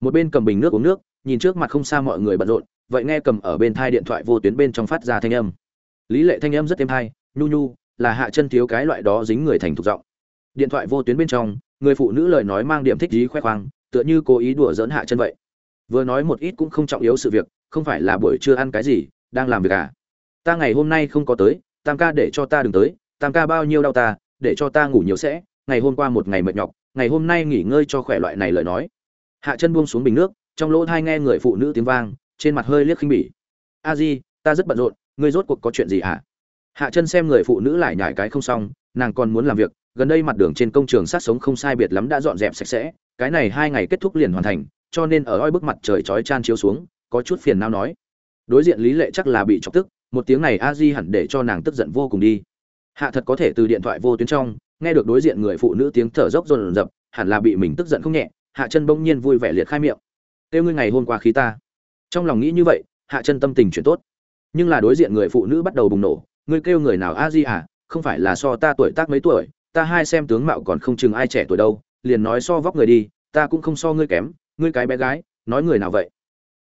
Một bên cầm bình nước uống nước, nhìn trước mặt không xa mọi người bận rộn, vậy nghe cầm ở bên thai điện thoại vô tuyến bên trong phát ra thanh âm. Lý lệ thanh âm rất êm hay, nhu nhu, là hạ chân thiếu cái loại đó dính người thành thục giọng. Điện thoại vô tuyến bên trong, người phụ nữ lời nói mang điểm thích dí khoe khoang, tựa như cố ý đùa dỡn hạ chân vậy. Vừa nói một ít cũng không trọng yếu sự việc, không phải là buổi trưa ăn cái gì, đang làm việc à? Ta ngày hôm nay không có tới, tam ca để cho ta đừng tới, tam ca bao nhiêu đau ta, để cho ta ngủ nhiều sẽ, ngày hôm qua một ngày mệt nhọc ngày hôm nay nghỉ ngơi cho khỏe loại này lời nói. Hạ chân buông xuống bình nước, trong lỗ thai nghe người phụ nữ tiếng vang, trên mặt hơi liếc khinh bỉ. A di, ta rất bận rộn, ngươi rốt cuộc có chuyện gì hả? À? hạ chân xem người phụ nữ lại nhải cái không xong, nàng còn muốn làm việc, gần đây mặt đường trên công trường sát sống không sai biệt lắm đã dọn dẹp sạch sẽ, cái này hai ngày kết thúc liền hoàn thành, cho nên ở oi bức mặt trời chói chan chiếu xuống, có chút phiền não nói. Đối diện lý lệ chắc là bị chọc tức, một tiếng này a di hẳn để cho nàng tức giận vô cùng đi. Hạ thật có thể từ điện thoại vô tuyến trong nghe được đối diện người phụ nữ tiếng thở dốc rồn dập hẳn là bị mình tức giận không nhẹ, hạ chân bỗng nhiên vui vẻ liệt khai miệng. Kêu ngươi ngày hôm qua khí ta. Trong lòng nghĩ như vậy, hạ chân tâm tình chuyển tốt. Nhưng là đối diện người phụ nữ bắt đầu bùng nổ, ngươi kêu người nào a di à không phải là so ta tuổi tác mấy tuổi, ta hai xem tướng mạo còn không chừng ai trẻ tuổi đâu, liền nói so vóc người đi, ta cũng không so ngươi kém, ngươi cái bé gái, nói người nào vậy?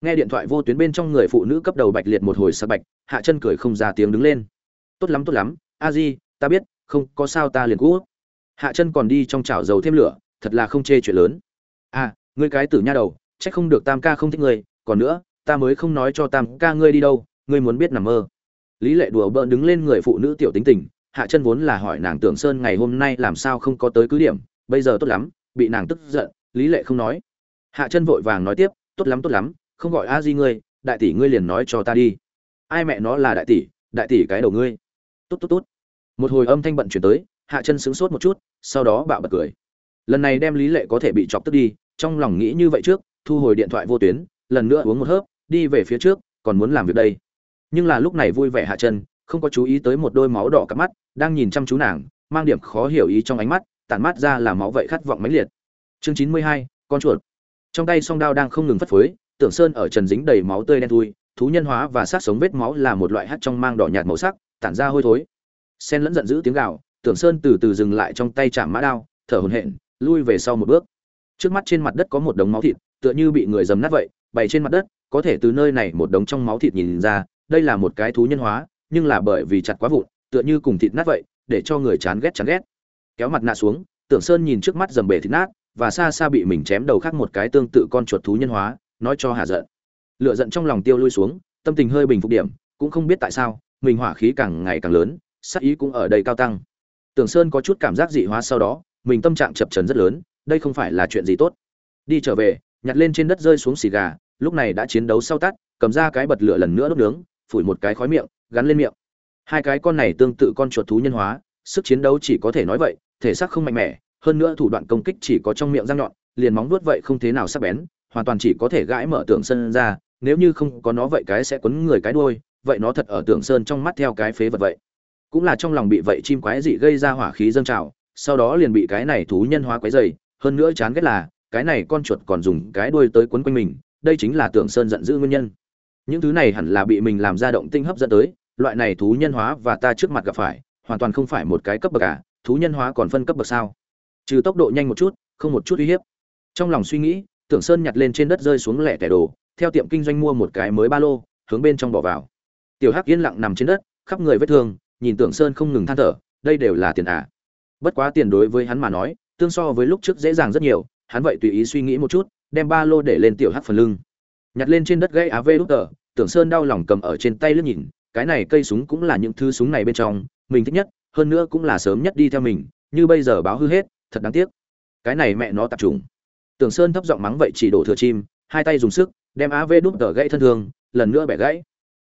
Nghe điện thoại vô tuyến bên trong người phụ nữ cấp đầu bạch liệt một hồi sập bạch, hạ chân cười không ra tiếng đứng lên. Tốt lắm tốt lắm, a di, ta biết không có sao ta liền cũ hạ chân còn đi trong chảo dầu thêm lửa, thật là không chê chuyện lớn. À ngươi cái tử nha đầu trách không được tam ca không thích ngươi, còn nữa, ta mới không nói cho tam ca ngươi đi đâu, ngươi muốn biết nằm mơ. Lý lệ đùa bỡn đứng lên người phụ nữ tiểu tính tình, hạ chân vốn là hỏi nàng tưởng sơn ngày hôm nay làm sao không có tới cứ điểm, bây giờ tốt lắm, bị nàng tức giận, lý lệ không nói. Hạ chân vội vàng nói tiếp, tốt lắm tốt lắm, không gọi a di ngươi, đại tỷ ngươi liền nói cho ta đi. Ai mẹ nó là đại tỷ đại tỷ cái đầu ngươi. Tốt tốt tốt một hồi âm thanh bận chuyển tới, hạ chân sững sốt một chút, sau đó bạo bật cười. Lần này đem lý lệ có thể bị chọc tức đi, trong lòng nghĩ như vậy trước, thu hồi điện thoại vô tuyến, lần nữa uống một hớp, đi về phía trước, còn muốn làm việc đây. Nhưng là lúc này vui vẻ hạ chân, không có chú ý tới một đôi máu đỏ cắp mắt, đang nhìn chăm chú nàng, mang điểm khó hiểu ý trong ánh mắt, tản mắt ra là máu vậy khát vọng mãnh liệt. Chương chín mươi hai, con chuột. Trong tay song đao đang không ngừng phất phới, tưởng sơn ở trần dính đầy máu tươi đen thui, thú nhân hóa và sát sống vết máu là một loại hát trong mang đỏ nhạt màu sắc, tản ra hôi thối sen lẫn giận dữ tiếng gào, tưởng sơn từ từ dừng lại trong tay chạm mã đao, thở hổn hển, lui về sau một bước. Trước mắt trên mặt đất có một đống máu thịt, tựa như bị người dầm nát vậy, bày trên mặt đất, có thể từ nơi này một đống trong máu thịt nhìn ra, đây là một cái thú nhân hóa, nhưng là bởi vì chặt quá vụn, tựa như cùng thịt nát vậy, để cho người chán ghét chán ghét. Kéo mặt nạ xuống, tưởng sơn nhìn trước mắt dầm bể thịt nát, và xa xa bị mình chém đầu khác một cái tương tự con chuột thú nhân hóa, nói cho hà giận. Lựa giận trong lòng tiêu lui xuống, tâm tình hơi bình phục điểm, cũng không biết tại sao, mình hỏa khí càng ngày càng lớn sắc ý cũng ở đây cao tăng. Tưởng sơn có chút cảm giác dị hóa sau đó, mình tâm trạng chập trần rất lớn, đây không phải là chuyện gì tốt. Đi trở về, nhặt lên trên đất rơi xuống xì gà, lúc này đã chiến đấu sau tắt, cầm ra cái bật lửa lần nữa đốt nướng, phủi một cái khói miệng, gắn lên miệng. Hai cái con này tương tự con chuột thú nhân hóa, sức chiến đấu chỉ có thể nói vậy, thể xác không mạnh mẽ, hơn nữa thủ đoạn công kích chỉ có trong miệng răng nhọn, liền móng vuốt vậy không thế nào sắc bén, hoàn toàn chỉ có thể gãi mở tường sơn ra, nếu như không có nó vậy cái sẽ quấn người cái đuôi, vậy nó thật ở tường sơn trong mắt theo cái phế vật vậy cũng là trong lòng bị vậy chim quái dị gây ra hỏa khí dâng trào sau đó liền bị cái này thú nhân hóa quái dày hơn nữa chán ghét là cái này con chuột còn dùng cái đuôi tới quấn quanh mình đây chính là tưởng sơn giận dữ nguyên nhân. Những thứ này hẳn là bị mình làm ra động tinh hấp dẫn tới loại này thú nhân hóa và ta trước mặt gặp phải hoàn toàn không phải một cái cấp bậc cả, thú nhân hóa còn phân cấp bậc sao? Trừ tốc độ nhanh một chút không một chút uy hiếp. Trong lòng suy nghĩ tưởng sơn nhặt lên trên đất rơi xuống lẻ tẻ đồ theo tiệm kinh doanh mua một cái mới ba lô hướng bên trong bỏ vào. Tiểu hắc yên lặng nằm trên đất khắp người vết thương nhìn tưởng sơn không ngừng than thở, đây đều là tiền à. Bất quá tiền đối với hắn mà nói, tương so với lúc trước dễ dàng rất nhiều, hắn vậy tùy ý suy nghĩ một chút, đem ba lô để lên tiểu hắc phần lưng. Nhặt lên trên đất gây á vê đút tờ, tưởng sơn đau lòng cầm ở trên tay lướt nhìn, cái này cây súng cũng là những thứ súng này bên trong, mình thích nhất, hơn nữa cũng là sớm nhất đi theo mình, như bây giờ báo hư hết, thật đáng tiếc. Cái này mẹ nó tập trung tưởng sơn thấp giọng mắng vậy chỉ đổ thừa chim, hai tay dùng sức, đem av đút tờ gãy thân thương, lần nữa bẻ gãy.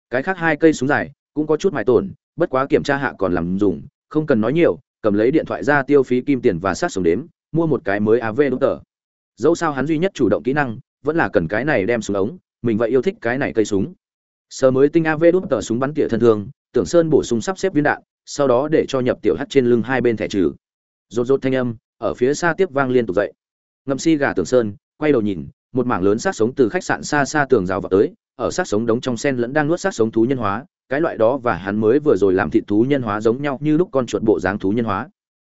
Cái khác hai cây súng dài, cũng có chút mài tổn bất quá kiểm tra hạ còn làm dùng, không cần nói nhiều, cầm lấy điện thoại ra tiêu phí kim tiền và sát sống đếm, mua một cái mới av đúng tờ. Dẫu sao hắn duy nhất chủ động kỹ năng, vẫn là cần cái này đem xuống ống, mình vậy yêu thích cái này cây súng. Sờ mới tinh av đút tờ súng bắn tỉa thân thương, tưởng sơn bổ sung sắp xếp viên đạn, sau đó để cho nhập tiểu hắt trên lưng hai bên thẻ trừ. Rột rột thanh âm, ở phía xa tiếp vang liên tục dậy. Ngậm si gà tưởng sơn, quay đầu nhìn, một mảng lớn sát sống từ khách sạn xa xa tường rào vào tới, ở sát sống đống trong sen lẫn đang nuốt sát sống thú nhân hóa cái loại đó và hắn mới vừa rồi làm thịt thú nhân hóa giống nhau như lúc con chuột bộ dáng thú nhân hóa.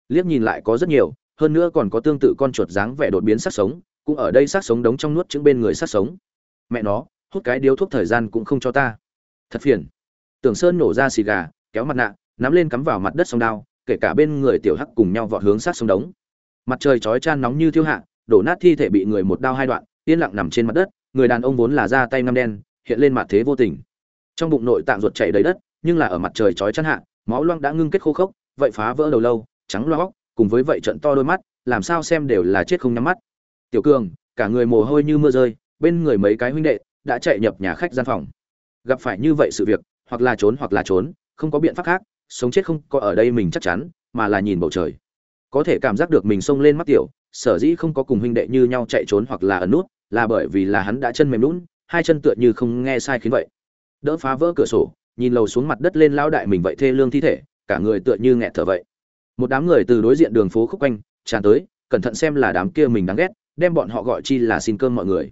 Liếc nhìn lại có rất nhiều, hơn nữa còn có tương tự con chuột dáng vẻ đột biến sát sống, cũng ở đây sát sống đống trong nuốt chứng bên người sát sống. Mẹ nó, hút cái điếu thuốc thời gian cũng không cho ta. Thật phiền. Tưởng sơn nổ ra xì gà, kéo mặt nạ, nắm lên cắm vào mặt đất sông đao, kể cả bên người tiểu hắc cùng nhau vọt hướng sát sông đống. Mặt trời chói chan nóng như thiêu hạ, đổ nát thi thể bị người một đao hai đoạn, yên lặng nằm trên mặt đất, người đàn ông vốn là da tay ngăm đen, hiện lên mặt thế vô tình trong bụng nội tạng ruột chảy đầy đất, nhưng là ở mặt trời chói chăn hạ, máu loang đã ngưng kết khô khốc, vậy phá vỡ đầu lâu, trắng loang cùng với vậy trận to đôi mắt, làm sao xem đều là chết không nhắm mắt. Tiểu cường, cả người mồ hôi như mưa rơi, bên người mấy cái huynh đệ đã chạy nhập nhà khách gian phòng. Gặp phải như vậy sự việc, hoặc là trốn hoặc là trốn, không có biện pháp khác, sống chết không có ở đây mình chắc chắn, mà là nhìn bầu trời. Có thể cảm giác được mình xông lên mắt tiểu, sở dĩ không có cùng huynh đệ như nhau chạy trốn hoặc là ẩn nút, là bởi vì là hắn đã chân mềm lún, hai chân tựa như không nghe sai khiến vậy đỡ phá vỡ cửa sổ, nhìn lầu xuống mặt đất lên lao đại mình vậy thê lương thi thể, cả người tựa như nghẹt thở vậy. Một đám người từ đối diện đường phố khúc quanh, tràn tới, cẩn thận xem là đám kia mình đáng ghét, đem bọn họ gọi chi là xin cơm mọi người.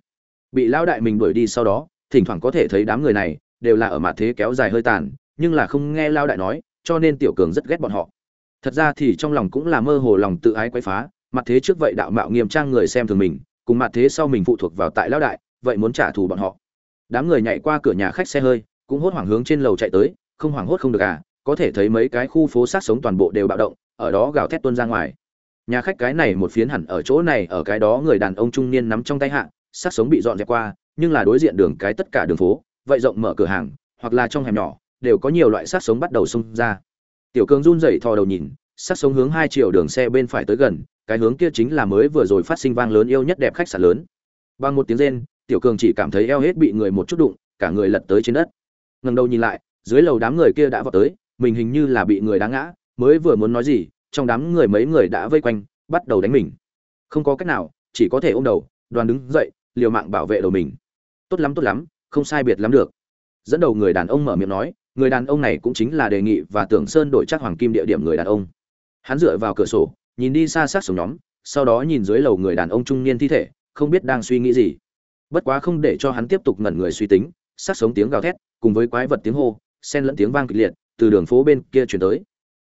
Bị lao đại mình đuổi đi sau đó, thỉnh thoảng có thể thấy đám người này, đều là ở mặt thế kéo dài hơi tàn, nhưng là không nghe lao đại nói, cho nên tiểu cường rất ghét bọn họ. Thật ra thì trong lòng cũng là mơ hồ lòng tự ái quấy phá, mặt thế trước vậy đạo mạo nghiêm trang người xem thường mình, cùng mặt thế sau mình phụ thuộc vào tại lao đại, vậy muốn trả thù bọn họ đám người nhảy qua cửa nhà khách xe hơi, cũng hốt hoảng hướng trên lầu chạy tới, không hoảng hốt không được à có thể thấy mấy cái khu phố sát sống toàn bộ đều bạo động, ở đó gào thét tuôn ra ngoài. Nhà khách cái này một phiến hẳn ở chỗ này, ở cái đó người đàn ông trung niên nắm trong tay hạ, sát sống bị dọn dẹp qua, nhưng là đối diện đường cái tất cả đường phố, vậy rộng mở cửa hàng, hoặc là trong hẻm nhỏ, đều có nhiều loại sát sống bắt đầu xông ra. Tiểu cường run rẩy thò đầu nhìn, sát sống hướng hai chiều đường xe bên phải tới gần, cái hướng kia chính là mới vừa rồi phát sinh vang lớn yêu nhất đẹp khách sạn lớn. Bằng một tiếng rên tiểu cường chỉ cảm thấy eo hết bị người một chút đụng, cả người lật tới trên đất. Ngẩng đầu nhìn lại, dưới lầu đám người kia đã vào tới, mình hình như là bị người đá ngã, mới vừa muốn nói gì, trong đám người mấy người đã vây quanh, bắt đầu đánh mình. Không có cách nào, chỉ có thể ôm đầu, đoàn đứng dậy, liều mạng bảo vệ đầu mình. Tốt lắm tốt lắm, không sai biệt lắm được. Dẫn đầu người đàn ông mở miệng nói, người đàn ông này cũng chính là đề nghị và tưởng sơn đổi chắc hoàng kim địa điểm người đàn ông. Hắn dựa vào cửa sổ, nhìn đi xa sát sống nhóm, sau đó nhìn dưới lầu người đàn ông trung niên thi thể, không biết đang suy nghĩ gì bất quá không để cho hắn tiếp tục ngẩn người suy tính, sát sống tiếng gào thét, cùng với quái vật tiếng hô, xen lẫn tiếng vang kịch liệt, từ đường phố bên kia chuyển tới.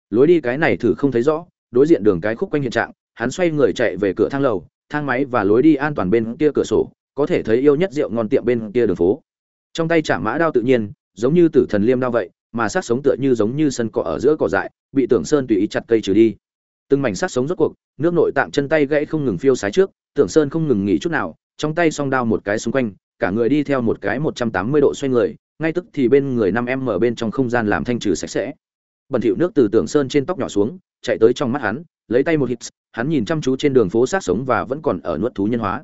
Lối đi cái này thử không thấy rõ, đối diện đường cái khúc quanh hiện trạng, hắn xoay người chạy về cửa thang lầu, thang máy và lối đi an toàn bên kia cửa sổ, có thể thấy yêu nhất rượu ngon tiệm bên kia đường phố. Trong tay chả mã đao tự nhiên, giống như tử thần liêm đao vậy, mà sát sống tựa như giống như sân cỏ ở giữa cỏ dại, bị tưởng sơn tùy ý chặt cây trừ đi. Từng mảnh sát sống rốt cuộc, nước nội tạng chân tay gãy không ngừng phiêu sái trước tưởng sơn không ngừng nghỉ chút nào trong tay song đao một cái xung quanh, cả người đi theo một cái một trăm tám mươi độ xoay người, ngay tức thì bên người năm em mở bên trong không gian làm thanh trừ sạch sẽ. Bẩn thỉu nước từ tưởng sơn trên tóc nhỏ xuống, chạy tới trong mắt hắn, lấy tay một hít, hắn nhìn chăm chú trên đường phố sát sống và vẫn còn ở nuốt thú nhân hóa.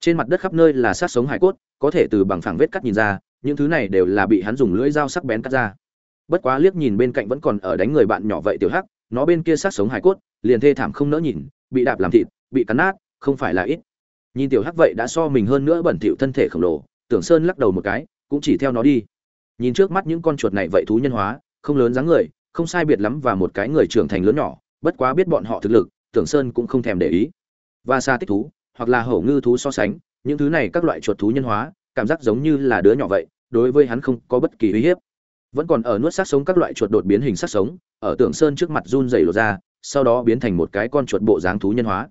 Trên mặt đất khắp nơi là sát sống hải cốt, có thể từ bằng phẳng vết cắt nhìn ra, những thứ này đều là bị hắn dùng lưỡi dao sắc bén cắt ra. Bất quá liếc nhìn bên cạnh vẫn còn ở đánh người bạn nhỏ vậy tiểu hắc, nó bên kia sát sống hải cốt, liền thê thảm không nỡ nhìn, bị đạp làm thịt, bị cắn nát, không phải là ít nhìn tiểu hắc vậy đã so mình hơn nữa bẩn thỉu thân thể khổng lồ, tưởng sơn lắc đầu một cái, cũng chỉ theo nó đi. Nhìn trước mắt những con chuột này vậy thú nhân hóa, không lớn dáng người, không sai biệt lắm và một cái người trưởng thành lớn nhỏ, bất quá biết bọn họ thực lực, tưởng sơn cũng không thèm để ý. Và xa tích thú, hoặc là hổ ngư thú so sánh, những thứ này các loại chuột thú nhân hóa, cảm giác giống như là đứa nhỏ vậy, đối với hắn không có bất kỳ uy hiếp. Vẫn còn ở nuốt sát sống các loại chuột đột biến hình sát sống, ở tưởng sơn trước mặt run dày lột ra, sau đó biến thành một cái con chuột bộ dáng thú nhân hóa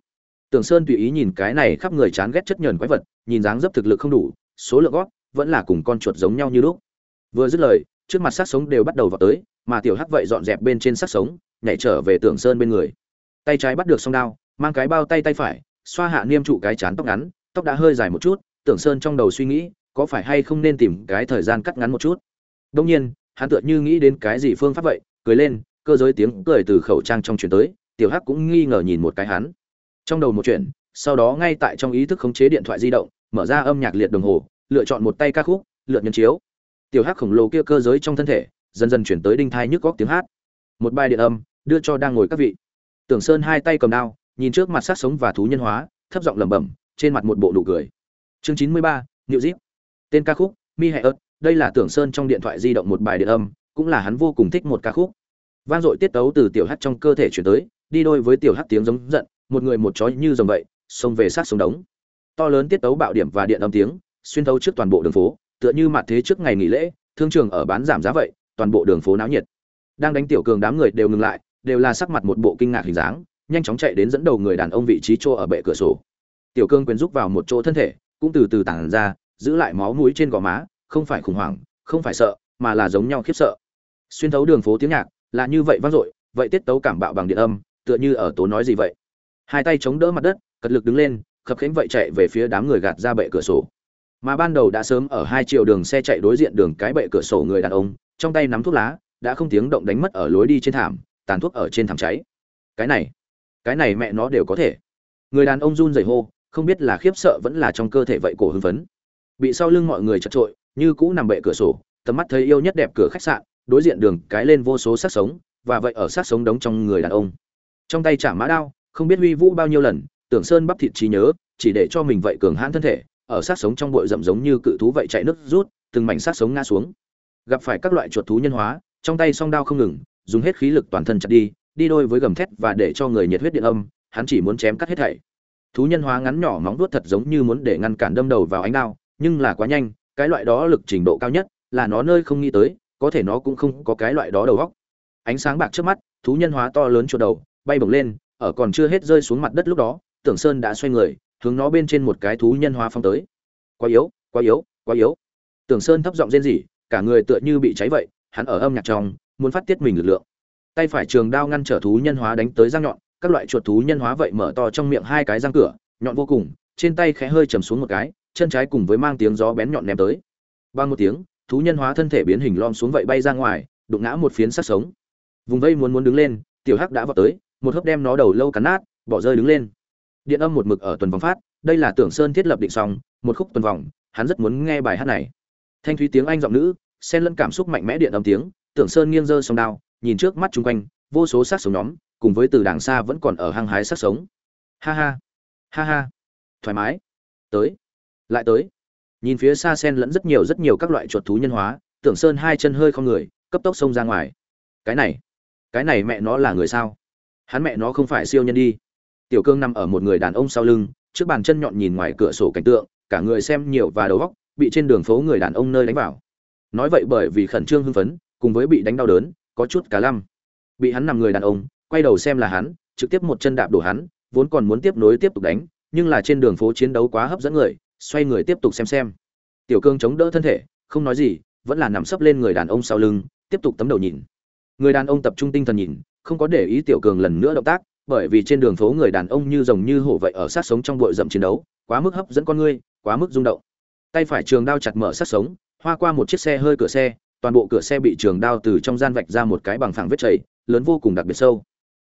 tưởng sơn tùy ý nhìn cái này khắp người chán ghét chất nhờn quái vật, nhìn dáng dấp thực lực không đủ, số lượng gót, vẫn là cùng con chuột giống nhau như lúc. Vừa dứt lời, trước mặt sát sống đều bắt đầu vào tới, mà tiểu hắc vậy dọn dẹp bên trên sát sống, nhảy trở về tưởng sơn bên người. Tay trái bắt được song đao, mang cái bao tay tay phải, xoa hạ niêm trụ cái chán tóc ngắn, tóc đã hơi dài một chút tưởng sơn trong đầu suy nghĩ, có phải hay không nên tìm cái thời gian cắt ngắn một chút. Đương nhiên, hắn tựa như nghĩ đến cái gì phương pháp vậy, cười lên, cơ giới tiếng cười từ khẩu trang trong truyền tới, tiểu hắc cũng nghi ngờ nhìn một cái hắn trong đầu một chuyện, sau đó ngay tại trong ý thức khống chế điện thoại di động, mở ra âm nhạc liệt đồng hồ, lựa chọn một tay ca khúc, lượt nhân chiếu. Tiểu hắc khổng lồ kia cơ giới trong thân thể, dần dần chuyển tới đinh thai nhức góc tiếng hát. Một bài điện âm, đưa cho đang ngồi các vị. Tưởng sơn hai tay cầm đao, nhìn trước mặt sát sống và thú nhân hóa, thấp giọng lẩm bẩm, trên mặt một bộ nụ cười. Chương chín mươi ba, New Zip tên ca khúc, mi hệ ớt, đây là tưởng sơn trong điện thoại di động một bài điện âm, cũng là hắn vô cùng thích một ca khúc. Vang dội tiết tấu từ tiểu hắc trong cơ thể chuyển tới, đi đôi với tiểu hắc tiếng giống giận một người một chó như dòng vậy, xông về sát sống đống. To lớn tiết tấu bạo điểm và điện âm tiếng, xuyên thấu trước toàn bộ đường phố, tựa như mặt thế trước ngày nghỉ lễ, thương trường ở bán giảm giá vậy, toàn bộ đường phố náo nhiệt. Đang đánh tiểu cường đám người đều ngừng lại, đều là sắc mặt một bộ kinh ngạc hình dáng, nhanh chóng chạy đến dẫn đầu người đàn ông vị trí chỗ ở bệ cửa sổ. Tiểu cương quyền rúc vào một chỗ thân thể, cũng từ từ tản ra, giữ lại máu mũi trên gò má, không phải khủng hoảng, không phải sợ, mà là giống nhau khiếp sợ. Xuyên thấu đường phố tiếng nhạc, là như vậy vang dội, vậy tiết tấu cảm bạo bằng điện âm, tựa như ở tố nói gì vậy? Hai tay chống đỡ mặt đất, cật lực đứng lên, khập khiễng vậy chạy về phía đám người gạt ra bệ cửa sổ. Mà ban đầu đã sớm ở hai chiều đường xe chạy đối diện đường cái bệ cửa sổ người đàn ông, trong tay nắm thuốc lá, đã không tiếng động đánh mất ở lối đi trên thảm, tàn thuốc ở trên thảm cháy. Cái này cái này mẹ nó đều có thể. Người đàn ông run rẩy hô, không biết là khiếp sợ vẫn là trong cơ thể vậy cổ hưng phấn. Bị sau lưng mọi người chật trội, như cũ nằm bệ cửa sổ, tầm mắt thấy yêu nhất đẹp cửa khách sạn, đối diện đường cái lên vô số sát sống, và vậy ở sát sống đóng trong người đàn ông. Trong tay chả mã đao không biết huy vũ bao nhiêu lần, tưởng sơn bắp thịt trí nhớ, chỉ để cho mình vậy cường hãn thân thể, ở sát sống trong bụi rậm giống như cự thú vậy chạy nước rút, từng mảnh sát sống ngã xuống. Gặp phải các loại chuột thú nhân hóa, trong tay song đao không ngừng, dùng hết khí lực toàn thân chặt đi đi đôi với gầm thét và để cho người nhiệt huyết điện âm, hắn chỉ muốn chém cắt hết thảy. Thú nhân hóa ngắn nhỏ móng vuốt thật giống như muốn để ngăn cản đâm đầu vào ánh đao, nhưng là quá nhanh, cái loại đó lực trình độ cao nhất, là nó nơi không nghĩ tới, có thể nó cũng không có cái loại đó đầu góc ánh sáng bạc trước mắt, thú nhân hóa to lớn chuột đầu, bay bổng lên ở còn chưa hết rơi xuống mặt đất lúc đó, tưởng sơn đã xoay người, hướng nó bên trên một cái thú nhân hóa phong tới. Quá yếu quá yếu quá yếu. Tưởng sơn thấp giọng rên rỉ, cả người tựa như bị cháy vậy, hắn ở âm nhạc trong, muốn phát tiết mình lực lượng. Tay phải trường đao ngăn trở thú nhân hóa đánh tới răng nhọn, các loại chuột thú nhân hóa vậy mở to trong miệng hai cái răng cửa, nhọn vô cùng, trên tay khẽ hơi chầm xuống một cái, chân trái cùng với mang tiếng gió bén nhọn ném tới. Ba một tiếng, thú nhân hóa thân thể biến hình lom xuống vậy bay ra ngoài, đụng ngã một phiến sát sống. Vùng vây muốn muốn đứng lên, tiểu hắc đã vào tới một hớp đem nó đầu lâu cắn nát, bỏ rơi đứng lên. Điện âm một mực ở tuần vòng phát, đây là tưởng sơn thiết lập định xong, một khúc tuần vòng, hắn rất muốn nghe bài hát này. Thanh thúy tiếng anh giọng nữ, xen lẫn cảm xúc mạnh mẽ điện âm tiếng, tưởng sơn nghiêng giơ song đao, nhìn trước mắt chung quanh, vô số sát sống nhóm, cùng với từ đàng xa vẫn còn ở hăng hái sát sống. Ha ha ha ha, thoải mái, tới, lại tới. Nhìn phía xa sen lẫn rất nhiều rất nhiều các loại chuột thú nhân hóa, tưởng sơn hai chân hơi không người, cấp tốc xông ra ngoài. Cái này cái này mẹ nó là người sao? Hắn mẹ nó không phải siêu nhân đi. Tiểu cương nằm ở một người đàn ông sau lưng, trước bàn chân nhọn nhìn ngoài cửa sổ cảnh tượng, cả người xem nhiều và đầu góc bị trên đường phố người đàn ông nơi đánh vào. Nói vậy bởi vì khẩn trương hưng phấn, cùng với bị đánh đau đớn, có chút cả lăm. Bị hắn nằm người đàn ông, quay đầu xem là hắn, trực tiếp một chân đạp đổ hắn, vốn còn muốn tiếp nối tiếp tục đánh, nhưng là trên đường phố chiến đấu quá hấp dẫn người, xoay người tiếp tục xem xem. Tiểu cương chống đỡ thân thể, không nói gì, vẫn là nằm sấp lên người đàn ông sau lưng, tiếp tục tấm đầu nhìn. Người đàn ông tập trung tinh thần nhìn không có để ý tiểu cường lần nữa động tác, bởi vì trên đường phố người đàn ông như rồng như hổ vậy ở sát sống trong bụi rậm chiến đấu, quá mức hấp dẫn con ngươi, quá mức rung động. Tay phải trường đao chặt mở sát sống, hoa qua một chiếc xe hơi cửa xe, toàn bộ cửa xe bị trường đao từ trong gian vạch ra một cái bằng phẳng vết chảy, lớn vô cùng đặc biệt sâu.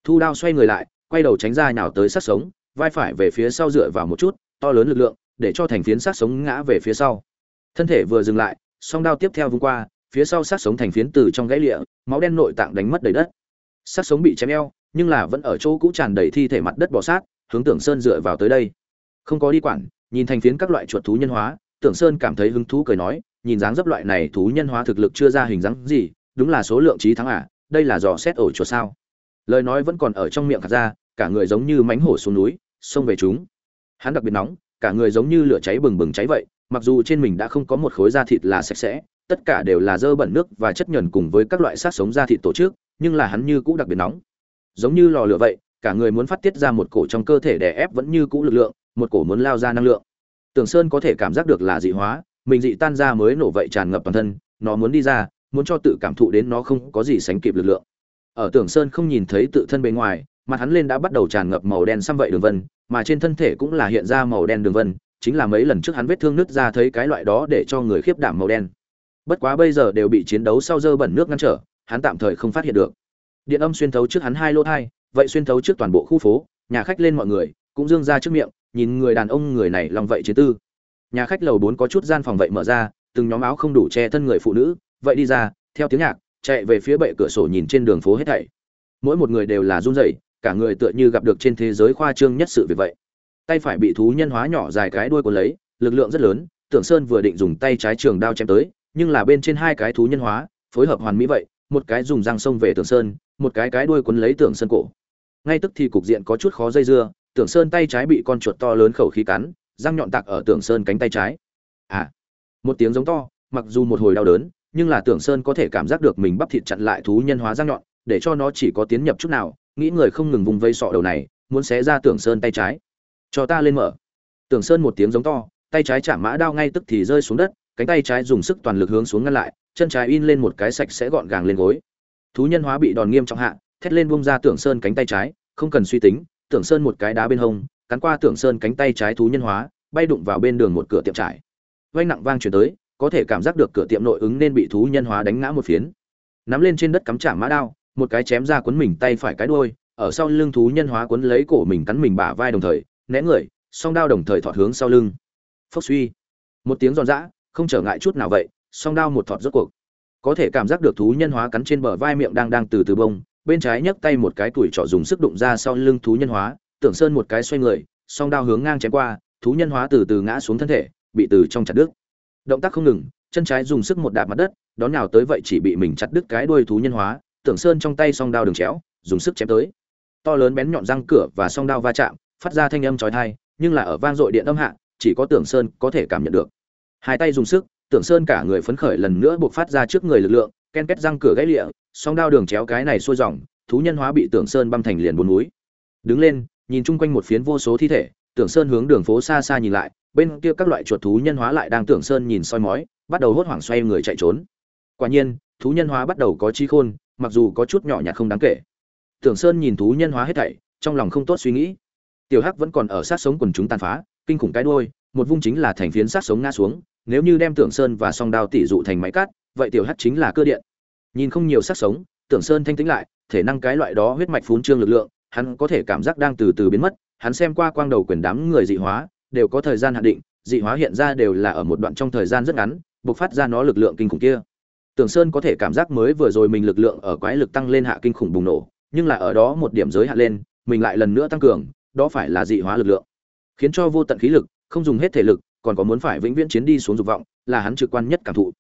Thu đao xoay người lại, quay đầu tránh ra nhào tới sát sống, vai phải về phía sau dựa vào một chút, to lớn lực lượng, để cho thành phiến sát sống ngã về phía sau. Thân thể vừa dừng lại, song đao tiếp theo vung qua, phía sau sát sống thành phiến từ trong gãy lịa, máu đen nội tạng đánh mất đầy đất sát sống bị chém eo, nhưng là vẫn ở chỗ cũ tràn đầy thi thể mặt đất bò sát, hướng tưởng sơn dựa vào tới đây. Không có đi quản, nhìn thành phiến các loại chuột thú nhân hóa, tưởng sơn cảm thấy hứng thú cười nói, nhìn dáng dấp loại này thú nhân hóa thực lực chưa ra hình dáng gì, đúng là số lượng trí thắng à đây là dò xét ổ chuột sao. Lời nói vẫn còn ở trong miệng khát ra, cả người giống như mánh hổ xuống núi, xông về chúng. Hắn đặc biệt nóng, cả người giống như lửa cháy bừng bừng cháy vậy, mặc dù trên mình đã không có một khối da thịt là sạch sẽ, tất cả đều là dơ bẩn nước và chất nhờn cùng với các loại sát sống da thịt tổ chức nhưng là hắn như cũ đặc biệt nóng. Giống như lò lửa vậy, cả người muốn phát tiết ra một cổ trong cơ thể đè ép vẫn như cũ lực lượng, một cổ muốn lao ra năng lượng. Tưởng sơn có thể cảm giác được là dị hóa, mình dị tan ra mới nổ vậy tràn ngập toàn thân, nó muốn đi ra, muốn cho tự cảm thụ đến nó không có gì sánh kịp lực lượng. Ở tưởng sơn không nhìn thấy tự thân bên ngoài, mặt hắn lên đã bắt đầu tràn ngập màu đen xăm vậy đường vân, mà trên thân thể cũng là hiện ra màu đen đường vân, chính là mấy lần trước hắn vết thương nứt ra thấy cái loại đó để cho người khiếp đảm màu đen. Bất quá bây giờ đều bị chiến đấu sau dơ bẩn nước ngăn trở hắn tạm thời không phát hiện được. Điện âm xuyên thấu trước hắn hai lỗ thai, vậy xuyên thấu trước toàn bộ khu phố, nhà khách lên mọi người, cũng dương ra trước miệng, nhìn người đàn ông người này lòng vậy chứ tư. Nhà khách lầu bốn có chút gian phòng vậy mở ra, từng nhóm áo không đủ che thân người phụ nữ, vậy đi ra, theo tiếng nhạc, chạy về phía bệ cửa sổ nhìn trên đường phố hết thảy. Mỗi một người đều là run rẩy, cả người tựa như gặp được trên thế giới khoa trương nhất sự việc vậy. Tay phải bị thú nhân hóa nhỏ dài cái đuôi của lấy, lực lượng rất lớn, tưởng sơn vừa định dùng tay trái trường đao chém tới, nhưng là bên trên hai cái thú nhân hóa, phối hợp hoàn mỹ vậy một cái dùng răng sông về tưởng sơn, một cái cái đuôi quấn lấy tưởng sơn cổ. Ngay tức thì cục diện có chút khó dây dưa tưởng sơn tay trái bị con chuột to lớn khẩu khí cắn, răng nhọn tạc ở tưởng sơn cánh tay trái. À một tiếng giống to, mặc dù một hồi đau đớn, nhưng là tưởng sơn có thể cảm giác được mình bắp thịt chặn lại thú nhân hóa răng nhọn, để cho nó chỉ có tiến nhập chút nào, nghĩ người không ngừng vùng vây sọ đầu này, muốn xé ra tưởng sơn tay trái. Cho ta lên mở. Tưởng sơn một tiếng giống to, tay trái chạm mã đao ngay tức thì rơi xuống đất, cánh tay trái dùng sức toàn lực hướng xuống ngăn lại chân trái in lên một cái sạch sẽ gọn gàng lên gối. Thú nhân hóa bị đòn nghiêm trọng hạ, thét lên bung ra tưởng sơn cánh tay trái, không cần suy tính, tưởng sơn một cái đá bên hông, cắn qua tưởng sơn cánh tay trái thú nhân hóa, bay đụng vào bên đường một cửa tiệm trải. Vang nặng vang chuyển tới, có thể cảm giác được cửa tiệm nội ứng nên bị thú nhân hóa đánh ngã một phiến. Nắm lên trên đất cắm trả mã đao, một cái chém ra cuốn mình tay phải cái đuôi, ở sau lưng thú nhân hóa cuốn lấy cổ mình cắn mình bả vai đồng thời, né người, song đao đồng thời thọt hướng sau lưng. Phốc suy. Một tiếng giòn giã, không trở ngại chút nào vậy song đao một thọt rốt cuộc. Có thể cảm giác được thú nhân hóa cắn trên bờ vai miệng đang đang từ từ bông, bên trái nhấc tay một cái tuổi trọ dùng sức đụng ra sau lưng thú nhân hóa, tưởng sơn một cái xoay người, song đao hướng ngang chém qua, thú nhân hóa từ từ ngã xuống thân thể, bị từ trong chặt đứt. Động tác không ngừng, chân trái dùng sức một đạp mặt đất, đón nào tới vậy chỉ bị mình chặt đứt cái đuôi thú nhân hóa, tưởng sơn trong tay song đao đường chéo, dùng sức chém tới. To lớn bén nhọn răng cửa và song đao va chạm, phát ra thanh âm chói tai, nhưng là ở vang dội điện âm hạ, chỉ có tưởng sơn có thể cảm nhận được. Hai tay dùng sức tưởng sơn cả người phấn khởi lần nữa buộc phát ra trước người lực lượng, ken két răng cửa gãy lịa, song đao đường chéo cái này xuôi dòng, thú nhân hóa bị tưởng sơn băm thành liền bốn núi. Đứng lên, nhìn chung quanh một phiến vô số thi thể, tưởng sơn hướng đường phố xa xa nhìn lại, bên kia các loại chuột thú nhân hóa lại đang tưởng sơn nhìn soi mói, bắt đầu hốt hoảng xoay người chạy trốn. Quả nhiên, thú nhân hóa bắt đầu có trí khôn, mặc dù có chút nhỏ nhặt không đáng kể. Tưởng sơn nhìn thú nhân hóa hết thảy, trong lòng không tốt suy nghĩ. Tiểu hắc vẫn còn ở sát sống quần chúng tàn phá, kinh khủng cái đuôi, một vung chính là thành phiến sát sống ngã xuống nếu như đem tưởng sơn và song đao tỷ dụ thành máy cát vậy tiểu hắc chính là cơ điện. Nhìn không nhiều sắc sống, tưởng sơn thanh tĩnh lại, thể năng cái loại đó huyết mạch phún trương lực lượng, hắn có thể cảm giác đang từ từ biến mất, hắn xem qua quang đầu quyền đám người dị hóa, đều có thời gian hạn định, dị hóa hiện ra đều là ở một đoạn trong thời gian rất ngắn, bộc phát ra nó lực lượng kinh khủng kia. Tưởng sơn có thể cảm giác mới vừa rồi mình lực lượng ở quái lực tăng lên hạ kinh khủng bùng nổ, nhưng là ở đó một điểm giới hạn lên, mình lại lần nữa tăng cường, đó phải là dị hóa lực lượng. Khiến cho vô tận khí lực, không dùng hết thể lực còn có muốn phải vĩnh viễn chiến đi xuống dục vọng là hắn trực quan nhất cảm thụ.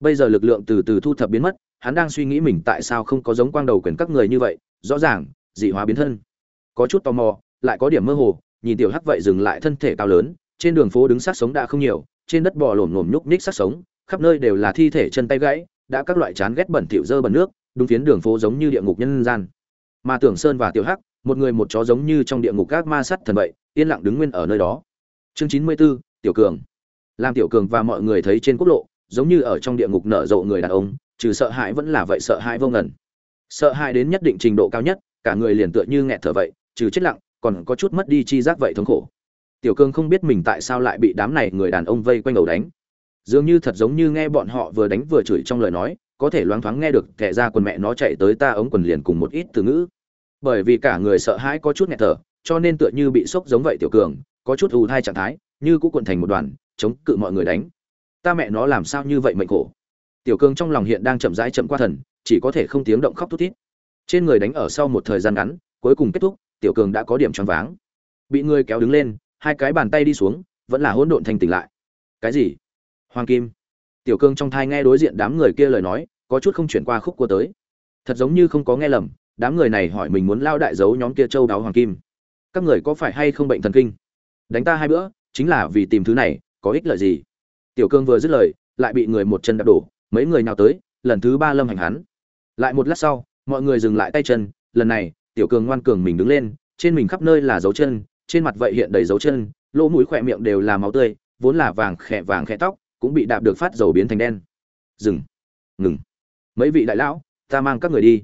Bây giờ lực lượng từ từ thu thập biến mất hắn đang suy nghĩ mình tại sao không có giống quang đầu quyền các người như vậy rõ ràng dị hóa biến thân. Có chút tò mò lại có điểm mơ hồ nhìn tiểu hắc vậy dừng lại thân thể cao lớn trên đường phố đứng sát sống đã không nhiều trên đất bò lổm lổm nhúc nhích sát sống khắp nơi đều là thi thể chân tay gãy đã các loại chán ghét bẩn thỉu dơ bẩn nước đúng phiến đường phố giống như địa ngục nhân gian. Mà tưởng sơn và tiểu hắc một người một chó giống như trong địa ngục các ma sắt thần vậy yên lặng đứng nguyên ở nơi đó. Chương chín mươi 94, tiểu cường. Làm tiểu cường và mọi người thấy trên quốc lộ, giống như ở trong địa ngục nở rộ người đàn ông, trừ sợ hãi vẫn là vậy sợ hãi vô ngần. Sợ hãi đến nhất định trình độ cao nhất, cả người liền tựa như nghẹt thở vậy, trừ chết lặng, còn có chút mất đi chi giác vậy thống khổ. Tiểu cường không biết mình tại sao lại bị đám này người đàn ông vây quanh đầu đánh. Dường như thật giống như nghe bọn họ vừa đánh vừa chửi trong lời nói, có thể loáng thoáng nghe được kẻ ra quần mẹ nó chạy tới ta ống quần liền cùng một ít từ ngữ. Bởi vì cả người sợ hãi có chút nghẹt thở, cho nên tựa như bị sốc giống vậy tiểu cường, có chút ù thai trạng thái như cũng cuộn thành một đoàn, chống cự mọi người đánh. Ta mẹ nó làm sao như vậy mệnh khổ? Tiểu cường trong lòng hiện đang chậm rãi chậm qua thần, chỉ có thể không tiếng động khóc thút thít. Trên người đánh ở sau một thời gian ngắn, cuối cùng kết thúc, tiểu cường đã có điểm choáng váng. Bị người kéo đứng lên, hai cái bàn tay đi xuống, vẫn là hỗn độn thành tỉnh lại. Cái gì? Hoàng kim. Tiểu cường trong thai nghe đối diện đám người kia lời nói, có chút không chuyển qua khúc cua tới. Thật giống như không có nghe lầm, đám người này hỏi mình muốn lao đại giấu nhóm kia châu đáo hoàng kim. Các người có phải hay không bệnh thần kinh? Đánh ta hai bữa chính là vì tìm thứ này, có ích lợi gì? Tiểu cương vừa dứt lời, lại bị người một chân đạp đổ, mấy người nào tới, lần thứ ba lâm hành hắn. Lại một lát sau, mọi người dừng lại tay chân, lần này, tiểu cường ngoan cường mình đứng lên, trên mình khắp nơi là dấu chân, trên mặt vậy hiện đầy dấu chân, lỗ mũi khỏe miệng đều là máu tươi, vốn là vàng khẽ vàng khẽ tóc, cũng bị đạp được phát dầu biến thành đen. Dừng. Ngừng. Mấy vị đại lão, ta mang các người đi.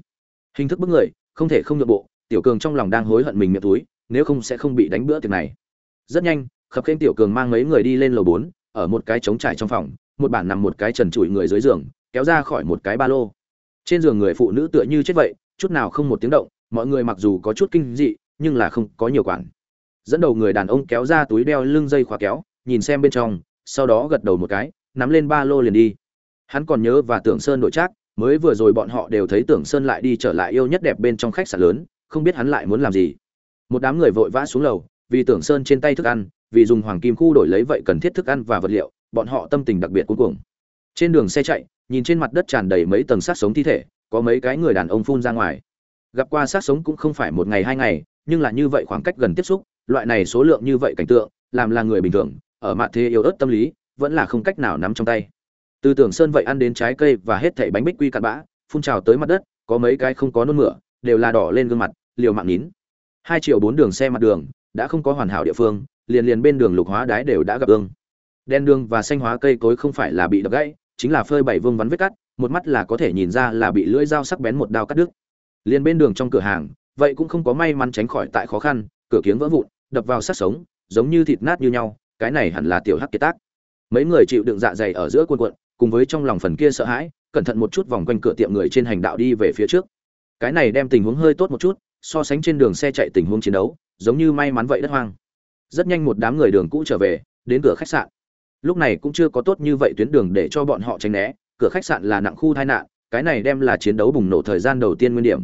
Hình thức bức người, không thể không nhượng bộ, tiểu cường trong lòng đang hối hận mình miệng túi, nếu không sẽ không bị đánh bữa tiệc này. Rất nhanh khập khênh tiểu cường mang mấy người đi lên lầu bốn, ở một cái trống trải trong phòng, một bản nằm một cái trần trụi người dưới giường, kéo ra khỏi một cái ba lô. Trên giường người phụ nữ tựa như chết vậy, chút nào không một tiếng động, mọi người mặc dù có chút kinh dị, nhưng là không có nhiều quản. Dẫn đầu người đàn ông kéo ra túi đeo lưng dây khóa kéo, nhìn xem bên trong, sau đó gật đầu một cái, nắm lên ba lô liền đi. Hắn còn nhớ và tưởng sơn đội trác, mới vừa rồi bọn họ đều thấy tưởng sơn lại đi trở lại yêu nhất đẹp bên trong khách sạn lớn, không biết hắn lại muốn làm gì. Một đám người vội vã xuống lầu, vì tưởng sơn trên tay thức ăn vì dùng hoàng kim khu đổi lấy vậy cần thiết thức ăn và vật liệu, bọn họ tâm tình đặc biệt cuối cùng trên đường xe chạy, nhìn trên mặt đất tràn đầy mấy tầng sát sống thi thể, có mấy cái người đàn ông phun ra ngoài. Gặp qua sát sống cũng không phải một ngày hai ngày, nhưng là như vậy khoảng cách gần tiếp xúc, loại này số lượng như vậy cảnh tượng, làm là người bình thường, ở mặt thế yếu ớt tâm lý, vẫn là không cách nào nắm trong tay. Từ tưởng sơn vậy ăn đến trái cây và hết thảy bánh bích quy cặn bã, phun trào tới mặt đất, có mấy cái không có nôn mửa, đều là đỏ lên gương mặt, liều mạng nín. Hai triệu bốn đường xe mặt đường đã không có hoàn hảo địa phương, liền liền bên đường lục hóa đái đều đã gặp ương đen đường và xanh hóa cây cối không phải là bị đập gãy, chính là phơi bảy vương vắn vết cắt, một mắt là có thể nhìn ra là bị lưỡi dao sắc bén một đao cắt đứt. Liền bên đường trong cửa hàng, vậy cũng không có may mắn tránh khỏi tại khó khăn, cửa kiếng vỡ vụn, đập vào sát sống, giống như thịt nát như nhau, cái này hẳn là tiểu hắc kiệt tác. Mấy người chịu đựng dạ dày ở giữa cuộn cuộn, cùng với trong lòng phần kia sợ hãi, cẩn thận một chút vòng quanh cửa tiệm người trên hành đạo đi về phía trước. Cái này đem tình huống hơi tốt một chút, so sánh trên đường xe chạy tình huống chiến đấu giống như may mắn vậy đất hoang. Rất nhanh một đám người đường cũ trở về, đến cửa khách sạn. Lúc này cũng chưa có tốt như vậy tuyến đường để cho bọn họ tránh né, cửa khách sạn là nặng khu tai nạn, cái này đem là chiến đấu bùng nổ thời gian đầu tiên nguyên điểm.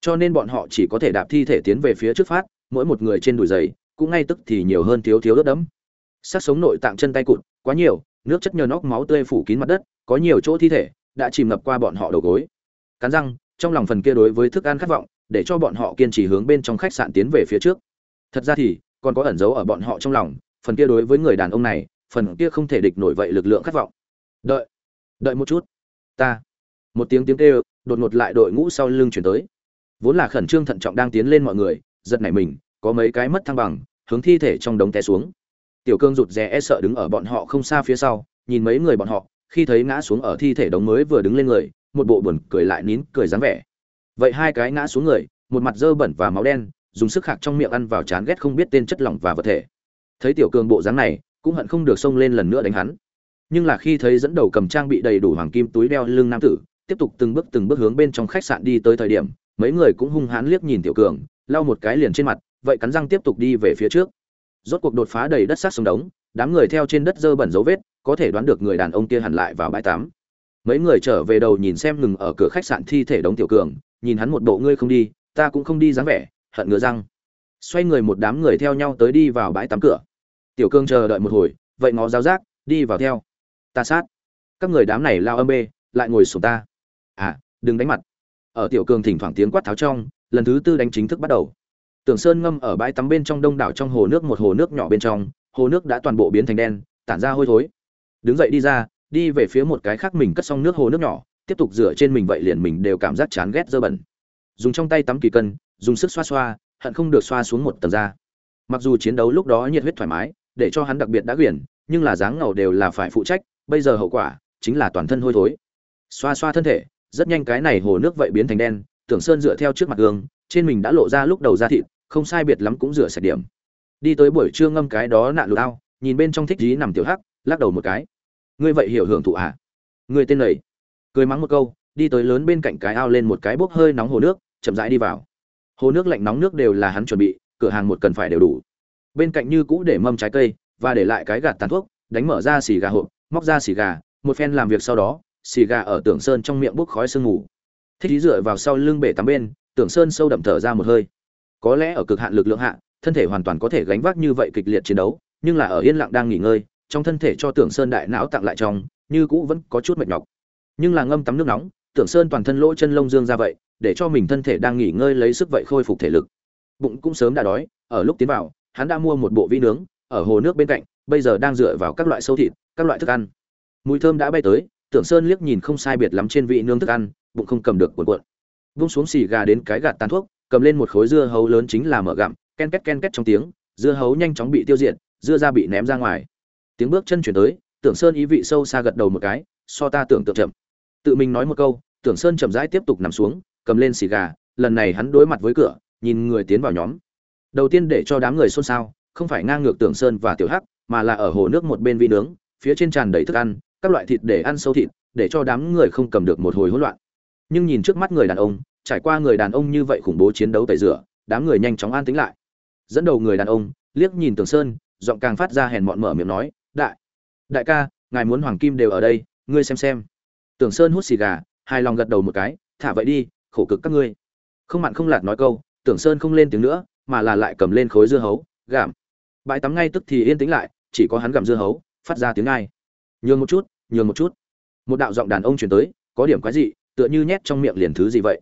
Cho nên bọn họ chỉ có thể đạp thi thể tiến về phía trước phát, mỗi một người trên đùi giày, cũng ngay tức thì nhiều hơn thiếu thiếu đất đẫm sát sống nội tạng chân tay cụt, quá nhiều, nước chất nhờ nóc máu tươi phủ kín mặt đất, có nhiều chỗ thi thể đã chìm ngập qua bọn họ đầu gối. Cắn răng, trong lòng phần kia đối với thức ăn khát vọng, để cho bọn họ kiên trì hướng bên trong khách sạn tiến về phía trước thật ra thì, còn có ẩn giấu ở bọn họ trong lòng, phần kia đối với người đàn ông này, phần kia không thể địch nổi vậy lực lượng khát vọng. Đợi đợi một chút. Ta. Một tiếng tiếng kêu, đột ngột lại đội ngũ sau lưng chuyển tới. Vốn là khẩn trương thận trọng đang tiến lên mọi người, giật nảy mình, có mấy cái mất thăng bằng, hướng thi thể trong đống té xuống. Tiểu cương rụt rè e sợ đứng ở bọn họ không xa phía sau, nhìn mấy người bọn họ, khi thấy ngã xuống ở thi thể đống mới vừa đứng lên người, một bộ buồn cười lại nín cười dáng vẻ. Vậy hai cái ngã xuống người, một mặt dơ bẩn và máu đen dùng sức khạc trong miệng ăn vào chán ghét không biết tên chất lỏng và vật thể. Thấy tiểu cường bộ dáng này, cũng hận không được xông lên lần nữa đánh hắn. Nhưng là khi thấy dẫn đầu cầm trang bị đầy đủ hoàng kim túi đeo lưng nam tử, tiếp tục từng bước từng bước hướng bên trong khách sạn đi tới thời điểm, mấy người cũng hung hãn liếc nhìn tiểu cường, lau một cái liền trên mặt, vậy cắn răng tiếp tục đi về phía trước. Rốt cuộc đột phá đầy đất sát sông đống, đám người theo trên đất dơ bẩn dấu vết, có thể đoán được người đàn ông kia hẳn lại vào bãi tắm. Mấy người trở về đầu nhìn xem ngừng ở cửa khách sạn thi thể đống tiểu cường, nhìn hắn một bộ, ngươi không đi, ta cũng không đi dáng vẻ hận ngứa răng. Xoay người một đám người theo nhau tới đi vào bãi tắm cửa. Tiểu cương chờ đợi một hồi, vậy ngó giáo giác, đi vào theo. Ta sát. Các người đám này lao âm bê, lại ngồi sổ ta. À đừng đánh mặt. Ở tiểu cương thỉnh thoảng tiếng quát tháo trong, lần thứ tư đánh chính thức bắt đầu. Tưởng sơn ngâm ở bãi tắm bên trong đông đảo trong hồ nước một hồ nước nhỏ bên trong, hồ nước đã toàn bộ biến thành đen, tản ra hôi thối. Đứng dậy đi ra, đi về phía một cái khác mình cất xong nước hồ nước nhỏ, tiếp tục rửa trên mình vậy liền mình đều cảm giác chán ghét dơ bẩn. Dùng trong tay tắm kỳ cân dùng sức xoa xoa, hận không được xoa xuống một tầng da. Mặc dù chiến đấu lúc đó nhiệt huyết thoải mái, để cho hắn đặc biệt đã quyển, nhưng là dáng ngầu đều là phải phụ trách, bây giờ hậu quả chính là toàn thân hôi thối. Xoa xoa thân thể, rất nhanh cái này hồ nước vậy biến thành đen, tưởng sơn dựa theo trước mặt gương, trên mình đã lộ ra lúc đầu da thịt, không sai biệt lắm cũng rửa sạch điểm. Đi tới buổi trưa ngâm cái đó nạn lụt ao, nhìn bên trong thích dí nằm tiểu hắc, lắc đầu một cái. Ngươi vậy hiểu hưởng thụ à? Người tên lầy cười mắng một câu, đi tới lớn bên cạnh cái ao lên một cái bốc hơi nóng hồ nước, chậm rãi đi vào hồ nước lạnh nóng nước đều là hắn chuẩn bị, cửa hàng một cần phải đều đủ. Bên cạnh như cũ để mâm trái cây, và để lại cái gạt tàn thuốc, đánh mở ra xì gà hộp, móc ra xì gà, một phen làm việc sau đó, xì gà ở tưởng sơn trong miệng bốc khói sương mù. Thích ý dựa vào sau lưng bể tắm bên, tưởng sơn sâu đậm thở ra một hơi. Có lẽ ở cực hạn lực lượng hạ, thân thể hoàn toàn có thể gánh vác như vậy kịch liệt chiến đấu, nhưng là ở yên lặng đang nghỉ ngơi, trong thân thể cho tưởng sơn đại não tặng lại trong, như cũ vẫn có chút mệt nhọc. Nhưng là ngâm tắm nước nóng, tưởng sơn toàn thân lỗ chân lông dương ra vậy để cho mình thân thể đang nghỉ ngơi lấy sức vậy khôi phục thể lực. Bụng cũng sớm đã đói, ở lúc tiến vào, hắn đã mua một bộ vi nướng, ở hồ nước bên cạnh, bây giờ đang dựa vào các loại sâu thịt, các loại thức ăn. Mùi thơm đã bay tới, tưởng sơn liếc nhìn không sai biệt lắm trên vị nướng thức ăn, bụng không cầm được cuộn cuộn. Vung xuống xì gà đến cái gạt tàn thuốc, cầm lên một khối dưa hấu lớn chính là mở gặm, ken két ken két trong tiếng, dưa hấu nhanh chóng bị tiêu diệt, dưa ra bị ném ra ngoài. Tiếng bước chân chuyển tới, tưởng sơn ý vị sâu xa gật đầu một cái, so ta tưởng tượng chậm. Tự mình nói một câu, tưởng sơn chậm rãi tiếp tục nằm xuống cầm lên xì gà, lần này hắn đối mặt với cửa, nhìn người tiến vào nhóm. Đầu tiên để cho đám người xôn xao, không phải ngang ngược tưởng sơn và tiểu hắc, mà là ở hồ nước một bên vi nướng, phía trên tràn đầy thức ăn, các loại thịt để ăn sâu thịt, để cho đám người không cầm được một hồi hỗn loạn. Nhưng nhìn trước mắt người đàn ông, trải qua người đàn ông như vậy khủng bố chiến đấu tẩy rửa, đám người nhanh chóng an tĩnh lại. Dẫn đầu người đàn ông, liếc nhìn tường sơn, giọng càng phát ra hèn mọn mở miệng nói, đại đại ca, ngài muốn hoàng kim đều ở đây, ngươi xem xem. Tường sơn hút xì gà hai lòng gật đầu một cái, thả vậy đi khổ cực các ngươi. Không mặn không lạt nói câu, tưởng sơn không lên tiếng nữa, mà là lại cầm lên khối dưa hấu gảm bãi tắm ngay tức thì yên tĩnh lại, chỉ có hắn gặm dưa hấu, phát ra tiếng ai nhường một chút, nhường một chút. Một đạo giọng đàn ông chuyển tới, có điểm quái gì tựa như nhét trong miệng liền thứ gì vậy.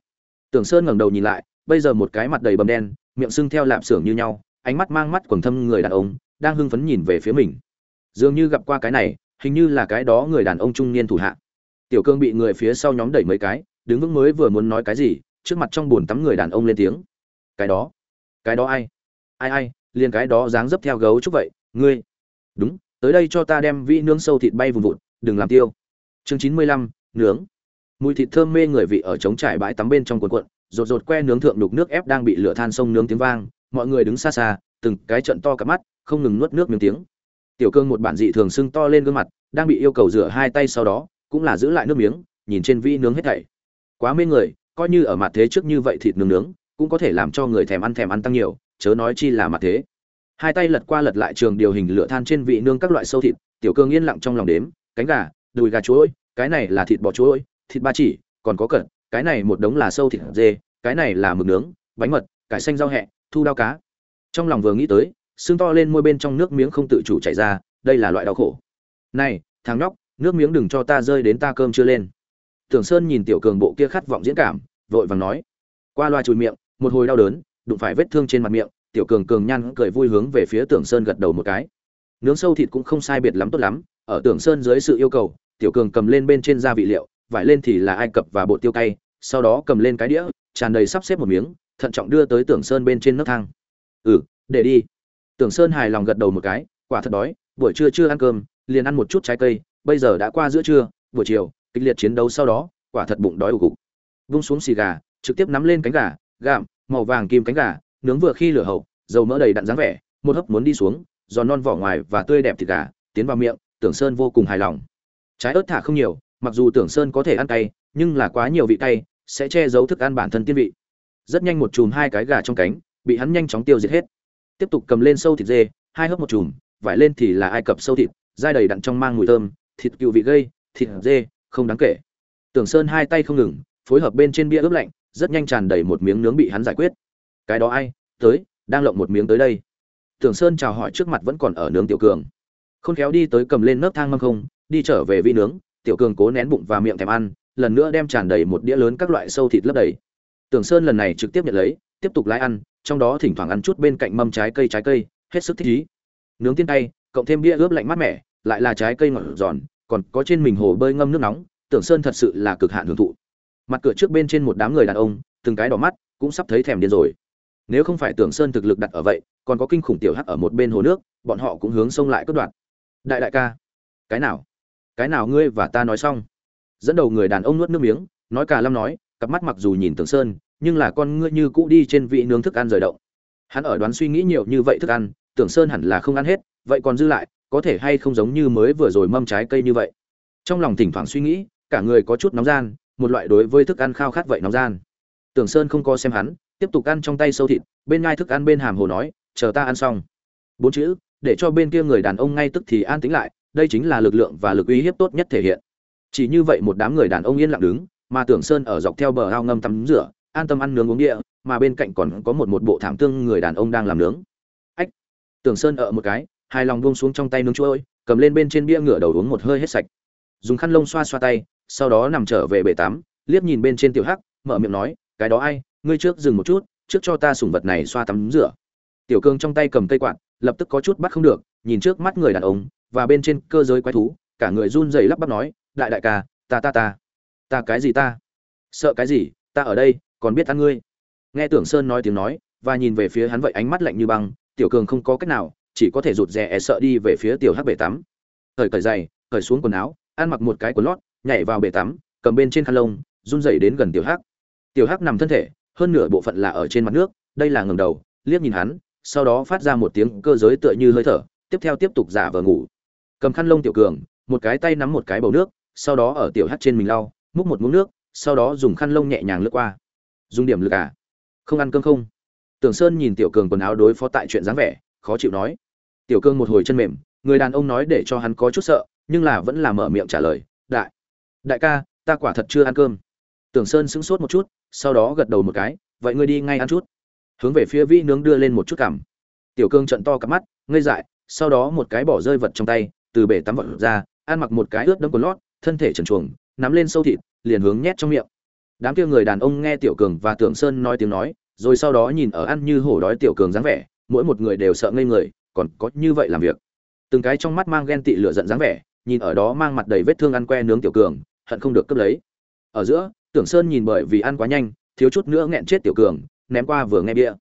Tưởng sơn ngẩng đầu nhìn lại, bây giờ một cái mặt đầy bầm đen, miệng sưng theo lạp xưởng như nhau, ánh mắt mang mắt quầng thâm người đàn ông, đang hưng phấn nhìn về phía mình. Dường như gặp qua cái này, hình như là cái đó người đàn ông trung niên thủ hạ. Tiểu cương bị người phía sau nhóm đẩy mấy cái đứng vững mới vừa muốn nói cái gì, trước mặt trong buồn tắm người đàn ông lên tiếng. Cái đó cái đó ai? Ai ai, liền cái đó dáng dấp theo gấu chúc vậy, ngươi. Đúng, tới đây cho ta đem vĩ nướng sâu thịt bay vùng vụt đừng làm tiêu. Chương chín mươi lăm, nướng. Mùi thịt thơm mê người vị ở trống trải bãi tắm bên trong cuộn cuộn, rột rột que nướng thượng đục nước ép đang bị lửa than sông nướng tiếng vang, mọi người đứng xa xa, từng cái trận to cả mắt, không ngừng nuốt nước miếng tiếng. Tiểu cương một bản dị thường sưng to lên gương mặt, đang bị yêu cầu rửa hai tay sau đó, cũng là giữ lại nước miếng, nhìn trên vi nướng hết thảy quá mê người, coi như ở mặt thế trước như vậy thịt nướng nướng, cũng có thể làm cho người thèm ăn thèm ăn tăng nhiều, chớ nói chi là mặt thế. Hai tay lật qua lật lại trường điều hình lửa than trên vị nướng các loại sâu thịt, tiểu cương yên lặng trong lòng đếm, cánh gà, đùi gà chuối, cái này là thịt bò chuối, thịt ba chỉ, còn có cẩn cái này một đống là sâu thịt dê, cái này là mực nướng, bánh mật, cải xanh rau hẹ, thu đao cá. Trong lòng vừa nghĩ tới, xương to lên môi bên trong nước miếng không tự chủ chảy ra, đây là loại đau khổ. Này, thằng nhóc, nước miếng đừng cho ta rơi đến ta cơm chưa lên tưởng sơn nhìn tiểu cường bộ kia khát vọng diễn cảm, vội vàng nói. Qua loa chùi miệng, một hồi đau đớn, đụng phải vết thương trên mặt miệng, tiểu cường cường nhăn cười vui hướng về phía tưởng sơn gật đầu một cái. Nướng sâu thịt cũng không sai biệt lắm tốt lắm, ở tưởng sơn dưới sự yêu cầu, tiểu cường cầm lên bên trên gia vị liệu, vải lên thì là ai cập và bộ tiêu cay, sau đó cầm lên cái đĩa, tràn đầy sắp xếp một miếng, thận trọng đưa tới tưởng sơn bên trên nấc thang. Ừ để đi. Tưởng sơn hài lòng gật đầu một cái, quả thật đói, buổi trưa chưa ăn cơm, liền ăn một chút trái cây, bây giờ đã qua giữa trưa, buổi chiều kịch liệt chiến đấu sau đó, quả thật bụng đói ủ cục. Vung xuống xì gà, trực tiếp nắm lên cánh gà gạm màu vàng kim cánh gà, nướng vừa khi lửa hậu, dầu mỡ đầy đặn dáng vẻ, một hấp muốn đi xuống, giòn non vỏ ngoài và tươi đẹp thịt gà, tiến vào miệng, tưởng sơn vô cùng hài lòng. Trái ớt thả không nhiều, mặc dù tưởng sơn có thể ăn cay, nhưng là quá nhiều vị cay, sẽ che giấu thức ăn bản thân tiên vị. Rất nhanh một chùm hai cái gà trong cánh, bị hắn nhanh chóng tiêu diệt hết. Tiếp tục cầm lên sâu thịt dê, hai hớp một chùm, vải lên thì là ai cập sâu thịt, dai đầy đặn trong mang mùi thơm, thịt cựu vị gây, thịt dê không đáng kể. Tưởng sơn hai tay không ngừng, phối hợp bên trên bia ướp lạnh, rất nhanh tràn đầy một miếng nướng bị hắn giải quyết. Cái đó ai? Tới, đang lộng một miếng tới đây. Tưởng sơn chào hỏi trước mặt vẫn còn ở nướng tiểu cường. Khôn khéo đi tới cầm lên nấc thang mâm không, đi trở về vị nướng, tiểu cường cố nén bụng và miệng thèm ăn, lần nữa đem tràn đầy một đĩa lớn các loại sâu thịt lấp đầy. Tưởng sơn lần này trực tiếp nhận lấy, tiếp tục lái ăn, trong đó thỉnh thoảng ăn chút bên cạnh mâm trái cây trái cây, hết sức thích ý. Nướng tiên tay, cộng thêm bia ướp lạnh mát mẻ, lại là trái cây ngọt giòn còn có trên mình hồ bơi ngâm nước nóng, tưởng sơn thật sự là cực hạn hưởng thụ. Mặt cửa trước bên trên một đám người đàn ông, từng cái đỏ mắt, cũng sắp thấy thèm điên rồi. Nếu không phải tưởng sơn thực lực đặt ở vậy, còn có kinh khủng tiểu hắc ở một bên hồ nước, bọn họ cũng hướng xông lại cướp đoạt đại đại ca, cái nào? Cái nào ngươi và ta nói xong? Dẫn đầu người đàn ông nuốt nước miếng, nói cả lâm nói, cặp mắt mặc dù nhìn tưởng sơn, nhưng là con ngươi như cũ đi trên vị nướng thức ăn rời động. Hắn ở đoán suy nghĩ nhiều như vậy thức ăn, tưởng sơn hẳn là không ăn hết, vậy còn dư lại có thể hay không giống như mới vừa rồi mâm trái cây như vậy. Trong lòng thỉnh thoảng suy nghĩ, cả người có chút nóng gian, một loại đối với thức ăn khao khát vậy nóng gian. Tưởng sơn không có xem hắn, tiếp tục ăn trong tay sâu thịt, bên ngai thức ăn bên hàm hồ nói, chờ ta ăn xong. Bốn chữ, để cho bên kia người đàn ông ngay tức thì an tính lại, đây chính là lực lượng và lực uy hiếp tốt nhất thể hiện. Chỉ như vậy một đám người đàn ông yên lặng đứng, mà tưởng sơn ở dọc theo bờ ao ngâm tắm rửa, an tâm ăn nướng uống địa, mà bên cạnh còn có một một bộ thảm tương người đàn ông đang làm nướng. Ách! Tưởng sơn ở một cái hai lòng buông xuống trong tay nướng chuối, cầm lên bên trên bia ngửa đầu uống một hơi hết sạch. Dùng khăn lông xoa xoa tay, sau đó nằm trở về bể tắm, liếc nhìn bên trên tiểu hắc, mở miệng nói, cái đó ai, ngươi trước dừng một chút, trước cho ta sủng vật này xoa tắm rửa. Tiểu cương trong tay cầm cây quạt, lập tức có chút bắt không được, nhìn trước mắt người đàn ông, và bên trên cơ giới quái thú, cả người run rẩy lắp bắp nói, đại đại ca, ta ta ta ta cái gì ta? Sợ cái gì, ta ở đây, còn biết ăn ngươi. Nghe tưởng sơn nói tiếng nói, và nhìn về phía hắn vậy ánh mắt lạnh như băng, tiểu cường không có cách nào chỉ có thể rụt rè e sợ đi về phía tiểu hắc bể tắm. Cởi cởi giày, cởi xuống quần áo, ăn mặc một cái quần lót, nhảy vào bể tắm, cầm bên trên khăn lông, run rẩy đến gần tiểu hắc. Tiểu hắc nằm thân thể, hơn nửa bộ phận là ở trên mặt nước, đây là ngầm đầu, liếc nhìn hắn, sau đó phát ra một tiếng cơ giới tựa như hơi thở, tiếp theo tiếp tục giả vờ ngủ. Cầm khăn lông tiểu cường, một cái tay nắm một cái bầu nước, sau đó ở tiểu hắc trên mình lau, múc một muỗng nước, sau đó dùng khăn lông nhẹ nhàng lướt qua. Dùng điểm lực à? Không ăn cơm không? Tưởng sơn nhìn tiểu cường quần áo đối phó tại chuyện dáng vẻ, khó chịu nói tiểu Cương một hồi chân mềm, người đàn ông nói để cho hắn có chút sợ, nhưng là vẫn là mở miệng trả lời, đại đại ca, ta quả thật chưa ăn cơm. Tưởng sơn sững sốt một chút, sau đó gật đầu một cái, vậy ngươi đi ngay ăn chút. Hướng về phía vĩ nướng đưa lên một chút cảm tiểu cương trận to cặp mắt, ngây dại, sau đó một cái bỏ rơi vật trong tay, từ bể tắm vật ra, ăn mặc một cái ướt đẫm quần lót, thân thể trần truồng, nắm lên sâu thịt, liền hướng nhét trong miệng. Đám kia người đàn ông nghe tiểu cường và tưởng sơn nói tiếng nói, rồi sau đó nhìn ở ăn như hổ đói tiểu cường dáng vẻ, mỗi một người đều sợ ngây người còn có như vậy làm việc. Từng cái trong mắt mang ghen tị lửa giận dáng vẻ, nhìn ở đó mang mặt đầy vết thương ăn que nướng tiểu cường, hận không được cướp lấy. Ở giữa, tưởng sơn nhìn bởi vì ăn quá nhanh, thiếu chút nữa nghẹn chết tiểu cường, ném qua vừa nghe bia.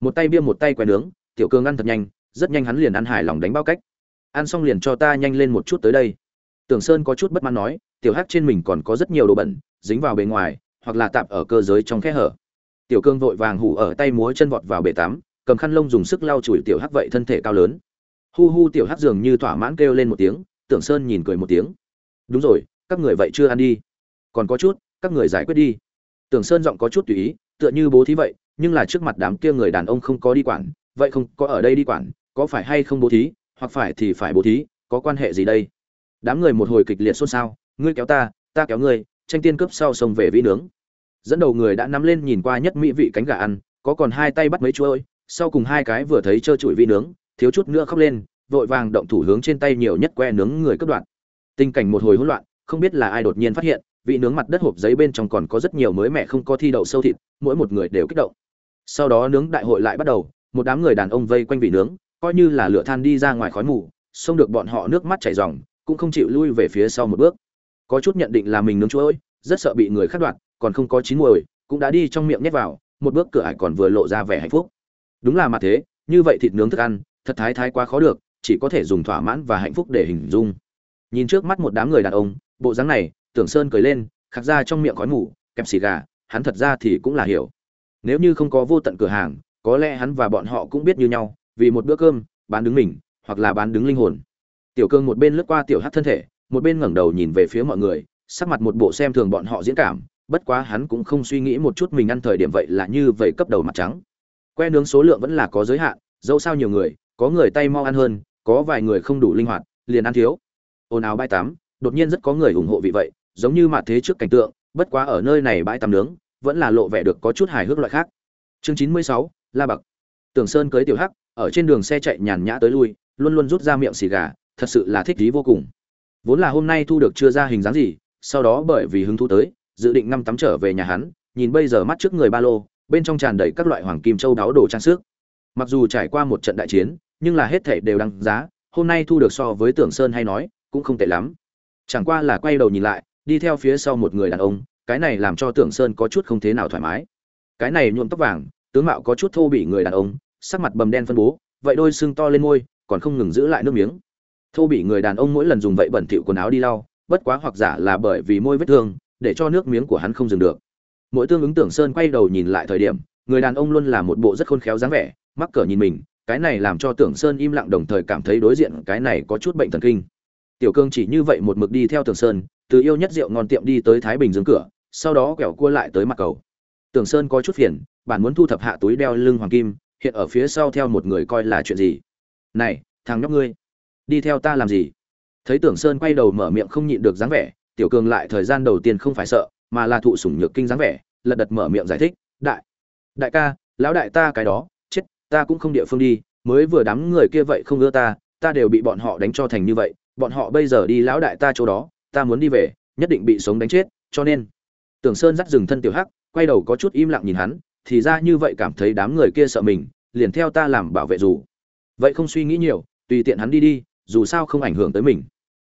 Một tay bia một tay que nướng, tiểu cường ăn thật nhanh, rất nhanh hắn liền ăn hài lòng đánh bao cách. Ăn xong liền cho ta nhanh lên một chút tới đây. Tưởng sơn có chút bất mãn nói, tiểu hắc trên mình còn có rất nhiều đồ bẩn, dính vào bề ngoài, hoặc là tạm ở cơ giới trong khe hở. Tiểu cương vội vàng hủ ở tay múa chân vọt vào bể tắm cầm khăn lông dùng sức lau chùi tiểu hắc vậy thân thể cao lớn. Hu hu tiểu hắc dường như thỏa mãn kêu lên một tiếng, tưởng sơn nhìn cười một tiếng. Đúng rồi, các người vậy chưa ăn đi. Còn có chút, các người giải quyết đi. Tưởng sơn giọng có chút tùy ý, tựa như bố thí vậy, nhưng là trước mặt đám kia người đàn ông không có đi quản, vậy không có ở đây đi quản, có phải hay không bố thí, hoặc phải thì phải bố thí, có quan hệ gì đây? Đám người một hồi kịch liệt xôn xao, ngươi kéo ta ta kéo ngươi, tranh tiên cướp sau sông về vĩ nướng. Dẫn đầu người đã nắm lên nhìn qua nhất mỹ vị cánh gà ăn, có còn hai tay bắt mấy chuỗi sau cùng hai cái vừa thấy trơ trụi vi nướng, thiếu chút nữa khóc lên, vội vàng động thủ hướng trên tay nhiều nhất que nướng người cướp đoạn tình cảnh một hồi hỗn loạn, không biết là ai đột nhiên phát hiện, vị nướng mặt đất hộp giấy bên trong còn có rất nhiều mới mẹ không có thi đậu sâu thịt, mỗi một người đều kích động. Sau đó nướng đại hội lại bắt đầu, một đám người đàn ông vây quanh vị nướng, coi như là lửa than đi ra ngoài khói mù, xông được bọn họ nước mắt chảy ròng, cũng không chịu lui về phía sau một bước. Có chút nhận định là mình nướng chuối, rất sợ bị người khác đoạt, còn không có chín muồi, cũng đã đi trong miệng nhét vào, một bước cửa ải còn vừa lộ ra vẻ hạnh phúc đúng là mặt thế, như vậy thịt nướng thức ăn, thật thái thái quá khó được, chỉ có thể dùng thỏa mãn và hạnh phúc để hình dung. Nhìn trước mắt một đám người đàn ông, bộ dáng này, tưởng sơn cười lên, khạc ra trong miệng khói mù, kẹp xì gà, hắn thật ra thì cũng là hiểu. Nếu như không có vô tận cửa hàng, có lẽ hắn và bọn họ cũng biết như nhau, vì một bữa cơm, bán đứng mình, hoặc là bán đứng linh hồn. Tiểu cương một bên lướt qua tiểu hát thân thể, một bên ngẩng đầu nhìn về phía mọi người, sắc mặt một bộ xem thường bọn họ diễn cảm, bất quá hắn cũng không suy nghĩ một chút mình ăn thời điểm vậy là như vậy cấp đầu mặt trắng que nướng số lượng vẫn là có giới hạn, dẫu sao nhiều người, có người tay mau ăn hơn, có vài người không đủ linh hoạt, liền ăn thiếu. Ồn ào bãi tắm, đột nhiên rất có người ủng hộ vị vậy, giống như mặt thế trước cảnh tượng, bất quá ở nơi này bãi tắm nướng, vẫn là lộ vẻ được có chút hài hước loại khác. Chương chín mươi sáu, la bậc. Tường sơn cưới tiểu hắc, ở trên đường xe chạy nhàn nhã tới lui, luôn luôn rút ra miệng xì gà, thật sự là thích thú vô cùng. Vốn là hôm nay thu được chưa ra hình dáng gì, sau đó bởi vì hứng thú tới, dự định ngâm tắm trở về nhà hắn, nhìn bây giờ mắt trước người ba lô bên trong tràn đầy các loại hoàng kim châu đáo đồ trang sức. Mặc dù trải qua một trận đại chiến, nhưng là hết thể đều đăng giá, hôm nay thu được so với tưởng sơn hay nói, cũng không tệ lắm. Chẳng qua là quay đầu nhìn lại, đi theo phía sau một người đàn ông, cái này làm cho tưởng sơn có chút không thế nào thoải mái. Cái này nhuộm tóc vàng, tướng mạo có chút thô bị người đàn ông, sắc mặt bầm đen phân bố, vậy đôi xương to lên môi, còn không ngừng giữ lại nước miếng. Thô bị người đàn ông mỗi lần dùng vậy bẩn thỉu quần áo đi lau, bất quá hoặc giả là bởi vì môi vết thương, để cho nước miếng của hắn không dừng được mỗi tương ứng tưởng sơn quay đầu nhìn lại thời điểm, người đàn ông luôn là một bộ rất khôn khéo dáng vẻ, mắc cỡ nhìn mình, cái này làm cho tưởng sơn im lặng đồng thời cảm thấy đối diện cái này có chút bệnh thần kinh. Tiểu cương chỉ như vậy một mực đi theo tưởng sơn, từ yêu nhất rượu ngon tiệm đi tới thái bình dương cửa, sau đó quẹo cua lại tới mặt cầu. Tưởng sơn có chút phiền, bạn muốn thu thập hạ túi đeo lưng hoàng kim, hiện ở phía sau theo một người coi là chuyện gì? Này, thằng nhóc ngươi, đi theo ta làm gì? Thấy tưởng sơn quay đầu mở miệng không nhịn được dáng vẻ, tiểu cường lại thời gian đầu tiên không phải sợ mà là thụ sủng nhược kinh dáng vẻ, lật đật mở miệng giải thích, đại đại ca, lão đại ta cái đó, chết, ta cũng không địa phương đi, mới vừa đám người kia vậy không ưa ta ta đều bị bọn họ đánh cho thành như vậy, bọn họ bây giờ đi lão đại ta chỗ đó, ta muốn đi về, nhất định bị sống đánh chết, cho nên. Tưởng sơn dắt dừng thân tiểu hắc, quay đầu có chút im lặng nhìn hắn, thì ra như vậy cảm thấy đám người kia sợ mình, liền theo ta làm bảo vệ dù. Vậy không suy nghĩ nhiều, tùy tiện hắn đi đi, dù sao không ảnh hưởng tới mình.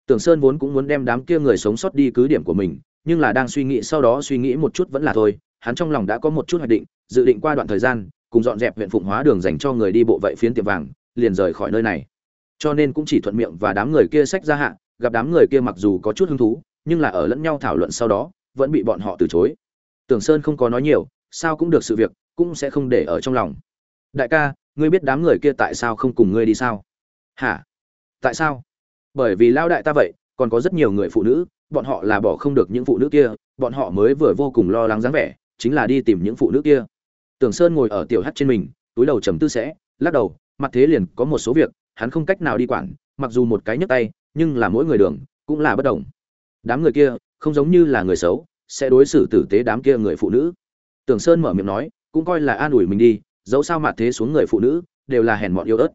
Tưởng sơn vốn cũng muốn đem đám kia người sống sót đi cứ điểm của mình nhưng là đang suy nghĩ, sau đó suy nghĩ một chút vẫn là thôi. Hắn trong lòng đã có một chút hoạch định, dự định qua đoạn thời gian, cùng dọn dẹp huyện phụng hóa đường dành cho người đi bộ vậy phiến tiệm vàng, liền rời khỏi nơi này. Cho nên cũng chỉ thuận miệng và đám người kia sách ra hạ, gặp đám người kia mặc dù có chút hứng thú, nhưng là ở lẫn nhau thảo luận sau đó, vẫn bị bọn họ từ chối. Tưởng sơn không có nói nhiều, sao cũng được sự việc, cũng sẽ không để ở trong lòng. Đại ca, ngươi biết đám người kia tại sao không cùng ngươi đi sao? Hả? Tại sao? Bởi vì lao đại ta vậy, còn có rất nhiều người phụ nữ bọn họ là bỏ không được những phụ nữ kia, bọn họ mới vừa vô cùng lo lắng dáng vẻ, chính là đi tìm những phụ nữ kia. Tưởng sơn ngồi ở tiểu hắt trên mình, túi đầu trầm tư sẽ, lắc đầu, mặt thế liền có một số việc, hắn không cách nào đi quản, mặc dù một cái nhấc tay, nhưng là mỗi người đường, cũng là bất đồng. Đám người kia, không giống như là người xấu, sẽ đối xử tử tế đám kia người phụ nữ. Tưởng sơn mở miệng nói, cũng coi là an ủi mình đi, dẫu sao mặt thế xuống người phụ nữ, đều là hèn mọn yêu ớt.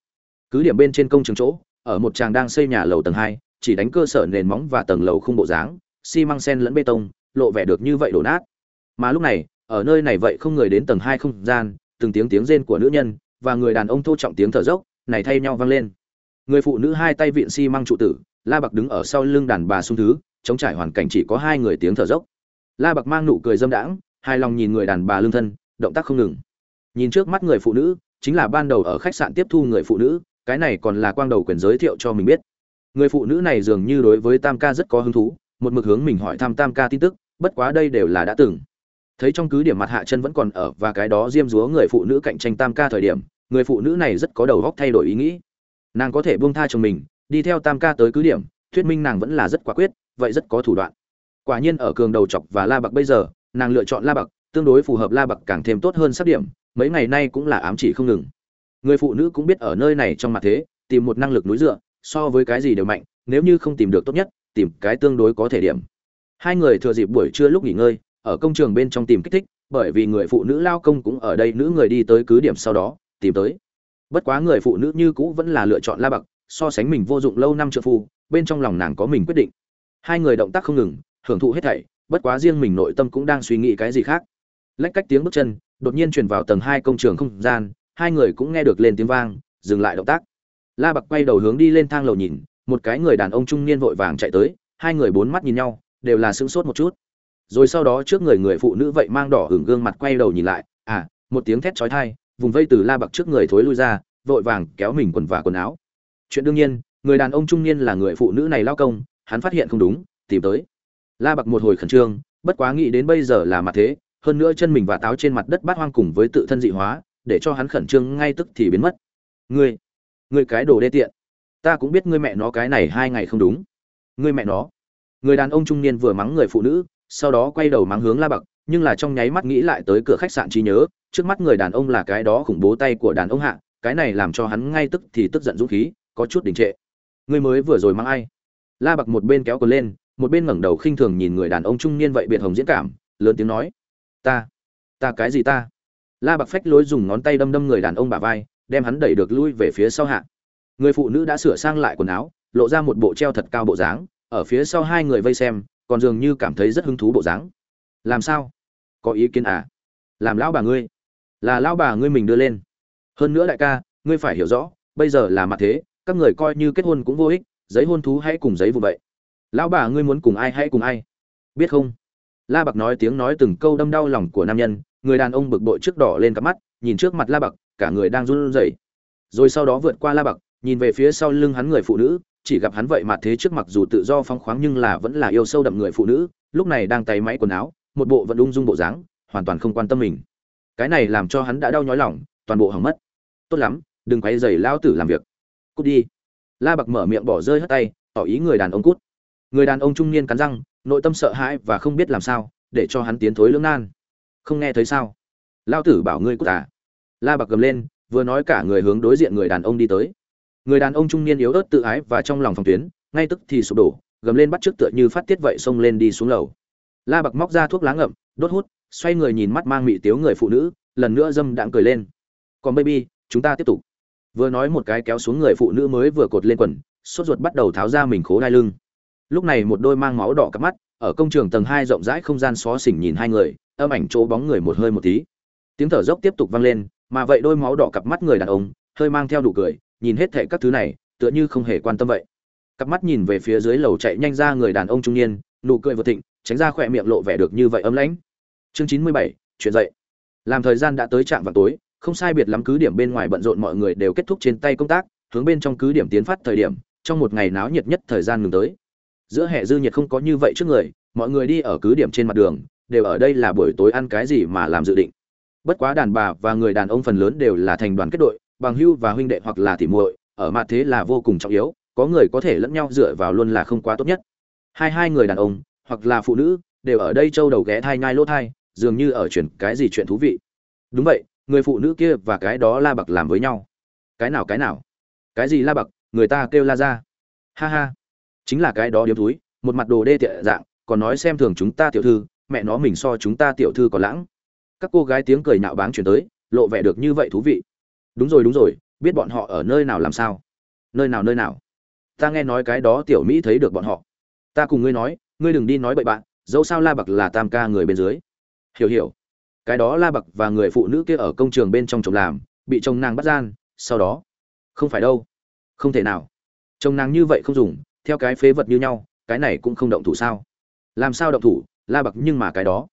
Cứ điểm bên trên công trường chỗ, ở một chàng đang xây nhà lầu tầng hai chỉ đánh cơ sở nền móng và tầng lầu không bộ dáng, xi măng sen lẫn bê tông, lộ vẻ được như vậy đổ nát. Mà lúc này, ở nơi này vậy không người đến tầng hai không gian, từng tiếng tiếng rên của nữ nhân và người đàn ông thô trọng tiếng thở dốc này thay nhau vang lên. Người phụ nữ hai tay viện xi măng trụ tử, la bạc đứng ở sau lưng đàn bà sung thứ, chống trải hoàn cảnh chỉ có hai người tiếng thở dốc. La bạc mang nụ cười dâm đãng, hài lòng nhìn người đàn bà lương thân, động tác không ngừng. Nhìn trước mắt người phụ nữ, chính là ban đầu ở khách sạn tiếp thu người phụ nữ, cái này còn là quang đầu quyền giới thiệu cho mình biết người phụ nữ này dường như đối với tam ca rất có hứng thú, một mực hướng mình hỏi thăm tam ca tin tức, bất quá đây đều là đã từng. Thấy trong cứ điểm mặt hạ chân vẫn còn ở và cái đó diêm dúa người phụ nữ cạnh tranh tam ca thời điểm, người phụ nữ này rất có đầu góc thay đổi ý nghĩ. Nàng có thể buông tha cho mình, đi theo tam ca tới cứ điểm, thuyết minh nàng vẫn là rất quả quyết, vậy rất có thủ đoạn. Quả nhiên ở cường đầu chọc và la bạc bây giờ, nàng lựa chọn la bạc, tương đối phù hợp la bạc càng thêm tốt hơn sắp điểm, mấy ngày nay cũng là ám chỉ không ngừng. Người phụ nữ cũng biết ở nơi này trong mặt thế, tìm một năng lực núi dựa so với cái gì đều mạnh, nếu như không tìm được tốt nhất, tìm cái tương đối có thể điểm. Hai người thừa dịp buổi trưa lúc nghỉ ngơi, ở công trường bên trong tìm kích thích, bởi vì người phụ nữ lao công cũng ở đây, nữ người đi tới cứ điểm sau đó, tìm tới. Bất quá người phụ nữ như cũ vẫn là lựa chọn la bậc so sánh mình vô dụng lâu năm trợ phu, bên trong lòng nàng có mình quyết định. Hai người động tác không ngừng, hưởng thụ hết thảy, bất quá riêng mình nội tâm cũng đang suy nghĩ cái gì khác. Lách cách tiếng bước chân, đột nhiên truyền vào tầng hai công trường không gian, hai người cũng nghe được lên tiếng vang, dừng lại động tác la bạc quay đầu hướng đi lên thang lầu nhìn, một cái người đàn ông trung niên vội vàng chạy tới, hai người bốn mắt nhìn nhau, đều là sững sốt một chút. Rồi sau đó trước người người phụ nữ vậy mang đỏ hưởng gương mặt quay đầu nhìn lại à một tiếng thét chói tai, vùng vây từ la bạc trước người thối lui ra, vội vàng kéo mình quần và quần áo. Chuyện đương nhiên, người đàn ông trung niên là người phụ nữ này lao công, hắn phát hiện không đúng, tìm tới. La bạc một hồi khẩn trương, bất quá nghĩ đến bây giờ là mặt thế, hơn nữa chân mình và táo trên mặt đất bát hoang cùng với tự thân dị hóa, để cho hắn khẩn trương ngay tức thì biến mất. Ngươi ngươi cái đồ đê tiện. Ta cũng biết ngươi mẹ nó cái này hai ngày không đúng. Ngươi mẹ nó. Người đàn ông trung niên vừa mắng người phụ nữ sau đó quay đầu mắng hướng la Bạc, nhưng là trong nháy mắt nghĩ lại tới cửa khách sạn trí nhớ trước mắt người đàn ông là cái đó khủng bố tay của đàn ông hạ cái này làm cho hắn ngay tức thì tức giận dũng khí có chút đình trệ. Người mới vừa rồi mắng ai? La Bạc một bên kéo cờ lên một bên ngẩng đầu khinh thường nhìn người đàn ông trung niên vậy biệt hồng diễn cảm lớn tiếng nói ta ta cái gì ta? La Bạc phách lối dùng ngón tay đâm đâm người đàn ông bả vai đem hắn đẩy được lui về phía sau hạ. Người phụ nữ đã sửa sang lại quần áo, lộ ra một bộ treo thật cao bộ dáng, ở phía sau hai người vây xem, còn dường như cảm thấy rất hứng thú bộ dáng. Làm sao? Có ý kiến à? Làm lão bà ngươi. Là lão bà ngươi mình đưa lên. Hơn nữa đại ca, ngươi phải hiểu rõ, bây giờ là mặt thế, các người coi như kết hôn cũng vô ích, giấy hôn thú hãy cùng giấy vụ vậy. Lão bà ngươi muốn cùng ai hãy cùng ai? Biết không? La bạc nói tiếng nói từng câu đâm đau lòng của nam nhân, người đàn ông bực bội trước đỏ lên cặp mắt, nhìn trước mặt la bạc cả người đang run rẩy. Rồi sau đó vượt qua la bạc, nhìn về phía sau lưng hắn người phụ nữ, chỉ gặp hắn vậy mà thế trước mặc dù tự do phóng khoáng nhưng là vẫn là yêu sâu đậm người phụ nữ, lúc này đang tay máy quần áo, một bộ vẫn ung dung bộ dáng, hoàn toàn không quan tâm mình. Cái này làm cho hắn đã đau nhói lòng, toàn bộ hỏng mất. Tốt lắm, đừng quay dày lao tử làm việc. Cút đi. La bạc mở miệng bỏ rơi hất tay, tỏ ý người đàn ông cút. Người đàn ông trung niên cắn răng, nội tâm sợ hãi và không biết làm sao, để cho hắn tiến thối lưỡng nan. Không nghe thấy sao? Lao tử bảo ngươi cút à? La bạc gầm lên, vừa nói cả người hướng đối diện người đàn ông đi tới. Người đàn ông trung niên yếu ớt tự ái và trong lòng phòng tuyến, ngay tức thì sụp đổ, gầm lên bắt trước tựa như phát tiết vậy xông lên đi xuống lầu. La bạc móc ra thuốc lá ngậm, đốt hút, xoay người nhìn mắt mang mị tiếu người phụ nữ, lần nữa dâm đãng cười lên. Còn baby, chúng ta tiếp tục. Vừa nói một cái kéo xuống người phụ nữ mới vừa cột lên quần, sốt ruột bắt đầu tháo ra mình khố đai lưng. Lúc này một đôi mang máu đỏ cắp mắt, ở công trường tầng hai rộng rãi không gian xó xỉnh nhìn hai người, âm ảnh chỗ bóng người một hơi một tí. Tiếng thở dốc tiếp tục vang lên mà vậy đôi máu đỏ cặp mắt người đàn ông, hơi mang theo đủ cười, nhìn hết thệ các thứ này, tựa như không hề quan tâm vậy. Cặp mắt nhìn về phía dưới lầu chạy nhanh ra người đàn ông trung niên, nụ cười vừa thịnh, tránh ra khỏe miệng lộ vẻ được như vậy ấm lãnh. Chương chín mươi bảy chuyện dậy. Làm thời gian đã tới trạm vào tối, không sai biệt lắm cứ điểm bên ngoài bận rộn mọi người đều kết thúc trên tay công tác, hướng bên trong cứ điểm tiến phát thời điểm, trong một ngày náo nhiệt nhất thời gian ngừng tới. Giữa hệ dư nhiệt không có như vậy trước người, mọi người đi ở cứ điểm trên mặt đường, đều ở đây là buổi tối ăn cái gì mà làm dự định bất quá đàn bà và người đàn ông phần lớn đều là thành đoàn kết đội, bằng hưu và huynh đệ hoặc là tỉ muội, ở mặt thế là vô cùng trọng yếu, có người có thể lẫn nhau dựa vào luôn là không quá tốt nhất. Hai hai người đàn ông, hoặc là phụ nữ, đều ở đây châu đầu ghé thai nhai lỗ thai, dường như ở chuyện cái gì chuyện thú vị. Đúng vậy, người phụ nữ kia và cái đó la bạc làm với nhau. Cái nào cái nào? Cái gì la bạc? Người ta kêu la ra. Ha ha. Chính là cái đó điếm túi một mặt đồ đê tiện dạng, còn nói xem thường chúng ta tiểu thư, mẹ nó mình so chúng ta tiểu thư còn lãng các cô gái tiếng cười nhạo báng chuyển tới, lộ vẻ được như vậy thú vị. Đúng rồi đúng rồi, biết bọn họ ở nơi nào làm sao? Nơi nào nơi nào? Ta nghe nói cái đó tiểu mỹ thấy được bọn họ. Ta cùng ngươi nói, ngươi đừng đi nói bậy bạn, dẫu sao la bạc là tam ca người bên dưới. Hiểu hiểu. Cái đó la bạc và người phụ nữ kia ở công trường bên trong chồng làm, bị chồng nàng bắt gian, sau đó? Không phải đâu. Không thể nào. Chồng nàng như vậy không dùng, theo cái phế vật như nhau, cái này cũng không động thủ sao? Làm sao động thủ, la bạc nhưng mà cái đó.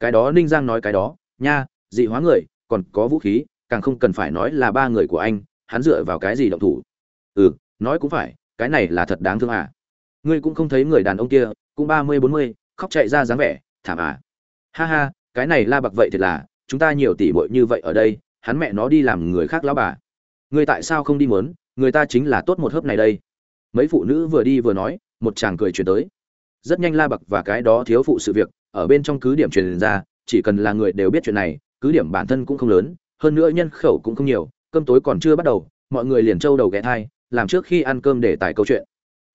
Cái đó ninh giang nói cái đó nha, dị hóa người, còn có vũ khí, càng không cần phải nói là ba người của anh, hắn dựa vào cái gì động thủ? Ừ nói cũng phải, cái này là thật đáng thương à. Ngươi cũng không thấy người đàn ông kia, cũng ba mươi, bốn mươi, khóc chạy ra dáng vẻ, thảm à. Ha ha, cái này la bạc vậy thiệt là, chúng ta nhiều tỷ bội như vậy ở đây, hắn mẹ nó đi làm người khác lão bà. Ngươi tại sao không đi mớn, người ta chính là tốt một hớp này đây. Mấy phụ nữ vừa đi vừa nói, một chàng cười chuyển tới. Rất nhanh la bạc và cái đó thiếu phụ sự việc, ở bên trong cứ điểm truyền ra chỉ cần là người đều biết chuyện này, cứ điểm bản thân cũng không lớn, hơn nữa nhân khẩu cũng không nhiều, cơm tối còn chưa bắt đầu, mọi người liền trâu đầu ghé thai, làm trước khi ăn cơm để tải câu chuyện.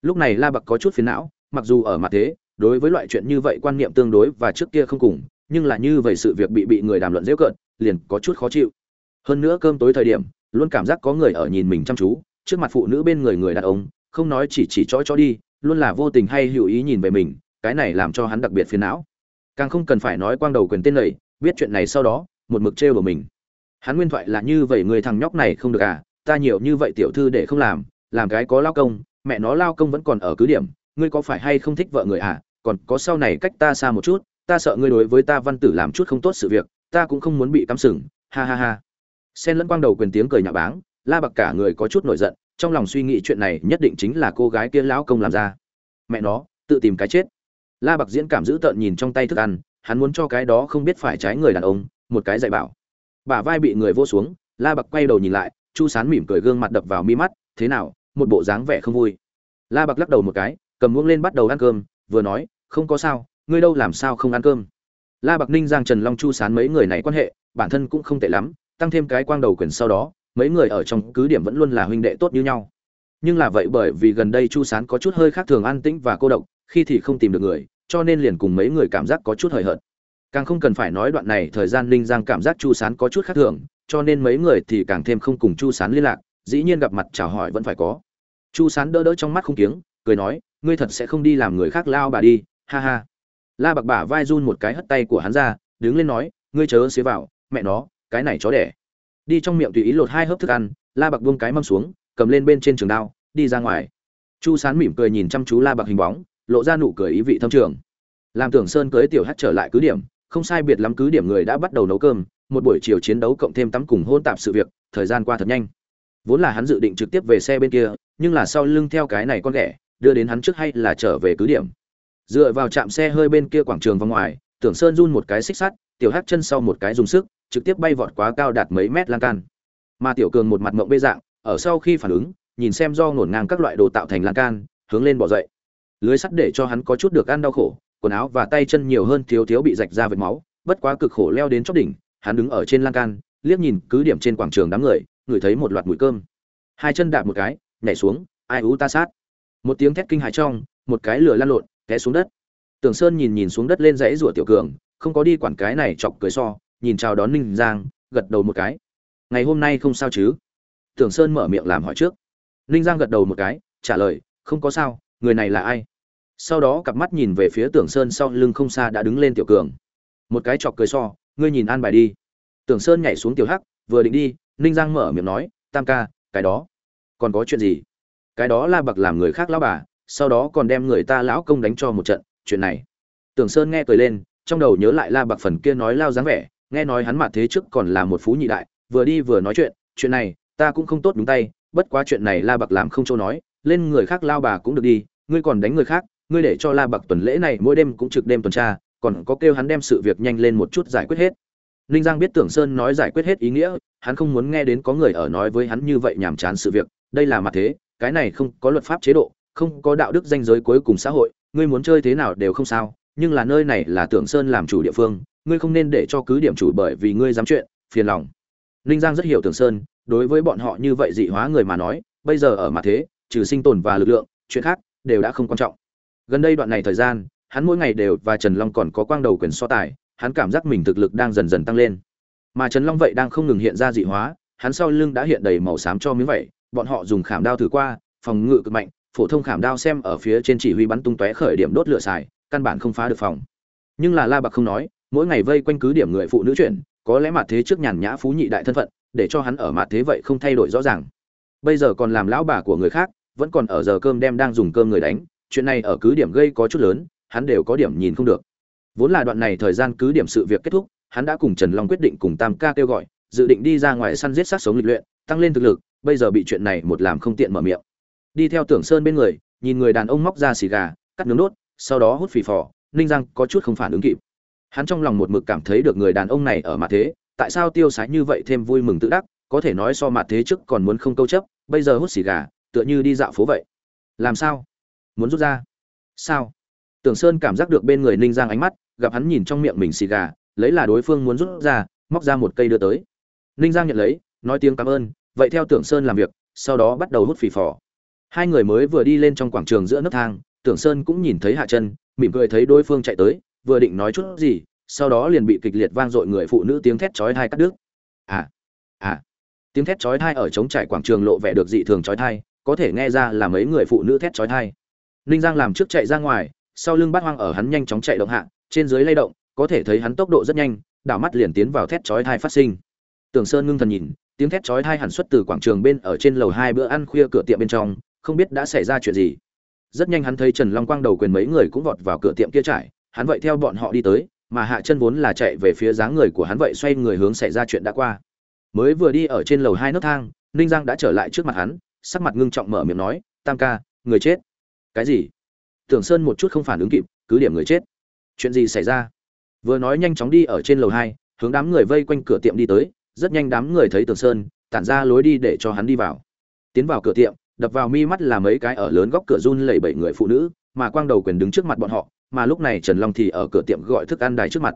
Lúc này la bạc có chút phiền não, mặc dù ở mặt thế, đối với loại chuyện như vậy quan niệm tương đối và trước kia không cùng, nhưng là như vậy sự việc bị bị người đàm luận dễ cợt, liền có chút khó chịu. Hơn nữa cơm tối thời điểm, luôn cảm giác có người ở nhìn mình chăm chú, trước mặt phụ nữ bên người người đàn ông, không nói chỉ chỉ chói chói đi, luôn là vô tình hay hữu ý nhìn về mình, cái này làm cho hắn đặc biệt phiền não càng không cần phải nói quang đầu quyền tên lầy biết chuyện này sau đó, một mực trêu của mình. Hắn nguyên thoại là như vậy, người thằng nhóc này không được à ta nhiều như vậy tiểu thư để không làm làm cái có lao công, mẹ nó lao công vẫn còn ở cứ điểm, ngươi có phải hay không thích vợ người à còn có sau này cách ta xa một chút, ta sợ ngươi đối với ta văn tử làm chút không tốt sự việc, ta cũng không muốn bị cắm sừng, ha ha ha. Sen lẫn quang đầu quyền tiếng cười nhạo báng, la bạc cả người có chút nổi giận, trong lòng suy nghĩ chuyện này nhất định chính là cô gái kia lão công làm ra. Mẹ nó, tự tìm cái chết la bạc diễn cảm giữ tợn nhìn trong tay thức ăn, hắn muốn cho cái đó không biết phải trái người đàn ông, một cái dạy bảo. Bả vai bị người vô xuống, la bạc quay đầu nhìn lại, chu sán mỉm cười gương mặt đập vào mi mắt, thế nào, một bộ dáng vẻ không vui? La bạc lắc đầu một cái, cầm muỗng lên bắt đầu ăn cơm, vừa nói, không có sao, ngươi đâu làm sao không ăn cơm? La bạc ninh, giang trần long, chu sán mấy người này quan hệ, bản thân cũng không tệ lắm, tăng thêm cái quang đầu quyền sau đó, mấy người ở trong cứ điểm vẫn luôn là huynh đệ tốt như nhau. Nhưng là vậy bởi vì gần đây chu sán có chút hơi khác thường an tĩnh và cô độc, khi thì không tìm được người cho nên liền cùng mấy người cảm giác có chút hời hợt. Càng không cần phải nói đoạn này thời gian ninh giang cảm giác chu sán có chút khác thường, cho nên mấy người thì càng thêm không cùng chu sán liên lạc, dĩ nhiên gặp mặt chào hỏi vẫn phải có. Chu sán đỡ đỡ trong mắt không kiếng, cười nói, ngươi thật sẽ không đi làm người khác lao bà đi, ha ha. La bạc bả vai run một cái hất tay của hắn ra, đứng lên nói, ngươi chớ xế vào, mẹ nó, cái này chó đẻ. Đi trong miệng tùy ý lột hai hớp thức ăn, la bạc buông cái mâm xuống, cầm lên bên trên trường đao, đi ra ngoài. Chu sán mỉm cười nhìn chăm chú la bạc hình bóng lộ ra nụ cười ý vị thâm trường. Làm tưởng sơn cưới tiểu hát trở lại cứ điểm, không sai biệt lắm cứ điểm người đã bắt đầu nấu cơm, một buổi chiều chiến đấu cộng thêm tắm cùng hôn tạp sự việc, thời gian qua thật nhanh. Vốn là hắn dự định trực tiếp về xe bên kia, nhưng là sau lưng theo cái này con ghẻ, đưa đến hắn trước hay là trở về cứ điểm. Dựa vào trạm xe hơi bên kia quảng trường vòng ngoài, tưởng sơn run một cái xích sắt, tiểu hát chân sau một cái dùng sức, trực tiếp bay vọt quá cao đạt mấy mét lan can. Mà tiểu cường một mặt mộng bê dạng, ở sau khi phản ứng, nhìn xem do ngổn ngang các loại đồ tạo thành lan can, hướng lên bỏ dậy lưới sắt để cho hắn có chút được ăn đau khổ, quần áo và tay chân nhiều hơn thiếu thiếu bị rạch ra vệt máu, bất quá cực khổ leo đến chót đỉnh, hắn đứng ở trên lan can, liếc nhìn cứ điểm trên quảng trường đám người, ngửi thấy một loạt mùi cơm. Hai chân đạp một cái, nhảy xuống, ai ú ta sát. Một tiếng thét kinh hãi trong, một cái lửa lan lộn, té xuống đất. Tưởng sơn nhìn nhìn xuống đất lên dãy rủa tiểu cường, không có đi quản cái này chọc cười so, nhìn chào đón ninh giang, gật đầu một cái. Ngày hôm nay không sao chứ? Tưởng sơn mở miệng làm hỏi trước. Ninh giang gật đầu một cái, trả lời, không có sao, người này là ai? Sau đó cặp mắt nhìn về phía tưởng sơn sau lưng không xa đã đứng lên tiểu cường. Một cái chọc cười so, ngươi nhìn an bài đi. Tưởng sơn nhảy xuống tiểu hắc, vừa định đi, ninh giang mở miệng nói, tam ca, cái đó, còn có chuyện gì? Cái đó la bậc làm người khác lão bà, sau đó còn đem người ta lão công đánh cho một trận, chuyện này. Tưởng sơn nghe cười lên, trong đầu nhớ lại la bậc phần kia nói lao dáng vẻ, nghe nói hắn mặt thế trước còn là một phú nhị đại, vừa đi vừa nói chuyện chuyện này, ta cũng không tốt đúng tay, bất quá chuyện này la bậc làm không châu nói, lên người khác lao bà cũng được đi, ngươi còn đánh người khác ngươi để cho la Bạc tuần lễ này mỗi đêm cũng trực đêm tuần tra, còn có kêu hắn đem sự việc nhanh lên một chút giải quyết hết. Ninh giang biết tưởng sơn nói giải quyết hết ý nghĩa, hắn không muốn nghe đến có người ở nói với hắn như vậy nhàm chán sự việc, đây là mặt thế, cái này không có luật pháp chế độ, không có đạo đức danh giới cuối cùng xã hội, ngươi muốn chơi thế nào đều không sao, nhưng là nơi này là tưởng sơn làm chủ địa phương, ngươi không nên để cho cứ điểm chủ bởi vì ngươi dám chuyện, phiền lòng. Ninh giang rất hiểu tưởng sơn, đối với bọn họ như vậy dị hóa người mà nói, bây giờ ở mặt thế, trừ sinh tồn và lực lượng, chuyện khác đều đã không quan trọng gần đây đoạn này thời gian, hắn mỗi ngày đều và trần long còn có quang đầu quyền so tài, hắn cảm giác mình thực lực đang dần dần tăng lên. Mà trần long vậy đang không ngừng hiện ra dị hóa, hắn sau lưng đã hiện đầy màu xám cho miếng vậy bọn họ dùng khảm đao thử qua, phòng ngự cực mạnh, phổ thông khảm đao xem ở phía trên chỉ huy bắn tung tóe khởi điểm đốt lửa xài, căn bản không phá được phòng. Nhưng là la bạc không nói, mỗi ngày vây quanh cứ điểm người phụ nữ chuyển, có lẽ mặt thế trước nhàn nhã phú nhị đại thân phận, để cho hắn ở mặt thế vậy không thay đổi rõ ràng. Bây giờ còn làm lão bà của người khác, vẫn còn ở giờ cơm đem đang dùng cơm người đánh chuyện này ở cứ điểm gây có chút lớn, hắn đều có điểm nhìn không được. Vốn là đoạn này thời gian cứ điểm sự việc kết thúc, hắn đã cùng trần long quyết định cùng tam ca kêu gọi, dự định đi ra ngoài săn giết sát sống lịch luyện, tăng lên thực lực, bây giờ bị chuyện này một làm không tiện mở miệng. Đi theo tưởng sơn bên người, nhìn người đàn ông móc ra xì gà, cắt nướng đốt, sau đó hút phì phò, ninh giang có chút không phản ứng kịp. Hắn trong lòng một mực cảm thấy được người đàn ông này ở mặt thế, tại sao tiêu sái như vậy thêm vui mừng tự đắc, có thể nói so mặt thế trước còn muốn không câu chấp, bây giờ hút xì gà, tựa như đi dạo phố vậy. Làm sao? Muốn rút ra. Sao? Tưởng sơn cảm giác được bên người ninh giang ánh mắt, gặp hắn nhìn trong miệng mình xì gà, lấy là đối phương muốn rút ra, móc ra một cây đưa tới. Ninh giang nhận lấy, nói tiếng cảm ơn, vậy theo tưởng sơn làm việc, sau đó bắt đầu hút phì phò. Hai người mới vừa đi lên trong quảng trường giữa nấc thang, tưởng sơn cũng nhìn thấy hạ chân, mỉm cười thấy đối phương chạy tới, vừa định nói chút gì, sau đó liền bị kịch liệt vang dội người phụ nữ tiếng thét chói tai cắt đứt. À à. Tiếng thét chói tai ở trống trải quảng trường lộ vẻ được dị thường chói tai, có thể nghe ra là mấy người phụ nữ thét chói tai ninh giang làm trước chạy ra ngoài, sau lưng bát hoang ở hắn nhanh chóng chạy động hạ, trên dưới lay động, có thể thấy hắn tốc độ rất nhanh, đảo mắt liền tiến vào thét chói thai phát sinh. Tưởng sơn ngưng thần nhìn, tiếng thét chói thai hẳn xuất từ quảng trường bên ở trên lầu hai bữa ăn khuya cửa tiệm bên trong, không biết đã xảy ra chuyện gì. Rất nhanh hắn thấy trần long quang đầu quyền mấy người cũng vọt vào cửa tiệm kia trải, hắn vậy theo bọn họ đi tới, mà hạ chân vốn là chạy về phía dáng người của hắn vậy xoay người hướng xảy ra chuyện đã qua. Mới vừa đi ở trên lầu hai nấc thang, ninh giang đã trở lại trước mặt hắn, sắc mặt ngưng trọng mở miệng nói, tam ca, người chết cái gì? Tưởng sơn một chút không phản ứng kịp, cứ điểm người chết. Chuyện gì xảy ra? Vừa nói nhanh chóng đi ở trên lầu hai, hướng đám người vây quanh cửa tiệm đi tới, rất nhanh đám người thấy tưởng sơn, tản ra lối đi để cho hắn đi vào. Tiến vào cửa tiệm, đập vào mi mắt là mấy cái ở lớn góc cửa run lẩy bẩy người phụ nữ, mà quang đầu quyền đứng trước mặt bọn họ, mà lúc này trần long thì ở cửa tiệm gọi thức ăn đài trước mặt.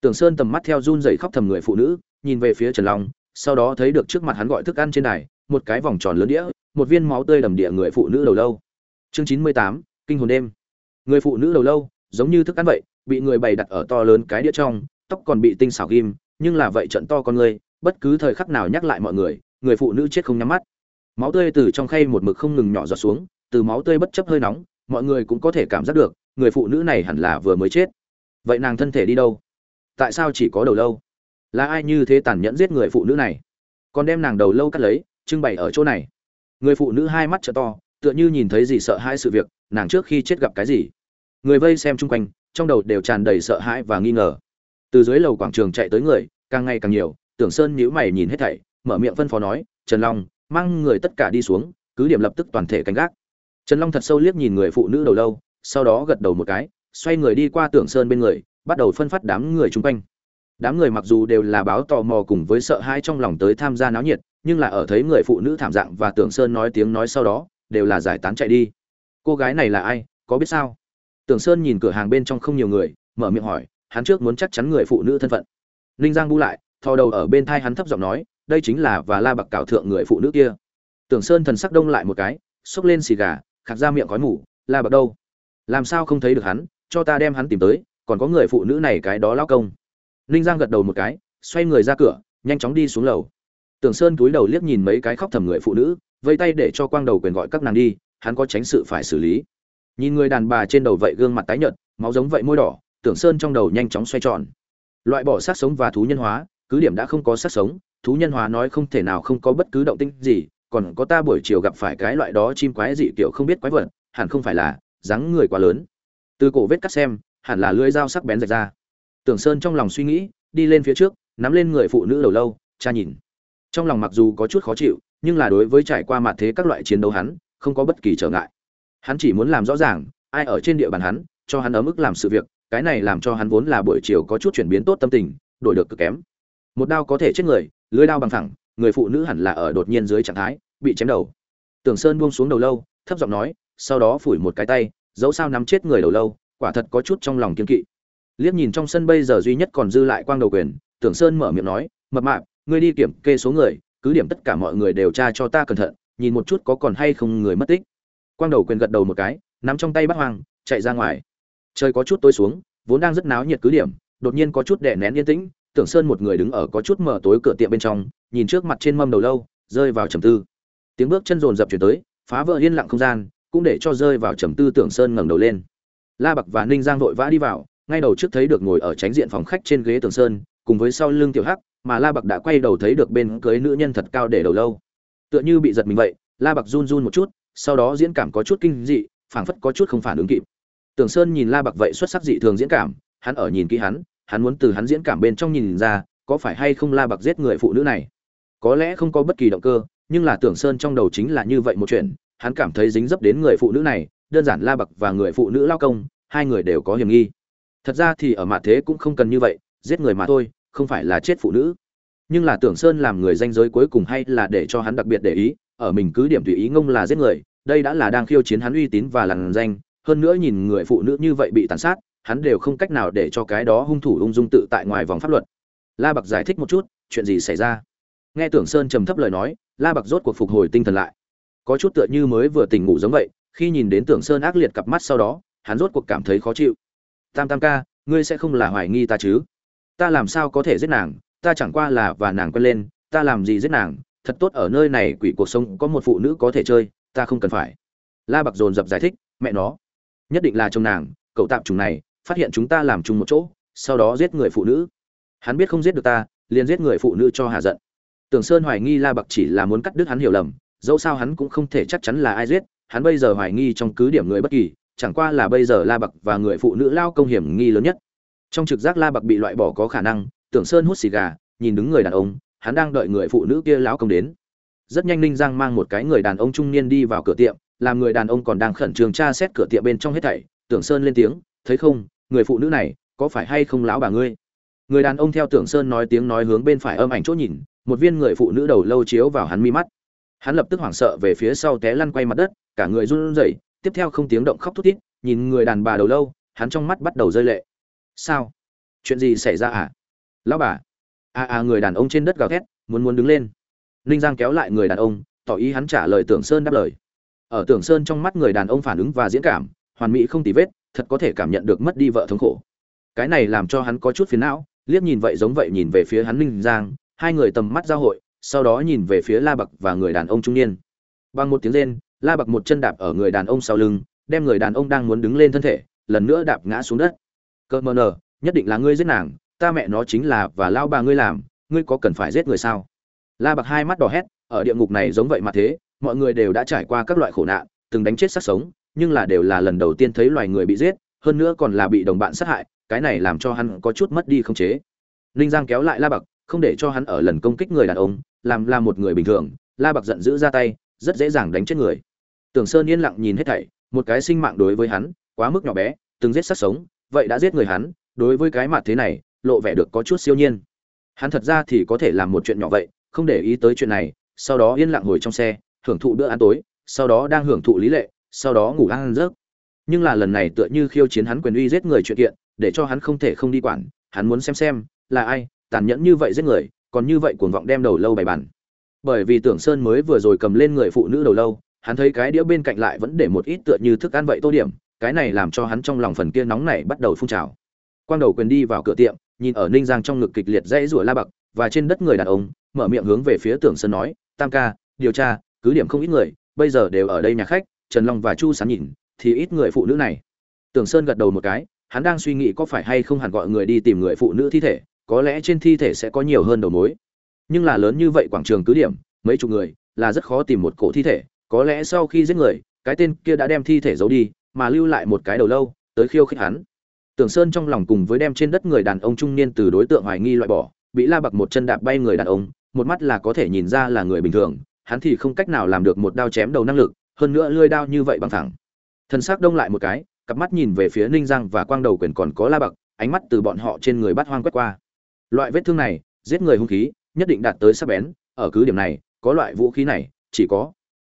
Tưởng sơn tầm mắt theo run dậy khóc thầm người phụ nữ, nhìn về phía trần long, sau đó thấy được trước mặt hắn gọi thức ăn trên đài, một cái vòng tròn lớn đĩa, một viên máu tươi đầm địa người phụ nữ đầu lâu chương chín mươi tám, kinh hồn đêm. Người phụ nữ đầu lâu, giống như thức ăn vậy, bị người bày đặt ở to lớn cái đĩa trong, tóc còn bị tinh xảo ghim, nhưng là vậy trận to con người, bất cứ thời khắc nào nhắc lại mọi người người phụ nữ chết không nhắm mắt. Máu tươi từ trong khay một mực không ngừng nhỏ giọt xuống, từ máu tươi bất chấp hơi nóng, mọi người cũng có thể cảm giác được, người phụ nữ này hẳn là vừa mới chết. Vậy nàng thân thể đi đâu? Tại sao chỉ có đầu lâu? Là ai như thế tàn nhẫn giết người phụ nữ này? Còn đem nàng đầu lâu cắt lấy, trưng bày ở chỗ này. Người phụ nữ hai mắt t to tựa như nhìn thấy gì sợ hãi sự việc, nàng trước khi chết gặp cái gì. Người vây xem chung quanh, trong đầu đều tràn đầy sợ hãi và nghi ngờ. Từ dưới lầu quảng trường chạy tới người, càng ngày càng nhiều, tưởng sơn nhíu mày nhìn hết thảy, mở miệng phân phó nói, trần long, mang người tất cả đi xuống, cứ điểm lập tức toàn thể canh gác. Trần long thật sâu liếc nhìn người phụ nữ đầu lâu, sau đó gật đầu một cái, xoay người đi qua tưởng sơn bên người, bắt đầu phân phát đám người chung quanh. Đám người mặc dù đều là báo tò mò cùng với sợ hãi trong lòng tới tham gia náo nhiệt, nhưng là ở thấy người phụ nữ thảm dạng và tưởng sơn nói tiếng nói sau đó đều là giải tán chạy đi. Cô gái này là ai, có biết sao? Tưởng sơn nhìn cửa hàng bên trong không nhiều người, mở miệng hỏi, hắn trước muốn chắc chắn người phụ nữ thân phận. Ninh giang bu lại, thò đầu ở bên thai hắn thấp giọng nói, đây chính là và la bạc cảo thượng người phụ nữ kia. Tưởng sơn thần sắc đông lại một cái, xốc lên xì gà, khạc ra miệng khói mù, la bạc đâu? Làm sao không thấy được hắn? Cho ta đem hắn tìm tới, còn có người phụ nữ này cái đó lao công. Ninh giang gật đầu một cái, xoay người ra cửa, nhanh chóng đi xuống lầu. Tưởng sơn cúi đầu liếc nhìn mấy cái khóc thầm người phụ nữ vây tay để cho quang đầu quyền gọi các nàng đi, hắn có tránh sự phải xử lý. Nhìn người đàn bà trên đầu vậy gương mặt tái nhợt, máu giống vậy môi đỏ, tưởng sơn trong đầu nhanh chóng xoay tròn. Loại bỏ sát sống và thú nhân hóa, cứ điểm đã không có sát sống, thú nhân hóa nói không thể nào không có bất cứ động tinh gì, còn có ta buổi chiều gặp phải cái loại đó chim quái dị kiểu không biết quái vật, hẳn không phải là dáng người quá lớn. Từ cổ vết cắt xem, hẳn là lưỡi dao sắc bén rạch ra. Tưởng sơn trong lòng suy nghĩ, đi lên phía trước, nắm lên người phụ nữ đầu lâu, cha nhìn. Trong lòng mặc dù có chút khó chịu nhưng là đối với trải qua mặt thế các loại chiến đấu hắn, không có bất kỳ trở ngại. Hắn chỉ muốn làm rõ ràng, ai ở trên địa bàn hắn, cho hắn ở mức làm sự việc, cái này làm cho hắn vốn là buổi chiều có chút chuyển biến tốt tâm tình, đổi được cực kém. Một đao có thể chết người, lưới đao bằng thẳng người phụ nữ hẳn là ở đột nhiên dưới trạng thái, bị chém đầu. Tưởng sơn buông xuống đầu lâu, thấp giọng nói, sau đó phủi một cái tay, dẫu sao nắm chết người đầu lâu, quả thật có chút trong lòng kiên kỵ. Liếc nhìn trong sân bây giờ duy nhất còn dư lại quang đầu quyền tưởng sơn mở miệng nói, mập mạp, ngươi đi kiểm kê số người cứ điểm tất cả mọi người đều tra cho ta cẩn thận, nhìn một chút có còn hay không người mất tích. Quang đầu quyền gật đầu một cái, nắm trong tay bắt hoang, chạy ra ngoài. Trời có chút tối xuống, vốn đang rất náo nhiệt cứ điểm, đột nhiên có chút đè nén yên tĩnh, tưởng sơn một người đứng ở có chút mở tối cửa tiệm bên trong, nhìn trước mặt trên mâm đầu lâu, rơi vào trầm tư. Tiếng bước chân rồn rập chuyển tới, phá vỡ yên lặng không gian, cũng để cho rơi vào trầm tư tưởng sơn ngẩng đầu lên. La bạc và ninh giang vội vã đi vào, ngay đầu trước thấy được ngồi ở tránh diện phòng khách trên ghế tưởng sơn, cùng với sau lưng tiểu hắc mà la bạc đã quay đầu thấy được bên cưới nữ nhân thật cao để đầu lâu. Tựa như bị giật mình vậy, la bạc run run một chút, sau đó diễn cảm có chút kinh dị, phảng phất có chút không phản ứng kịp. Tưởng sơn nhìn la bạc vậy xuất sắc dị thường diễn cảm, hắn ở nhìn kỹ hắn hắn muốn từ hắn diễn cảm bên trong nhìn ra, có phải hay không la bạc giết người phụ nữ này. Có lẽ không có bất kỳ động cơ, nhưng là tưởng sơn trong đầu chính là như vậy một chuyện, hắn cảm thấy dính dấp đến người phụ nữ này, đơn giản la bạc và người phụ nữ lao công, hai người đều có hiểm nghi. Thật ra thì ở mặt thế cũng không cần như vậy, giết người mà thôi không phải là chết phụ nữ. Nhưng là tưởng sơn làm người danh giới cuối cùng hay là để cho hắn đặc biệt để ý, ở mình cứ điểm tùy ý ngông là giết người, đây đã là đang khiêu chiến hắn uy tín và làn danh. Hơn nữa nhìn người phụ nữ như vậy bị tàn sát, hắn đều không cách nào để cho cái đó hung thủ ung dung tự tại ngoài vòng pháp luật. La bạc giải thích một chút, chuyện gì xảy ra? Nghe tưởng sơn trầm thấp lời nói, la bạc rốt cuộc phục hồi tinh thần lại. Có chút tựa như mới vừa tỉnh ngủ giống vậy, khi nhìn đến tưởng sơn ác liệt cặp mắt sau đó, hắn rốt cuộc cảm thấy khó chịu. Tam tam ca, ngươi sẽ không là hoài nghi ta chứ? Ta làm sao có thể giết nàng, ta chẳng qua là và nàng quen lên, ta làm gì giết nàng, thật tốt ở nơi này quỷ cuộc sống có một phụ nữ có thể chơi, ta không cần phải. La bạc dồn dập giải thích, mẹ nó, nhất định là chồng nàng, cậu tạm trùng này, phát hiện chúng ta làm chung một chỗ, sau đó giết người phụ nữ. Hắn biết không giết được ta, liền giết người phụ nữ cho hà giận. Tưởng sơn hoài nghi la bạc chỉ là muốn cắt đứt hắn hiểu lầm, dẫu sao hắn cũng không thể chắc chắn là ai giết, hắn bây giờ hoài nghi trong cứ điểm người bất kỳ, chẳng qua là bây giờ la bạc và người phụ nữ lao công hiểm nghi lớn nhất trong trực giác la bạc bị loại bỏ có khả năng, tưởng sơn hút xì gà, nhìn đứng người đàn ông, hắn đang đợi người phụ nữ kia lão công đến. Rất nhanh ninh giang mang một cái người đàn ông trung niên đi vào cửa tiệm, làm người đàn ông còn đang khẩn trương tra xét cửa tiệm bên trong hết thảy, tưởng sơn lên tiếng, thấy không, người phụ nữ này, có phải hay không lão bà ngươi? Người đàn ông theo tưởng sơn nói tiếng nói hướng bên phải âm ảnh chỗ nhìn, một viên người phụ nữ đầu lâu chiếu vào hắn mi mắt. Hắn lập tức hoảng sợ về phía sau té lăn quay mặt đất, cả người run rẩy, tiếp theo không tiếng động khóc thút thít, nhìn người đàn bà đầu lâu, hắn trong mắt bắt đầu rơi lệ sao? Chuyện gì xảy ra à lão bà. À à người đàn ông trên đất gào thét, muốn muốn đứng lên. Ninh giang kéo lại người đàn ông, tỏ ý hắn trả lời tưởng sơn đáp lời. Ở tưởng sơn trong mắt người đàn ông phản ứng và diễn cảm, hoàn mỹ không tì vết, thật có thể cảm nhận được mất đi vợ thống khổ. Cái này làm cho hắn có chút phiền não, liếc nhìn vậy giống vậy nhìn về phía hắn ninh giang, hai người tầm mắt giao hội, sau đó nhìn về phía la bậc và người đàn ông trung niên. Bằng một tiếng lên la bậc một chân đạp ở người đàn ông sau lưng, đem người đàn ông đang muốn đứng lên thân thể, lần nữa đạp ngã xuống đất cơ mờ nờ, nhất định là ngươi giết nàng, ta mẹ nó chính là và lao bà ngươi làm, ngươi có cần phải giết người sao? La bạc hai mắt đỏ hét, ở địa ngục này giống vậy mà thế, mọi người đều đã trải qua các loại khổ nạn, từng đánh chết sát sống, nhưng là đều là lần đầu tiên thấy loài người bị giết, hơn nữa còn là bị đồng bạn sát hại, cái này làm cho hắn có chút mất đi không chế. Ninh giang kéo lại la bạc, không để cho hắn ở lần công kích người đàn ông, làm là một người bình thường, la bạc giận dữ ra tay, rất dễ dàng đánh chết người. Tưởng sơn yên lặng nhìn hết thảy, một cái sinh mạng đối với hắn, quá mức nhỏ bé, từng giết sát sống vậy đã giết người hắn, đối với cái mặt thế này, lộ vẻ được có chút siêu nhiên. Hắn thật ra thì có thể làm một chuyện nhỏ vậy, không để ý tới chuyện này, sau đó yên lặng ngồi trong xe, hưởng thụ bữa ăn tối, sau đó đang hưởng thụ lý lệ, sau đó ngủ ăn rớt nhưng là lần này tựa như khiêu chiến hắn quyền uy giết người chuyện kiện, để cho hắn không thể không đi quản, hắn muốn xem xem, là ai, tàn nhẫn như vậy giết người, còn như vậy cuồng vọng đem đầu lâu bày bàn. Bởi vì tưởng sơn mới vừa rồi cầm lên người phụ nữ đầu lâu, hắn thấy cái đĩa bên cạnh lại vẫn để một ít tựa như thức ăn vậy tô điểm cái này làm cho hắn trong lòng phần kia nóng này bắt đầu phun trào. Quang đầu quyền đi vào cửa tiệm, nhìn ở ninh giang trong ngực kịch liệt dãy rủa la bậc và trên đất người đàn ông, mở miệng hướng về phía tưởng sơn nói, tam ca, điều tra, cứ điểm không ít người, bây giờ đều ở đây nhà khách, trần long và chu sán nhìn, thì ít người phụ nữ này. Tưởng sơn gật đầu một cái, hắn đang suy nghĩ có phải hay không hẳn gọi người đi tìm người phụ nữ thi thể, có lẽ trên thi thể sẽ có nhiều hơn đầu mối. Nhưng là lớn như vậy quảng trường cứ điểm, mấy chục người, là rất khó tìm một cổ thi thể, có lẽ sau khi giết người, cái tên kia đã đem thi thể giấu đi mà lưu lại một cái đầu lâu, tới khiêu khích hắn. Tưởng sơn trong lòng cùng với đem trên đất người đàn ông trung niên từ đối tượng hoài nghi loại bỏ, bị la bạc một chân đạp bay người đàn ông, một mắt là có thể nhìn ra là người bình thường, hắn thì không cách nào làm được một đao chém đầu năng lực, hơn nữa lưỡi đao như vậy bằng thẳng. Thân xác đông lại một cái, cặp mắt nhìn về phía ninh giang và quang đầu quyền còn có la bạc, ánh mắt từ bọn họ trên người bắt hoang quét qua. Loại vết thương này, giết người hung khí, nhất định đạt tới sắc bén, ở cứ điểm này, có loại vũ khí này, chỉ có.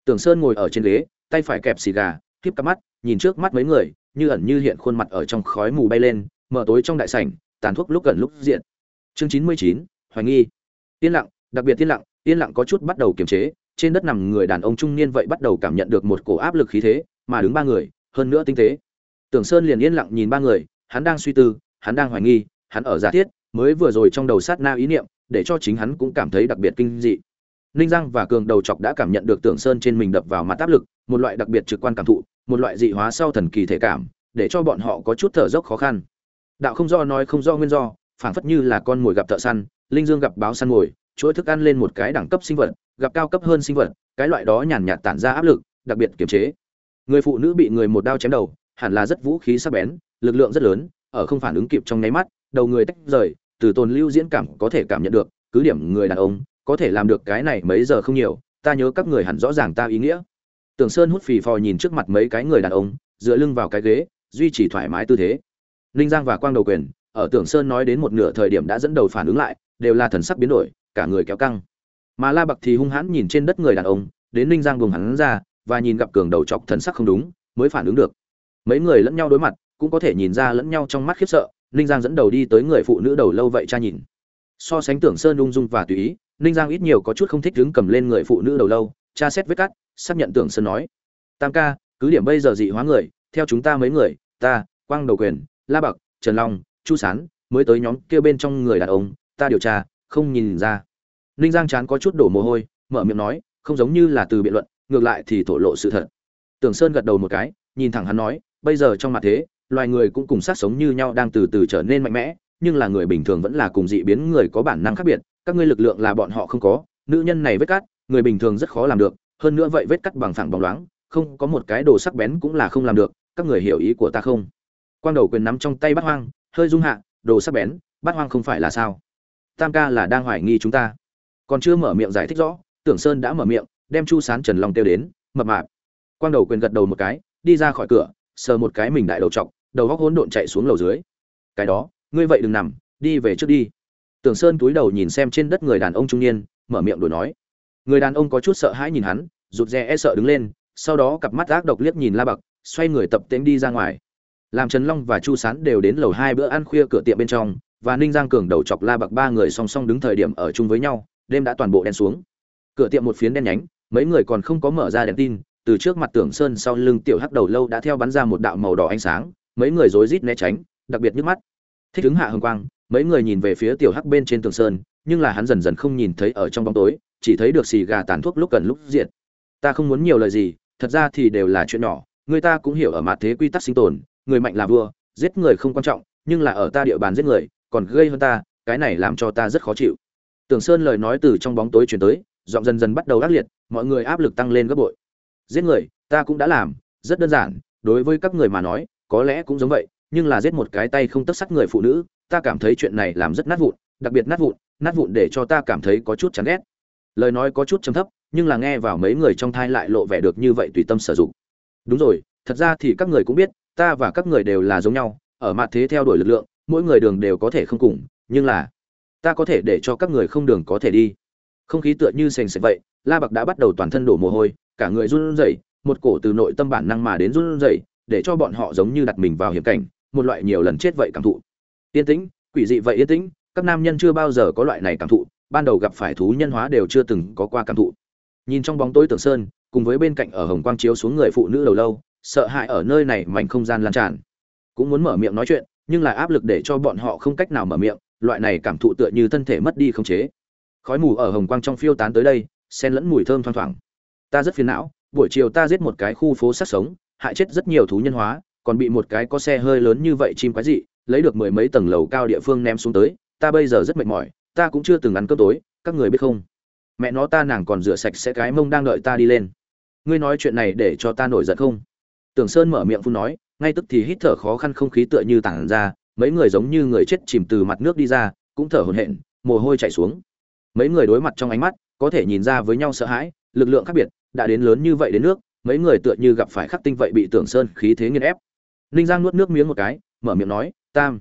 Tưởng sơn ngồi ở trên ghế, tay phải kẹp xì gà khiếp cặp mắt, nhìn trước mắt mấy người, như ẩn như hiện khuôn mặt ở trong khói mù bay lên, mở tối trong đại sảnh, tàn thuốc lúc gần lúc diện. Chương chín mươi chín, hoài nghi. Yên lặng, đặc biệt yên lặng yên lặng có chút bắt đầu kiềm chế, trên đất nằm người đàn ông trung niên vậy bắt đầu cảm nhận được một cổ áp lực khí thế, mà đứng ba người, hơn nữa tinh tế. Tưởng sơn liền yên lặng nhìn ba người, hắn đang suy tư, hắn đang hoài nghi, hắn ở giả thiết, mới vừa rồi trong đầu sát na ý niệm, để cho chính hắn cũng cảm thấy đặc biệt kinh dị. Ninh giang và cường đầu chọc đã cảm nhận được tưởng sơn trên mình đập vào mặt áp lực, một loại đặc biệt trực quan cảm thụ một loại dị hóa sau thần kỳ thể cảm, để cho bọn họ có chút thở dốc khó khăn. Đạo không do nói không do nguyên do, phảng phất như là con mồi gặp thợ săn, linh dương gặp báo săn mồi, chuỗi thức ăn lên một cái đẳng cấp sinh vật, gặp cao cấp hơn sinh vật, cái loại đó nhàn nhạt tản ra áp lực, đặc biệt kiềm chế. Người phụ nữ bị người một đao chém đầu, hẳn là rất vũ khí sắc bén, lực lượng rất lớn, ở không phản ứng kịp trong nháy mắt, đầu người tách rời, từ tồn lưu diễn cảm có thể cảm nhận được, cứ điểm người đàn ông, có thể làm được cái này mấy giờ không nhiều, ta nhớ các người hẳn rõ ràng ta ý nghĩa tưởng sơn hút phì phò nhìn trước mặt mấy cái người đàn ông, dựa lưng vào cái ghế, duy trì thoải mái tư thế. Ninh giang và quang đầu quyền, ở tưởng sơn nói đến một nửa thời điểm đã dẫn đầu phản ứng lại, đều là thần sắc biến đổi, cả người kéo căng. Mà la bạc thì hung hãn nhìn trên đất người đàn ông, đến ninh giang vùng hắn ra, và nhìn gặp cường đầu chọc thần sắc không đúng, mới phản ứng được. Mấy người lẫn nhau đối mặt, cũng có thể nhìn ra lẫn nhau trong mắt khiếp sợ, ninh giang dẫn đầu đi tới người phụ nữ đầu lâu vậy cha nhìn. So sánh tưởng sơn ung dung và tùy ý, ninh giang ít nhiều có chút không thích đứng cầm lên người phụ nữ đầu lâu tra xét vết cắt, xác nhận tưởng sơn nói. Tam ca, cứ điểm bây giờ dị hóa người, theo chúng ta mấy người, ta, quang đầu quyền, la bạc, trần long, chu sán, mới tới nhóm kia bên trong người đàn ông, ta điều tra, không nhìn ra. Ninh giang chán có chút đổ mồ hôi, mở miệng nói, không giống như là từ biện luận, ngược lại thì thổ lộ sự thật. Tưởng sơn gật đầu một cái, nhìn thẳng hắn nói, bây giờ trong mặt thế, loài người cũng cùng sát sống như nhau đang từ từ trở nên mạnh mẽ, nhưng là người bình thường vẫn là cùng dị biến người có bản năng khác biệt, các ngươi lực lượng là bọn họ không có, nữ nhân này vết cát người bình thường rất khó làm được, hơn nữa vậy vết cắt bằng phẳng bóng loáng, không có một cái đồ sắc bén cũng là không làm được, các người hiểu ý của ta không? Quang đầu quyền nắm trong tay bát hoang, hơi rung hạ, đồ sắc bén, bát hoang không phải là sao? Tam ca là đang hoài nghi chúng ta. Còn chưa mở miệng giải thích rõ, tưởng sơn đã mở miệng, đem chu sán trần long tiêu đến, mập mạp. Quang đầu quyền gật đầu một cái, đi ra khỏi cửa, sờ một cái mình đại đầu trọc đầu góc hỗn độn chạy xuống lầu dưới. Cái đó, ngươi vậy đừng nằm, đi về trước đi. Tưởng sơn túi đầu nhìn xem trên đất người đàn ông trung niên, mở miệng đổi nói người đàn ông có chút sợ hãi nhìn hắn, rụt rè e sợ đứng lên, sau đó cặp mắt ác độc liếc nhìn la bạc, xoay người tập tễnh đi ra ngoài. Làm trần long và chu sán đều đến lầu hai bữa ăn khuya cửa tiệm bên trong, và ninh giang cường đầu chọc la bạc ba người song song đứng thời điểm ở chung với nhau, đêm đã toàn bộ đen xuống. Cửa tiệm một phiến đen nhánh, mấy người còn không có mở ra đèn tin, từ trước mặt tưởng sơn sau lưng tiểu hắc đầu lâu đã theo bắn ra một đạo màu đỏ ánh sáng, mấy người rối rít né tránh, đặc biệt nhức mắt. Thích ứng hạ hồng quang, mấy người nhìn về phía tiểu hắc bên trên tường sơn, nhưng là hắn dần dần không nhìn thấy ở trong bóng tối chỉ thấy được xì gà tàn thuốc lúc cần lúc diệt. Ta không muốn nhiều lời gì, thật ra thì đều là chuyện nhỏ, người ta cũng hiểu ở mặt thế quy tắc sinh tồn, người mạnh là vua, giết người không quan trọng, nhưng là ở ta địa bàn giết người, còn gây hơn ta, cái này làm cho ta rất khó chịu. Tưởng sơn lời nói từ trong bóng tối chuyển tới, giọng dần dần bắt đầu ác liệt, mọi người áp lực tăng lên gấp bội. Giết người, ta cũng đã làm, rất đơn giản, đối với các người mà nói, có lẽ cũng giống vậy, nhưng là giết một cái tay không tất sắt người phụ nữ, ta cảm thấy chuyện này làm rất nát vụn, đặc biệt nát vụn nát vụn để cho ta cảm thấy có chút chán ghét lời nói có chút trầm thấp, nhưng là nghe vào mấy người trong thai lại lộ vẻ được như vậy tùy tâm sử dụng. Đúng rồi, thật ra thì các người cũng biết, ta và các người đều là giống nhau, ở mặt thế theo đuổi lực lượng, mỗi người đường đều có thể không cùng, nhưng là ta có thể để cho các người không đường có thể đi. Không khí tựa như sền sệt vậy, la bạc đã bắt đầu toàn thân đổ mồ hôi, cả người run rẩy, một cổ từ nội tâm bản năng mà đến run rẩy, để cho bọn họ giống như đặt mình vào hiểm cảnh, một loại nhiều lần chết vậy cảm thụ. Yên tĩnh, quỷ dị vậy yên tĩnh, các nam nhân chưa bao giờ có loại này cảm thụ ban đầu gặp phải thú nhân hóa đều chưa từng có qua cảm thụ. Nhìn trong bóng tối tưởng sơn, cùng với bên cạnh ở hồng quang chiếu xuống người phụ nữ đầu lâu, sợ hãi ở nơi này mảnh không gian lan tràn. Cũng muốn mở miệng nói chuyện, nhưng lại áp lực để cho bọn họ không cách nào mở miệng, loại này cảm thụ tựa như thân thể mất đi không chế. Khói mù ở hồng quang trong phiêu tán tới đây, xen lẫn mùi thơm thoang thoảng. Ta rất phiền não, buổi chiều ta giết một cái khu phố sát sống, hại chết rất nhiều thú nhân hóa, còn bị một cái có xe hơi lớn như vậy chim quái dị, lấy được mười mấy tầng lầu cao địa phương ném xuống tới, ta bây giờ rất mệt mỏi ta cũng chưa từng ăn cơm tối, các người biết không? Mẹ nó ta nàng còn rửa sạch sẽ cái mông đang đợi ta đi lên. Ngươi nói chuyện này để cho ta nổi giận không? Tưởng sơn mở miệng phun nói, ngay tức thì hít thở khó khăn không khí tựa như tản ra, mấy người giống như người chết chìm từ mặt nước đi ra, cũng thở hổn hển, mồ hôi chảy xuống. Mấy người đối mặt trong ánh mắt, có thể nhìn ra với nhau sợ hãi, lực lượng khác biệt, đã đến lớn như vậy đến nước, mấy người tựa như gặp phải khắc tinh vậy bị tưởng sơn khí thế nghiền ép. Ninh giang nuốt nước miếng một cái, mở miệng nói, tam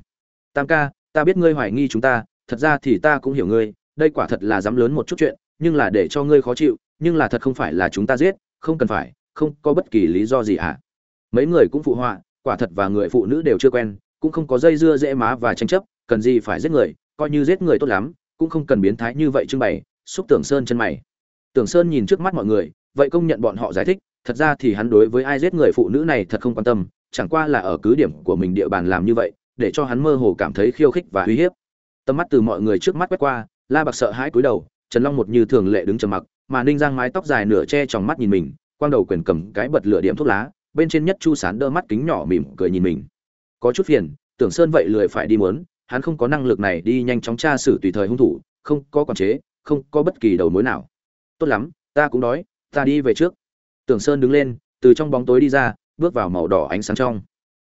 tam ca, ta biết ngươi hoài nghi chúng ta thật ra thì ta cũng hiểu ngươi, đây quả thật là dám lớn một chút chuyện, nhưng là để cho ngươi khó chịu, nhưng là thật không phải là chúng ta giết, không cần phải, không có bất kỳ lý do gì ạ à. mấy người cũng phụ họa, quả thật và người phụ nữ đều chưa quen, cũng không có dây dưa dễ má và tranh chấp, cần gì phải giết người, coi như giết người tốt lắm, cũng không cần biến thái như vậy trưng bày, xúc tưởng sơn chân mày tưởng sơn nhìn trước mắt mọi người, vậy công nhận bọn họ giải thích, thật ra thì hắn đối với ai giết người phụ nữ này thật không quan tâm, chẳng qua là ở cứ điểm của mình địa bàn làm như vậy, để cho hắn mơ hồ cảm thấy khiêu khích và uy hiếp tầm mắt từ mọi người trước mắt quét qua, la bạc sợ hãi cúi đầu, trần long một như thường lệ đứng trầm mặc, mà ninh giang mái tóc dài nửa che trong mắt nhìn mình, quang đầu quyền cầm cái bật lửa điểm thuốc lá, bên trên nhất chu sán đỡ mắt kính nhỏ mỉm cười nhìn mình. Có chút phiền, tưởng sơn vậy lười phải đi muốn, hắn không có năng lực này đi nhanh chóng tra xử tùy thời hung thủ, không có quản chế, không có bất kỳ đầu mối nào. Tốt lắm, ta cũng đói, ta đi về trước. Tưởng sơn đứng lên, từ trong bóng tối đi ra, bước vào màu đỏ ánh sáng trong.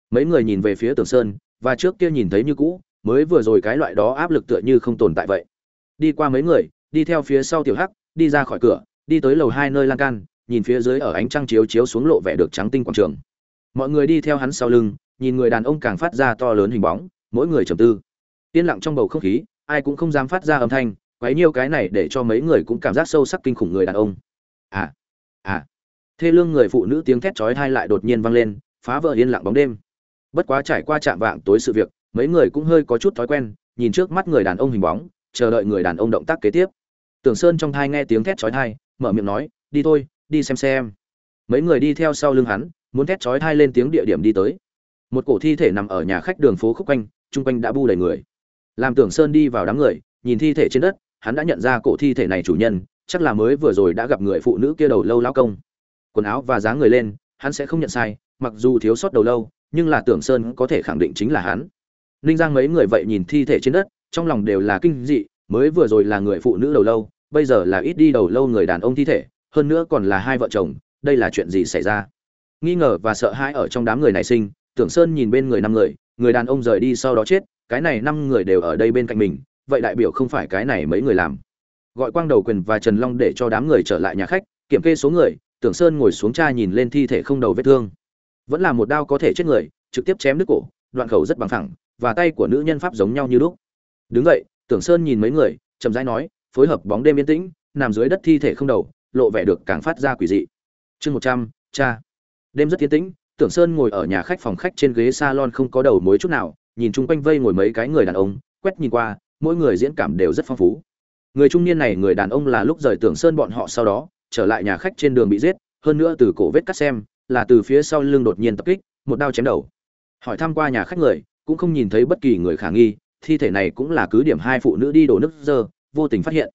Mấy người nhìn về phía tưởng sơn, và trước kia nhìn thấy như cũ mới vừa rồi cái loại đó áp lực tựa như không tồn tại vậy. Đi qua mấy người, đi theo phía sau tiểu hắc, đi ra khỏi cửa, đi tới lầu hai nơi lan can, nhìn phía dưới ở ánh trăng chiếu chiếu xuống lộ vẻ được trắng tinh quảng trường. Mọi người đi theo hắn sau lưng, nhìn người đàn ông càng phát ra to lớn hình bóng, mỗi người trầm tư. Yên lặng trong bầu không khí, ai cũng không dám phát ra âm thanh, quấy nhiều cái này để cho mấy người cũng cảm giác sâu sắc kinh khủng người đàn ông. À à. Thê lương người phụ nữ tiếng thét chói tai lại đột nhiên vang lên, phá vỡ yên lặng bóng đêm. Bất quá trải qua trạm vạng tối sự việc mấy người cũng hơi có chút thói quen, nhìn trước mắt người đàn ông hình bóng, chờ đợi người đàn ông động tác kế tiếp. Tưởng sơn trong thai nghe tiếng thét chói tai, mở miệng nói, đi thôi, đi xem xem. Mấy người đi theo sau lưng hắn, muốn thét chói tai lên tiếng địa điểm đi tới. Một cổ thi thể nằm ở nhà khách đường phố khúc quanh, chung quanh đã bu đầy người. Làm tưởng sơn đi vào đám người, nhìn thi thể trên đất, hắn đã nhận ra cổ thi thể này chủ nhân, chắc là mới vừa rồi đã gặp người phụ nữ kia đầu lâu lão công. Quần áo và dáng người lên, hắn sẽ không nhận sai, mặc dù thiếu sót đầu lâu, nhưng là tưởng sơn có thể khẳng định chính là hắn ninh giang mấy người vậy nhìn thi thể trên đất, trong lòng đều là kinh dị, mới vừa rồi là người phụ nữ đầu lâu, bây giờ là ít đi đầu lâu người đàn ông thi thể, hơn nữa còn là hai vợ chồng, đây là chuyện gì xảy ra? Nghi ngờ và sợ hãi ở trong đám người nảy sinh, tưởng sơn nhìn bên người năm người người đàn ông rời đi sau đó chết, cái này năm người đều ở đây bên cạnh mình, vậy đại biểu không phải cái này mấy người làm. Gọi quang đầu quyền và trần long để cho đám người trở lại nhà khách, kiểm kê số người, tưởng sơn ngồi xuống cha nhìn lên thi thể không đầu vết thương. Vẫn là một đao có thể chết người, trực tiếp chém đứt cổ, đoạn khẩu rất bằng thẳng và tay của nữ nhân pháp giống nhau như lúc đứng vậy tưởng sơn nhìn mấy người chậm rãi nói phối hợp bóng đêm yên tĩnh nằm dưới đất thi thể không đầu lộ vẻ được càng phát ra quỷ dị chương một trăm cha đêm rất yên tĩnh Tưởng Sơn ngồi ở nhà khách phòng khách trên ghế salon không có đầu mối chút nào, nhìn chung quanh vây ngồi mấy cái người đàn ông, quét nhìn qua, mỗi người diễn cảm đều rất phong phú. Người trung niên này người đàn ông là lúc rời Tưởng Sơn bọn họ sau đó, trở lại nhà khách trên đường bị giết, hơn nữa từ cổ vết cắt xem, là từ phía sau lưng đột nhiên tập kích, một đao chém đầu. Hỏi thăm qua nhà khách người, cũng không nhìn thấy bất kỳ người khả nghi, thi thể này cũng là cứ điểm hai phụ nữ đi đổ nước dơ, vô tình phát hiện.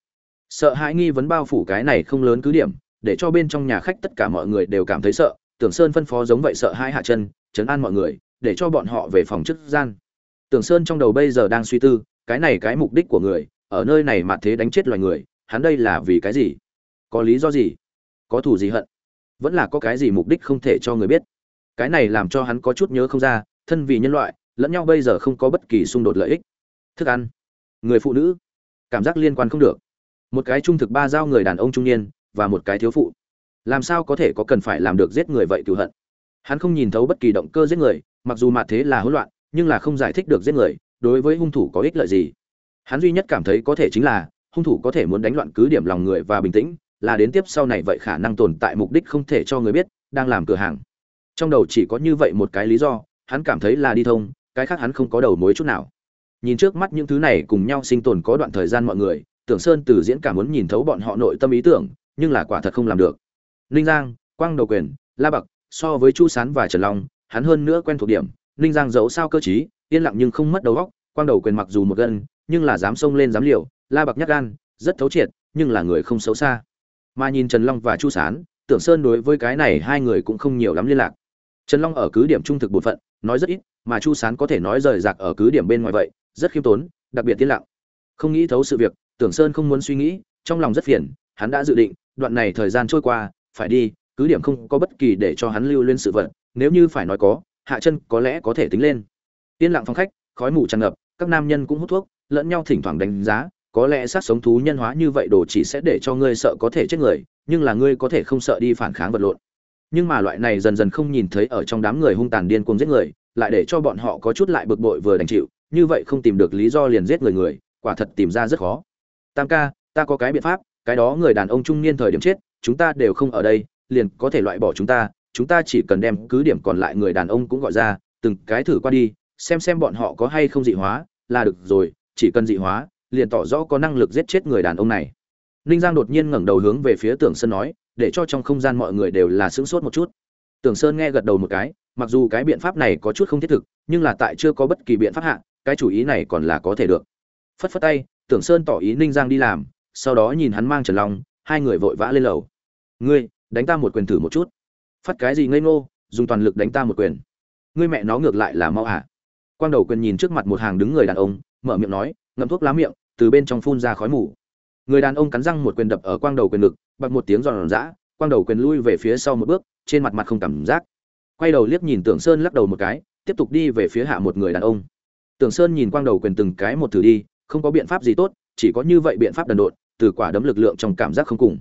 Sợ hãi nghi vấn bao phủ cái này không lớn cứ điểm, để cho bên trong nhà khách tất cả mọi người đều cảm thấy sợ, Tưởng Sơn phân phó giống vậy sợ hãi hạ chân, chấn an mọi người, để cho bọn họ về phòng chức gian. Tưởng Sơn trong đầu bây giờ đang suy tư, cái này cái mục đích của người, ở nơi này mà thế đánh chết loài người, hắn đây là vì cái gì? Có lý do gì? Có thù gì hận? Vẫn là có cái gì mục đích không thể cho người biết. Cái này làm cho hắn có chút nhớ không ra, thân vì nhân loại, lẫn nhau bây giờ không có bất kỳ xung đột lợi ích. Thức ăn, người phụ nữ, cảm giác liên quan không được. Một cái trung thực ba giao người đàn ông trung niên và một cái thiếu phụ. Làm sao có thể có cần phải làm được giết người vậy cựu hận? Hắn không nhìn thấu bất kỳ động cơ giết người mặc dù mặt thế là hỗn loạn nhưng là không giải thích được giết người đối với hung thủ có ích lợi gì? Hắn duy nhất cảm thấy có thể chính là hung thủ có thể muốn đánh loạn cứ điểm lòng người và bình tĩnh là đến tiếp sau này vậy khả năng tồn tại mục đích không thể cho người biết đang làm cửa hàng. Trong đầu chỉ có như vậy một cái lý do hắn cảm thấy là đi thông cái khác hắn không có đầu mối chút nào. Nhìn trước mắt những thứ này cùng nhau sinh tồn có đoạn thời gian mọi người tưởng sơn từ diễn cảm muốn nhìn thấu bọn họ nội tâm ý tưởng nhưng là quả thật không làm được. Ninh giang quang đầu quyền la bậc so với chu sán và trần long hắn hơn nữa quen thuộc điểm. Ninh giang dẫu sao cơ trí, yên lặng nhưng không mất đầu óc quang đầu quyền mặc dù một gân nhưng là dám xông lên dám liều la bậc nhát gan rất thấu triệt nhưng là người không xấu xa. Mà nhìn trần long và chu sán tưởng sơn đối với cái này hai người cũng không nhiều lắm liên lạc. Trần long ở cứ điểm trung thực bổn phận nói rất ít mà chu sán có thể nói rời rạc ở cứ điểm bên ngoài vậy, rất khiêm tốn, đặc biệt tiến lặng. Không nghĩ thấu sự việc, tưởng sơn không muốn suy nghĩ, trong lòng rất phiền, hắn đã dự định, đoạn này thời gian trôi qua, phải đi, cứ điểm không có bất kỳ để cho hắn lưu lên sự vật, nếu như phải nói có, hạ chân có lẽ có thể tính lên. Yên lặng phòng khách, khói mù tràn ngập, các nam nhân cũng hút thuốc, lẫn nhau thỉnh thoảng đánh giá, có lẽ sát sống thú nhân hóa như vậy đồ chỉ sẽ để cho ngươi sợ có thể chết người, nhưng là ngươi có thể không sợ đi phản kháng vật lộn. Nhưng mà loại này dần dần không nhìn thấy ở trong đám người hung tàn điên cuồng giết người lại để cho bọn họ có chút lại bực bội vừa đành chịu, như vậy không tìm được lý do liền giết người người, quả thật tìm ra rất khó. Tam ca, ta có cái biện pháp, cái đó người đàn ông trung niên thời điểm chết, chúng ta đều không ở đây, liền có thể loại bỏ chúng ta chúng ta chỉ cần đem cứ điểm còn lại người đàn ông cũng gọi ra, từng cái thử qua đi, xem xem bọn họ có hay không dị hóa, là được rồi, chỉ cần dị hóa, liền tỏ rõ có năng lực giết chết người đàn ông này. Ninh giang đột nhiên ngẩng đầu hướng về phía tưởng sơn nói, để cho trong không gian mọi người đều là sững sốt một chút. Tưởng sơn nghe gật đầu một cái mặc dù cái biện pháp này có chút không thiết thực, nhưng là tại chưa có bất kỳ biện pháp hạ, cái chủ ý này còn là có thể được. Phất phất tay, tưởng sơn tỏ ý ninh giang đi làm, sau đó nhìn hắn mang trần long, hai người vội vã lên lầu. Ngươi, đánh ta một quyền thử một chút. Phát cái gì ngây ngô, dùng toàn lực đánh ta một quyền. Ngươi mẹ nó ngược lại là mau hả? Quang đầu quyền nhìn trước mặt một hàng đứng người đàn ông, mở miệng nói, ngậm thuốc lá miệng, từ bên trong phun ra khói mù. Người đàn ông cắn răng một quyền đập ở quang đầu quyền ngực, bật một tiếng giòn giã, quang đầu quyền lui về phía sau một bước, trên mặt mặt không cảm giác quay đầu liếc nhìn tưởng sơn lắc đầu một cái, tiếp tục đi về phía hạ một người đàn ông. Tưởng sơn nhìn quang đầu quyền từng cái một thử đi, không có biện pháp gì tốt, chỉ có như vậy biện pháp đần độn, từ quả đấm lực lượng trong cảm giác không cùng.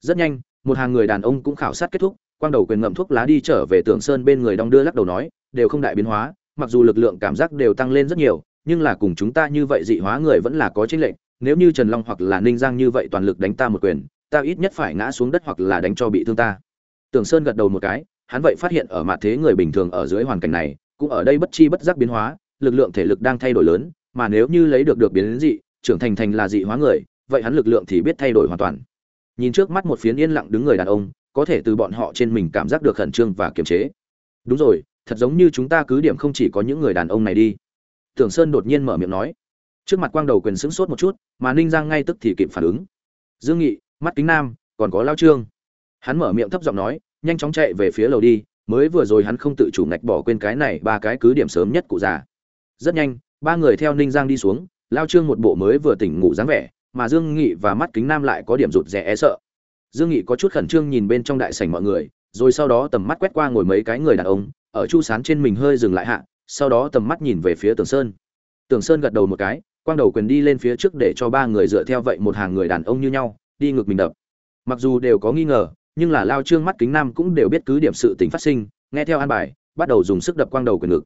Rất nhanh, một hàng người đàn ông cũng khảo sát kết thúc, quang đầu quyền ngậm thuốc lá đi trở về tưởng sơn bên người đong đưa lắc đầu nói, đều không đại biến hóa, mặc dù lực lượng cảm giác đều tăng lên rất nhiều, nhưng là cùng chúng ta như vậy dị hóa người vẫn là có chênh lệch, nếu như trần long hoặc là ninh giang như vậy toàn lực đánh ta một quyền, ta ít nhất phải ngã xuống đất hoặc là đánh cho bị thương ta. Tưởng sơn gật đầu một cái hắn vậy phát hiện ở mặt thế người bình thường ở dưới hoàn cảnh này, cũng ở đây bất chi bất giác biến hóa, lực lượng thể lực đang thay đổi lớn, mà nếu như lấy được được biến đến dị, trưởng thành thành là dị hóa người, vậy hắn lực lượng thì biết thay đổi hoàn toàn. Nhìn trước mắt một phiến yên lặng đứng người đàn ông, có thể từ bọn họ trên mình cảm giác được khẩn trương và kiềm chế. Đúng rồi, thật giống như chúng ta cứ điểm không chỉ có những người đàn ông này đi. Tưởng sơn đột nhiên mở miệng nói. Trước mặt quang đầu quyền sững sốt một chút, mà ninh giang ngay tức thì kịp phản ứng. Dương nghị, mắt kính nam, còn có lao trương. Hắn mở miệng thấp giọng nói nhanh chóng chạy về phía lầu đi, mới vừa rồi hắn không tự chủ ngạch bỏ quên cái này, ba cái cứ điểm sớm nhất cụ già. Rất nhanh, ba người theo ninh giang đi xuống, lao trương một bộ mới vừa tỉnh ngủ dáng vẻ, mà dương nghị và mắt kính nam lại có điểm rụt rè e sợ. Dương nghị có chút khẩn trương nhìn bên trong đại sảnh mọi người, rồi sau đó tầm mắt quét qua ngồi mấy cái người đàn ông, ở chu sán trên mình hơi dừng lại hạ, sau đó tầm mắt nhìn về phía tường sơn. Tường sơn gật đầu một cái, quang đầu quyền đi lên phía trước để cho ba người dựa theo vậy một hàng người đàn ông như nhau, đi ngược mình đập. Mặc dù đều có nghi ngờ nhưng là lao trương mắt kính nam cũng đều biết cứ điểm sự tình phát sinh, nghe theo an bài, bắt đầu dùng sức đập quang đầu quyền ngực.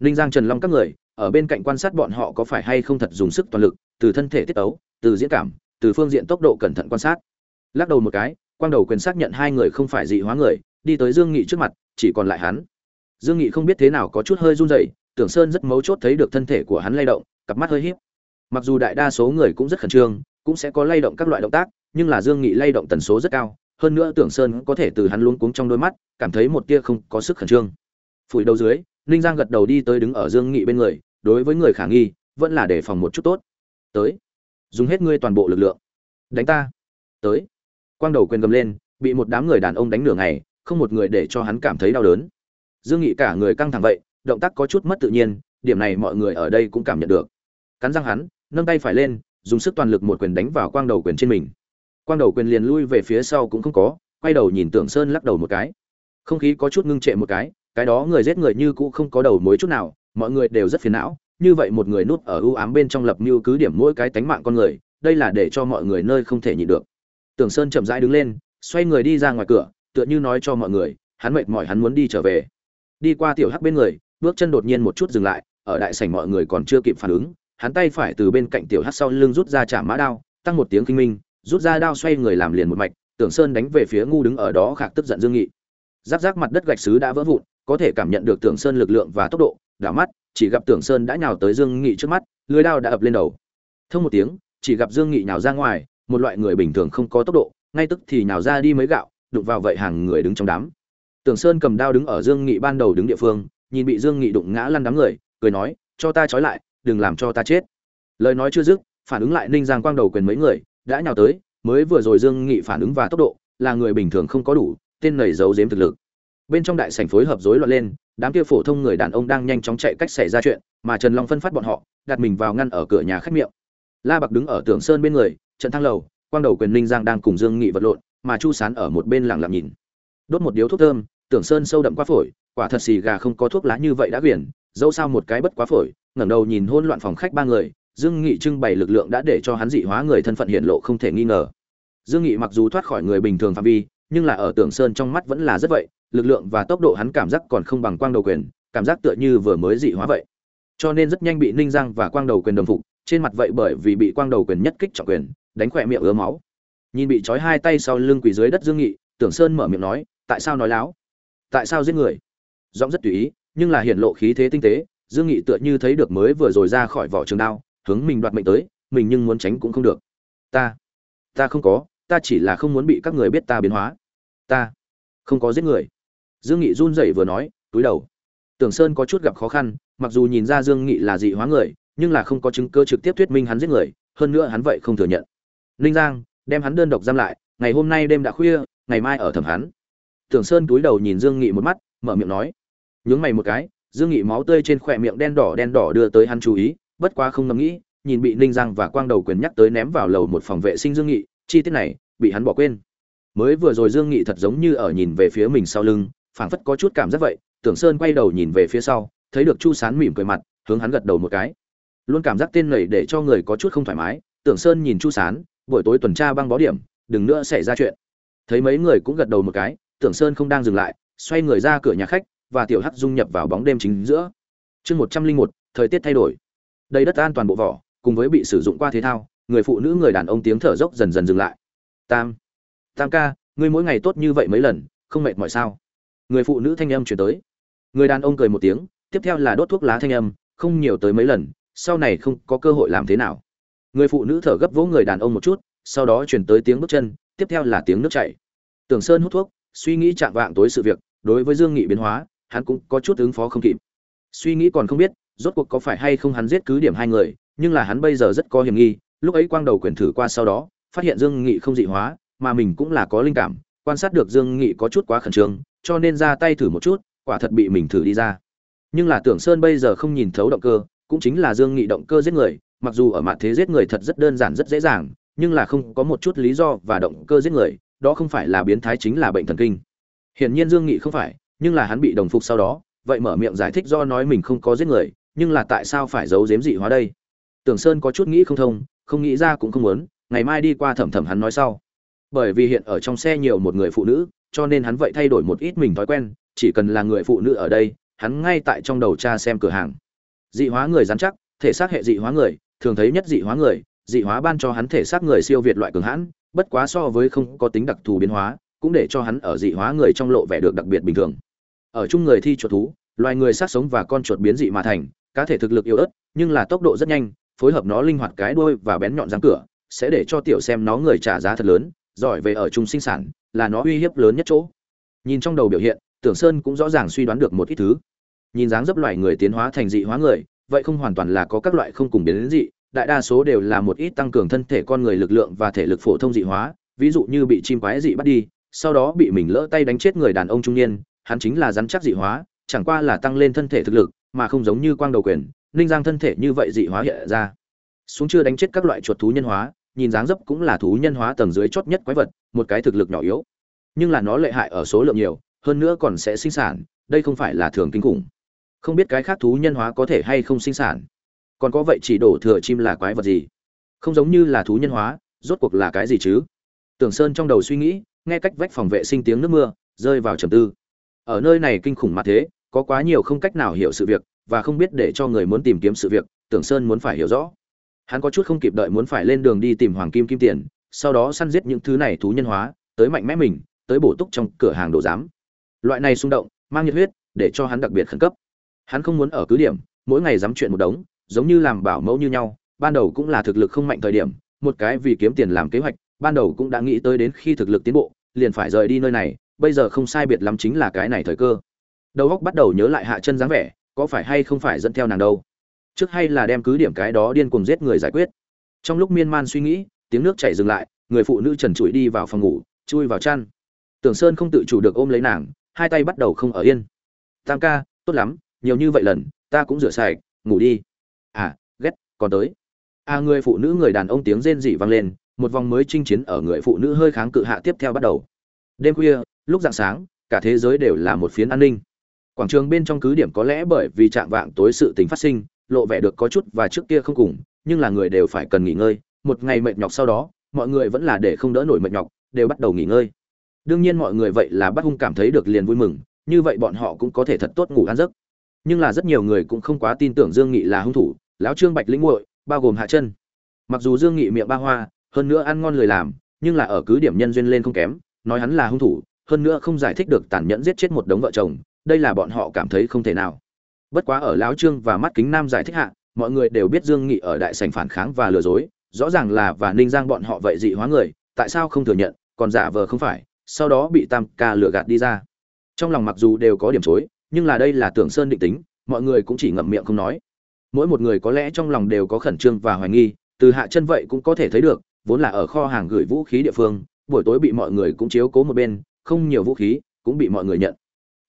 Ninh giang trần long các người, ở bên cạnh quan sát bọn họ có phải hay không thật dùng sức toàn lực, từ thân thể tiết tấu, từ diễn cảm, từ phương diện tốc độ cẩn thận quan sát. Lắc đầu một cái, quang đầu quyền xác nhận hai người không phải dị hóa người, đi tới dương nghị trước mặt, chỉ còn lại hắn. Dương nghị không biết thế nào có chút hơi run rẩy, tưởng sơn rất mấu chốt thấy được thân thể của hắn lay động, cặp mắt hơi híp. Mặc dù đại đa số người cũng rất khẩn trương, cũng sẽ có lay động các loại động tác, nhưng là dương nghị lay động tần số rất cao hơn nữa tưởng sơn có thể từ hắn luống cuống trong đôi mắt, cảm thấy một tia không có sức khẩn trương. Phủi đầu dưới, ninh giang gật đầu đi tới đứng ở dương nghị bên người, đối với người khả nghi, vẫn là đề phòng một chút tốt. Tới, dùng hết ngươi toàn bộ lực lượng. Đánh ta. Tới. Quang đầu quyền gầm lên, bị một đám người đàn ông đánh nửa ngày, không một người để cho hắn cảm thấy đau đớn. Dương nghị cả người căng thẳng vậy, động tác có chút mất tự nhiên, điểm này mọi người ở đây cũng cảm nhận được. Cắn răng hắn, nâng tay phải lên, dùng sức toàn lực một quyền đánh vào quang đầu quyền trên mình quang đầu quyền liền lui về phía sau cũng không có, quay đầu nhìn tưởng sơn lắc đầu một cái. Không khí có chút ngưng trệ một cái cái đó người giết người như cũ không có đầu mối chút nào, mọi người đều rất phiền não, như vậy một người núp ở ưu ám bên trong lập mưu cứ điểm mỗi cái tánh mạng con người, đây là để cho mọi người nơi không thể nhịn được. Tưởng sơn chậm rãi đứng lên, xoay người đi ra ngoài cửa, tựa như nói cho mọi người, hắn mệt mỏi hắn muốn đi trở về. Đi qua tiểu hắc bên người, bước chân đột nhiên một chút dừng lại, ở đại sảnh mọi người còn chưa kịp phản ứng, hắn tay phải từ bên cạnh tiểu hắc sau lưng rút ra chạm mã đao, tăng một tiếng kinh minh rút ra đao xoay người làm liền một mạch, tưởng sơn đánh về phía ngu đứng ở đó khạc tức giận dương nghị. Giáp giáp mặt đất gạch xứ đã vỡ vụn, có thể cảm nhận được tưởng sơn lực lượng và tốc độ, đảo mắt, chỉ gặp tưởng sơn đã nhào tới dương nghị trước mắt, lưới đao đã ập lên đầu. Thông một tiếng, chỉ gặp dương nghị nhào ra ngoài, một loại người bình thường không có tốc độ, ngay tức thì nhào ra đi mấy gạo, đụng vào vậy hàng người đứng trong đám. Tưởng sơn cầm đao đứng ở dương nghị ban đầu đứng địa phương, nhìn bị dương nghị đụng ngã lăn đám người, cười nói, cho ta trói lại, đừng làm cho ta chết. Lời nói chưa dứt, phản ứng lại ninh giang quang đầu quyền mấy người đã nhào tới, mới vừa rồi dương nghị phản ứng và tốc độ là người bình thường không có đủ, tên nảy giấu giếm thực lực. Bên trong đại sảnh phối hợp rối loạn lên, đám kia phổ thông người đàn ông đang nhanh chóng chạy cách xảy ra chuyện, mà trần long phân phát bọn họ, đặt mình vào ngăn ở cửa nhà khách miệng. La bạc đứng ở tường sơn bên người, trận thang lầu, quang đầu quyền ninh giang đang cùng dương nghị vật lộn, mà chu sán ở một bên lặng lặng nhìn. Đốt một điếu thuốc thơm tưởng sơn sâu đậm quá phổi, quả thật xì gà không có thuốc lá như vậy đã quyển, dẫu sao một cái bất quá phổi, ngẩng đầu nhìn hỗn loạn phòng khách ba người dương nghị trưng bày lực lượng đã để cho hắn dị hóa người thân phận hiện lộ không thể nghi ngờ. Dương nghị mặc dù thoát khỏi người bình thường phạm vi, nhưng là ở tưởng sơn trong mắt vẫn là rất vậy, lực lượng và tốc độ hắn cảm giác còn không bằng quang đầu quyền, cảm giác tựa như vừa mới dị hóa vậy. Cho nên rất nhanh bị ninh giang và quang đầu quyền đồng phục, trên mặt vậy bởi vì bị quang đầu quyền nhất kích trọng quyền, đánh khỏe miệng ứa máu. Nhìn bị trói hai tay sau lưng quỳ dưới đất dương nghị, tưởng sơn mở miệng nói, tại sao nói láo? Tại sao giết người? Giọng rất tùy ý, nhưng là hiển lộ khí thế tinh tế, dương nghị tựa như thấy được mới vừa rồi ra khỏi vỏ trường đao hướng mình đoạt mệnh tới, mình nhưng muốn tránh cũng không được. Ta ta không có, ta chỉ là không muốn bị các người biết ta biến hóa. Ta, không có giết người. Dương nghị run rẩy vừa nói, túi đầu. Tưởng sơn có chút gặp khó khăn, mặc dù nhìn ra dương nghị là dị hóa người, nhưng là không có chứng cơ trực tiếp thuyết minh hắn giết người, hơn nữa hắn vậy không thừa nhận. Ninh giang, đem hắn đơn độc giam lại, ngày hôm nay đêm đã khuya, ngày mai ở thẩm hắn. Tưởng sơn túi đầu nhìn dương nghị một mắt, mở miệng nói. Nhướng mày một cái, dương nghị máu tươi trên khỏe miệng đen đỏ đen đỏ đưa tới hắn chú ý bất quá không ngẫm nghĩ, nhìn bị ninh giang và quang đầu quyền nhắc tới ném vào lầu một phòng vệ sinh dương nghị, chi tiết này, bị hắn bỏ quên. Mới vừa rồi dương nghị thật giống như ở nhìn về phía mình sau lưng, phảng phất có chút cảm giác vậy, tưởng sơn quay đầu nhìn về phía sau, thấy được chu sán mỉm cười mặt, hướng hắn gật đầu một cái. Luôn cảm giác tên này để cho người có chút không thoải mái, tưởng sơn nhìn chu sán, buổi tối tuần tra băng bó điểm, đừng nữa xảy ra chuyện. Thấy mấy người cũng gật đầu một cái, tưởng sơn không đang dừng lại, xoay người ra cửa nhà khách, và tiểu hắc dung nhập vào bóng đêm chính giữa. Chương một trăm linh một, thời tiết thay đổi đầy đất an toàn bộ vỏ, cùng với bị sử dụng qua thế thao, người phụ nữ người đàn ông tiếng thở dốc dần dần dừng lại. Tam tam ca, ngươi mỗi ngày tốt như vậy mấy lần, không mệt mỏi sao? Người phụ nữ thanh âm chuyển tới. Người đàn ông cười một tiếng, tiếp theo là đốt thuốc lá thanh âm, không nhiều tới mấy lần, sau này không có cơ hội làm thế nào. Người phụ nữ thở gấp vỗ người đàn ông một chút, sau đó chuyển tới tiếng bước chân, tiếp theo là tiếng nước chảy. Tưởng sơn hút thuốc, suy nghĩ chạm vạng tối sự việc, đối với dương nghị biến hóa, hắn cũng có chút ứng phó không kịp. Suy nghĩ còn không biết rốt cuộc có phải hay không hắn giết cứ điểm hai người, nhưng là hắn bây giờ rất có hiểm nghi, lúc ấy quang đầu quyền thử qua sau đó, phát hiện dương nghị không dị hóa, mà mình cũng là có linh cảm, quan sát được dương nghị có chút quá khẩn trương, cho nên ra tay thử một chút, quả thật bị mình thử đi ra. Nhưng là tưởng sơn bây giờ không nhìn thấu động cơ, cũng chính là dương nghị động cơ giết người, mặc dù ở mặt thế giết người thật rất đơn giản rất dễ dàng, nhưng là không có một chút lý do và động cơ giết người, đó không phải là biến thái chính là bệnh thần kinh. Hiển nhiên dương nghị không phải, nhưng là hắn bị đồng phục sau đó, vậy mở miệng giải thích do nói mình không có giết người nhưng là tại sao phải giấu giếm dị hóa đây? Tưởng sơn có chút nghĩ không thông, không nghĩ ra cũng không muốn, ngày mai đi qua thẩm thẩm hắn nói sau. Bởi vì hiện ở trong xe nhiều một người phụ nữ, cho nên hắn vậy thay đổi một ít mình thói quen, chỉ cần là người phụ nữ ở đây, hắn ngay tại trong đầu cha xem cửa hàng. Dị hóa người dán chắc, thể xác hệ dị hóa người, thường thấy nhất dị hóa người, dị hóa ban cho hắn thể xác người siêu việt loại cường hãn, bất quá so với không có tính đặc thù biến hóa, cũng để cho hắn ở dị hóa người trong lộ vẻ được đặc biệt bình thường. Ở chung người thi chuột thú, loài người sát sống và con chuột biến dị mà thành cá thể thực lực yếu ớt, nhưng là tốc độ rất nhanh, phối hợp nó linh hoạt cái đuôi và bén nhọn răng cửa, sẽ để cho tiểu xem nó người trả giá thật lớn, giỏi về ở chung sinh sản, là nó uy hiếp lớn nhất chỗ. Nhìn trong đầu biểu hiện, tưởng sơn cũng rõ ràng suy đoán được một ít thứ. Nhìn dáng dấp loài người tiến hóa thành dị hóa người, vậy không hoàn toàn là có các loại không cùng biến đến dị, đại đa số đều là một ít tăng cường thân thể con người lực lượng và thể lực phổ thông dị hóa, ví dụ như bị chim quái dị bắt đi, sau đó bị mình lỡ tay đánh chết người đàn ông trung niên, hắn chính là rắn chắc dị hóa, chẳng qua là tăng lên thân thể thực lực mà không giống như quang đầu quyền, ninh giang thân thể như vậy dị hóa hiện ra. Xuống chưa đánh chết các loại chuột thú nhân hóa, nhìn dáng dấp cũng là thú nhân hóa tầng dưới chót nhất quái vật, một cái thực lực nhỏ yếu. Nhưng là nó lợi hại ở số lượng nhiều, hơn nữa còn sẽ sinh sản, đây không phải là thường kinh khủng. Không biết cái khác thú nhân hóa có thể hay không sinh sản. Còn có vậy chỉ đổ thừa chim là quái vật gì? Không giống như là thú nhân hóa, rốt cuộc là cái gì chứ? Tưởng sơn trong đầu suy nghĩ, nghe cách vách phòng vệ sinh tiếng nước mưa, rơi vào trầm tư. Ở nơi này kinh khủng mặt thế có quá nhiều không cách nào hiểu sự việc và không biết để cho người muốn tìm kiếm sự việc, tưởng sơn muốn phải hiểu rõ. Hắn có chút không kịp đợi muốn phải lên đường đi tìm hoàng kim kim tiền, sau đó săn giết những thứ này thú nhân hóa, tới mạnh mẽ mình, tới bổ túc trong cửa hàng đồ giám. Loại này xung động, mang nhiệt huyết, để cho hắn đặc biệt khẩn cấp. Hắn không muốn ở cứ điểm, mỗi ngày dám chuyện một đống, giống như làm bảo mẫu như nhau, ban đầu cũng là thực lực không mạnh thời điểm, một cái vì kiếm tiền làm kế hoạch, ban đầu cũng đã nghĩ tới đến khi thực lực tiến bộ, liền phải rời đi nơi này, bây giờ không sai biệt lắm chính là cái này thời cơ đầu óc bắt đầu nhớ lại hạ chân dáng vẻ, có phải hay không phải dẫn theo nàng đâu? Trước hay là đem cứ điểm cái đó điên cuồng giết người giải quyết? Trong lúc miên man suy nghĩ, tiếng nước chảy dừng lại, người phụ nữ trần trụi đi vào phòng ngủ, chui vào chăn. Tưởng sơn không tự chủ được ôm lấy nàng, hai tay bắt đầu không ở yên. Tam ca, tốt lắm, nhiều như vậy lần, ta cũng rửa sạch, ngủ đi. À ghét, còn tới. À người phụ nữ người đàn ông tiếng rên rỉ vang lên, một vòng mới chinh chiến ở người phụ nữ hơi kháng cự hạ tiếp theo bắt đầu. Đêm khuya, lúc dạng sáng, cả thế giới đều là một phiến an ninh quảng trường bên trong cứ điểm có lẽ bởi vì trạng vạng tối sự tình phát sinh, lộ vẻ được có chút và trước kia không cùng, nhưng là người đều phải cần nghỉ ngơi. Một ngày mệt nhọc sau đó, mọi người vẫn là để không đỡ nổi mệt nhọc, đều bắt đầu nghỉ ngơi. Đương nhiên mọi người vậy là bắt hung cảm thấy được liền vui mừng, như vậy bọn họ cũng có thể thật tốt ngủ ăn giấc. Nhưng là rất nhiều người cũng không quá tin tưởng dương nghị là hung thủ, lão trương bạch lĩnh muội, bao gồm hạ chân mặc dù dương nghị miệng ba hoa, hơn nữa ăn ngon lời làm, nhưng là ở cứ điểm nhân duyên lên không kém, nói hắn là hung thủ, hơn nữa không giải thích được tàn nhẫn giết chết một đống vợ chồng đây là bọn họ cảm thấy không thể nào. Bất quá ở lão trương và mắt kính nam giải thích hạ, mọi người đều biết dương nghị ở đại sảnh phản kháng và lừa dối, rõ ràng là và ninh giang bọn họ vậy dị hóa người, tại sao không thừa nhận, còn giả vờ không phải, sau đó bị tam ca lừa gạt đi ra. Trong lòng mặc dù đều có điểm chối, nhưng là đây là tưởng sơn định tính, mọi người cũng chỉ ngậm miệng không nói. Mỗi một người có lẽ trong lòng đều có khẩn trương và hoài nghi, từ hạ chân vậy cũng có thể thấy được, vốn là ở kho hàng gửi vũ khí địa phương, buổi tối bị mọi người cũng chiếu cố một bên, không nhiều vũ khí, cũng bị mọi người nhận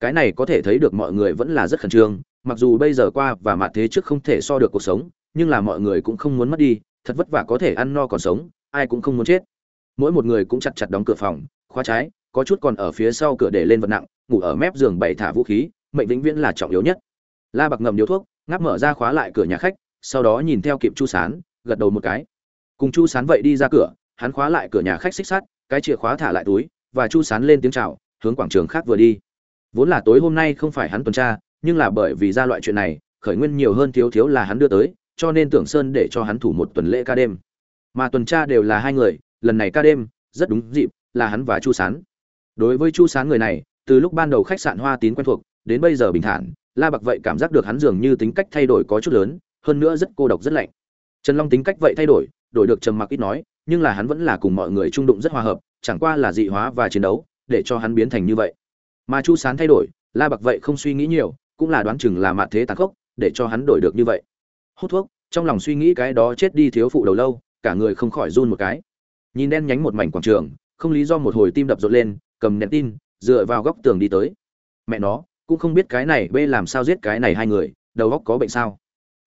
cái này có thể thấy được mọi người vẫn là rất khẩn trương, mặc dù bây giờ qua và mặt thế trước không thể so được cuộc sống, nhưng là mọi người cũng không muốn mất đi, thật vất vả có thể ăn no còn sống, ai cũng không muốn chết. Mỗi một người cũng chặt chặt đóng cửa phòng, khóa trái, có chút còn ở phía sau cửa để lên vật nặng, ngủ ở mép giường bày thả vũ khí, mệnh vĩnh viễn là trọng yếu nhất. La bạc ngậm điếu thuốc, ngáp mở ra khóa lại cửa nhà khách, sau đó nhìn theo kịp chu sán, gật đầu một cái. Cùng chu sán vậy đi ra cửa, hắn khóa lại cửa nhà khách xích sắt, cái chìa khóa thả lại túi, và chu sán lên tiếng chào, hướng quảng trường khác vừa đi vốn là tối hôm nay không phải hắn tuần tra, nhưng là bởi vì ra loại chuyện này, khởi nguyên nhiều hơn thiếu thiếu là hắn đưa tới, cho nên tưởng sơn để cho hắn thủ một tuần lễ ca đêm. Mà tuần tra đều là hai người, lần này ca đêm, rất đúng dịp, là hắn và chu sán. Đối với chu sán người này, từ lúc ban đầu khách sạn hoa tín quen thuộc, đến bây giờ bình thản, la bạc vậy cảm giác được hắn dường như tính cách thay đổi có chút lớn, hơn nữa rất cô độc rất lạnh. Trần long tính cách vậy thay đổi đổi được trầm mặc ít nói, nhưng là hắn vẫn là cùng mọi người trung đụng rất hòa hợp, chẳng qua là dị hóa và chiến đấu, để cho hắn biến thành như vậy mà chu sán thay đổi, la bạc vậy không suy nghĩ nhiều, cũng là đoán chừng là mạ thế tàn khốc, để cho hắn đổi được như vậy. Hút thuốc, trong lòng suy nghĩ cái đó chết đi thiếu phụ đầu lâu, cả người không khỏi run một cái. Nhìn đen nhánh một mảnh quảng trường, không lý do một hồi tim đập rộn lên, cầm nẹt tin, dựa vào góc tường đi tới. Mẹ nó, cũng không biết cái này bê làm sao giết cái này hai người, đầu góc có bệnh sao?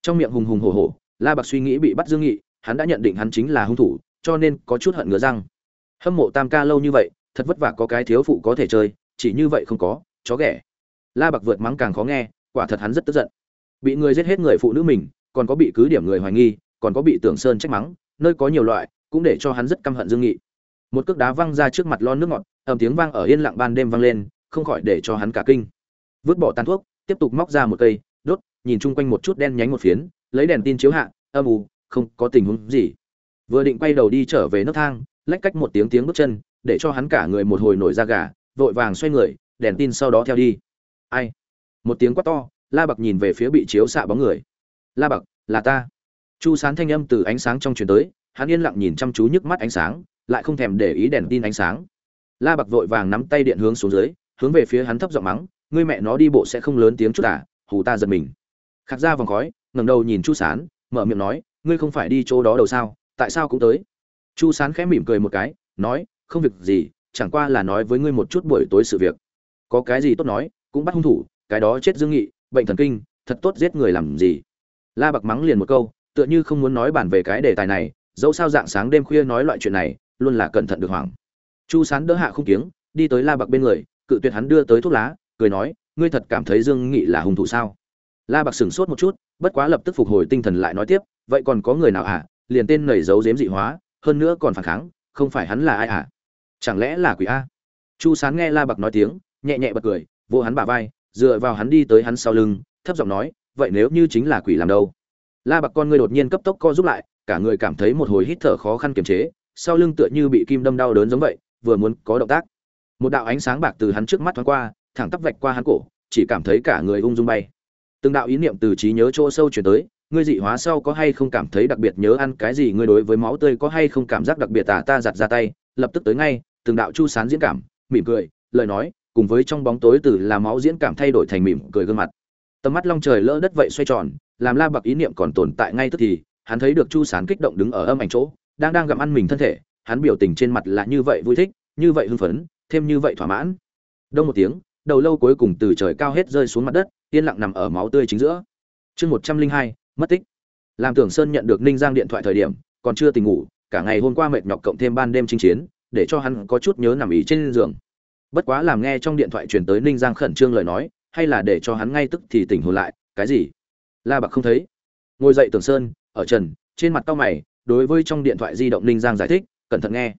Trong miệng hùng hùng hổ hổ, la bạc suy nghĩ bị bắt dương nghị, hắn đã nhận định hắn chính là hung thủ, cho nên có chút hận ngứa răng. Hâm mộ tam ca lâu như vậy, thật vất vả có cái thiếu phụ có thể chơi chỉ như vậy không có, chó ghẻ. La bạc vượt mắng càng khó nghe, quả thật hắn rất tức giận. Bị người giết hết người phụ nữ mình, còn có bị cứ điểm người hoài nghi, còn có bị tưởng sơn trách mắng, nơi có nhiều loại, cũng để cho hắn rất căm hận dương nghị. Một cước đá văng ra trước mặt lon nước ngọt, ầm tiếng vang ở yên lặng ban đêm vang lên, không khỏi để cho hắn cả kinh. Vứt bỏ tàn thuốc, tiếp tục móc ra một cây, đốt, nhìn chung quanh một chút đen nhánh một phiến, lấy đèn tin chiếu hạ, âm ù không có tình huống gì. Vừa định quay đầu đi trở về nấc thang, lách cách một tiếng tiếng bước chân, để cho hắn cả người một hồi nổi da gà vội vàng xoay người, đèn tin sau đó theo đi. Ai? Một tiếng quát to, la bạc nhìn về phía bị chiếu xạ bóng người. La bạc, là ta. Chu sán thanh âm từ ánh sáng trong truyền tới, hắn yên lặng nhìn chăm chú nhức mắt ánh sáng, lại không thèm để ý đèn tin ánh sáng. La bạc vội vàng nắm tay điện hướng xuống dưới, hướng về phía hắn thấp giọng mắng, ngươi mẹ nó đi bộ sẽ không lớn tiếng chút à hù ta giật mình. Khạc ra vòng khói, ngẩng đầu nhìn chu sán, mở miệng nói, ngươi không phải đi chỗ đó đâu sao, tại sao cũng tới? Chu sán khẽ mỉm cười một cái, nói, không việc gì chẳng qua là nói với ngươi một chút buổi tối sự việc. Có cái gì tốt nói, cũng bắt hung thủ, cái đó chết dương nghị, bệnh thần kinh, thật tốt giết người làm gì? La bạc mắng liền một câu, tựa như không muốn nói bản về cái đề tài này, dẫu sao dạng sáng đêm khuya nói loại chuyện này, luôn là cẩn thận được hoảng. Chu sán đỡ hạ không kiếng, đi tới la bạc bên người, cự tuyệt hắn đưa tới thuốc lá, cười nói, ngươi thật cảm thấy dương nghị là hung thủ sao? La bạc sửng sốt một chút, bất quá lập tức phục hồi tinh thần lại nói tiếp, vậy còn có người nào à liền tên nảy giấu giếm dị hóa, hơn nữa còn phản kháng, không phải hắn là ai à chẳng lẽ là quỷ a? Chu sán nghe la bạc nói tiếng, nhẹ nhẹ bật cười, vô hắn bả vai, dựa vào hắn đi tới hắn sau lưng, thấp giọng nói, vậy nếu như chính là quỷ làm đâu? La bạc con ngươi đột nhiên cấp tốc co giúp lại, cả người cảm thấy một hồi hít thở khó khăn kiềm chế, sau lưng tựa như bị kim đâm đau đớn giống vậy, vừa muốn có động tác. Một đạo ánh sáng bạc từ hắn trước mắt thoáng qua, thẳng tắp vạch qua hắn cổ, chỉ cảm thấy cả người ung dung bay. Từng đạo ý niệm từ trí nhớ chỗ sâu chuyển tới, ngươi dị hóa sau có hay không cảm thấy đặc biệt nhớ ăn cái gì, ngươi đối với máu tươi có hay không cảm giác đặc biệt tả ta giặt ra tay, lập tức tới ngay từng đạo chu sán diễn cảm, mỉm cười, lời nói, cùng với trong bóng tối từ là máu diễn cảm thay đổi thành mỉm cười gương mặt. Tầm mắt long trời lỡ đất vậy xoay tròn, làm la bạc ý niệm còn tồn tại ngay tức thì, hắn thấy được chu sán kích động đứng ở âm ảnh chỗ, đang đang gặm ăn mình thân thể, hắn biểu tình trên mặt là như vậy vui thích, như vậy hưng phấn, thêm như vậy thỏa mãn. Đông một tiếng, đầu lâu cuối cùng từ trời cao hết rơi xuống mặt đất, yên lặng nằm ở máu tươi chính giữa. Chương một trăm linh hai, mất tích. Làm tưởng sơn nhận được ninh giang điện thoại thời điểm, còn chưa tỉnh ngủ, cả ngày hôm qua mệt nhọc cộng thêm ban đêm chinh chiến để cho hắn có chút nhớ nằm ý trên giường. Bất quá làm nghe trong điện thoại truyền tới ninh giang khẩn trương lời nói, hay là để cho hắn ngay tức thì tỉnh hồn lại, cái gì? La bạc không thấy. Ngồi dậy tưởng sơn, ở trần, trên mặt tao mày, đối với trong điện thoại di động ninh giang giải thích, cẩn thận nghe.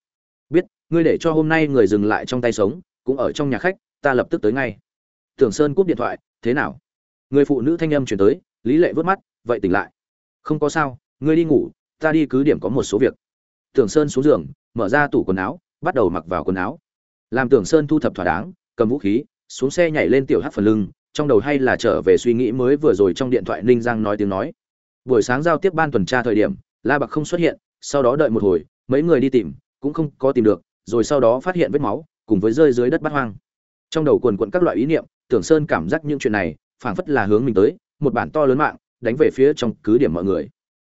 Biết, ngươi để cho hôm nay người dừng lại trong tay sống, cũng ở trong nhà khách, ta lập tức tới ngay. Tưởng sơn cúp điện thoại, thế nào? Người phụ nữ thanh âm chuyển tới, lý lệ vớt mắt, vậy tỉnh lại. Không có sao, ngươi đi ngủ, ta đi cứ điểm có một số việc. Tưởng sơn xuống giường mở ra tủ quần áo, bắt đầu mặc vào quần áo. Làm tưởng sơn thu thập thỏa đáng, cầm vũ khí, xuống xe nhảy lên tiểu hát phần lưng, trong đầu hay là trở về suy nghĩ mới vừa rồi trong điện thoại ninh giang nói tiếng nói. Buổi sáng giao tiếp ban tuần tra thời điểm, la bạc không xuất hiện, sau đó đợi một hồi, mấy người đi tìm, cũng không có tìm được, rồi sau đó phát hiện vết máu, cùng với rơi dưới đất bát hoang. Trong đầu quần quận các loại ý niệm, tưởng sơn cảm giác những chuyện này, phảng phất là hướng mình tới, một bản to lớn mạng, đánh về phía trong cứ điểm mọi người.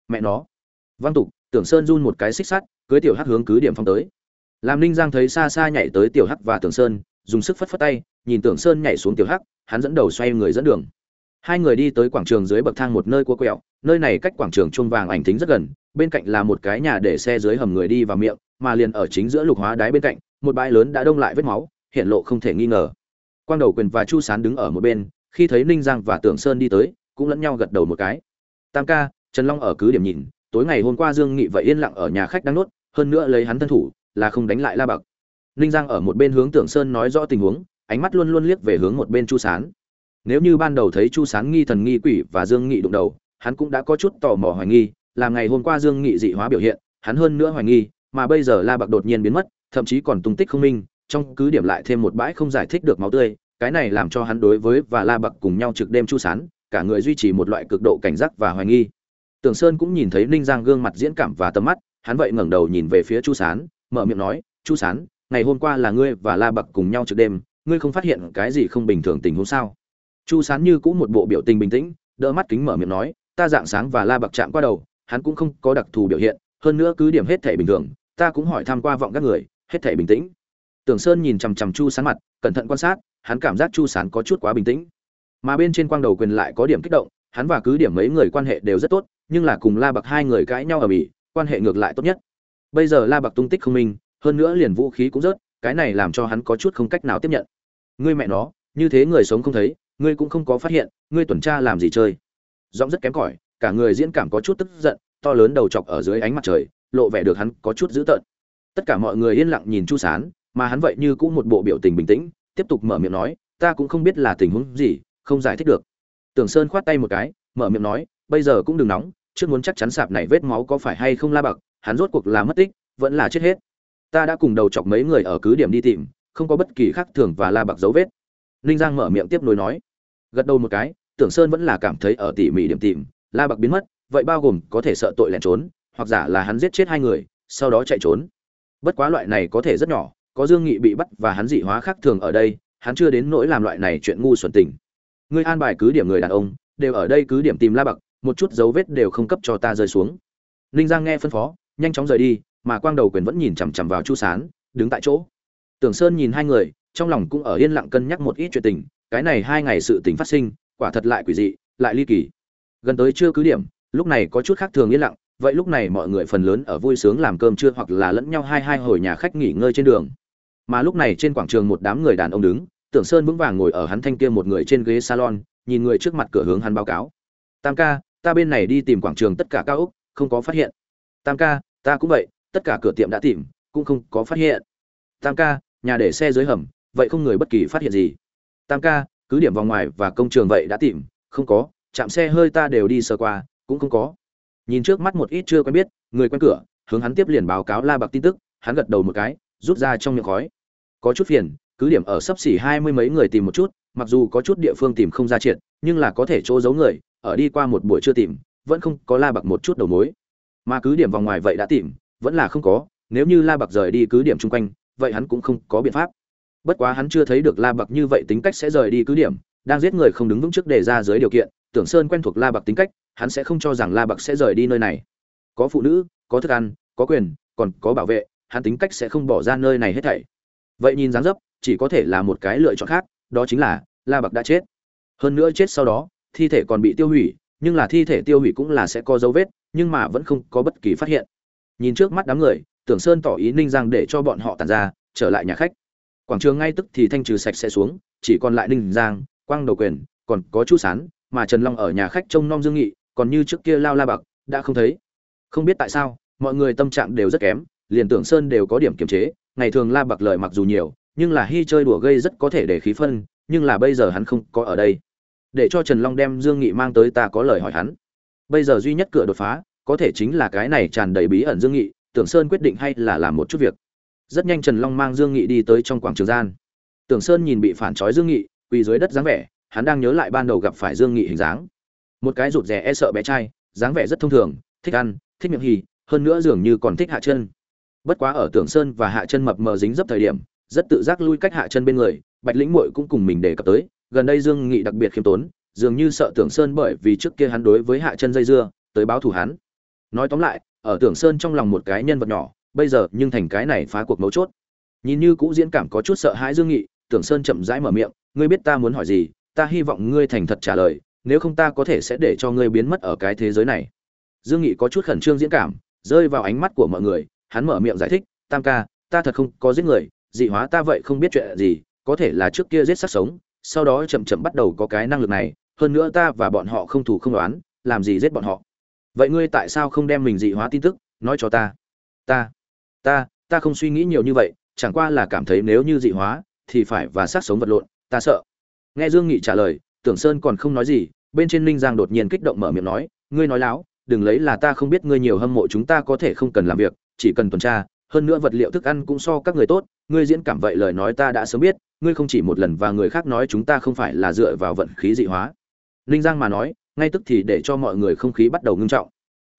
Mẹ nó. Văn tục, tưởng sơn run một cái xích sắt cưới tiểu hắc hướng cứ điểm phong tới. Làm ninh giang thấy xa xa nhảy tới tiểu hắc và tưởng sơn, dùng sức phất phất tay, nhìn tưởng sơn nhảy xuống tiểu hắc, hắn dẫn đầu xoay người dẫn đường. Hai người đi tới quảng trường dưới bậc thang một nơi cua quẹo, nơi này cách quảng trường chuông vàng ảnh thính rất gần, bên cạnh là một cái nhà để xe dưới hầm người đi vào miệng, mà liền ở chính giữa lục hóa đáy bên cạnh, một bãi lớn đã đông lại vết máu, hiện lộ không thể nghi ngờ. Quang đầu quyền và chu sán đứng ở một bên, khi thấy ninh giang và tưởng sơn đi tới, cũng lẫn nhau gật đầu một cái. Tam ca, trần long ở cứ điểm nhìn, tối ngày hôm qua dương nghị vậy yên lặng ở nhà khách đang nốt hơn nữa lấy hắn thân thủ, là không đánh lại la bạc. Ninh giang ở một bên hướng tưởng sơn nói rõ tình huống, ánh mắt luôn luôn liếc về hướng một bên chu sán. Nếu như ban đầu thấy chu sán nghi thần nghi quỷ và dương nghị đụng đầu, hắn cũng đã có chút tò mò hoài nghi làm ngày hôm qua dương nghị dị hóa biểu hiện, hắn hơn nữa hoài nghi, mà bây giờ la bạc đột nhiên biến mất, thậm chí còn tung tích không minh, trong cứ điểm lại thêm một bãi không giải thích được máu tươi, cái này làm cho hắn đối với và la bạc cùng nhau trực đêm chu sán, cả người duy trì một loại cực độ cảnh giác và hoài nghi. Tưởng sơn cũng nhìn thấy ninh giang gương mặt diễn cảm và tầm mắt hắn vậy ngẩng đầu nhìn về phía chu sán, mở miệng nói, chu sán, ngày hôm qua là ngươi và la bạc cùng nhau trực đêm, ngươi không phát hiện cái gì không bình thường tình huống sao? Chu sán như cũng một bộ biểu tình bình tĩnh, đỡ mắt kính mở miệng nói, ta dạng sáng và la bạc chạm qua đầu, hắn cũng không có đặc thù biểu hiện, hơn nữa cứ điểm hết thể bình thường, ta cũng hỏi thăm qua vọng các người, hết thể bình tĩnh. Tưởng sơn nhìn chằm chằm chu sán mặt, cẩn thận quan sát, hắn cảm giác chu sán có chút quá bình tĩnh. Mà bên trên quang đầu quyền lại có điểm kích động, hắn và cứ điểm mấy người quan hệ đều rất tốt, nhưng là cùng la bạc hai người cãi nhau ở bỉ quan hệ ngược lại tốt nhất. Bây giờ la bạc tung tích không minh, hơn nữa liền vũ khí cũng rớt, cái này làm cho hắn có chút không cách nào tiếp nhận. Ngươi mẹ nó, như thế người sống không thấy, ngươi cũng không có phát hiện, ngươi tuần tra làm gì chơi? Giọng rất kém cỏi, cả người diễn cảm có chút tức giận, to lớn đầu chọc ở dưới ánh mặt trời, lộ vẻ được hắn có chút dữ tợn. Tất cả mọi người yên lặng nhìn chu sán, mà hắn vậy như cũng một bộ biểu tình bình tĩnh, tiếp tục mở miệng nói, ta cũng không biết là tình huống gì, không giải thích được. Tưởng sơn khoát tay một cái, mở miệng nói, bây giờ cũng đừng nóng trước muốn chắc chắn sạp này vết máu có phải hay không la bạc, hắn rốt cuộc là mất tích, vẫn là chết hết. Ta đã cùng đầu chọc mấy người ở cứ điểm đi tìm, không có bất kỳ khác thường và la bạc dấu vết. Ninh giang mở miệng tiếp nối nói. Gật đầu một cái, tưởng sơn vẫn là cảm thấy ở tỉ mỉ điểm tìm, la bạc biến mất, vậy bao gồm có thể sợ tội lẻn trốn, hoặc giả là hắn giết chết hai người, sau đó chạy trốn. Bất quá loại này có thể rất nhỏ, có dương nghị bị bắt và hắn dị hóa khác thường ở đây, hắn chưa đến nỗi làm loại này chuyện ngu xuẩn tình. Ngươi an bài cứ điểm người đàn ông, đều ở đây cứ điểm tìm la bạc một chút dấu vết đều không cấp cho ta rơi xuống. Ninh giang nghe phân phó, nhanh chóng rời đi, mà quang đầu quyền vẫn nhìn chằm chằm vào chu sán, đứng tại chỗ. Tưởng sơn nhìn hai người, trong lòng cũng ở yên lặng cân nhắc một ít chuyện tình, cái này hai ngày sự tình phát sinh, quả thật lại quỷ dị, lại ly kỳ. Gần tới chưa cứ điểm, lúc này có chút khác thường yên lặng, vậy lúc này mọi người phần lớn ở vui sướng làm cơm trưa hoặc là lẫn nhau hai hai hồi nhà khách nghỉ ngơi trên đường. Mà lúc này trên quảng trường một đám người đàn ông đứng, tưởng sơn vững vàng ngồi ở hắn thanh kia một người trên ghế salon, nhìn người trước mặt cửa hướng hắn báo cáo. Tam ca ta bên này đi tìm quảng trường tất cả cao ốc, không có phát hiện. Tam ca, ta cũng vậy, tất cả cửa tiệm đã tìm, cũng không có phát hiện. Tam ca, nhà để xe dưới hầm, vậy không người bất kỳ phát hiện gì. Tam ca, cứ điểm vòng ngoài và công trường vậy đã tìm, không có, chạm xe hơi ta đều đi sơ qua, cũng không có. Nhìn trước mắt một ít chưa quen biết, người quen cửa, hướng hắn tiếp liền báo cáo la bạc tin tức, hắn gật đầu một cái, rút ra trong miệng khói. Có chút phiền, cứ điểm ở sấp xỉ hai mươi mấy người tìm một chút, mặc dù có chút địa phương tìm không ra triệt, nhưng là có thể chỗ giấu người ở đi qua một buổi chưa tìm, vẫn không có la bạc một chút đầu mối. Mà cứ điểm vòng ngoài vậy đã tìm, vẫn là không có, nếu như la bạc rời đi cứ điểm chung quanh, vậy hắn cũng không có biện pháp. Bất quá hắn chưa thấy được la bạc như vậy tính cách sẽ rời đi cứ điểm, đang giết người không đứng vững trước đề ra dưới điều kiện, tưởng sơn quen thuộc la bạc tính cách, hắn sẽ không cho rằng la bạc sẽ rời đi nơi này. Có phụ nữ, có thức ăn, có quyền, còn có bảo vệ, hắn tính cách sẽ không bỏ ra nơi này hết thảy. Vậy nhìn dáng dấp, chỉ có thể là một cái lựa chọn khác, đó chính là la bạc đã chết. Hơn nữa chết sau đó thi thể còn bị tiêu hủy, nhưng là thi thể tiêu hủy cũng là sẽ có dấu vết, nhưng mà vẫn không có bất kỳ phát hiện. Nhìn trước mắt đám người, tưởng sơn tỏ ý ninh giang để cho bọn họ tàn ra, trở lại nhà khách. Quảng trường ngay tức thì thanh trừ sạch sẽ xuống, chỉ còn lại ninh giang, quang đầu quyền, còn có chu sán, mà trần long ở nhà khách trông nom dương nghị, còn như trước kia lao la bạc, đã không thấy. Không biết tại sao, mọi người tâm trạng đều rất kém, liền tưởng sơn đều có điểm kiềm chế, ngày thường la bạc lời mặc dù nhiều, nhưng là hy chơi đùa gây rất có thể để khí phân, nhưng là bây giờ hắn không có ở đây để cho trần long đem dương nghị mang tới ta có lời hỏi hắn. Bây giờ duy nhất cửa đột phá, có thể chính là cái này tràn đầy bí ẩn dương nghị, tưởng sơn quyết định hay là làm một chút việc. Rất nhanh trần long mang dương nghị đi tới trong quảng trường gian. Tưởng sơn nhìn bị phản trói dương nghị, quỳ dưới đất dáng vẻ, hắn đang nhớ lại ban đầu gặp phải dương nghị hình dáng. Một cái rụt rè e sợ bé trai, dáng vẻ rất thông thường, thích ăn, thích miệng hì, hơn nữa dường như còn thích hạ chân. Bất quá ở tưởng sơn và hạ chân mập mờ dính dấp thời điểm, rất tự giác lui cách hạ chân bên người, bạch lĩnh muội cũng cùng mình đề cập tới gần đây dương nghị đặc biệt khiêm tốn, dường như sợ tưởng sơn bởi vì trước kia hắn đối với hạ chân dây dưa tới báo thù hắn. Nói tóm lại, ở tưởng sơn trong lòng một cái nhân vật nhỏ, bây giờ nhưng thành cái này phá cuộc mấu chốt. Nhìn như cũ diễn cảm có chút sợ hãi dương nghị, tưởng sơn chậm rãi mở miệng, ngươi biết ta muốn hỏi gì, ta hy vọng ngươi thành thật trả lời, nếu không ta có thể sẽ để cho ngươi biến mất ở cái thế giới này. Dương nghị có chút khẩn trương diễn cảm, rơi vào ánh mắt của mọi người, hắn mở miệng giải thích, tam ca, ta thật không có giết người, dị hóa ta vậy không biết chuyện gì, có thể là trước kia giết sát sống sau đó chậm chậm bắt đầu có cái năng lực này, hơn nữa ta và bọn họ không thủ không đoán làm gì giết bọn họ? Vậy ngươi tại sao không đem mình dị hóa tin tức, nói cho ta? Ta ta ta không suy nghĩ nhiều như vậy, chẳng qua là cảm thấy nếu như dị hóa, thì phải và sát sống vật lộn, ta sợ. Nghe dương nghị trả lời, tưởng sơn còn không nói gì, bên trên ninh giang đột nhiên kích động mở miệng nói, ngươi nói láo, đừng lấy là ta không biết ngươi nhiều hâm mộ chúng ta có thể không cần làm việc, chỉ cần tuần tra hơn nữa vật liệu thức ăn cũng so các người tốt, ngươi diễn cảm vậy lời nói ta đã sớm biết, ngươi không chỉ một lần và người khác nói chúng ta không phải là dựa vào vận khí dị hóa. Ninh giang mà nói, ngay tức thì để cho mọi người không khí bắt đầu ngưng trọng.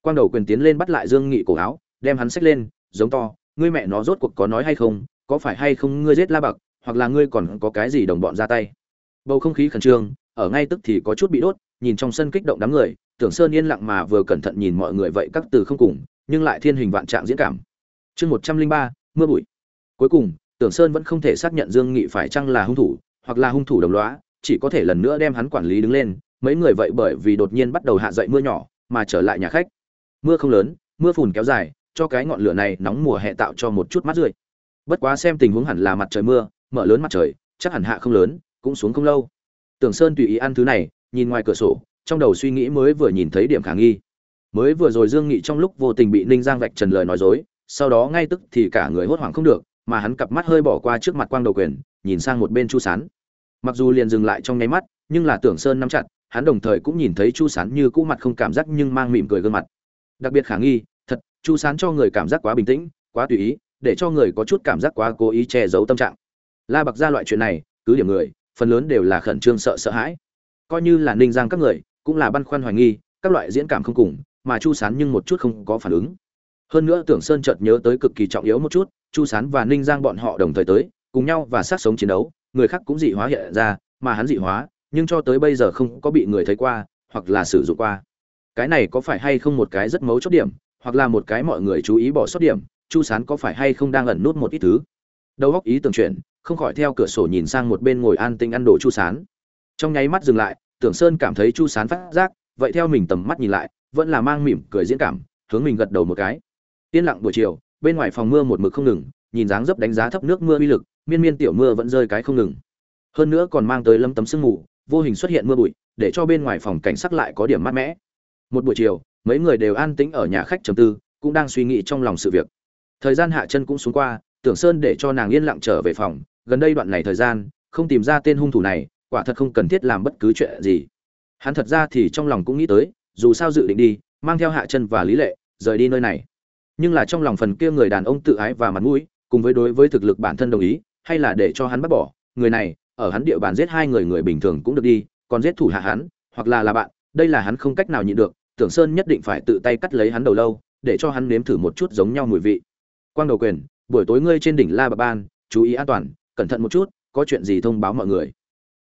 Quang đầu quyền tiến lên bắt lại dương nghị cổ áo, đem hắn xách lên, giống to, ngươi mẹ nó rốt cuộc có nói hay không, có phải hay không ngươi giết la bạc, hoặc là ngươi còn có cái gì đồng bọn ra tay? Bầu không khí khẩn trương, ở ngay tức thì có chút bị đốt, nhìn trong sân kích động đám người, tưởng sơn yên lặng mà vừa cẩn thận nhìn mọi người vậy các từ không cùng, nhưng lại thiên hình vạn trạng diễn cảm chương một trăm linh ba, mưa bụi. Cuối cùng, tưởng sơn vẫn không thể xác nhận dương nghị phải chăng là hung thủ, hoặc là hung thủ đồng lõa, chỉ có thể lần nữa đem hắn quản lý đứng lên, mấy người vậy bởi vì đột nhiên bắt đầu hạ dậy mưa nhỏ, mà trở lại nhà khách. Mưa không lớn, mưa phùn kéo dài, cho cái ngọn lửa này nóng mùa hè tạo cho một chút mát rượi. Bất quá xem tình huống hẳn là mặt trời mưa, mở lớn mặt trời, chắc hẳn hạ không lớn, cũng xuống không lâu. Tưởng sơn tùy ý ăn thứ này, nhìn ngoài cửa sổ, trong đầu suy nghĩ mới vừa nhìn thấy điểm khả nghi. Mới vừa rồi dương nghị trong lúc vô tình bị ninh giang vạch trần lời nói dối sau đó ngay tức thì cả người hốt hoảng không được, mà hắn cặp mắt hơi bỏ qua trước mặt quang đầu quyền, nhìn sang một bên chu sán. Mặc dù liền dừng lại trong nháy mắt, nhưng là tưởng sơn nắm chặt, hắn đồng thời cũng nhìn thấy chu sán như cũ mặt không cảm giác nhưng mang mỉm cười gương mặt. Đặc biệt khả nghi, thật, chu sán cho người cảm giác quá bình tĩnh, quá tùy ý, để cho người có chút cảm giác quá cố ý che giấu tâm trạng. La bạc ra loại chuyện này, cứ điểm người, phần lớn đều là khẩn trương sợ sợ hãi. Coi như là ninh giang các người, cũng là băn khoăn hoài nghi, các loại diễn cảm không cùng, mà chu sán nhưng một chút không có phản ứng hơn nữa tưởng sơn chợt nhớ tới cực kỳ trọng yếu một chút, chu sán và ninh giang bọn họ đồng thời tới, cùng nhau và sát sống chiến đấu, người khác cũng dị hóa hiện ra, mà hắn dị hóa, nhưng cho tới bây giờ không có bị người thấy qua, hoặc là sử dụng qua. Cái này có phải hay không một cái rất mấu chốt điểm, hoặc là một cái mọi người chú ý bỏ sót điểm, chu sán có phải hay không đang ẩn nút một ít thứ? Đầu góc ý tưởng chuyện không khỏi theo cửa sổ nhìn sang một bên ngồi an tĩnh ăn đồ chu sán. Trong nháy mắt dừng lại, tưởng sơn cảm thấy chu sán phát giác, vậy theo mình tầm mắt nhìn lại, vẫn là mang mỉm cười diễn cảm, hướng mình gật đầu một cái yên lặng buổi chiều, bên ngoài phòng mưa một mực không ngừng, nhìn dáng dấp đánh giá thấp nước mưa uy lực, miên miên tiểu mưa vẫn rơi cái không ngừng. Hơn nữa còn mang tới lâm tấm sương mù, vô hình xuất hiện mưa bụi, để cho bên ngoài phòng cảnh sắc lại có điểm mát mẻ. Một buổi chiều, mấy người đều an tĩnh ở nhà khách trầm tư, cũng đang suy nghĩ trong lòng sự việc. Thời gian hạ chân cũng xuống qua, tưởng sơn để cho nàng yên lặng trở về phòng, gần đây đoạn này thời gian, không tìm ra tên hung thủ này, quả thật không cần thiết làm bất cứ chuyện gì. Hắn thật ra thì trong lòng cũng nghĩ tới, dù sao dự định đi, mang theo hạ chân và lý lệ, rời đi nơi này nhưng là trong lòng phần kia người đàn ông tự ái và mặt mũi, cùng với đối với thực lực bản thân đồng ý, hay là để cho hắn bắt bỏ, người này, ở hắn địa bàn giết hai người người bình thường cũng được đi, còn giết thủ hạ hắn, hoặc là là bạn, đây là hắn không cách nào nhịn được, tưởng sơn nhất định phải tự tay cắt lấy hắn đầu lâu, để cho hắn nếm thử một chút giống nhau mùi vị. Quang đầu quyền, buổi tối ngươi trên đỉnh la bà ban, chú ý an toàn, cẩn thận một chút, có chuyện gì thông báo mọi người.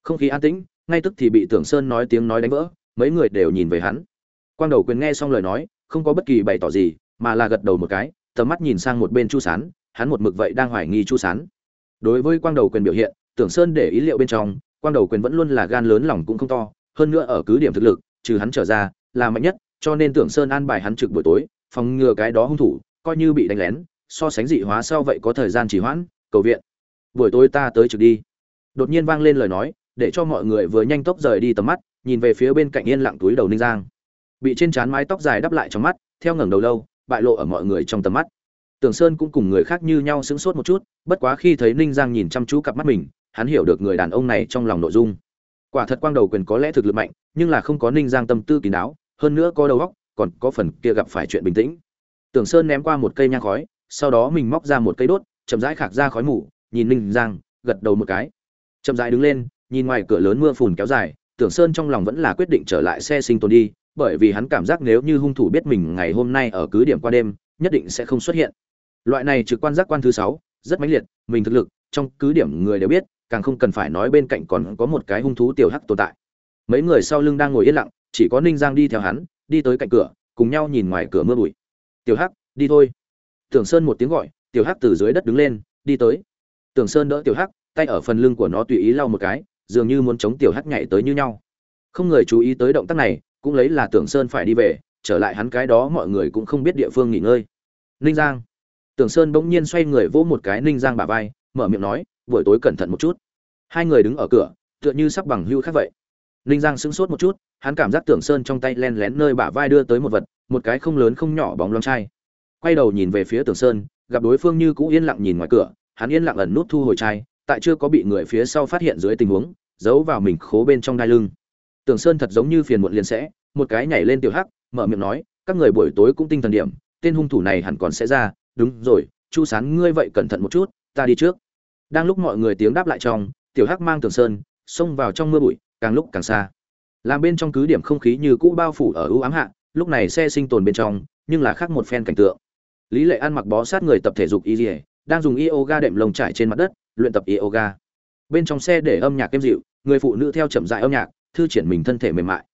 Không khí an tĩnh, ngay tức thì bị tưởng sơn nói tiếng nói đánh vỡ, mấy người đều nhìn về hắn. Quang đầu quyền nghe xong lời nói, không có bất kỳ bày tỏ gì mà là gật đầu một cái, tầm mắt nhìn sang một bên chu sán, hắn một mực vậy đang hoài nghi chu sán. Đối với quang đầu quyền biểu hiện, tưởng sơn để ý liệu bên trong, quang đầu quyền vẫn luôn là gan lớn lòng cũng không to, hơn nữa ở cứ điểm thực lực, trừ hắn trở ra, là mạnh nhất, cho nên tưởng sơn an bài hắn trực buổi tối, phòng ngừa cái đó hung thủ, coi như bị đánh lén, so sánh dị hóa sau vậy có thời gian trì hoãn, cầu viện. Buổi tối ta tới trực đi. Đột nhiên vang lên lời nói, để cho mọi người vừa nhanh tốc rời đi tầm mắt, nhìn về phía bên cạnh yên lặng túi đầu ninh giang. Bị trên trán mái tóc dài đắp lại trong mắt, theo ngẩng đầu lâu bại lộ ở mọi người trong tầm mắt. Tưởng sơn cũng cùng người khác như nhau sững sốt một chút, bất quá khi thấy ninh giang nhìn chăm chú cặp mắt mình, hắn hiểu được người đàn ông này trong lòng nội dung. Quả thật quang đầu quyền có lẽ thực lực mạnh, nhưng là không có ninh giang tâm tư kín đáo, hơn nữa có đầu óc, còn có phần kia gặp phải chuyện bình tĩnh. Tưởng sơn ném qua một cây nhang khói, sau đó mình móc ra một cây đốt, chậm rãi khạc ra khói mù, nhìn ninh giang, gật đầu một cái. Chậm rãi đứng lên, nhìn ngoài cửa lớn mưa phùn kéo dài, tưởng sơn trong lòng vẫn là quyết định trở lại xe sinh tồn đi bởi vì hắn cảm giác nếu như hung thủ biết mình ngày hôm nay ở cứ điểm qua đêm, nhất định sẽ không xuất hiện. Loại này trực quan giác quan thứ sáu, rất mãnh liệt, mình thực lực, trong cứ điểm người đều biết, càng không cần phải nói bên cạnh còn có một cái hung thú tiểu hắc tồn tại. Mấy người sau lưng đang ngồi yên lặng, chỉ có ninh giang đi theo hắn, đi tới cạnh cửa, cùng nhau nhìn ngoài cửa mưa bụi. Tiểu hắc, đi thôi. Tưởng sơn một tiếng gọi, tiểu hắc từ dưới đất đứng lên, đi tới. Tưởng sơn đỡ tiểu hắc, tay ở phần lưng của nó tùy ý lau một cái, dường như muốn chống tiểu hắc nhảy tới như nhau. Không người chú ý tới động tác này cũng lấy là tưởng sơn phải đi về, trở lại hắn cái đó mọi người cũng không biết địa phương nghỉ ngơi. Ninh giang. Tưởng sơn bỗng nhiên xoay người vỗ một cái ninh giang bả vai, mở miệng nói, buổi tối cẩn thận một chút. Hai người đứng ở cửa, tựa như sắp bằng hưu khác vậy. Ninh giang sững sốt một chút, hắn cảm giác tưởng sơn trong tay len lén nơi bả vai đưa tới một vật, một cái không lớn không nhỏ bóng loang chai. Quay đầu nhìn về phía tưởng sơn, gặp đối phương như cũ yên lặng nhìn ngoài cửa, hắn yên lặng ẩn nút thu hồi chai, tại chưa có bị người phía sau phát hiện dưới tình huống, giấu vào mình khố bên trong đai lưng tưởng sơn thật giống như phiền muộn liền sẽ, một cái nhảy lên tiểu hắc, mở miệng nói, các người buổi tối cũng tinh thần điểm, tên hung thủ này hẳn còn sẽ ra, đúng rồi, chu sán, ngươi vậy cẩn thận một chút, ta đi trước. Đang lúc mọi người tiếng đáp lại trong, tiểu hắc mang tường sơn, xông vào trong mưa bụi, càng lúc càng xa. Làm bên trong cứ điểm không khí như cũ bao phủ ở ưu ám hạ, lúc này xe sinh tồn bên trong, nhưng là khác một phen cảnh tượng. Lý lệ An mặc bó sát người tập thể dục y dỉa đang dùng yoga đệm lồng trải trên mặt đất, luyện tập yoga. Bên trong xe để âm nhạc êm dịu, người phụ nữ theo chậm rãi âm nhạc thư triển mình thân thể mềm mại.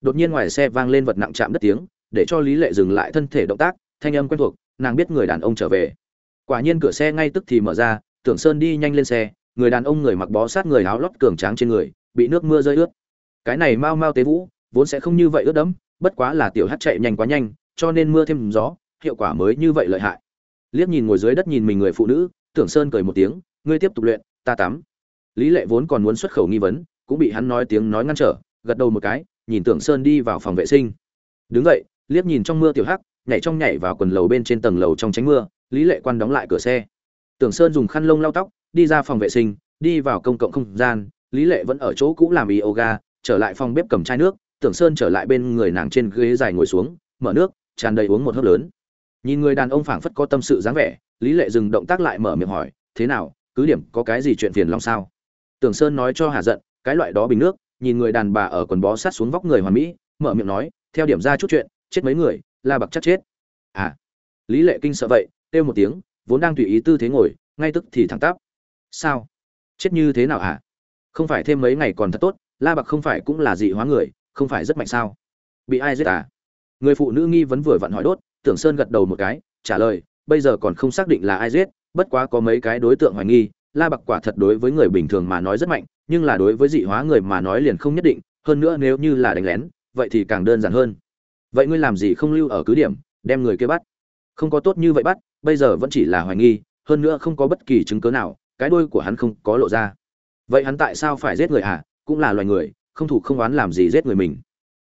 Đột nhiên ngoài xe vang lên vật nặng chạm đất tiếng, để cho lý lệ dừng lại thân thể động tác, thanh âm quen thuộc, nàng biết người đàn ông trở về. Quả nhiên cửa xe ngay tức thì mở ra, tưởng sơn đi nhanh lên xe, người đàn ông người mặc bó sát người áo lót cường tráng trên người, bị nước mưa rơi ướt. Cái này mau mau tế vũ, vốn sẽ không như vậy ướt đẫm, bất quá là tiểu hát chạy nhanh quá nhanh, cho nên mưa thêm gió, hiệu quả mới như vậy lợi hại. Liếc nhìn ngồi dưới đất nhìn mình người phụ nữ, tưởng sơn cười một tiếng, ngươi tiếp tục luyện, ta tắm. Lý lệ vốn còn muốn xuất khẩu nghi vấn cũng bị hắn nói tiếng nói ngăn trở, gật đầu một cái, nhìn tưởng sơn đi vào phòng vệ sinh. Đứng dậy, liếc nhìn trong mưa tiểu hắc, nhảy trong nhảy vào quần lầu bên trên tầng lầu trong tránh mưa, lý lệ quan đóng lại cửa xe. Tưởng sơn dùng khăn lông lau tóc, đi ra phòng vệ sinh, đi vào công cộng không gian, lý lệ vẫn ở chỗ cũ làm yoga, trở lại phòng bếp cầm chai nước, tưởng sơn trở lại bên người nàng trên ghế dài ngồi xuống, mở nước, tràn đầy uống một hớp lớn. Nhìn người đàn ông phảng phất có tâm sự dáng vẻ, lý lệ dừng động tác lại mở miệng hỏi, thế nào, cứ điểm có cái gì chuyện phiền lòng sao? Tưởng sơn nói cho hà giận cái loại đó bình nước nhìn người đàn bà ở quần bó sát xuống vóc người hoàn mỹ mở miệng nói theo điểm ra chút chuyện chết mấy người la bạc chắc chết. À lý lệ kinh sợ vậy kêu một tiếng vốn đang tùy ý tư thế ngồi ngay tức thì thẳng tắp. Sao? Chết như thế nào à, không phải thêm mấy ngày còn thật tốt la bạc không phải cũng là dị hóa người không phải rất mạnh sao? Bị ai giết à? Người phụ nữ nghi vấn vừa vặn hỏi đốt tưởng sơn gật đầu một cái trả lời bây giờ còn không xác định là ai giết bất quá có mấy cái đối tượng hoài nghi la bạc quả thật đối với người bình thường mà nói rất mạnh nhưng là đối với dị hóa người mà nói liền không nhất định, hơn nữa nếu như là đánh lén, vậy thì càng đơn giản hơn. Vậy ngươi làm gì không lưu ở cứ điểm, đem người kia bắt? Không có tốt như vậy bắt, bây giờ vẫn chỉ là hoài nghi, hơn nữa không có bất kỳ chứng cớ nào, cái đuôi của hắn không có lộ ra. Vậy hắn tại sao phải giết người à cũng là loài người, không thủ không oán làm gì giết người mình.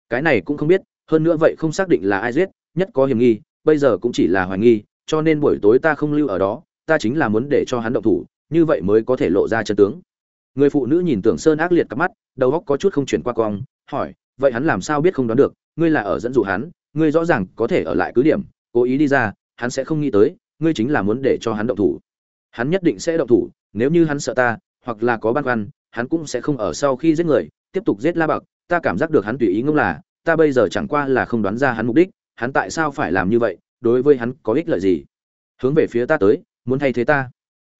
Cái này cũng không biết, hơn nữa vậy không xác định là ai giết, nhất có hiểm nghi, bây giờ cũng chỉ là hoài nghi, cho nên buổi tối ta không lưu ở đó, ta chính là muốn để cho hắn động thủ, như vậy mới có thể lộ ra chân tướng người phụ nữ nhìn tưởng sơn ác liệt cặp mắt, đầu góc có chút không chuyển qua cong, hỏi, vậy hắn làm sao biết không đoán được? Ngươi là ở dẫn dụ hắn, ngươi rõ ràng có thể ở lại cứ điểm, cố ý đi ra, hắn sẽ không nghĩ tới, ngươi chính là muốn để cho hắn động thủ. Hắn nhất định sẽ động thủ, nếu như hắn sợ ta, hoặc là có băn khoăn, hắn cũng sẽ không ở sau khi giết người, tiếp tục giết la bạc, ta cảm giác được hắn tùy ý ngông là, ta bây giờ chẳng qua là không đoán ra hắn mục đích, hắn tại sao phải làm như vậy, đối với hắn có ích lợi gì? Hướng về phía ta tới, muốn thay thế ta.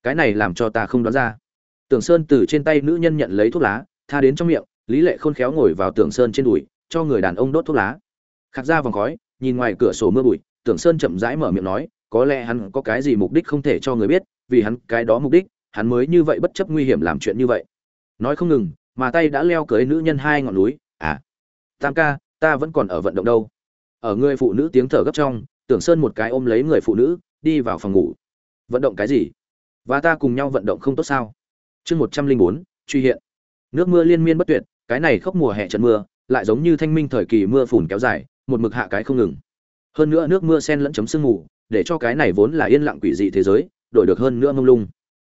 Cái này làm cho ta không đoán ra tưởng sơn từ trên tay nữ nhân nhận lấy thuốc lá, tha đến trong miệng, lý lệ khôn khéo ngồi vào tưởng sơn trên đùi, cho người đàn ông đốt thuốc lá. Khạc ra vòng khói, nhìn ngoài cửa sổ mưa bụi, tưởng sơn chậm rãi mở miệng nói, có lẽ hắn có cái gì mục đích không thể cho người biết, vì hắn cái đó mục đích, hắn mới như vậy bất chấp nguy hiểm làm chuyện như vậy. Nói không ngừng, mà tay đã leo cưới nữ nhân hai ngọn núi à. Tam ca, ta vẫn còn ở vận động đâu. Ở người phụ nữ tiếng thở gấp trong, tưởng sơn một cái ôm lấy người phụ nữ, đi vào phòng ngủ. Vận động cái gì? Và ta cùng nhau vận động không tốt sao? Chương một trăm linh bốn, truy hiện. Nước mưa liên miên bất tuyệt, cái này khốc mùa hè trận mưa, lại giống như thanh minh thời kỳ mưa phùn kéo dài, một mực hạ cái không ngừng. Hơn nữa nước mưa sen lẫn chấm sương mù, để cho cái này vốn là yên lặng quỷ dị thế giới, đổi được hơn nữa mông lung.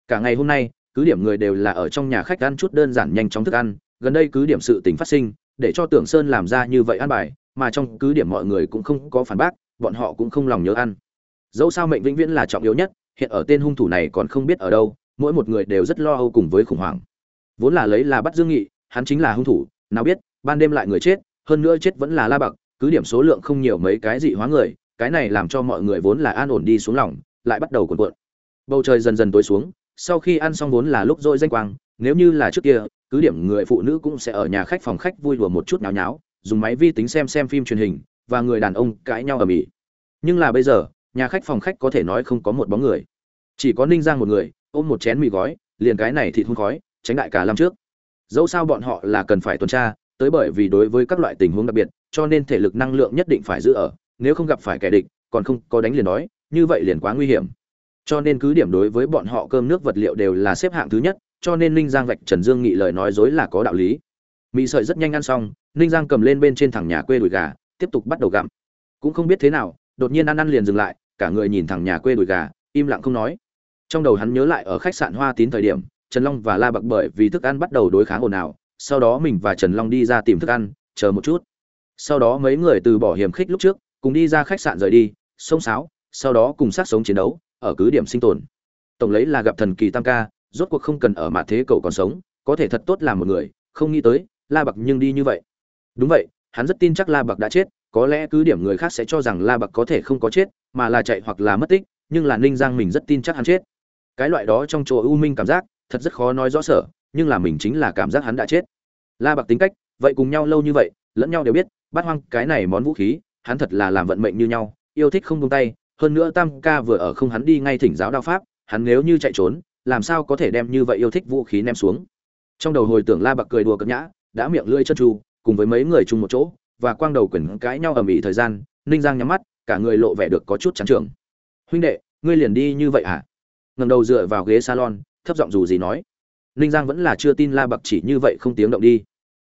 Cả ngày hôm nay, cứ điểm người đều là ở trong nhà khách ăn chút đơn giản nhanh chóng thức ăn, gần đây cứ điểm sự tình phát sinh, để cho tưởng sơn làm ra như vậy ăn bài, mà trong cứ điểm mọi người cũng không có phản bác, bọn họ cũng không lòng nhớ ăn. Dẫu sao mệnh vĩnh viễn là trọng yếu nhất, hiện ở tên hung thủ này còn không biết ở đâu mỗi một người đều rất lo âu cùng với khủng hoảng. Vốn là lấy là bắt dương nghị, hắn chính là hung thủ, nào biết, ban đêm lại người chết, hơn nữa chết vẫn là la bạc, cứ điểm số lượng không nhiều mấy cái dị hóa người, cái này làm cho mọi người vốn là an ổn đi xuống lòng, lại bắt đầu cuộn cuộn. Bầu trời dần dần tối xuống, sau khi ăn xong vốn là lúc dội danh quang, nếu như là trước kia, cứ điểm người phụ nữ cũng sẽ ở nhà khách phòng khách vui đùa một chút nháo nháo, dùng máy vi tính xem xem phim truyền hình, và người đàn ông cãi nhau ở mỹ. Nhưng là bây giờ, nhà khách phòng khách có thể nói không có một bóng người. Chỉ có ninh giang một người ôm một chén mì gói, liền cái này thịt hun khói, tránh đại cả làm trước. Dẫu sao bọn họ là cần phải tuần tra, tới bởi vì đối với các loại tình huống đặc biệt, cho nên thể lực năng lượng nhất định phải giữ ở, nếu không gặp phải kẻ địch, còn không có đánh liền đói, như vậy liền quá nguy hiểm. Cho nên cứ điểm đối với bọn họ cơm nước vật liệu đều là xếp hạng thứ nhất, cho nên ninh giang vạch trần dương nghị lời nói dối là có đạo lý. Mì sợi rất nhanh ăn xong, ninh giang cầm lên bên trên thẳng nhà quê đùi gà, tiếp tục bắt đầu gặm. Cũng không biết thế nào, đột nhiên ăn ăn liền dừng lại, cả người nhìn thẳng nhà quê đùi gà, im lặng không nói trong đầu hắn nhớ lại ở khách sạn hoa tín thời điểm, trần long và la bạc bởi vì thức ăn bắt đầu đối kháng ồn ào, sau đó mình và trần long đi ra tìm thức ăn, chờ một chút. Sau đó mấy người từ bỏ hiểm khích lúc trước, cùng đi ra khách sạn rời đi, sông sáo, sau đó cùng sát sống chiến đấu, ở cứ điểm sinh tồn. Tổng lấy là gặp thần kỳ tam ca, rốt cuộc không cần ở mạ thế cậu còn sống, có thể thật tốt làm một người, không nghĩ tới, la bạc nhưng đi như vậy. Đúng vậy, hắn rất tin chắc la bạc đã chết, có lẽ cứ điểm người khác sẽ cho rằng la bạc có thể không có chết, mà là chạy hoặc là mất tích, nhưng là ninh giang mình rất tin chắc hắn chết cái loại đó trong chỗ u minh cảm giác, thật rất khó nói rõ sở, nhưng là mình chính là cảm giác hắn đã chết. La bạc tính cách, vậy cùng nhau lâu như vậy, lẫn nhau đều biết, bắt hoang cái này món vũ khí, hắn thật là làm vận mệnh như nhau, yêu thích không buông tay, hơn nữa tam ca vừa ở không hắn đi ngay thỉnh giáo đao pháp, hắn nếu như chạy trốn, làm sao có thể đem như vậy yêu thích vũ khí ném xuống. Trong đầu hồi tưởng la bạc cười đùa cợt nhã, đã miệng lưỡi chân tru, cùng với mấy người chung một chỗ, và quang đầu quyển cãi nhau ầm ĩ thời gian, ninh giang nhắm mắt, cả người lộ vẻ được có chút trắng trường huynh đệ, ngươi liền đi như vậy à ngầm đầu dựa vào ghế salon, thấp giọng dù gì nói. Ninh giang vẫn là chưa tin la bạc chỉ như vậy không tiếng động đi.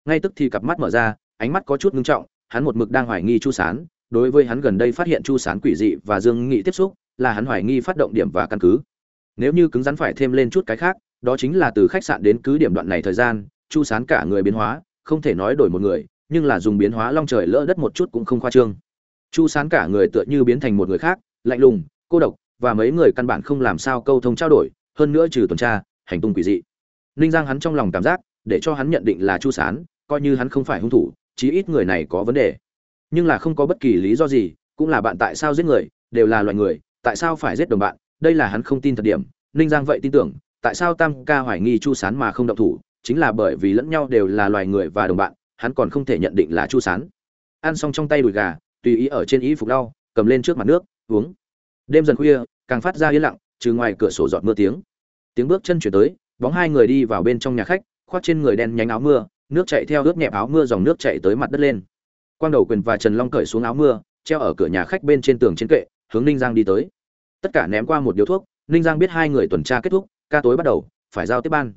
Ngay tức thì cặp mắt mở ra, ánh mắt có chút ngưng trọng, hắn một mực đang hoài nghi chu sán. Đối với hắn gần đây phát hiện chu sán quỷ dị và dương nghị tiếp xúc, là hắn hoài nghi phát động điểm và căn cứ. Nếu như cứng rắn phải thêm lên chút cái khác, đó chính là từ khách sạn đến cứ điểm đoạn này thời gian, chu sán cả người biến hóa, không thể nói đổi một người, nhưng là dùng biến hóa long trời lỡ đất một chút cũng không khoa trương. Chu sán cả người tựa như biến thành một người khác, lạnh lùng, cô độc và mấy người căn bản không làm sao câu thông trao đổi, hơn nữa trừ tuần tra, hành tung quỷ dị. Ninh giang hắn trong lòng cảm giác, để cho hắn nhận định là chu sán, coi như hắn không phải hung thủ, chí ít người này có vấn đề. Nhưng là không có bất kỳ lý do gì, cũng là bạn tại sao giết người, đều là loài người, tại sao phải giết đồng bạn, đây là hắn không tin thật điểm. Ninh giang vậy tin tưởng, tại sao tam ca hoài nghi chu sán mà không động thủ, chính là bởi vì lẫn nhau đều là loài người và đồng bạn, hắn còn không thể nhận định là chu sán. Ăn xong trong tay đùi gà, tùy ý ở trên ý phục lau, cầm lên trước mặt nước, uống đêm dần khuya, càng phát ra yên lặng, trừ ngoài cửa sổ giọt mưa tiếng. Tiếng bước chân chuyển tới, bóng hai người đi vào bên trong nhà khách, khoác trên người đen nhánh áo mưa, nước chạy theo ướt nhẹp áo mưa dòng nước chạy tới mặt đất lên. Quang đầu quyền và trần long cởi xuống áo mưa, treo ở cửa nhà khách bên trên tường trên kệ, hướng ninh giang đi tới. Tất cả ném qua một điếu thuốc, ninh giang biết hai người tuần tra kết thúc, ca tối bắt đầu, phải giao tiếp ban.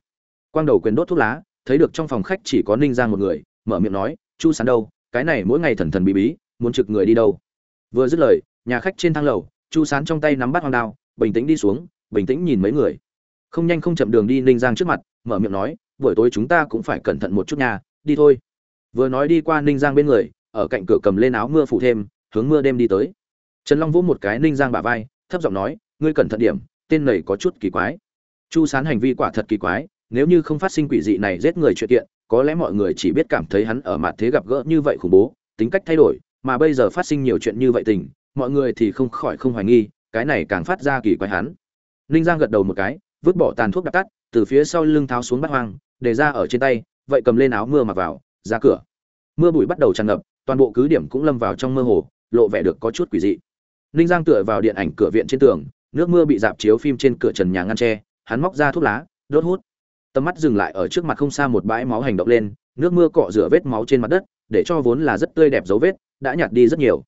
Quang đầu quyền đốt thuốc lá, thấy được trong phòng khách chỉ có ninh giang một người, mở miệng nói, chu sán đâu? Cái này mỗi ngày thần thần bí bí, muốn trực người đi đâu? Vừa dứt lời, nhà khách trên thang lầu chu sán trong tay nắm bắt hoang đao, bình tĩnh đi xuống, bình tĩnh nhìn mấy người. Không nhanh không chậm đường đi ninh giang trước mặt, mở miệng nói, buổi tối chúng ta cũng phải cẩn thận một chút nha, đi thôi. Vừa nói đi qua ninh giang bên người, ở cạnh cửa cầm lên áo mưa phủ thêm, hướng mưa đêm đi tới. Trần long vỗ một cái ninh giang bả vai, thấp giọng nói, ngươi cẩn thận điểm, tên này có chút kỳ quái. Chu sán hành vi quả thật kỳ quái, nếu như không phát sinh quỷ dị này giết người chuyện kiện, có lẽ mọi người chỉ biết cảm thấy hắn ở mặt thế gặp gỡ như vậy khủng bố, tính cách thay đổi, mà bây giờ phát sinh nhiều chuyện như vậy tình mọi người thì không khỏi không hoài nghi, cái này càng phát ra kỳ quái hắn. Ninh giang gật đầu một cái, vứt bỏ tàn thuốc đạp tắt, từ phía sau lưng tháo xuống bắt hoang, để ra ở trên tay, vậy cầm lên áo mưa mặc vào, ra cửa. Mưa bụi bắt đầu tràn ngập, toàn bộ cứ điểm cũng lâm vào trong mơ hồ, lộ vẻ được có chút quỷ dị. Ninh giang tựa vào điện ảnh cửa viện trên tường, nước mưa bị dạp chiếu phim trên cửa trần nhà ngăn tre hắn móc ra thuốc lá, đốt hút. Tầm mắt dừng lại ở trước mặt không xa một bãi máu hành động lên, nước mưa cọ rửa vết máu trên mặt đất, để cho vốn là rất tươi đẹp dấu vết, đã nhạt đi rất nhiều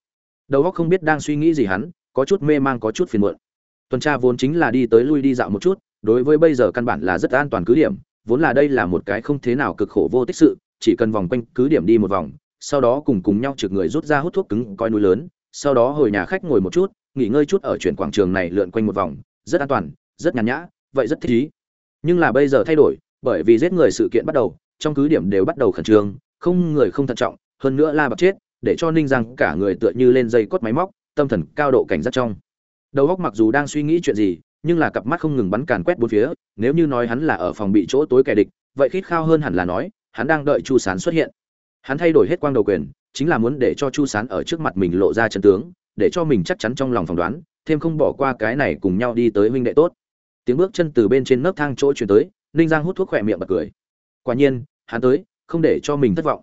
đầu óc không biết đang suy nghĩ gì hắn, có chút mê mang, có chút phiền muộn. Tuần tra vốn chính là đi tới lui đi dạo một chút, đối với bây giờ căn bản là rất an toàn cứ điểm, vốn là đây là một cái không thế nào cực khổ vô tích sự, chỉ cần vòng quanh cứ điểm đi một vòng, sau đó cùng cùng nhau trực người rút ra hút thuốc cứng coi núi lớn, sau đó hồi nhà khách ngồi một chút, nghỉ ngơi chút ở chuyển quảng trường này lượn quanh một vòng, rất an toàn, rất nhàn nhã, vậy rất thích ý. Nhưng là bây giờ thay đổi, bởi vì giết người sự kiện bắt đầu, trong cứ điểm đều bắt đầu khẩn trương, không người không thận trọng, hơn nữa la bạc chết để cho ninh Giang cả người tựa như lên dây cốt máy móc, tâm thần cao độ cảnh giác trong. Đầu óc mặc dù đang suy nghĩ chuyện gì, nhưng là cặp mắt không ngừng bắn càn quét bốn phía, nếu như nói hắn là ở phòng bị chỗ tối kẻ địch, vậy khít khao hơn hẳn là nói, hắn đang đợi chu sán xuất hiện. Hắn thay đổi hết quang đầu quyền, chính là muốn để cho chu sán ở trước mặt mình lộ ra chân tướng, để cho mình chắc chắn trong lòng phỏng đoán, thêm không bỏ qua cái này cùng nhau đi tới huynh đệ tốt. Tiếng bước chân từ bên trên nấc thang chỗ chuyển tới, ninh giang hút thuốc khỏe miệng bật cười. Quả nhiên, hắn tới, không để cho mình thất vọng.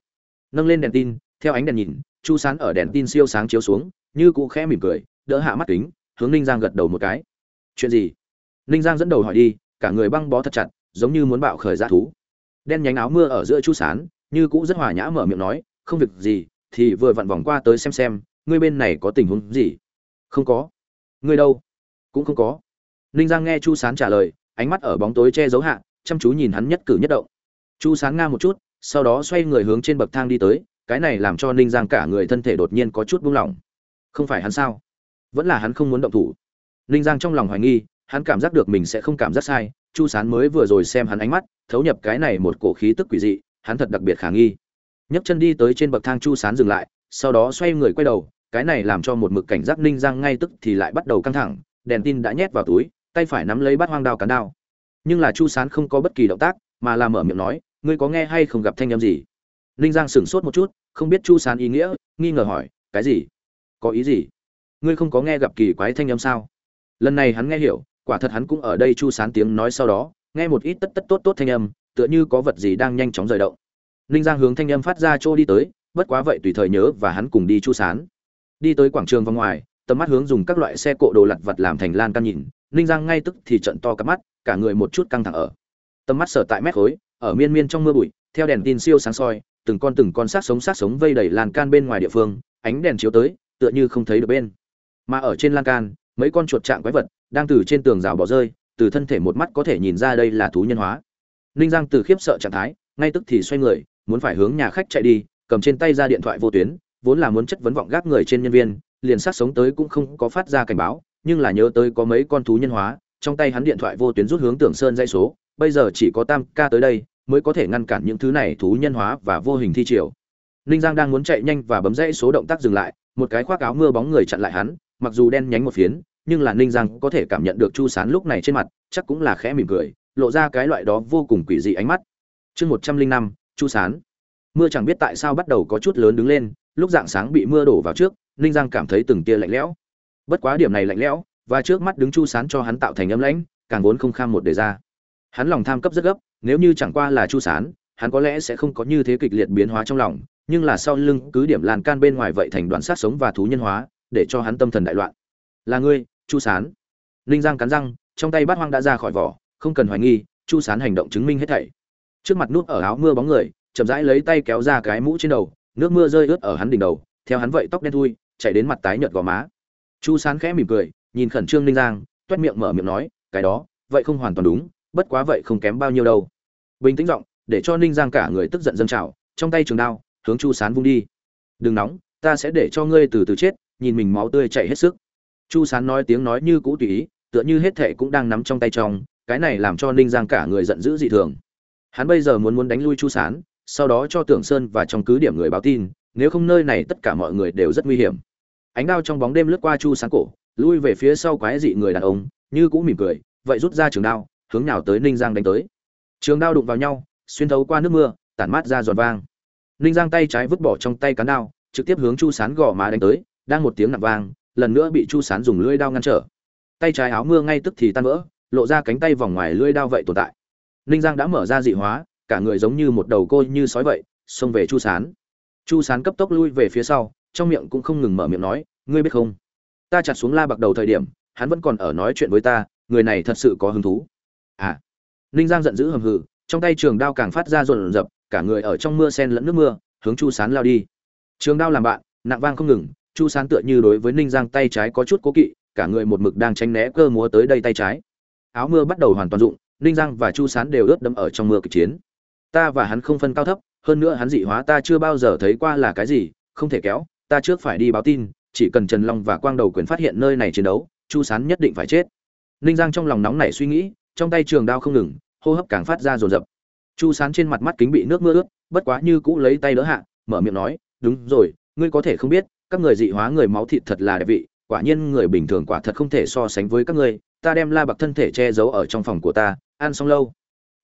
Nâng lên đèn tin, theo ánh đèn nhìn chu sán ở đèn tin siêu sáng chiếu xuống, như cụ khẽ mỉm cười, đỡ hạ mắt kính, hướng ninh giang gật đầu một cái. Chuyện gì? Ninh giang dẫn đầu hỏi đi, cả người băng bó thật chặt, giống như muốn bạo khởi ra thú. Đen nhánh áo mưa ở giữa chu sán, như cũ rất hòa nhã mở miệng nói, không việc gì, thì vừa vặn vòng qua tới xem xem, ngươi bên này có tình huống gì? Không có. Ngươi đâu? Cũng không có. Ninh giang nghe chu sán trả lời, ánh mắt ở bóng tối che giấu hạ, chăm chú nhìn hắn nhất cử nhất động. Chu sán nga một chút, sau đó xoay người hướng trên bậc thang đi tới cái này làm cho ninh giang cả người thân thể đột nhiên có chút buông lỏng. Không phải hắn sao? Vẫn là hắn không muốn động thủ. Ninh giang trong lòng hoài nghi, hắn cảm giác được mình sẽ không cảm giác sai, chu sán mới vừa rồi xem hắn ánh mắt, thấu nhập cái này một cổ khí tức quỷ dị, hắn thật đặc biệt khả nghi. Nhấc chân đi tới trên bậc thang chu sán dừng lại, sau đó xoay người quay đầu, cái này làm cho một mực cảnh giác ninh giang ngay tức thì lại bắt đầu căng thẳng, đèn tin đã nhét vào túi, tay phải nắm lấy bát hoang đao cán đao. Nhưng là chu sán không có bất kỳ động tác, mà làm mở miệng nói, ngươi có nghe hay không gặp thanh âm gì? Ninh giang sửng sốt một chút, không biết chu sán ý nghĩa, nghi ngờ hỏi, cái gì? Có ý gì? Ngươi không có nghe gặp kỳ quái thanh âm sao? Lần này hắn nghe hiểu, quả thật hắn cũng ở đây chu sán tiếng nói sau đó, nghe một ít tất tất tốt tốt thanh âm, tựa như có vật gì đang nhanh chóng rời động. Ninh giang hướng thanh âm phát ra chỗ đi tới, bất quá vậy tùy thời nhớ và hắn cùng đi chu sán. Đi tới quảng trường vòng ngoài, tầm mắt hướng dùng các loại xe cộ đồ lặt vật làm thành lan can nhìn, ninh giang ngay tức thì trận to cắp mắt, cả người một chút căng thẳng ở. Tầm mắt sở tại mét khối, ở miên miên trong mưa bụi, theo đèn tin siêu sáng soi từng con từng con sát sống sát sống vây đầy lan can bên ngoài địa phương, ánh đèn chiếu tới, tựa như không thấy được bên. Mà ở trên lan can, mấy con chuột trạng quái vật đang từ trên tường rào bỏ rơi, từ thân thể một mắt có thể nhìn ra đây là thú nhân hóa. Ninh giang từ khiếp sợ trạng thái, ngay tức thì xoay người, muốn phải hướng nhà khách chạy đi, cầm trên tay ra điện thoại vô tuyến, vốn là muốn chất vấn vọng gác người trên nhân viên, liền sát sống tới cũng không có phát ra cảnh báo, nhưng là nhớ tới có mấy con thú nhân hóa, trong tay hắn điện thoại vô tuyến rút hướng tưởng sơn dây số, bây giờ chỉ có tam ca tới đây mới có thể ngăn cản những thứ này thú nhân hóa và vô hình thi triều. Ninh giang đang muốn chạy nhanh và bấm dãy số động tác dừng lại, một cái khoác áo mưa bóng người chặn lại hắn, mặc dù đen nhánh một phiến, nhưng là ninh giang có thể cảm nhận được chu sán lúc này trên mặt, chắc cũng là khẽ mỉm cười, lộ ra cái loại đó vô cùng quỷ dị ánh mắt. Chương một trăm linh năm, chu sán. Mưa chẳng biết tại sao bắt đầu có chút lớn đứng lên, lúc dạng sáng bị mưa đổ vào trước, ninh giang cảm thấy từng tia lạnh lẽo. Bất quá điểm này lạnh lẽo, và trước mắt đứng chu sán cho hắn tạo thành âm lãnh, càng vốn không kham một đề ra hắn lòng tham cấp rất gấp, nếu như chẳng qua là chu sán, hắn có lẽ sẽ không có như thế kịch liệt biến hóa trong lòng, nhưng là sau lưng cứ điểm lan can bên ngoài vậy thành đoàn sát sống và thú nhân hóa, để cho hắn tâm thần đại loạn. Là ngươi, chu sán. Ninh giang cắn răng, trong tay bát hoang đã ra khỏi vỏ, không cần hoài nghi, chu sán hành động chứng minh hết thảy. Trước mặt nút ở áo mưa bóng người, chậm rãi lấy tay kéo ra cái mũ trên đầu, nước mưa rơi ướt ở hắn đỉnh đầu, theo hắn vậy tóc đen thui, chạy đến mặt tái nhợt gò má. Chu sán khẽ mỉm cười, nhìn khẩn trương ninh giang, toét miệng mở miệng nói, cái đó, vậy không hoàn toàn đúng bất quá vậy không kém bao nhiêu đâu. Bình tĩnh giọng, để cho ninh giang cả người tức giận dâng trào, trong tay trường đao, hướng chu sán vung đi. Đừng nóng, ta sẽ để cho ngươi từ từ chết, nhìn mình máu tươi chảy hết sức. Chu sán nói tiếng nói như cũ tùy ý, tựa như hết thệ cũng đang nắm trong tay trong, cái này làm cho ninh giang cả người giận dữ dị thường. Hắn bây giờ muốn muốn đánh lui chu sán, sau đó cho tưởng sơn và trong cứ điểm người báo tin, nếu không nơi này tất cả mọi người đều rất nguy hiểm. Ánh đao trong bóng đêm lướt qua chu sán cổ, lui về phía sau quái dị người đàn ông, như cũ mỉm cười, vậy rút ra trường đao hướng nào tới ninh giang đánh tới. Trường đao đụng vào nhau, xuyên thấu qua nước mưa, tản mát ra giòn vang. Ninh giang tay trái vứt bỏ trong tay cán đao, trực tiếp hướng chu sán gò má đánh tới, đang một tiếng nặng vang, lần nữa bị chu sán dùng lưỡi đao ngăn trở. Tay trái áo mưa ngay tức thì tan vỡ, lộ ra cánh tay vòng ngoài lưỡi đao vậy tồn tại. Ninh giang đã mở ra dị hóa, cả người giống như một đầu côi như sói vậy, xông về chu sán. Chu sán cấp tốc lui về phía sau, trong miệng cũng không ngừng mở miệng nói, ngươi biết không? Ta chặt xuống la bạc đầu thời điểm, hắn vẫn còn ở nói chuyện với ta, người này thật sự có hứng thú à. Ninh giang giận dữ hầm hừ, trong tay trường đao càng phát ra rộn rập, cả người ở trong mưa sen lẫn nước mưa, hướng chu sán lao đi. Trường đao làm bạn, nặng vang không ngừng, chu sán tựa như đối với ninh giang tay trái có chút cố kỵ, cả người một mực đang tránh né cơ múa tới đây tay trái. Áo mưa bắt đầu hoàn toàn dụng ninh giang và chu sán đều ướt đẫm ở trong mưa kịch chiến. Ta và hắn không phân cao thấp, hơn nữa hắn dị hóa ta chưa bao giờ thấy qua là cái gì, không thể kéo, ta trước phải đi báo tin, chỉ cần trần long và quang đầu quyền phát hiện nơi này chiến đấu, chu sán nhất định phải chết. Ninh giang trong lòng nóng nảy suy nghĩ trong tay trường đao không ngừng, hô hấp càng phát ra rồn rập chu sán trên mặt mắt kính bị nước mưa ướt, bất quá như cũ lấy tay đỡ hạ, mở miệng nói, đúng rồi, ngươi có thể không biết, các người dị hóa người máu thịt thật là đẹp vị, quả nhiên người bình thường quả thật không thể so sánh với các ngươi, ta đem la bạc thân thể che giấu ở trong phòng của ta, ăn xong lâu.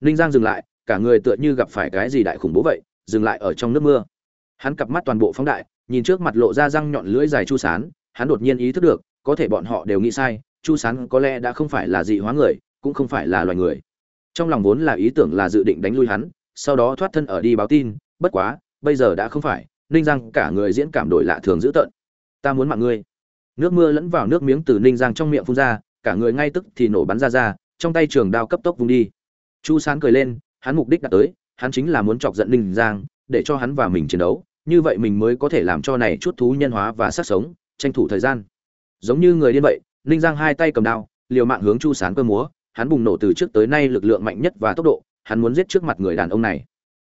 Ninh giang dừng lại, cả người tựa như gặp phải cái gì đại khủng bố vậy, dừng lại ở trong nước mưa. Hắn cặp mắt toàn bộ phóng đại, nhìn trước mặt lộ ra răng nhọn lưỡi dài chu sán, hắn đột nhiên ý thức được, có thể bọn họ đều nghĩ sai, chu sán có lẽ đã không phải là dị hóa người cũng không phải là loài người. Trong lòng vốn là ý tưởng là dự định đánh lui hắn, sau đó thoát thân ở đi báo tin, bất quá, bây giờ đã không phải, ninh giang cả người diễn cảm đổi lạ thường dữ tợn. Ta muốn mạng ngươi. Nước mưa lẫn vào nước miếng từ ninh giang trong miệng phun ra, cả người ngay tức thì nổ bắn ra ra, trong tay trường đao cấp tốc vung đi. Chu sán cười lên, hắn mục đích đã tới, hắn chính là muốn chọc giận ninh giang, để cho hắn và mình chiến đấu, như vậy mình mới có thể làm cho này chút thú nhân hóa và sát sống, tranh thủ thời gian. Giống như người điên vậy, ninh giang hai tay cầm đao, liều mạng hướng chu sán cơ múa hắn bùng nổ từ trước tới nay lực lượng mạnh nhất và tốc độ, hắn muốn giết trước mặt người đàn ông này.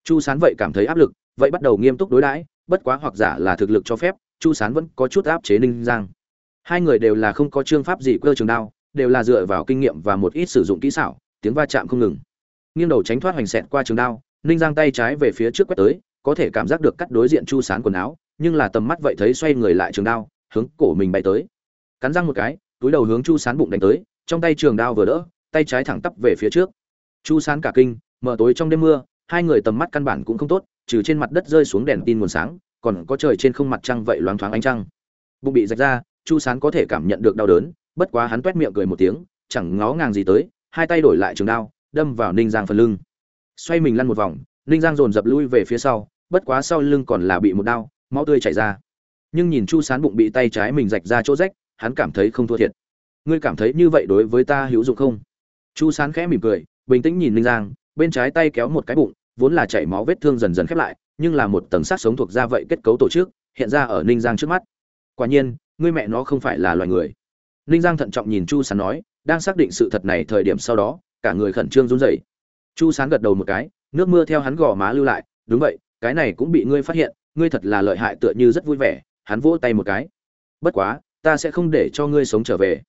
Chu sán vậy cảm thấy áp lực, vậy bắt đầu nghiêm túc đối đãi, bất quá hoặc giả là thực lực cho phép, chu sán vẫn có chút áp chế ninh giang. Hai người đều là không có chương pháp gì cơ trường đao, đều là dựa vào kinh nghiệm và một ít sử dụng kỹ xảo, tiếng va chạm không ngừng. Nghiêng đầu tránh thoát hoành xẹt qua trường đao, ninh giang tay trái về phía trước quét tới, có thể cảm giác được cắt đối diện chu sán quần áo, nhưng là tầm mắt vậy thấy xoay người lại trường đao, hướng cổ mình bay tới. Cắn răng một cái, túi đầu hướng chu sán bụng đánh tới, trong tay trường đao vừa đỡ tay trái thẳng tắp về phía trước. Chu sán cả kinh, mở tối trong đêm mưa, hai người tầm mắt căn bản cũng không tốt, trừ trên mặt đất rơi xuống đèn tin nguồn sáng, còn có trời trên không mặt trăng vậy loáng thoáng ánh trăng. Bụng bị rạch ra, chu sán có thể cảm nhận được đau đớn, bất quá hắn toét miệng cười một tiếng, chẳng ngó ngàng gì tới, hai tay đổi lại trường đao, đâm vào ninh giang phần lưng. Xoay mình lăn một vòng, ninh giang dồn dập lui về phía sau, bất quá sau lưng còn là bị một đao, máu tươi chảy ra. Nhưng nhìn chu sán bụng bị tay trái mình rạch ra chỗ rách, hắn cảm thấy không thua thiệt. Ngươi cảm thấy như vậy đối với ta hữu dụng không? Chu sán khẽ mỉm cười, bình tĩnh nhìn ninh giang, bên trái tay kéo một cái bụng, vốn là chảy máu vết thương dần dần khép lại, nhưng là một tầng sát sống thuộc ra vậy kết cấu tổ chức, hiện ra ở ninh giang trước mắt. Quả nhiên ngươi mẹ nó không phải là loài người. Ninh giang thận trọng nhìn chu sán nói, đang xác định sự thật này thời điểm sau đó, cả người khẩn trương run rẩy. Chu sán gật đầu một cái, nước mưa theo hắn gò má lưu lại, đúng vậy, cái này cũng bị ngươi phát hiện, ngươi thật là lợi hại tựa như rất vui vẻ. Hắn vỗ tay một cái, bất quá, ta sẽ không để cho ngươi sống trở về.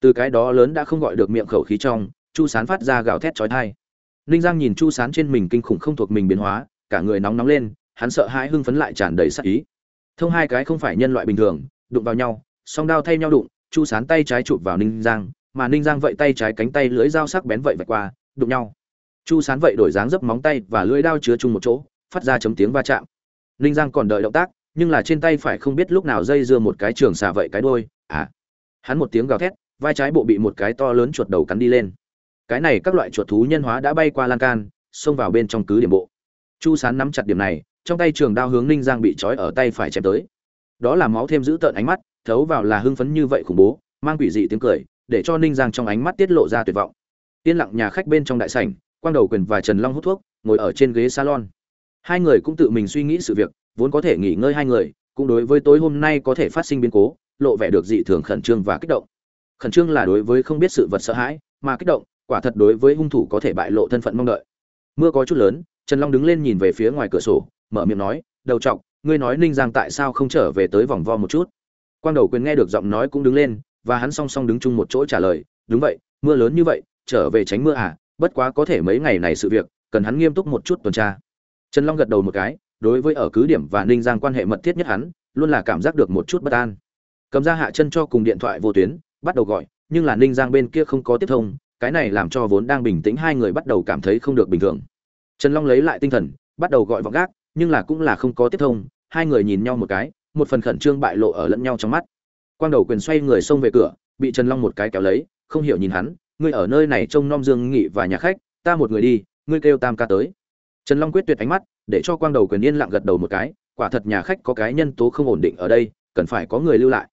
Từ cái đó lớn đã không gọi được miệng khẩu khí trong chu sán phát ra gào thét chói tai. Ninh giang nhìn chu sán trên mình kinh khủng không thuộc mình biến hóa, cả người nóng nóng lên, hắn sợ hãi hưng phấn lại tràn đầy sắc ý. Thông hai cái không phải nhân loại bình thường, đụng vào nhau, song đao thay nhau đụng, chu sán tay trái chụp vào ninh giang, mà ninh giang vậy tay trái cánh tay lưỡi dao sắc bén vậy vạch qua, đụng nhau. Chu sán vậy đổi dáng dấp móng tay và lưỡi đao chứa chung một chỗ, phát ra chấm tiếng va chạm. Ninh giang còn đợi động tác, nhưng là trên tay phải không biết lúc nào dây dưa một cái trường xà vậy cái đôi à. Hắn một tiếng gào thét, vai trái bộ bị một cái to lớn chuột đầu cắn đi lên cái này các loại chuột thú nhân hóa đã bay qua lan can, xông vào bên trong cứ điểm bộ. Chu sán nắm chặt điểm này, trong tay trường đao hướng ninh giang bị trói ở tay phải chém tới. Đó là máu thêm giữ tợn ánh mắt, thấu vào là hưng phấn như vậy khủng bố, mang quỷ dị tiếng cười, để cho ninh giang trong ánh mắt tiết lộ ra tuyệt vọng. Yên lặng nhà khách bên trong đại sảnh, quang đầu quyền và trần long hút thuốc, ngồi ở trên ghế salon. Hai người cũng tự mình suy nghĩ sự việc, vốn có thể nghỉ ngơi hai người, cũng đối với tối hôm nay có thể phát sinh biến cố, lộ vẻ được dị thường khẩn trương và kích động. Khẩn trương là đối với không biết sự vật sợ hãi, mà kích động quả thật đối với hung thủ có thể bại lộ thân phận mong đợi. Mưa có chút lớn, trần long đứng lên nhìn về phía ngoài cửa sổ, mở miệng nói, đầu t ngươi nói ninh giang tại sao không trở về tới vòng vo một chút? Quang đầu quyền nghe được giọng nói cũng đứng lên, và hắn song song đứng chung một chỗ trả lời, đúng vậy, mưa lớn như vậy, trở về tránh mưa à bất quá có thể mấy ngày này sự việc, cần hắn nghiêm túc một chút tuần tra. Trần long gật đầu một cái, đối với ở cứ điểm và ninh giang quan hệ mật thiết nhất hắn, luôn là cảm giác được một chút bất an. Cầm ra hạ chân cho cùng điện thoại vô tuyến, bắt đầu gọi, nhưng là ninh giang bên kia không có tiếp thông cái này làm cho vốn đang bình tĩnh hai người bắt đầu cảm thấy không được bình thường. Trần long lấy lại tinh thần, bắt đầu gọi vọng gác, nhưng là cũng là không có tiếp thông, hai người nhìn nhau một cái, một phần khẩn trương bại lộ ở lẫn nhau trong mắt. Quang đầu quyền xoay người xông về cửa, bị trần long một cái kéo lấy, không hiểu nhìn hắn, ngươi ở nơi này trông nom dương nghị và nhà khách, ta một người đi, ngươi kêu tam ca tới. Trần long quyết tuyệt ánh mắt, để cho quang đầu quyền yên lặng gật đầu một cái, quả thật nhà khách có cái nhân tố không ổn định ở đây, cần phải có người lưu lại.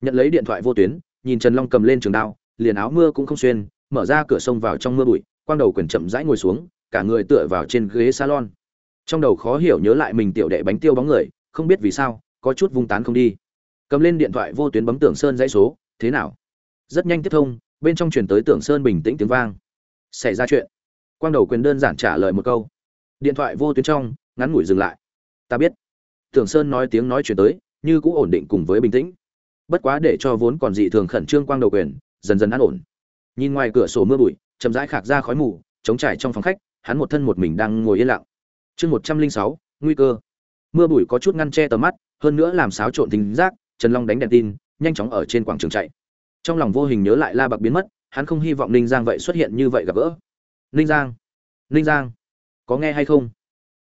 Nhận lấy điện thoại vô tuyến, nhìn trần long cầm lên trường đao, liền áo mưa cũng không xuyên mở ra cửa sông vào trong mưa bụi, quang đầu quyền chậm rãi ngồi xuống, cả người tựa vào trên ghế salon. Trong đầu khó hiểu nhớ lại mình tiểu đệ bánh tiêu bóng người, không biết vì sao, có chút vung tán không đi. Cầm lên điện thoại vô tuyến bấm tưởng sơn dãy số, thế nào? Rất nhanh tiếp thông, bên trong truyền tới tưởng sơn bình tĩnh tiếng vang. Xảy ra chuyện. Quang đầu quyền đơn giản trả lời một câu. Điện thoại vô tuyến trong, ngắn ngủi dừng lại. Ta biết. Tưởng sơn nói tiếng nói chuyển tới, như cũng ổn định cùng với bình tĩnh. Bất quá để cho vốn còn dị thường khẩn trương quang đầu quyền, dần dần an ổn nhìn ngoài cửa sổ mưa bụi, chậm rãi khạc ra khói mù chống trải trong phòng khách, hắn một thân một mình đang ngồi yên lặng. Chương một trăm linh sáu, nguy cơ. Mưa bụi có chút ngăn che tầm mắt, hơn nữa làm xáo trộn tính giác, trần long đánh đèn tin, nhanh chóng ở trên quảng trường chạy. Trong lòng vô hình nhớ lại la bạc biến mất, hắn không hy vọng ninh giang vậy xuất hiện như vậy gặp gỡ. Ninh giang! Ninh giang! Có nghe hay không?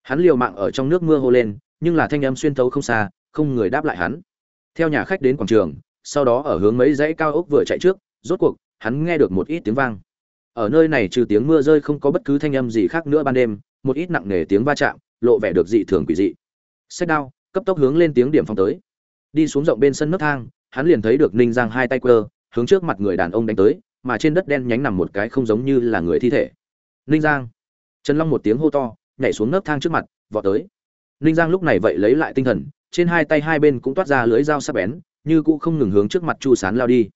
Hắn liều mạng ở trong nước mưa hô lên, nhưng là thanh âm xuyên thấu không xa, không người đáp lại hắn. Theo nhà khách đến quảng trường, sau đó ở hướng mấy dãy cao ốc vừa chạy trước, rốt cuộc hắn nghe được một ít tiếng vang. Ở nơi này trừ tiếng mưa rơi không có bất cứ thanh âm gì khác nữa ban đêm, một ít nặng nề tiếng va chạm, lộ vẻ được dị thường quỷ dị. Sách đao, cấp tốc hướng lên tiếng điểm phong tới. Đi xuống rộng bên sân nấc thang, hắn liền thấy được ninh giang hai tay quơ, hướng trước mặt người đàn ông đánh tới, mà trên đất đen nhánh nằm một cái không giống như là người thi thể. Ninh giang. Trần long một tiếng hô to, nhảy xuống nấc thang trước mặt, vọt tới. Ninh giang lúc này vậy lấy lại tinh thần, trên hai tay hai bên cũng toát ra lưới dao sắc bén, như cũ không ngừng hướng trước mặt chu sán lao đi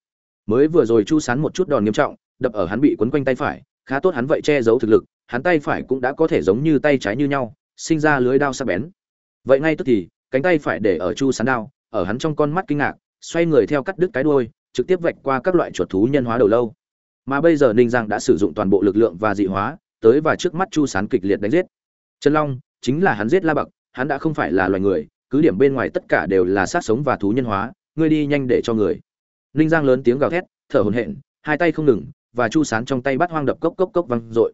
mới vừa rồi chu sán một chút đòn nghiêm trọng, đập ở hắn bị quấn quanh tay phải, khá tốt hắn vậy che giấu thực lực, hắn tay phải cũng đã có thể giống như tay trái như nhau, sinh ra lưới đao sắc bén. Vậy ngay tức thì, cánh tay phải để ở chu sán đao, ở hắn trong con mắt kinh ngạc, xoay người theo cắt đứt cái đuôi, trực tiếp vạch qua các loại chuột thú nhân hóa đầu lâu. Mà bây giờ ninh giang đã sử dụng toàn bộ lực lượng và dị hóa, tới và trước mắt chu sán kịch liệt đánh giết. Trần long, chính là hắn giết la bậc, hắn đã không phải là loài người, cứ điểm bên ngoài tất cả đều là sát sống và thú nhân hóa, ngươi đi nhanh để cho người ninh giang lớn tiếng gào thét, thở hổn hển, hai tay không ngừng, và chu sán trong tay bắt hoang đập cốc cốc cốc văng dội.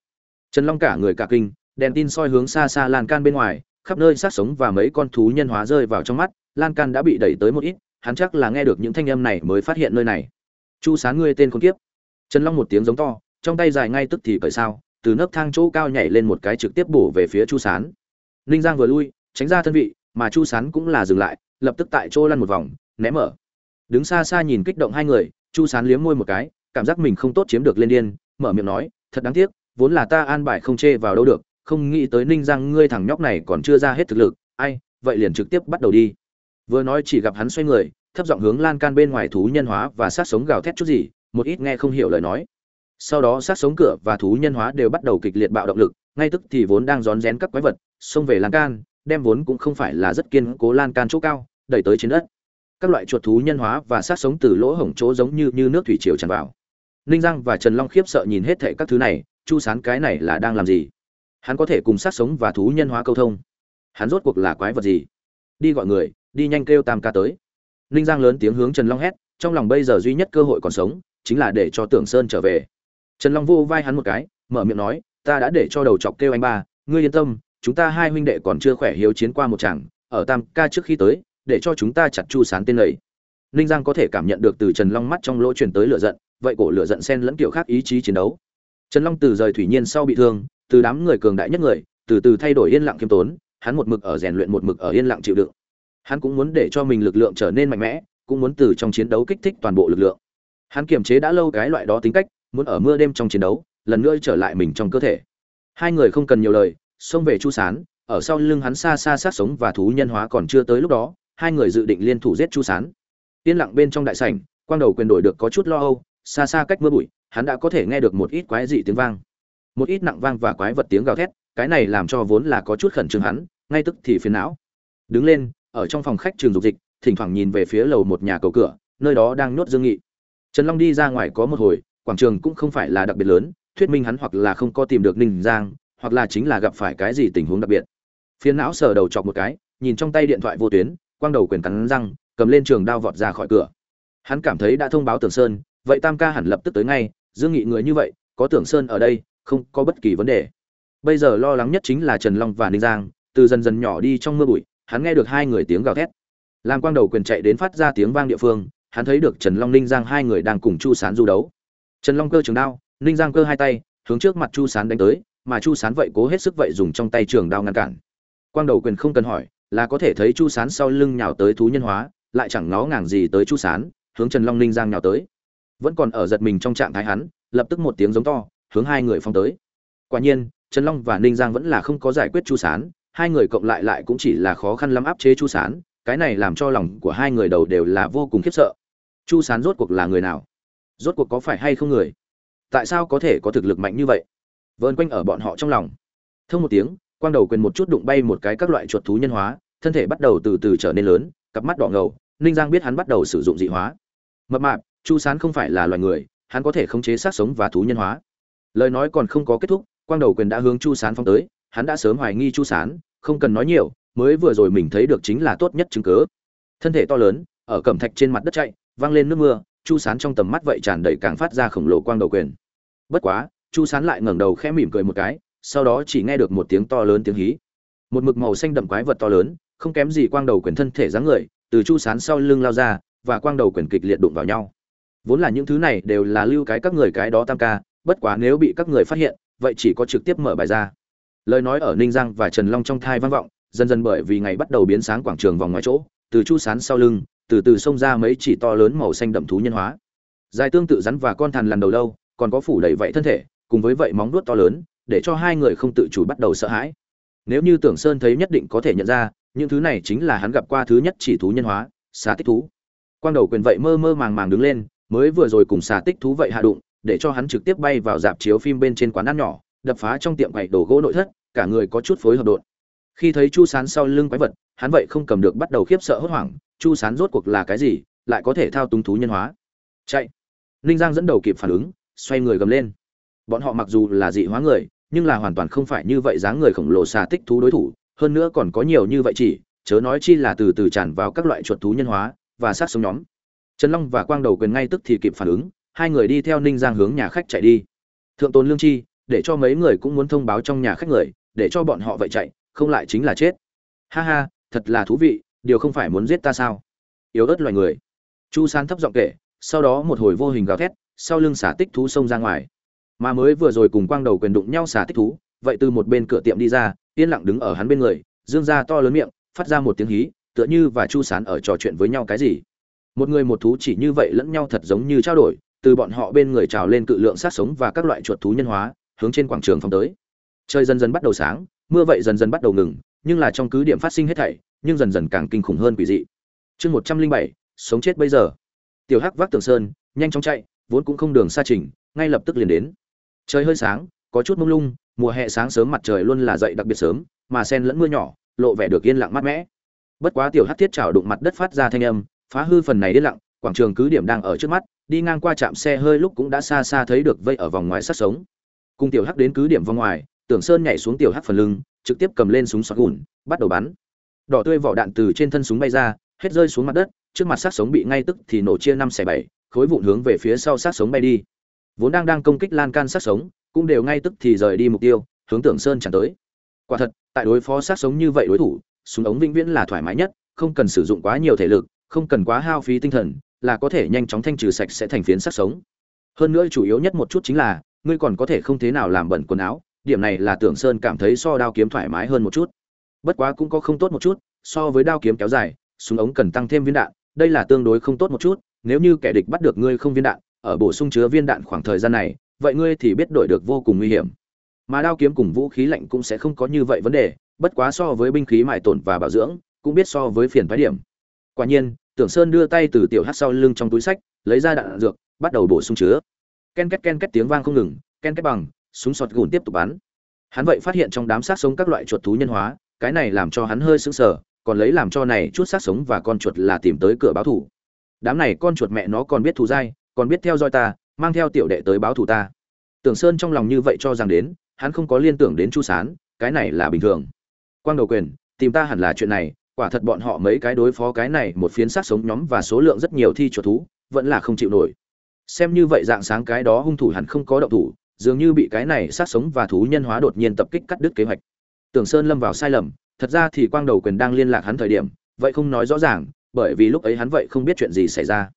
Trần long cả người cả kinh, đèn tin soi hướng xa xa lan can bên ngoài, khắp nơi sát sống và mấy con thú nhân hóa rơi vào trong mắt, lan can đã bị đẩy tới một ít, hắn chắc là nghe được những thanh âm này mới phát hiện nơi này. Chu sán ngươi tên con kiếp. Trần long một tiếng giống to, trong tay dài ngay tức thì cởi sao, từ nấc thang chỗ cao nhảy lên một cái trực tiếp bổ về phía chu sán. Ninh giang vừa lui, tránh ra thân vị, mà chu sán cũng là dừng lại, lập tức tại chỗ lăn một vòng ném mở đứng xa xa nhìn kích động hai người, chu sán liếm môi một cái, cảm giác mình không tốt chiếm được lên điên, mở miệng nói, thật đáng tiếc, vốn là ta an bài không chê vào đâu được, không nghĩ tới ninh giang ngươi thằng nhóc này còn chưa ra hết thực lực, ai, vậy liền trực tiếp bắt đầu đi. Vừa nói chỉ gặp hắn xoay người, thấp giọng hướng lan can bên ngoài thú nhân hóa và sát sống gào thét chút gì, một ít nghe không hiểu lời nói. Sau đó sát sống cửa và thú nhân hóa đều bắt đầu kịch liệt bạo động lực, ngay tức thì vốn đang rón rén các quái vật, xông về lan can, đem vốn cũng không phải là rất kiên cố lan can chỗ cao, đẩy tới trên đất các loại chuột thú nhân hóa và sát sống từ lỗ hổng chỗ giống như như nước thủy triều tràn vào. Ninh giang và trần long khiếp sợ nhìn hết thảy các thứ này, chu sán cái này là đang làm gì? Hắn có thể cùng sát sống và thú nhân hóa câu thông? Hắn rốt cuộc là quái vật gì? Đi gọi người, đi nhanh kêu tam ca tới. Ninh giang lớn tiếng hướng trần long hét, trong lòng bây giờ duy nhất cơ hội còn sống, chính là để cho tưởng sơn trở về. Trần long vô vai hắn một cái, mở miệng nói, ta đã để cho đầu chọc kêu anh ba, ngươi yên tâm, chúng ta hai huynh đệ còn chưa khỏe hiếu chiến qua một chàng ở tam ca trước khi tới để cho chúng ta chặt chu sán tên lầy ninh giang có thể cảm nhận được từ trần long mắt trong lỗ truyền tới lửa giận, vậy cổ lửa giận xen lẫn kiểu khác ý chí chiến đấu. Trần long từ rời thủy nhiên sau bị thương, từ đám người cường đại nhất người, từ từ thay đổi yên lặng kiêm tốn, hắn một mực ở rèn luyện một mực ở yên lặng chịu đựng. Hắn cũng muốn để cho mình lực lượng trở nên mạnh mẽ, cũng muốn từ trong chiến đấu kích thích toàn bộ lực lượng. Hắn kiềm chế đã lâu cái loại đó tính cách, muốn ở mưa đêm trong chiến đấu, lần nữa trở lại mình trong cơ thể. Hai người không cần nhiều lời, xông về chu sán, ở sau lưng hắn xa xa sát sống và thú nhân hóa còn chưa tới lúc đó hai người dự định liên thủ giết chu sán. Yên lặng bên trong đại sảnh, quang đầu quyền đổi được có chút lo âu, xa xa cách mưa bụi, hắn đã có thể nghe được một ít quái dị tiếng vang. Một ít nặng vang và quái vật tiếng gào thét, cái này làm cho vốn là có chút khẩn trương hắn, ngay tức thì phiền não. Đứng lên, ở trong phòng khách trường dục dịch, thỉnh thoảng nhìn về phía lầu một nhà cầu cửa, nơi đó đang nhốt dương nghị. Trần long đi ra ngoài có một hồi, quảng trường cũng không phải là đặc biệt lớn, thuyết minh hắn hoặc là không có tìm được ninh giang, hoặc là chính là gặp phải cái gì tình huống đặc biệt. Phiền não sờ đầu chọc một cái, nhìn trong tay điện thoại vô tuyến quang đầu quyền cắn răng, cầm lên trường đao vọt ra khỏi cửa. Hắn cảm thấy đã thông báo tưởng sơn, vậy tam ca hẳn lập tức tới ngay, dương nghị người như vậy, có tưởng sơn ở đây, không có bất kỳ vấn đề. Bây giờ lo lắng nhất chính là trần long và ninh giang, từ dần dần nhỏ đi trong mưa bụi, hắn nghe được hai người tiếng gào thét. Làm quang đầu quyền chạy đến phát ra tiếng vang địa phương, hắn thấy được trần long, ninh giang hai người đang cùng chu sán du đấu. Trần long cơ trường đao, ninh giang cơ hai tay, hướng trước mặt chu sán đánh tới, mà chu sán vậy cố hết sức vậy dùng trong tay trường đao ngăn cản. Quang đầu quyền không cần hỏi là có thể thấy chu sán sau lưng nhào tới thú nhân hóa, lại chẳng ngó ngàng gì tới chu sán, hướng trần long ninh giang nhào tới. Vẫn còn ở giật mình trong trạng thái hắn, lập tức một tiếng giống to, hướng hai người phong tới. Quả nhiên, trần long và ninh giang vẫn là không có giải quyết chu sán, hai người cộng lại lại cũng chỉ là khó khăn lắm áp chế chu sán, cái này làm cho lòng của hai người đầu đều là vô cùng khiếp sợ. Chu sán rốt cuộc là người nào? Rốt cuộc có phải hay không người? Tại sao có thể có thực lực mạnh như vậy? Vơn quanh ở bọn họ trong lòng. Thông một tiếng quang đầu quyền một chút đụng bay một cái các loại chuột thú nhân hóa, thân thể bắt đầu từ từ trở nên lớn, cặp mắt đỏ ngầu, ninh giang biết hắn bắt đầu sử dụng dị hóa. Mập mạp, chu sán không phải là loài người, hắn có thể khống chế sát sống và thú nhân hóa. Lời nói còn không có kết thúc, quang đầu quyền đã hướng chu sán phong tới, hắn đã sớm hoài nghi chu sán, không cần nói nhiều, mới vừa rồi mình thấy được chính là tốt nhất chứng cớ thân thể to lớn, ở cẩm thạch trên mặt đất chạy, vang lên nước mưa, chu sán trong tầm mắt vậy tràn đầy càng phát ra khổng lồ quang đầu quyền. Bất quá, chu sán lại ngẩng đầu khẽ mỉm cười một cái sau đó chỉ nghe được một tiếng to lớn tiếng hí. Một mực màu xanh đậm quái vật to lớn, không kém gì quang đầu quyền thân thể dáng người, từ chu sán sau lưng lao ra, và quang đầu quyền kịch liệt đụng vào nhau. Vốn là những thứ này đều là lưu cái các người cái đó tam ca, bất quá nếu bị các người phát hiện, vậy chỉ có trực tiếp mở bài ra. Lời nói ở ninh giang và trần long trong thai vang vọng, dần dần bởi vì ngày bắt đầu biến sáng quảng trường vòng ngoài chỗ, từ chu sán sau lưng, từ từ xông ra mấy chỉ to lớn màu xanh đậm thú nhân hóa. Dài tương tự rắn và con thằn lần đầu lâu, còn có phủ đầy vậy thân thể, cùng với vậy móng đuốt to lớn để cho hai người không tự chủ bắt đầu sợ hãi. Nếu như tưởng sơn thấy nhất định có thể nhận ra, những thứ này chính là hắn gặp qua thứ nhất chỉ thú nhân hóa, xà tích thú. Quang đầu quyền vậy mơ mơ màng màng đứng lên, mới vừa rồi cùng xà tích thú vậy hạ đụng, để cho hắn trực tiếp bay vào dạp chiếu phim bên trên quán ăn nhỏ, đập phá trong tiệm quầy đồ gỗ nội thất, cả người có chút phối hợp đột khi thấy chu sán sau lưng quái vật, hắn vậy không cầm được bắt đầu khiếp sợ hốt hoảng, chu sán rốt cuộc là cái gì, lại có thể thao túng thú nhân hóa? Chạy! Ninh giang dẫn đầu kịp phản ứng, xoay người gầm lên. Bọn họ mặc dù là dị hóa người nhưng là hoàn toàn không phải như vậy dáng người khổng lồ xà tích thú đối thủ, hơn nữa còn có nhiều như vậy chỉ, chớ nói chi là từ từ tràn vào các loại chuột thú nhân hóa và sát sống nhóm. Trần long và quang đầu quyền ngay tức thì kịp phản ứng, hai người đi theo ninh giang hướng nhà khách chạy đi. Thượng tôn lương chi, để cho mấy người cũng muốn thông báo trong nhà khách người, để cho bọn họ vậy chạy, không lại chính là chết. Ha ha, thật là thú vị, điều không phải muốn giết ta sao? Yếu ớt loài người. Chu san thấp giọng kể, sau đó một hồi vô hình gào thét, sau lưng xả tích thú xông ra ngoài mà mới vừa rồi cùng quang đầu quyền đụng nhau xả tích thú, vậy từ một bên cửa tiệm đi ra, yên lặng đứng ở hắn bên người, dương ra to lớn miệng, phát ra một tiếng hí, tựa như và chu sán ở trò chuyện với nhau cái gì. Một người một thú chỉ như vậy lẫn nhau thật giống như trao đổi, từ bọn họ bên người trào lên cự lượng sát sống và các loại chuột thú nhân hóa, hướng trên quảng trường phong tới. Trời dần dần bắt đầu sáng, mưa vậy dần dần bắt đầu ngừng, nhưng là trong cứ điểm phát sinh hết thảy, nhưng dần dần càng kinh khủng hơn quỷ dị. Chương một trăm linh bảy, sống chết bây giờ. Tiểu hắc vác tường sơn, nhanh chóng chạy, vốn cũng không đường xa trình, ngay lập tức liền đến trời hơi sáng, có chút mông lung, mùa hè sáng sớm mặt trời luôn là dậy đặc biệt sớm, mà sen lẫn mưa nhỏ, lộ vẻ được yên lặng mát mẻ. Bất quá tiểu hắc thiết chảo đụng mặt đất phát ra thanh âm, phá hư phần này yên lặng, quảng trường cứ điểm đang ở trước mắt, đi ngang qua trạm xe hơi lúc cũng đã xa xa thấy được vây ở vòng ngoài sát sống. Cùng tiểu hắc đến cứ điểm vòng ngoài, tưởng sơn nhảy xuống tiểu hắc phần lưng, trực tiếp cầm lên súng xoắn gùn, bắt đầu bắn. Đỏ tươi vỏ đạn từ trên thân súng bay ra, hết rơi xuống mặt đất, trước mặt sát sống bị ngay tức thì nổ chia năm xẻ bảy, khối vụn hướng về phía sau sát sống bay đi vốn đang đang công kích lan can sát sống, cũng đều ngay tức thì rời đi mục tiêu, hướng tưởng sơn chẳng tới. Quả thật, tại đối phó sát sống như vậy đối thủ, súng ống vĩnh viễn là thoải mái nhất, không cần sử dụng quá nhiều thể lực, không cần quá hao phí tinh thần, là có thể nhanh chóng thanh trừ sạch sẽ thành phiến sát sống. Hơn nữa chủ yếu nhất một chút chính là, ngươi còn có thể không thế nào làm bẩn quần áo, điểm này là tưởng sơn cảm thấy so đao kiếm thoải mái hơn một chút. Bất quá cũng có không tốt một chút, so với đao kiếm kéo dài, súng ống cần tăng thêm viên đạn, đây là tương đối không tốt một chút, nếu như kẻ địch bắt được ngươi không viên đạn ở bổ sung chứa viên đạn khoảng thời gian này, vậy ngươi thì biết đổi được vô cùng nguy hiểm. Mà đao kiếm cùng vũ khí lạnh cũng sẽ không có như vậy vấn đề, bất quá so với binh khí mại tổn và bảo dưỡng, cũng biết so với phiền thoái điểm. Quả nhiên, tưởng sơn đưa tay từ tiểu hát sau lưng trong túi sách, lấy ra đạn dược, bắt đầu bổ sung chứa. Ken két ken két tiếng vang không ngừng, ken két bằng, súng sọt gùn tiếp tục bắn. Hắn vậy phát hiện trong đám sát sống các loại chuột thú nhân hóa, cái này làm cho hắn hơi sững sờ, còn lấy làm cho này chút sát sống và con chuột là tìm tới cửa báo thủ. Đám này con chuột mẹ nó còn biết thù dai còn biết theo dõi ta, mang theo tiểu đệ tới báo thù ta. Tưởng sơn trong lòng như vậy cho rằng đến, hắn không có liên tưởng đến chu sán, cái này là bình thường. Quang đầu quyền, tìm ta hẳn là chuyện này, quả thật bọn họ mấy cái đối phó cái này một phiến sát sống nhóm và số lượng rất nhiều thi chuột thú, vẫn là không chịu nổi. Xem như vậy dạng sáng cái đó hung thủ hẳn không có động thủ, dường như bị cái này sát sống và thú nhân hóa đột nhiên tập kích cắt đứt kế hoạch. Tưởng sơn lâm vào sai lầm, thật ra thì quang đầu quyền đang liên lạc hắn thời điểm, vậy không nói rõ ràng, bởi vì lúc ấy hắn vậy không biết chuyện gì xảy ra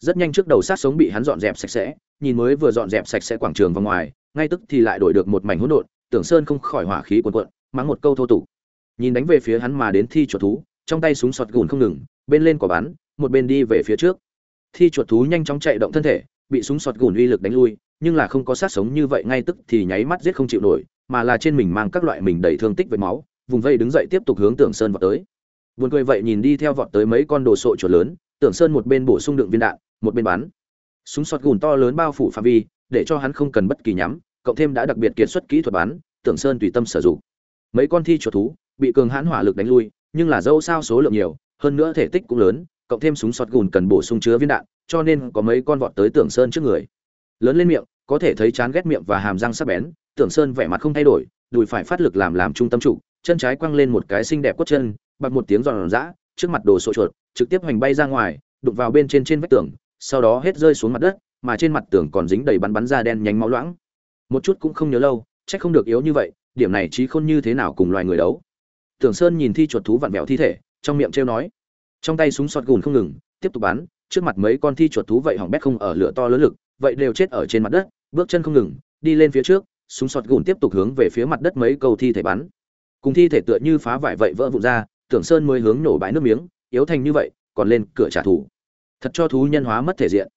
rất nhanh trước đầu sát sống bị hắn dọn dẹp sạch sẽ, nhìn mới vừa dọn dẹp sạch sẽ quảng trường vào ngoài, ngay tức thì lại đổi được một mảnh hỗn độn, tưởng sơn không khỏi hỏa khí cuồn cuộn, mắng một câu thô tục. Nhìn đánh về phía hắn mà đến thi chuột thú, trong tay súng sọt gùn không ngừng, bên lên quả bắn, một bên đi về phía trước. Thi chuột thú nhanh chóng chạy động thân thể, bị súng sọt gùn uy lực đánh lui, nhưng là không có sát sống như vậy, ngay tức thì nháy mắt giết không chịu nổi, mà là trên mình mang các loại mình đầy thương tích với máu, vùng vây đứng dậy tiếp tục hướng tưởng sơn vọt tới. Buồn cười vậy nhìn đi theo vọt tới mấy con đồ sộ chuột lớn, tưởng sơn một bên bổ sung đựng viên đạn một bên bắn súng sọt gùn to lớn bao phủ phạm vi, để cho hắn không cần bất kỳ nhắm, cộng thêm đã đặc biệt kiệt xuất kỹ thuật bắn tưởng sơn tùy tâm sử dụng. Mấy con thi chuột thú, bị cường hãn hỏa lực đánh lui, nhưng là dâu sao số lượng nhiều, hơn nữa thể tích cũng lớn, cộng thêm súng sọt gùn cần bổ sung chứa viên đạn, cho nên có mấy con vọt tới tưởng sơn trước người. Lớn lên miệng, có thể thấy chán ghét miệng và hàm răng sắc bén, tưởng sơn vẻ mặt không thay đổi, đùi phải phát lực làm làm trung tâm trụ, chân trái quăng lên một cái xinh đẹp quất chân bật một tiếng giòn giã, trước mặt đồ sộ chuột, trực tiếp hoành bay ra ngoài, đụng vào bên trên trên vách tường sau đó hết rơi xuống mặt đất, mà trên mặt tường còn dính đầy bắn bắn ra đen nhánh máu loãng. Một chút cũng không nhớ lâu trách không được yếu như vậy, điểm này trí khôn như thế nào cùng loài người đấu. Tưởng sơn nhìn thi chuột thú vặn vẹo thi thể, trong miệng trêu nói. Trong tay súng sọt gùn không ngừng, tiếp tục bắn, trước mặt mấy con thi chuột thú vậy hỏng bét không ở lửa to lớn lực, vậy đều chết ở trên mặt đất, bước chân không ngừng, đi lên phía trước, súng sọt gùn tiếp tục hướng về phía mặt đất mấy câu thi thể bắn. Cùng thi thể tựa như phá vải vậy vỡ vụn ra, tưởng sơn mới hướng nổ bãi nước miếng, yếu thành như vậy, còn lên cửa trả thù thật cho thú nhân hóa mất thể diện.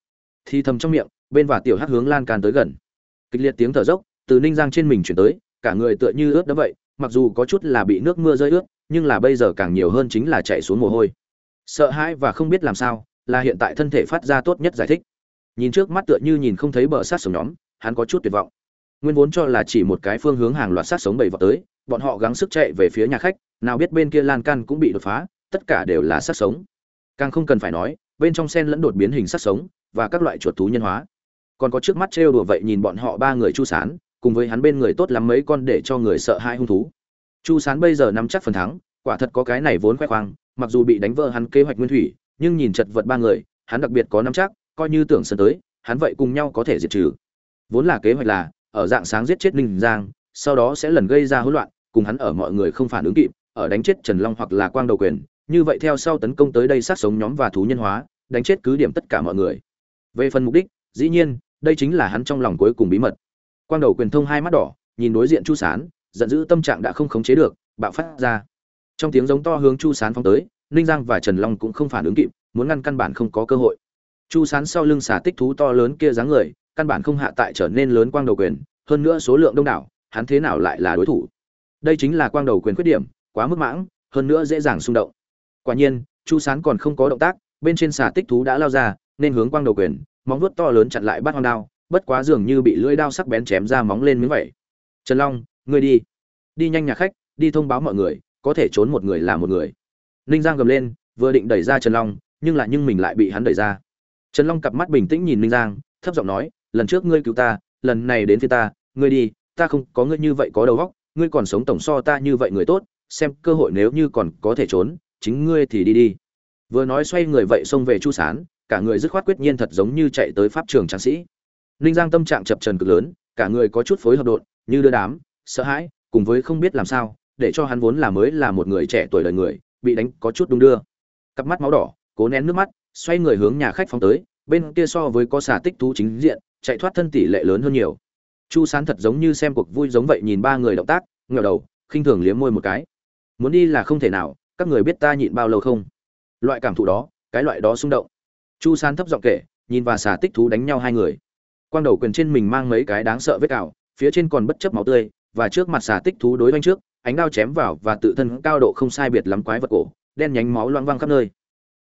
Thì thầm trong miệng, bên và tiểu hắc hướng lan can tới gần. Kịch liệt tiếng thở dốc, từ ninh giang trên mình chuyển tới, cả người tựa như ướt đẫm vậy, mặc dù có chút là bị nước mưa rơi ướt, nhưng là bây giờ càng nhiều hơn chính là chạy xuống mồ hôi. Sợ hãi và không biết làm sao, là hiện tại thân thể phát ra tốt nhất giải thích. Nhìn trước mắt tựa như nhìn không thấy bờ sát sống nhóm, hắn có chút tuyệt vọng. Nguyên vốn cho là chỉ một cái phương hướng hàng loạt sát sống bầy vào tới, bọn họ gắng sức chạy về phía nhà khách, nào biết bên kia lan can cũng bị đột phá, tất cả đều là sát sống. Càng không cần phải nói bên trong sen lẫn đột biến hình sát sống và các loại chuột thú nhân hóa. Còn có trước mắt trêu đùa vậy nhìn bọn họ ba người chu sán, cùng với hắn bên người tốt lắm mấy con để cho người sợ hai hung thú. Chu sán bây giờ nắm chắc phần thắng, quả thật có cái này vốn khoe khoang, mặc dù bị đánh vỡ hắn kế hoạch nguyên thủy, nhưng nhìn chật vật ba người, hắn đặc biệt có nắm chắc, coi như tưởng sân tới, hắn vậy cùng nhau có thể diệt trừ. Vốn là kế hoạch là, ở dạng sáng giết chết ninh giang, sau đó sẽ lần gây ra hỗn loạn, cùng hắn ở mọi người không phản ứng kịp, ở đánh chết trần long hoặc là quang đầu quyền như vậy theo sau tấn công tới đây sát sống nhóm và thú nhân hóa, đánh chết cứ điểm tất cả mọi người. Về phần mục đích, dĩ nhiên, đây chính là hắn trong lòng cuối cùng bí mật. Quang đầu quyền thông hai mắt đỏ, nhìn đối diện chu sán, giận dữ tâm trạng đã không khống chế được, bạo phát ra. Trong tiếng giống to hướng chu sán phóng tới, ninh giang và trần long cũng không phản ứng kịp, muốn ngăn căn bản không có cơ hội. Chu sán sau lưng xả tích thú to lớn kia dáng người, căn bản không hạ tại trở nên lớn quang đầu quyền, hơn nữa số lượng đông đảo, hắn thế nào lại là đối thủ? Đây chính là quang đầu quyền khuyết điểm, quá mức mãng, hơn nữa dễ dàng xung động quả nhiên, chu sán còn không có động tác, bên trên xà tích thú đã lao ra, nên hướng quang đầu quyền, móng vuốt to lớn chặn lại bắt hoang đao, bất quá dường như bị lưỡi đao sắc bén chém ra móng lên miếng vậy. Trần long, ngươi đi. Đi nhanh nhà khách, đi thông báo mọi người, có thể trốn một người là một người. Ninh giang gầm lên, vừa định đẩy ra trần long, nhưng lại nhưng mình lại bị hắn đẩy ra. Trần long cặp mắt bình tĩnh nhìn ninh giang, thấp giọng nói, lần trước ngươi cứu ta, lần này đến phía ta, ngươi đi, ta không có ngươi như vậy có đầu óc, ngươi còn sống tổng so ta như vậy người tốt, xem cơ hội nếu như còn có thể trốn chính ngươi thì đi đi. Vừa nói xoay người vậy xông về chu sán, cả người dứt khoát quyết nhiên thật giống như chạy tới pháp trường tráng sĩ. Ninh giang tâm trạng chập trần cực lớn, cả người có chút phối hợp đột như đưa đám, sợ hãi, cùng với không biết làm sao, để cho hắn vốn là mới là một người trẻ tuổi đời người, bị đánh có chút đung đưa. Cặp mắt máu đỏ, cố nén nước mắt, xoay người hướng nhà khách phóng tới, bên kia so với có xà tích thú chính diện, chạy thoát thân tỷ lệ lớn hơn nhiều. Chu sán thật giống như xem cuộc vui giống vậy nhìn ba người động tác ngẩng đầu, khinh thường liếm môi một cái. Muốn đi là không thể nào các người biết ta nhịn bao lâu không? Loại cảm thụ đó, cái loại đó xung động. Chu San thấp giọng kể, nhìn và xà tích thú đánh nhau hai người. Quang đầu quyền trên mình mang mấy cái đáng sợ vết cào phía trên còn bất chấp máu tươi, và trước mặt xà tích thú đối với trước, ánh đao chém vào và tự thân cao độ không sai biệt lắm quái vật cổ, đen nhánh máu loang văng khắp nơi.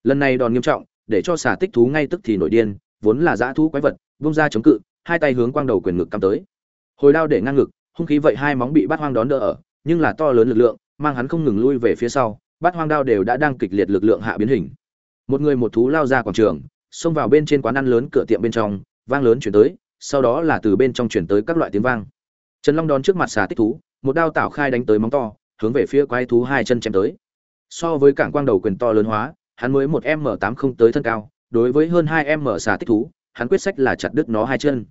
Lần này đòn nghiêm trọng, để cho xà tích thú ngay tức thì nổi điên, vốn là dã thú quái vật, vung ra chống cự, hai tay hướng quang đầu quyền ngực cắm tới. Hồi đao để ngang ngực, hung khí vậy hai móng bị bắt hoang đón đỡ ở, nhưng là to lớn lực lượng, mang hắn không ngừng lui về phía sau Bát hoang đao đều đã đang kịch liệt lực lượng hạ biến hình. Một người một thú lao ra quảng trường, xông vào bên trên quán ăn lớn cửa tiệm bên trong, vang lớn chuyển tới, sau đó là từ bên trong chuyển tới các loại tiếng vang. Trần long đón trước mặt xà tích thú, một đao tảo khai đánh tới móng to, hướng về phía quái thú hai chân chém tới. So với cảng quang đầu quyền to lớn hóa, hắn mới một m tám không tới thân cao, đối với hơn hai m xà tích thú, hắn quyết sách là chặt đứt nó hai chân.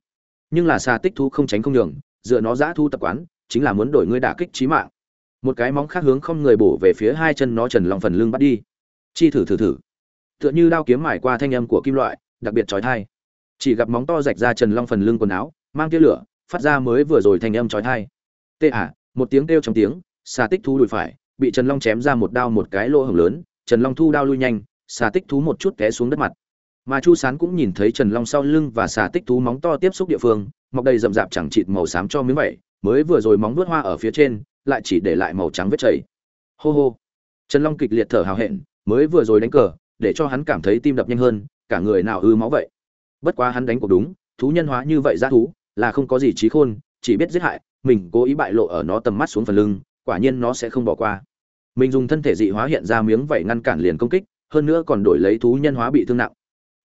Nhưng là xà tích thú không tránh không nhường, dựa nó giã thu tập quán, chính là muốn đổi ngươi đả kích trí mạng một cái móng khác hướng không người bổ về phía hai chân nó trần lòng phần lưng bắt đi. Chi thử thử thử. Tựa như đao kiếm mải qua thanh âm của kim loại, đặc biệt trói thai chỉ gặp móng to rạch ra trần long phần lưng quần áo, mang tia lửa, phát ra mới vừa rồi thanh âm trói thai tê ả một tiếng kêu trong tiếng, xà tích thú đùi phải, bị trần long chém ra một đao một cái lỗ hổng lớn, trần long thu đao lui nhanh, xà tích thú một chút té xuống đất mặt. Mà chu sán cũng nhìn thấy trần long sau lưng và xà tích thú móng to tiếp xúc địa phương, mọc đầy rậm rạp chẳng chịt màu xám cho miếng vẩy mới vừa rồi móng vuốt hoa ở phía trên lại chỉ để lại màu trắng vết chảy. Hô hô. Trần long kịch liệt thở hào hẹn, mới vừa rồi đánh cờ, để cho hắn cảm thấy tim đập nhanh hơn, cả người nào ư máu vậy. Bất quá hắn đánh cuộc đúng, thú nhân hóa như vậy ra thú, là không có gì trí khôn, chỉ biết giết hại, mình cố ý bại lộ ở nó tầm mắt xuống phần lưng, quả nhiên nó sẽ không bỏ qua. Mình dùng thân thể dị hóa hiện ra miếng vảy ngăn cản liền công kích, hơn nữa còn đổi lấy thú nhân hóa bị thương nặng.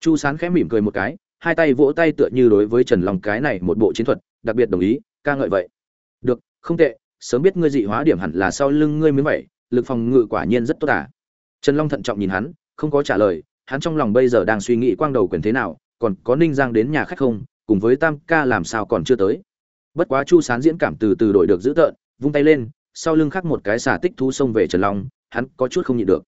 Chu sán khẽ mỉm cười một cái, hai tay vỗ tay tựa như đối với trần long cái này một bộ chiến thuật, đặc biệt đồng ý, ca ngợi vậy. Được, không tệ sớm biết ngươi dị hóa điểm hẳn là sau lưng ngươi mới vậy, lực phòng ngự quả nhiên rất tốt à. Trần long thận trọng nhìn hắn không có trả lời hắn trong lòng bây giờ đang suy nghĩ quang đầu quyền thế nào còn có ninh giang đến nhà khách không cùng với tam ca làm sao còn chưa tới. Bất quá chu sán diễn cảm từ từ đổi được dữ tợn vung tay lên sau lưng khắc một cái xà tích thú xông về trần long hắn có chút không nhịn được.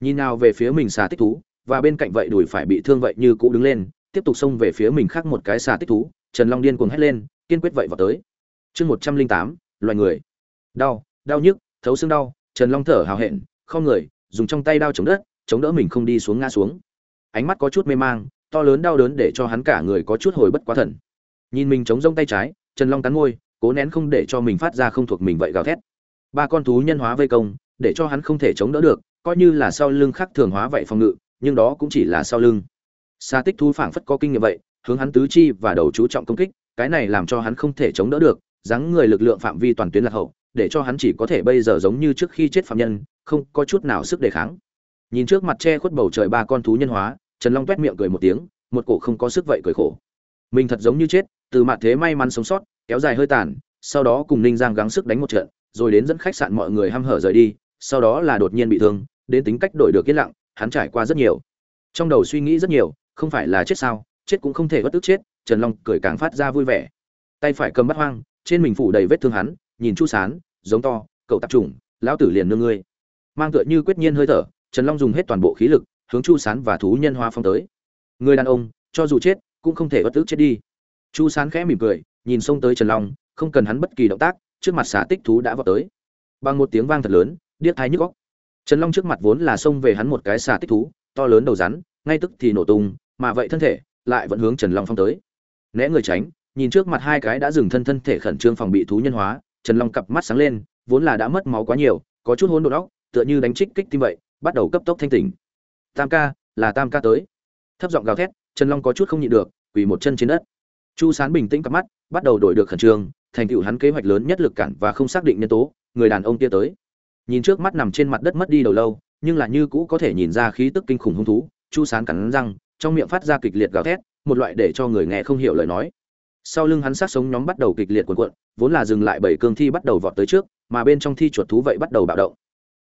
Nhìn nào về phía mình xà tích thú và bên cạnh vậy đùi phải bị thương vậy như cũ đứng lên tiếp tục xông về phía mình khắc một cái xà tích thú trần long điên cuồng hét lên kiên quyết vậy vào tới. Chương một trăm linh tám loài người đau đau nhức, thấu xương đau, trần long thở hào hẹn, không người, dùng trong tay đao chống đất, chống đỡ mình không đi xuống ngã xuống. Ánh mắt có chút mê mang, to lớn đau đớn để cho hắn cả người có chút hồi bất quá thần. Nhìn mình chống rông tay trái, trần long cắn môi, cố nén không để cho mình phát ra không thuộc mình vậy gào thét. Ba con thú nhân hóa vây công, để cho hắn không thể chống đỡ được, coi như là sau lưng khắc thường hóa vậy phòng ngự, nhưng đó cũng chỉ là sau lưng. Xa tích thú phảng phất có kinh nghiệm vậy, hướng hắn tứ chi và đầu chú trọng công kích, cái này làm cho hắn không thể chống đỡ được rắn người lực lượng phạm vi toàn tuyến lạc hậu để cho hắn chỉ có thể bây giờ giống như trước khi chết phạm nhân, không có chút nào sức đề kháng. Nhìn trước mặt che khuất bầu trời ba con thú nhân hóa, trần long quét miệng cười một tiếng, một cổ không có sức vậy cười khổ. Mình thật giống như chết, từ mặt thế may mắn sống sót, kéo dài hơi tàn, sau đó cùng ninh giang gắng sức đánh một trận, rồi đến dẫn khách sạn mọi người hăm hở rời đi, sau đó là đột nhiên bị thương, đến tính cách đổi được yên lặng, hắn trải qua rất nhiều. Trong đầu suy nghĩ rất nhiều, không phải là chết sao, chết cũng không thể bất tức chết, trần long cười càng phát ra vui vẻ. Tay phải cầm bắt hoang, trên mình phủ đầy vết thương hắn, nhìn chu sán giống to, cậu tạp trùng, lão tử liền nương ngươi. Mang tựa như quyết nhiên hơi thở, trần long dùng hết toàn bộ khí lực, hướng chu sán và thú nhân hoa phong tới. Người đàn ông, cho dù chết, cũng không thể bất tức chết đi. Chu sán khẽ mỉm cười, nhìn xông tới trần long, không cần hắn bất kỳ động tác, trước mặt xả tích thú đã vào tới. Bằng một tiếng vang thật lớn, điếc thái nhức góc trần long trước mặt vốn là xông về hắn một cái xả tích thú, to lớn đầu rắn, ngay tức thì nổ tung, mà vậy thân thể lại vẫn hướng trần long phong tới. Né người tránh, nhìn trước mặt hai cái đã dừng thân thân thể khẩn trương phòng bị thú nhân hóa trần long cặp mắt sáng lên, vốn là đã mất máu quá nhiều, có chút hỗn độn óc, tựa như đánh trích kích tim vậy, bắt đầu cấp tốc thanh tỉnh. Tam ca, là tam ca tới. Thấp giọng gào thét, trần long có chút không nhịn được, quỳ một chân trên đất. Chu sán bình tĩnh cặp mắt, bắt đầu đổi được khẩn trương, thành tựu hắn kế hoạch lớn nhất lực cản và không xác định nhân tố, người đàn ông kia tới. Nhìn trước mắt nằm trên mặt đất mất đi đầu lâu, nhưng là như cũ có thể nhìn ra khí tức kinh khủng hung thú, chu sán cắn răng, trong miệng phát ra kịch liệt gào thét, một loại để cho người nghe không hiểu lời nói. Sau lưng hắn sát sống nhóm bắt đầu kịch liệt cuộn cuộn vốn là dừng lại bảy cương thi bắt đầu vọt tới trước, mà bên trong thi chuột thú vậy bắt đầu bạo động.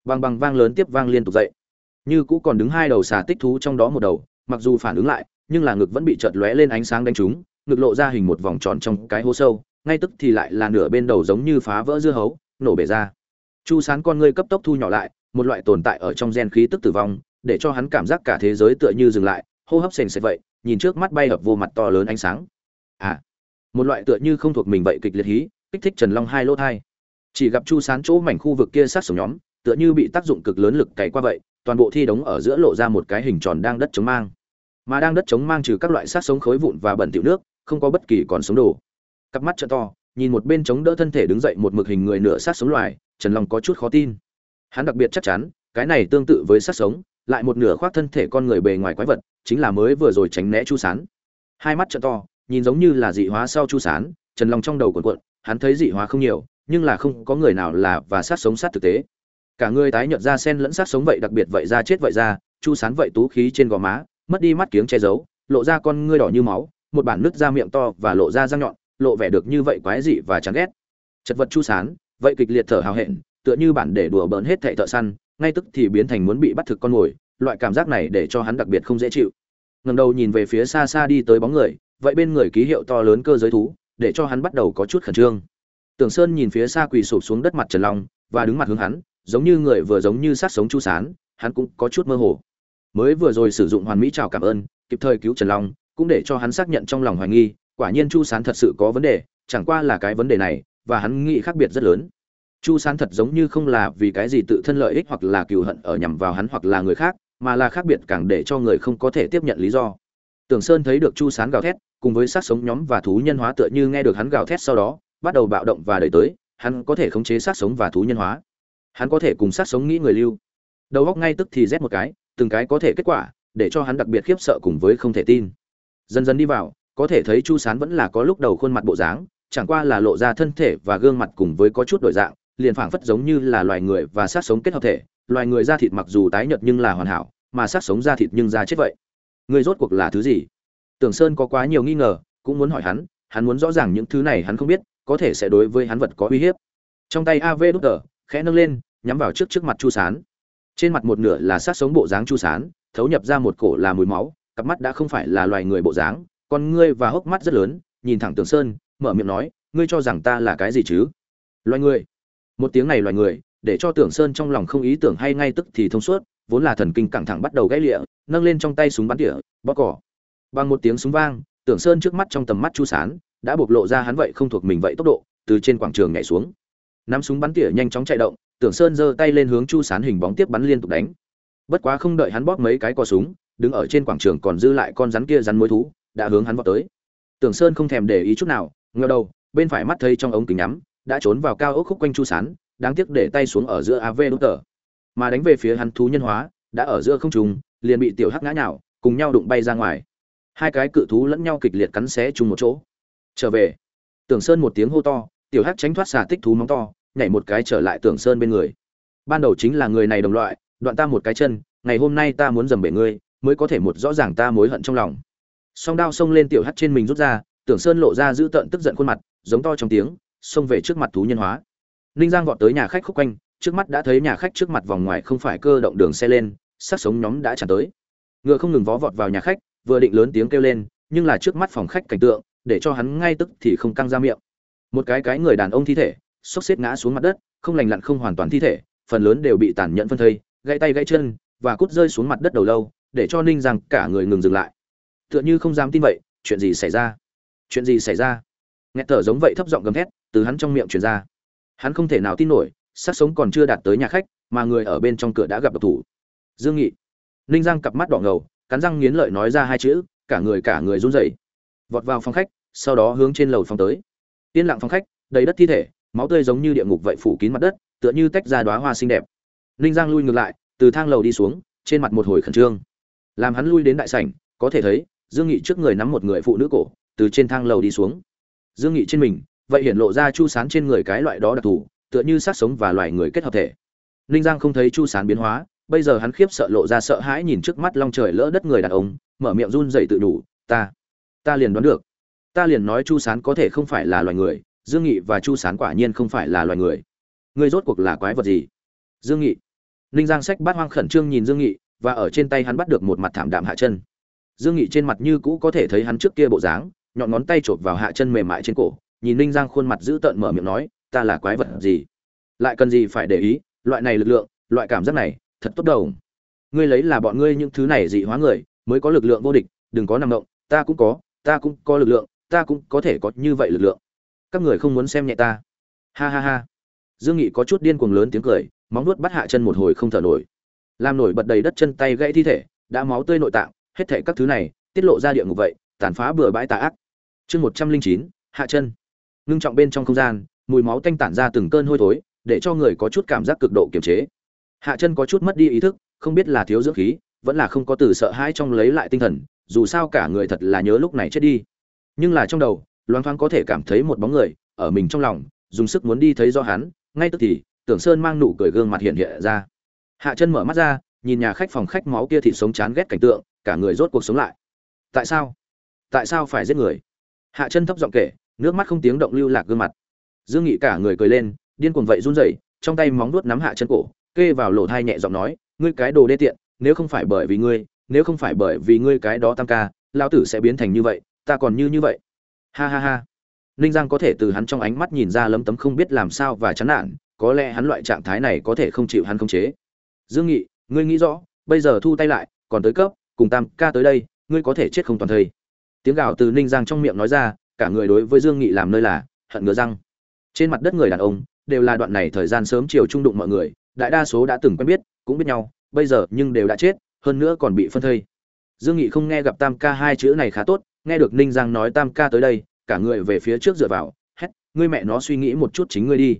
Bằng bằng vang lớn tiếp vang liên tục dậy. Như cũ còn đứng hai đầu xà tích thú trong đó một đầu, mặc dù phản ứng lại, nhưng là ngực vẫn bị chợt lóe lên ánh sáng đánh trúng, ngực lộ ra hình một vòng tròn trong cái hố sâu, ngay tức thì lại là nửa bên đầu giống như phá vỡ dưa hấu, nổ bể ra. Chu sán con ngươi cấp tốc thu nhỏ lại, một loại tồn tại ở trong gen khí tức tử vong, để cho hắn cảm giác cả thế giới tựa như dừng lại, hô hấp sền sệt vậy, nhìn trước mắt bay hợp vô mặt to lớn ánh sáng. À một loại tựa như không thuộc mình vậy kịch liệt hí kích thích trần long hai lỗ thai. Chỉ gặp chu sán chỗ mảnh khu vực kia sát sống nhóm, tựa như bị tác dụng cực lớn lực cày qua vậy, toàn bộ thi đống ở giữa lộ ra một cái hình tròn đang đất chống mang. Mà đang đất chống mang trừ các loại sát sống khối vụn và bẩn tiểu nước, không có bất kỳ còn sống đồ. Cặp mắt trợ to, nhìn một bên chống đỡ thân thể đứng dậy một mực hình người nửa sát sống loài, trần long có chút khó tin. Hắn đặc biệt chắc chắn, cái này tương tự với sát sống, lại một nửa khoác thân thể con người bề ngoài quái vật, chính là mới vừa rồi tránh né chu sán. Hai mắt trợ to, nhìn giống như là dị hóa sau chu sán, trần long trong đầu cuộn cuộn hắn thấy dị hóa không nhiều, nhưng là không có người nào là và sát sống sát thực tế. Cả người tái nhợt ra sen lẫn sát sống vậy, đặc biệt vậy ra chết vậy ra, chu sán vậy tú khí trên gò má, mất đi mắt kiếng che giấu, lộ ra con ngươi đỏ như máu, một bản nứt ra miệng to và lộ ra răng nhọn, lộ vẻ được như vậy quái dị và chán ghét. Chật vật chu sán, vậy kịch liệt thở hào hẹn, tựa như bản để đùa bỡn hết thệ thợ săn, ngay tức thì biến thành muốn bị bắt thực con mồi, loại cảm giác này để cho hắn đặc biệt không dễ chịu. Ngầm đầu nhìn về phía xa xa đi tới bóng người, vậy bên người ký hiệu to lớn cơ giới thú để cho hắn bắt đầu có chút khẩn trương. Tưởng sơn nhìn phía xa quỳ sụp xuống đất mặt trần long và đứng mặt hướng hắn, giống như người vừa giống như sát sống chu sán, hắn cũng có chút mơ hồ. Mới vừa rồi sử dụng hoàn mỹ chào cảm ơn, kịp thời cứu trần long, cũng để cho hắn xác nhận trong lòng hoài nghi, quả nhiên chu sán thật sự có vấn đề, chẳng qua là cái vấn đề này, và hắn nghĩ khác biệt rất lớn. Chu sán thật giống như không là vì cái gì tự thân lợi ích hoặc là cừu hận ở nhằm vào hắn hoặc là người khác, mà là khác biệt càng để cho người không có thể tiếp nhận lý do tưởng sơn thấy được chu sán gào thét, cùng với sát sống nhóm và thú nhân hóa tựa như nghe được hắn gào thét sau đó, bắt đầu bạo động và đẩy tới, hắn có thể khống chế sát sống và thú nhân hóa. Hắn có thể cùng sát sống nghĩ người lưu. Đầu óc ngay tức thì rét một cái, từng cái có thể kết quả, để cho hắn đặc biệt khiếp sợ cùng với không thể tin. Dần dần đi vào, có thể thấy chu sán vẫn là có lúc đầu khuôn mặt bộ dáng, chẳng qua là lộ ra thân thể và gương mặt cùng với có chút đổi dạng, liền phảng phất giống như là loài người và sát sống kết hợp thể. Loài người da thịt mặc dù tái nhợt nhưng là hoàn hảo, mà sát sống da thịt nhưng da chết vậy người rốt cuộc là thứ gì? Tưởng sơn có quá nhiều nghi ngờ, cũng muốn hỏi hắn hắn muốn rõ ràng những thứ này hắn không biết, có thể sẽ đối với hắn vật có uy hiếp. Trong tay av đúc tờ, khẽ nâng lên, nhắm vào trước trước mặt chu sán. Trên mặt một nửa là sát sống bộ dáng chu sán, thấu nhập ra một cổ là mùi máu, cặp mắt đã không phải là loài người bộ dáng, con ngươi và hốc mắt rất lớn, nhìn thẳng tường sơn, mở miệng nói, ngươi cho rằng ta là cái gì chứ? Loài người. Một tiếng này loài người, để cho tưởng sơn trong lòng không ý tưởng hay ngay tức thì thông suốt vốn là thần kinh căng thẳng bắt đầu gãy lịa, nâng lên trong tay súng bắn tỉa, bóp cỏ. Bằng một tiếng súng vang, tưởng sơn trước mắt trong tầm mắt chu sán, đã bộc lộ ra hắn vậy không thuộc mình vậy tốc độ, từ trên quảng trường nhảy xuống. Nắm súng bắn tỉa nhanh chóng chạy động, tưởng sơn giơ tay lên hướng chu sán hình bóng tiếp bắn liên tục đánh. Bất quá không đợi hắn bóp mấy cái cò súng, đứng ở trên quảng trường còn dư lại con rắn kia rắn mối thú, đã hướng hắn vọt tới. Tưởng sơn không thèm để ý chút nào ngờ đầu, bên phải mắt thấy trong ống kính nhắm, đã trốn vào cao ốc khúc quanh chu sán, đáng tiếc để tay xuống ở giữa av đốt tờ mà đánh về phía hắn thú nhân hóa, đã ở giữa không trùng liền bị tiểu hắc ngã nhào, cùng nhau đụng bay ra ngoài. Hai cái cự thú lẫn nhau kịch liệt cắn xé chung một chỗ. Trở về. Tưởng sơn một tiếng hô to, tiểu hắc tránh thoát xà tích thú móng to, nhảy một cái trở lại tưởng sơn bên người. Ban đầu chính là người này đồng loại, đoạn ta một cái chân, ngày hôm nay ta muốn dầm bể ngươi, mới có thể một rõ ràng ta mối hận trong lòng. Song đao xông lên tiểu hắt trên mình rút ra, tưởng sơn lộ ra giữ tợn tức giận khuôn mặt, giống to trong tiếng, xông về trước mặt thú nhân hóa. Ninh giang vọt tới nhà khách khúc quanh trước mắt đã thấy nhà khách trước mặt vòng ngoài không phải cơ động đường xe lên, sát sống nhóm đã tràn tới. Ngựa không ngừng vó vọt vào nhà khách, vừa định lớn tiếng kêu lên, nhưng là trước mắt phòng khách cảnh tượng, để cho hắn ngay tức thì không căng ra miệng. Một cái cái người đàn ông thi thể, xốc xếp ngã xuống mặt đất, không lành lặn không hoàn toàn thi thể, phần lớn đều bị tàn nhẫn phân thây, gãy tay gãy chân, và cút rơi xuống mặt đất đầu lâu, để cho ninh rằng cả người ngừng dừng lại. Tựa như không dám tin vậy, chuyện gì xảy ra? Chuyện gì xảy ra? Nghe thở giống vậy thấp giọng gầm thét, từ hắn trong miệng truyền ra. Hắn không thể nào tin nổi sát sống còn chưa đạt tới nhà khách, mà người ở bên trong cửa đã gặp độc thủ. Dương nghị. Ninh giang cặp mắt đỏ ngầu, cắn răng nghiến lợi nói ra hai chữ, cả người cả người run rẩy. Vọt vào phòng khách, sau đó hướng trên lầu phòng tới. Yên lặng phòng khách, đầy đất thi thể, máu tươi giống như địa ngục vậy phủ kín mặt đất, tựa như tách ra đóa hoa xinh đẹp. Ninh giang lui ngược lại, từ thang lầu đi xuống, trên mặt một hồi khẩn trương. Làm hắn lui đến đại sảnh, có thể thấy, dương nghị trước người nắm một người phụ nữ cổ, từ trên thang lầu đi xuống. Dương nghị trên mình, vậy hiển lộ ra chu sán trên người cái loại đó đặc thù tựa như sát sống và loài người kết hợp thể. Ninh giang không thấy chu sán biến hóa, bây giờ hắn khiếp sợ lộ ra sợ hãi nhìn trước mắt long trời lỡ đất người đàn ông, mở miệng run dậy tự đủ, ta ta liền đoán được. Ta liền nói chu sán có thể không phải là loài người, dương nghị và chu sán quả nhiên không phải là loài người. Người rốt cuộc là quái vật gì? Dương nghị. Ninh giang sách bát hoang khẩn trương nhìn dương nghị, và ở trên tay hắn bắt được một mặt thảm đạm hạ chân. Dương nghị trên mặt như cũ có thể thấy hắn trước kia bộ dáng, nhọn ngón tay chộp vào hạ chân mềm mại trên cổ, nhìn ninh giang khuôn mặt dữ tợn mở miệng nói ta là quái vật gì? Lại cần gì phải để ý, loại này lực lượng, loại cảm giác này, thật tốt đầu. Ngươi lấy là bọn ngươi những thứ này dị hóa người, mới có lực lượng vô địch, đừng có nằm động, ta cũng có, ta cũng có lực lượng, ta cũng có thể có như vậy lực lượng. Các người không muốn xem nhẹ ta. Ha ha ha. Dương nghị có chút điên cuồng lớn tiếng cười, móng nuốt bắt hạ chân một hồi không thở nổi. Làm nổi bật đầy đất chân tay gãy thi thể, đã máu tươi nội tạng, hết thảy các thứ này, tiết lộ ra địa ngục vậy, tàn phá bừa bãi tà ác. Chương một trăm linh chín, hạ chân. Ngưng trọng bên trong không gian mùi máu tanh tản ra từng cơn hôi thối, để cho người có chút cảm giác cực độ kiềm chế. Hạ chân có chút mất đi ý thức, không biết là thiếu dưỡng khí, vẫn là không có từ sợ hãi trong lấy lại tinh thần, dù sao cả người thật là nhớ lúc này chết đi. Nhưng là trong đầu, loáng thoáng có thể cảm thấy một bóng người, ở mình trong lòng, dùng sức muốn đi thấy do hắn, ngay tức thì, tưởng sơn mang nụ cười gương mặt hiện hiện ra. Hạ chân mở mắt ra, nhìn nhà khách phòng khách máu kia thịt sống chán ghét cảnh tượng, cả người rốt cuộc sống lại. Tại sao? Tại sao phải giết người? Hạ chân thấp giọng kể, nước mắt không tiếng động lưu lạc gương mặt dương nghị cả người cười lên, điên cuồng vậy run rẩy, trong tay móng nuốt nắm hạ chân cổ, kê vào lỗ thai nhẹ giọng nói, ngươi cái đồ đê tiện, nếu không phải bởi vì ngươi, nếu không phải bởi vì ngươi cái đó tam ca, lão tử sẽ biến thành như vậy, ta còn như như vậy. Ha ha ha. Ninh giang có thể từ hắn trong ánh mắt nhìn ra lấm tấm không biết làm sao và chán nản, có lẽ hắn loại trạng thái này có thể không chịu hắn khống chế. Dương nghị, ngươi nghĩ rõ, bây giờ thu tay lại, còn tới cấp, cùng tam ca tới đây, ngươi có thể chết không toàn thây. Tiếng gào từ ninh giang trong miệng nói ra, cả người đối với dương nghị làm nơi là, hận ngứa răng trên mặt đất người đàn ông, đều là đoạn này thời gian sớm chiều trung đụng mọi người, đại đa số đã từng quen biết, cũng biết nhau, bây giờ nhưng đều đã chết, hơn nữa còn bị phân thây. Dương nghị không nghe gặp tam ca hai chữ này khá tốt, nghe được ninh giang nói tam ca tới đây, cả người về phía trước dựa vào, hét, ngươi mẹ nó suy nghĩ một chút chính ngươi đi.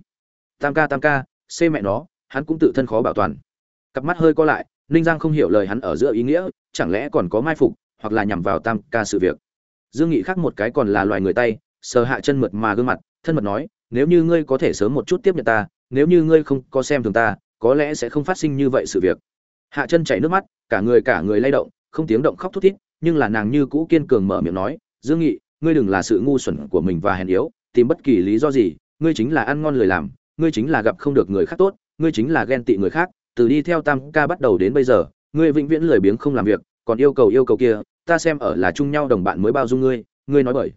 Tam ca tam ca, xê mẹ nó, hắn cũng tự thân khó bảo toàn. Cặp mắt hơi co lại, ninh giang không hiểu lời hắn ở giữa ý nghĩa, chẳng lẽ còn có mai phục, hoặc là nhằm vào tam ca sự việc. Dương nghị khác một cái còn là loài người tay, sờ hạ chân mượt mà gương mặt, thân mật nói nếu như ngươi có thể sớm một chút tiếp nhận ta, nếu như ngươi không có xem thường ta, có lẽ sẽ không phát sinh như vậy sự việc. Hạ chân chảy nước mắt, cả người cả người lay động, không tiếng động khóc thút thít, nhưng là nàng như cũ kiên cường mở miệng nói, dương nghị, ngươi đừng là sự ngu xuẩn của mình và hèn yếu, tìm bất kỳ lý do gì, ngươi chính là ăn ngon lời làm, ngươi chính là gặp không được người khác tốt, ngươi chính là ghen tị người khác, từ đi theo tam ca bắt đầu đến bây giờ, ngươi vĩnh viễn lười biếng không làm việc, còn yêu cầu yêu cầu kia, ta xem ở là chung nhau đồng bạn mới bao dung ngươi ngươi nói bởi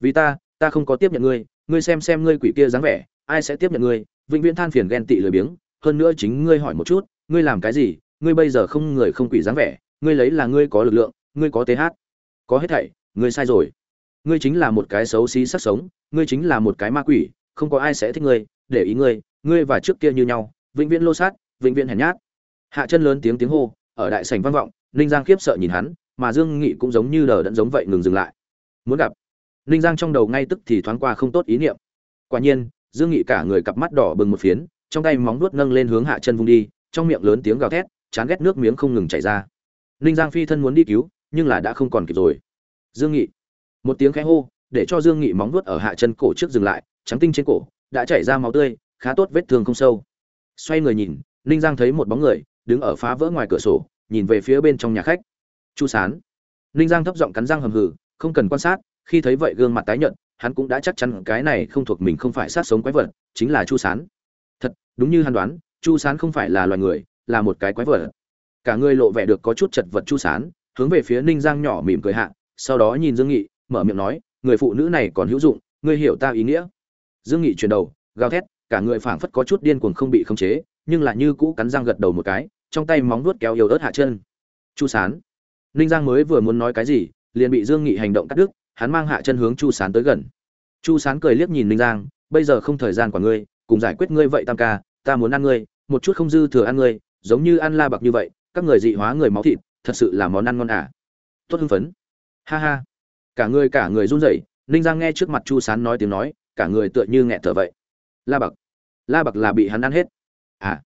vì ta ta không có tiếp nhận ngươi ngươi xem xem ngươi quỷ kia dáng vẻ, ai sẽ tiếp nhận ngươi? Vĩnh viễn than phiền ghen tị lười biếng, hơn nữa chính ngươi hỏi một chút, ngươi làm cái gì? Ngươi bây giờ không người không quỷ dáng vẻ, ngươi lấy là ngươi có lực lượng, ngươi có th có hết thảy, ngươi sai rồi. Ngươi chính là một cái xấu xí sắc sống, ngươi chính là một cái ma quỷ, không có ai sẽ thích ngươi, để ý ngươi ngươi và trước kia như nhau, vĩnh viễn lô sát, vĩnh viễn hèn nhát. Hạ chân lớn tiếng tiếng hô, ở đại sảnh vang vọng, ninh giang khiếp sợ nhìn hắn, mà dương nghị cũng giống như đờ đẫn giống vậy ngừng dừng lại. Muốn gặp ninh giang trong đầu ngay tức thì thoáng qua không tốt ý niệm. Quả nhiên, dương nghị cả người cặp mắt đỏ bừng một phiến, trong tay móng vuốt nâng lên hướng hạ chân vung đi, trong miệng lớn tiếng gào thét, chán ghét nước miếng không ngừng chảy ra. Ninh giang phi thân muốn đi cứu, nhưng là đã không còn kịp rồi. Dương nghị, một tiếng khẽ hô, để cho dương nghị móng vuốt ở hạ chân cổ trước dừng lại, trắng tinh trên cổ, đã chảy ra máu tươi, khá tốt vết thương không sâu. Xoay người nhìn, ninh giang thấy một bóng người, đứng ở phá vỡ ngoài cửa sổ, nhìn về phía bên trong nhà khách. Chu sán. Ninh giang thấp giọng cắn răng hầm hừ, không cần quan sát khi thấy vậy gương mặt tái nhợt, hắn cũng đã chắc chắn cái này không thuộc mình không phải sát sống quái vật, chính là chu sán. Thật, đúng như hắn đoán, chu sán không phải là loài người, là một cái quái vật. Cả người lộ vẻ được có chút chật vật chu sán, hướng về phía ninh giang nhỏ mỉm cười hạ, sau đó nhìn dương nghị, mở miệng nói, người phụ nữ này còn hữu dụng, ngươi hiểu ta ý nghĩa. Dương nghị chuyển đầu, gào thét, cả người phảng phất có chút điên cuồng không bị khống chế, nhưng là như cũ cắn răng gật đầu một cái, trong tay móng vuốt kéo yếu ớt hạ chân. Chu sán. Ninh giang mới vừa muốn nói cái gì, liền bị dương nghị hành động cắt đứt hắn mang hạ chân hướng chu sán tới gần. Chu sán cười liếc nhìn ninh giang, bây giờ không thời gian của ngươi, cùng giải quyết ngươi vậy tam ca, ta muốn ăn ngươi, một chút không dư thừa ăn ngươi, giống như ăn la bạc như vậy, các người dị hóa người máu thịt, thật sự là món ăn ngon à. Tốt hưng phấn. Ha ha. Cả người cả người run rẩy, ninh giang nghe trước mặt chu sán nói tiếng nói, cả người tựa như nghẹt thở vậy. La bạc. La bạc là bị hắn ăn hết. À.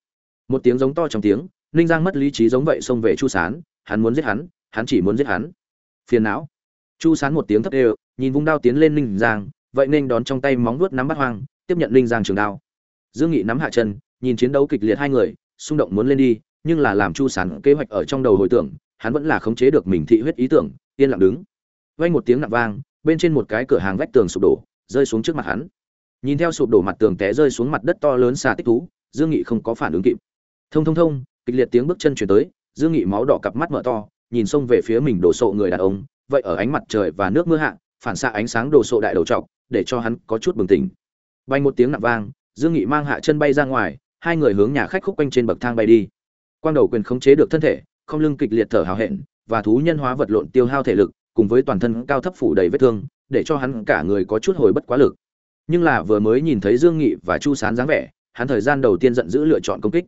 Một tiếng giống to trong tiếng, ninh giang mất lý trí giống vậy xông về chu sán, hắn muốn giết hắn hắn chỉ muốn giết hắn. Phiền não chu sán một tiếng thấp đều, nhìn vung đao tiến lên ninh giang, vậy nên đón trong tay móng vuốt nắm bắt hoang, tiếp nhận ninh giang trường đao. Dương nghị nắm hạ chân, nhìn chiến đấu kịch liệt hai người, xung động muốn lên đi, nhưng là làm chu sán kế hoạch ở trong đầu hồi tưởng, hắn vẫn là khống chế được mình thị huyết ý tưởng, yên lặng đứng. Vang một tiếng nặng vang, bên trên một cái cửa hàng vách tường sụp đổ, rơi xuống trước mặt hắn. Nhìn theo sụp đổ mặt tường té rơi xuống mặt đất to lớn xà tích thú, dương nghị không có phản ứng kịp. Thông thông thông, kịch liệt tiếng bước chân chuyển tới, dương nghị máu đỏ cặp mắt mở to nhìn xông về phía mình đổ sộ người đàn ông, vậy ở ánh mặt trời và nước mưa hạ, phản xạ ánh sáng đổ sộ đại đầu trọc, để cho hắn có chút bừng tỉnh. Bay một tiếng nặng vang, dương nghị mang hạ chân bay ra ngoài, hai người hướng nhà khách khúc quanh trên bậc thang bay đi. Quang đầu quyền khống chế được thân thể, không lưng kịch liệt thở hào hẹn, và thú nhân hóa vật lộn tiêu hao thể lực, cùng với toàn thân cao thấp phủ đầy vết thương, để cho hắn cả người có chút hồi bất quá lực. Nhưng là vừa mới nhìn thấy dương nghị và chu sán dáng vẻ, hắn thời gian đầu tiên giận dữ lựa chọn công kích.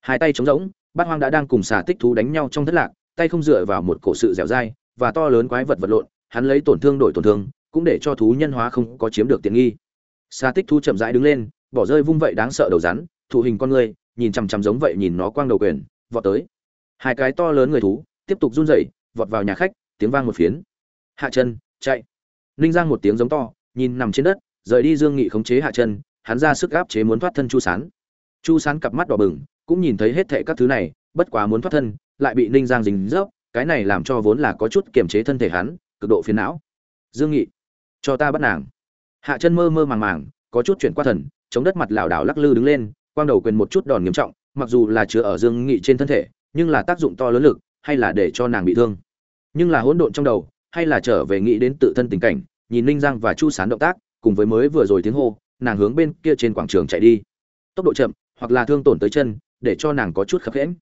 Hai tay chống rỗng, bát hoang đã đang cùng xà tích thú đánh nhau trong thất lạc tay không dựa vào một cổ sự dẻo dai và to lớn quái vật vật lộn, hắn lấy tổn thương đổi tổn thương, cũng để cho thú nhân hóa không có chiếm được tiện nghi. Xa tích thú chậm rãi đứng lên, bỏ rơi vung vậy đáng sợ đầu rắn, thụ hình con người, nhìn chằm chằm giống vậy nhìn nó quang đầu quyền, vọt tới. Hai cái to lớn người thú tiếp tục run rẩy, vọt vào nhà khách, tiếng vang một phiến. Hạ chân, chạy. Ninh giang một tiếng giống to, nhìn nằm trên đất, rời đi dương nghị khống chế hạ chân, hắn ra sức áp chế muốn thoát thân chu sán. Chu sán cặp mắt đỏ bừng, cũng nhìn thấy hết thệ các thứ này, bất quá muốn thoát thân lại bị ninh giang dính dốc cái này làm cho vốn là có chút kiềm chế thân thể hắn, cực độ phiền não. Dương nghị, cho ta bắt nàng. Hạ chân mơ mơ màng màng, có chút chuyển qua thần, chống đất mặt lảo đảo lắc lư đứng lên, quang đầu quyền một chút đòn nghiêm trọng, mặc dù là chứa ở dương nghị trên thân thể, nhưng là tác dụng to lớn lực, hay là để cho nàng bị thương. Nhưng là hỗn độn trong đầu, hay là trở về nghĩ đến tự thân tình cảnh, nhìn ninh giang và chu sán động tác, cùng với mới vừa rồi tiếng hô, nàng hướng bên kia trên quảng trường chạy đi. Tốc độ chậm, hoặc là thương tổn tới chân, để cho nàng có chút khập khẽn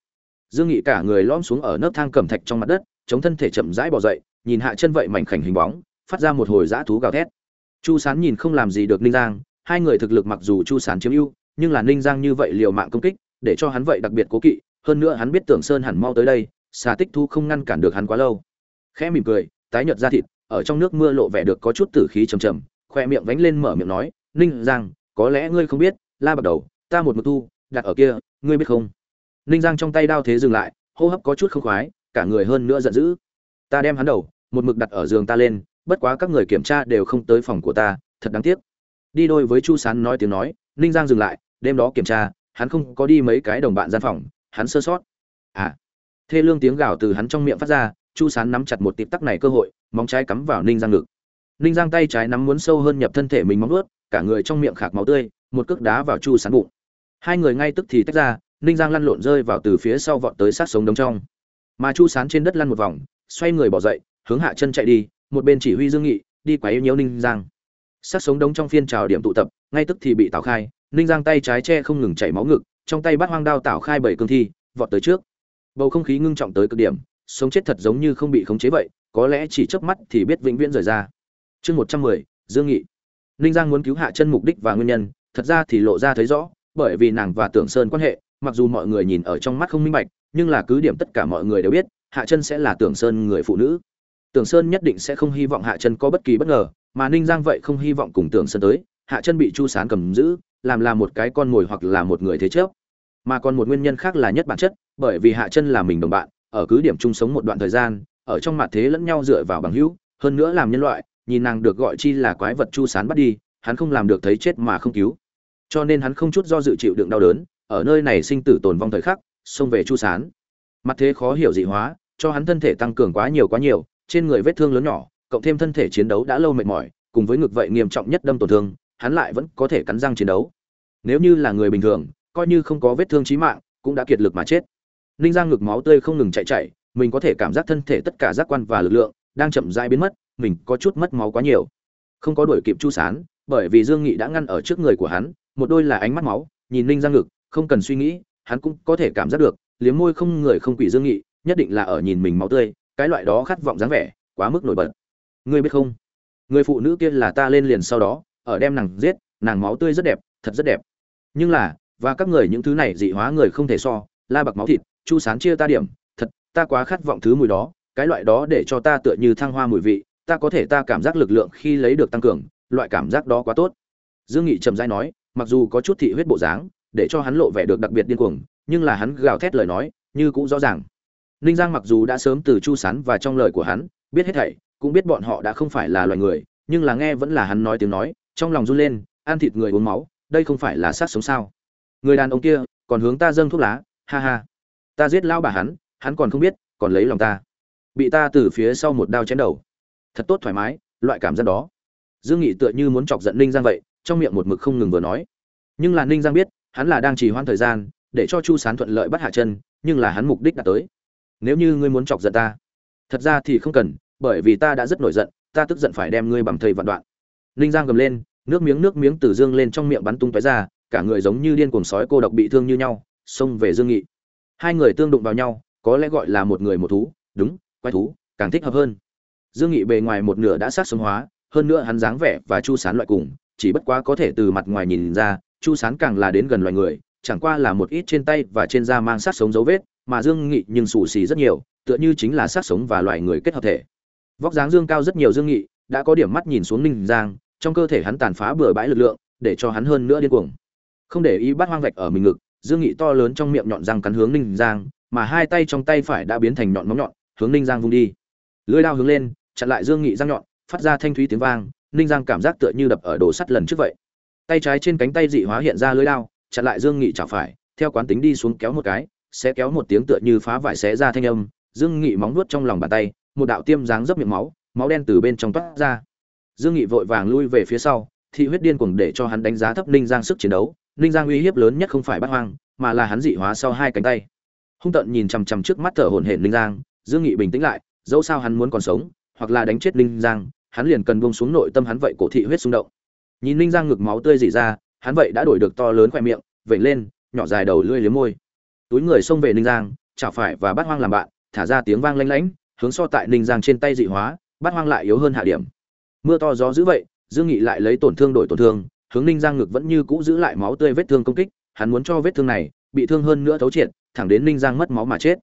dương nghị cả người lõm xuống ở nấc thang cẩm thạch trong mặt đất, chống thân thể chậm rãi bò dậy, nhìn hạ chân vậy mảnh khảnh hình bóng, phát ra một hồi dã thú gào thét. Chu sán nhìn không làm gì được ninh giang, hai người thực lực mặc dù chu sán chiếm ưu, nhưng là ninh giang như vậy liều mạng công kích, để cho hắn vậy đặc biệt cố kỵ, hơn nữa hắn biết tưởng sơn hẳn mau tới đây, xà tích thu không ngăn cản được hắn quá lâu. Khẽ mỉm cười, tái nhợt ra thịt, ở trong nước mưa lộ vẻ được có chút tử khí trầm trầm, khoe miệng vánh lên mở miệng nói, ninh giang, có lẽ ngươi không biết, la bắt đầu, ta một mực tu, đặt ở kia, ngươi biết không? Ninh giang trong tay đao thế dừng lại, hô hấp có chút không khoái, cả người hơn nữa giận dữ. Ta đem hắn đầu, một mực đặt ở giường ta lên, bất quá các người kiểm tra đều không tới phòng của ta, thật đáng tiếc. Đi đôi với chu sán nói tiếng nói, ninh giang dừng lại, đêm đó kiểm tra, hắn không có đi mấy cái đồng bạn gian phòng, hắn sơ sót. À. Thê lương tiếng gào từ hắn trong miệng phát ra, chu sán nắm chặt một tịp tắc này cơ hội, móng trái cắm vào ninh giang ngực. Ninh giang tay trái nắm muốn sâu hơn nhập thân thể mình móng ướt cả người trong miệng khạc máu tươi, một cước đá vào chu sán bụng. Hai người ngay tức thì tách ra ninh giang lăn lộn rơi vào từ phía sau vọt tới sát sống đống trong. Mà chu sán trên đất lăn một vòng, xoay người bỏ dậy, hướng hạ chân chạy đi, một bên chỉ huy dương nghị, đi quá yêu nhiễu ninh giang. Sát sống đống trong phiên trào điểm tụ tập, ngay tức thì bị tào khai, ninh giang tay trái che không ngừng chảy máu ngực, trong tay bắt hoang đao tảo khai bảy cương thi, vọt tới trước. Bầu không khí ngưng trọng tới cực điểm, sống chết thật giống như không bị khống chế vậy, có lẽ chỉ chớp mắt thì biết vĩnh viễn rời ra. Chương một trăm mười, dương nghị. Ninh giang muốn cứu hạ chân mục đích và nguyên nhân, thật ra thì lộ ra thấy rõ, bởi vì nàng và tưởng sơn quan hệ mặc dù mọi người nhìn ở trong mắt không minh bạch, nhưng là cứ điểm tất cả mọi người đều biết, hạ chân sẽ là tưởng sơn người phụ nữ. Tưởng sơn nhất định sẽ không hy vọng hạ chân có bất kỳ bất ngờ, mà ninh giang vậy không hy vọng cùng tưởng sơn tới, hạ chân bị chu sán cầm giữ, làm là một cái con mồi hoặc là một người thế chấp. Mà còn một nguyên nhân khác là nhất bản chất, bởi vì hạ chân là mình đồng bạn, ở cứ điểm chung sống một đoạn thời gian, ở trong mặt thế lẫn nhau dựa vào bằng hữu, hơn nữa làm nhân loại, nhìn nàng được gọi chi là quái vật chu sán bắt đi, hắn không làm được thấy chết mà không cứu. Cho nên hắn không chút do dự chịu đựng đau đớn ở nơi này sinh tử tồn vong thời khắc, xông về chu sán. Mặt thế khó hiểu dị hóa, cho hắn thân thể tăng cường quá nhiều quá nhiều, trên người vết thương lớn nhỏ, cộng thêm thân thể chiến đấu đã lâu mệt mỏi, cùng với ngực vậy nghiêm trọng nhất đâm tổn thương, hắn lại vẫn có thể cắn răng chiến đấu. Nếu như là người bình thường, coi như không có vết thương chí mạng, cũng đã kiệt lực mà chết. Ninh giang ngực máu tươi không ngừng chạy chạy mình có thể cảm giác thân thể tất cả giác quan và lực lượng đang chậm rãi biến mất, mình có chút mất máu quá nhiều. Không có đuổi kịp chu sán, bởi vì dương nghị đã ngăn ở trước người của hắn, một đôi là ánh mắt máu, nhìn ninh giang ngực không cần suy nghĩ, hắn cũng có thể cảm giác được, liếm môi không người không quỷ dương nghị, nhất định là ở nhìn mình máu tươi, cái loại đó khát vọng dáng vẻ, quá mức nổi bật. Ngươi biết không? Người phụ nữ kia là ta lên liền sau đó, ở đem nàng giết, nàng máu tươi rất đẹp, thật rất đẹp. Nhưng là, và các người những thứ này dị hóa người không thể so, la bạc máu thịt, chu sán chia ta điểm, thật, ta quá khát vọng thứ mùi đó, cái loại đó để cho ta tựa như thăng hoa mùi vị, ta có thể ta cảm giác lực lượng khi lấy được tăng cường, loại cảm giác đó quá tốt. Dương nghị trầm dai nói, mặc dù có chút thị huyết bộ dáng để cho hắn lộ vẻ được đặc biệt điên cuồng, nhưng là hắn gào thét lời nói, như cũng rõ ràng. Ninh giang mặc dù đã sớm từ chu sán và trong lời của hắn, biết hết thảy, cũng biết bọn họ đã không phải là loài người, nhưng là nghe vẫn là hắn nói tiếng nói, trong lòng run lên, ăn thịt người uống máu, đây không phải là sát sống sao? Người đàn ông kia, còn hướng ta dâng thuốc lá, ha ha. Ta giết lao bà hắn hắn còn không biết, còn lấy lòng ta. Bị ta từ phía sau một đao chém đầu. Thật tốt thoải mái, loại cảm giác đó. Dương nghị tựa như muốn chọc giận ninh giang vậy, trong miệng một mực không ngừng vừa nói. Nhưng là ninh giang biết hắn là đang trì hoãn thời gian, để cho chu sán thuận lợi bắt hạ chân, nhưng là hắn mục đích đã tới. Nếu như ngươi muốn chọc giận ta, thật ra thì không cần, bởi vì ta đã rất nổi giận, ta tức giận phải đem ngươi bằng thầy vạn đoạn. Ninh giang gầm lên, nước miếng nước miếng từ dương lên trong miệng bắn tung tóe ra, cả người giống như điên cuồng sói cô độc bị thương như nhau, xông về dương nghị. Hai người tương đụng vào nhau, có lẽ gọi là một người một thú, đúng, quái thú, càng thích hợp hơn. Dương nghị bề ngoài một nửa đã sát sống hóa, hơn nữa hắn dáng vẻ và chu sán loại cùng, chỉ bất quá có thể từ mặt ngoài nhìn ra chu sán càng là đến gần loài người, chẳng qua là một ít trên tay và trên da mang sát sống dấu vết, mà dương nghị nhưng xù xì rất nhiều, tựa như chính là sát sống và loài người kết hợp thể. Vóc dáng dương cao rất nhiều dương nghị, đã có điểm mắt nhìn xuống ninh giang, trong cơ thể hắn tàn phá bừa bãi lực lượng, để cho hắn hơn nữa điên cuồng. Không để ý bắt hoang vạch ở mình ngực, dương nghị to lớn trong miệng nhọn răng cắn hướng ninh giang, mà hai tay trong tay phải đã biến thành nhọn móng nhọn, hướng ninh giang vung đi. Lưỡi đao hướng lên, chặn lại dương nghị răng nhọn, phát ra thanh thúy tiếng vang, ninh giang cảm giác tựa như đập ở đồ sắt lần trước vậy tay trái trên cánh tay dị hóa hiện ra lưới đao, chặn lại dương nghị chảo phải, theo quán tính đi xuống kéo một cái, sẽ kéo một tiếng tựa như phá vải xé ra thanh âm. Dương nghị móng nuốt trong lòng bàn tay, một đạo tiêm dáng dấp miệng máu máu đen từ bên trong toát ra. Dương nghị vội vàng lui về phía sau, thị huyết điên cuồng để cho hắn đánh giá thấp ninh giang sức chiến đấu. Ninh giang uy hiếp lớn nhất không phải bắt hoang, mà là hắn dị hóa sau hai cánh tay. Hung tận nhìn chằm chằm trước mắt thở hổn hển ninh giang, dương nghị bình tĩnh lại, dẫu sao hắn muốn còn sống, hoặc là đánh chết ninh giang, hắn liền cần buông xuống nội tâm hắn vậy cổ thị huyết xung động nhìn ninh giang ngực máu tươi dỉ ra, hắn vậy đã đổi được to lớn khoe miệng, vểnh lên, nhỏ dài đầu lưỡi liếm môi. Túi người xông về ninh giang chảo phải và bắt hoang làm bạn, thả ra tiếng vang lanh lảnh, hướng so tại ninh giang trên tay dị hóa bắt hoang lại yếu hơn hạ điểm. Mưa to gió dữ vậy, dương nghị lại lấy tổn thương đổi tổn thương, hướng ninh giang ngực vẫn như cũ giữ lại máu tươi vết thương công kích, hắn muốn cho vết thương này bị thương hơn nữa thấu triệt, thẳng đến ninh giang mất máu mà chết.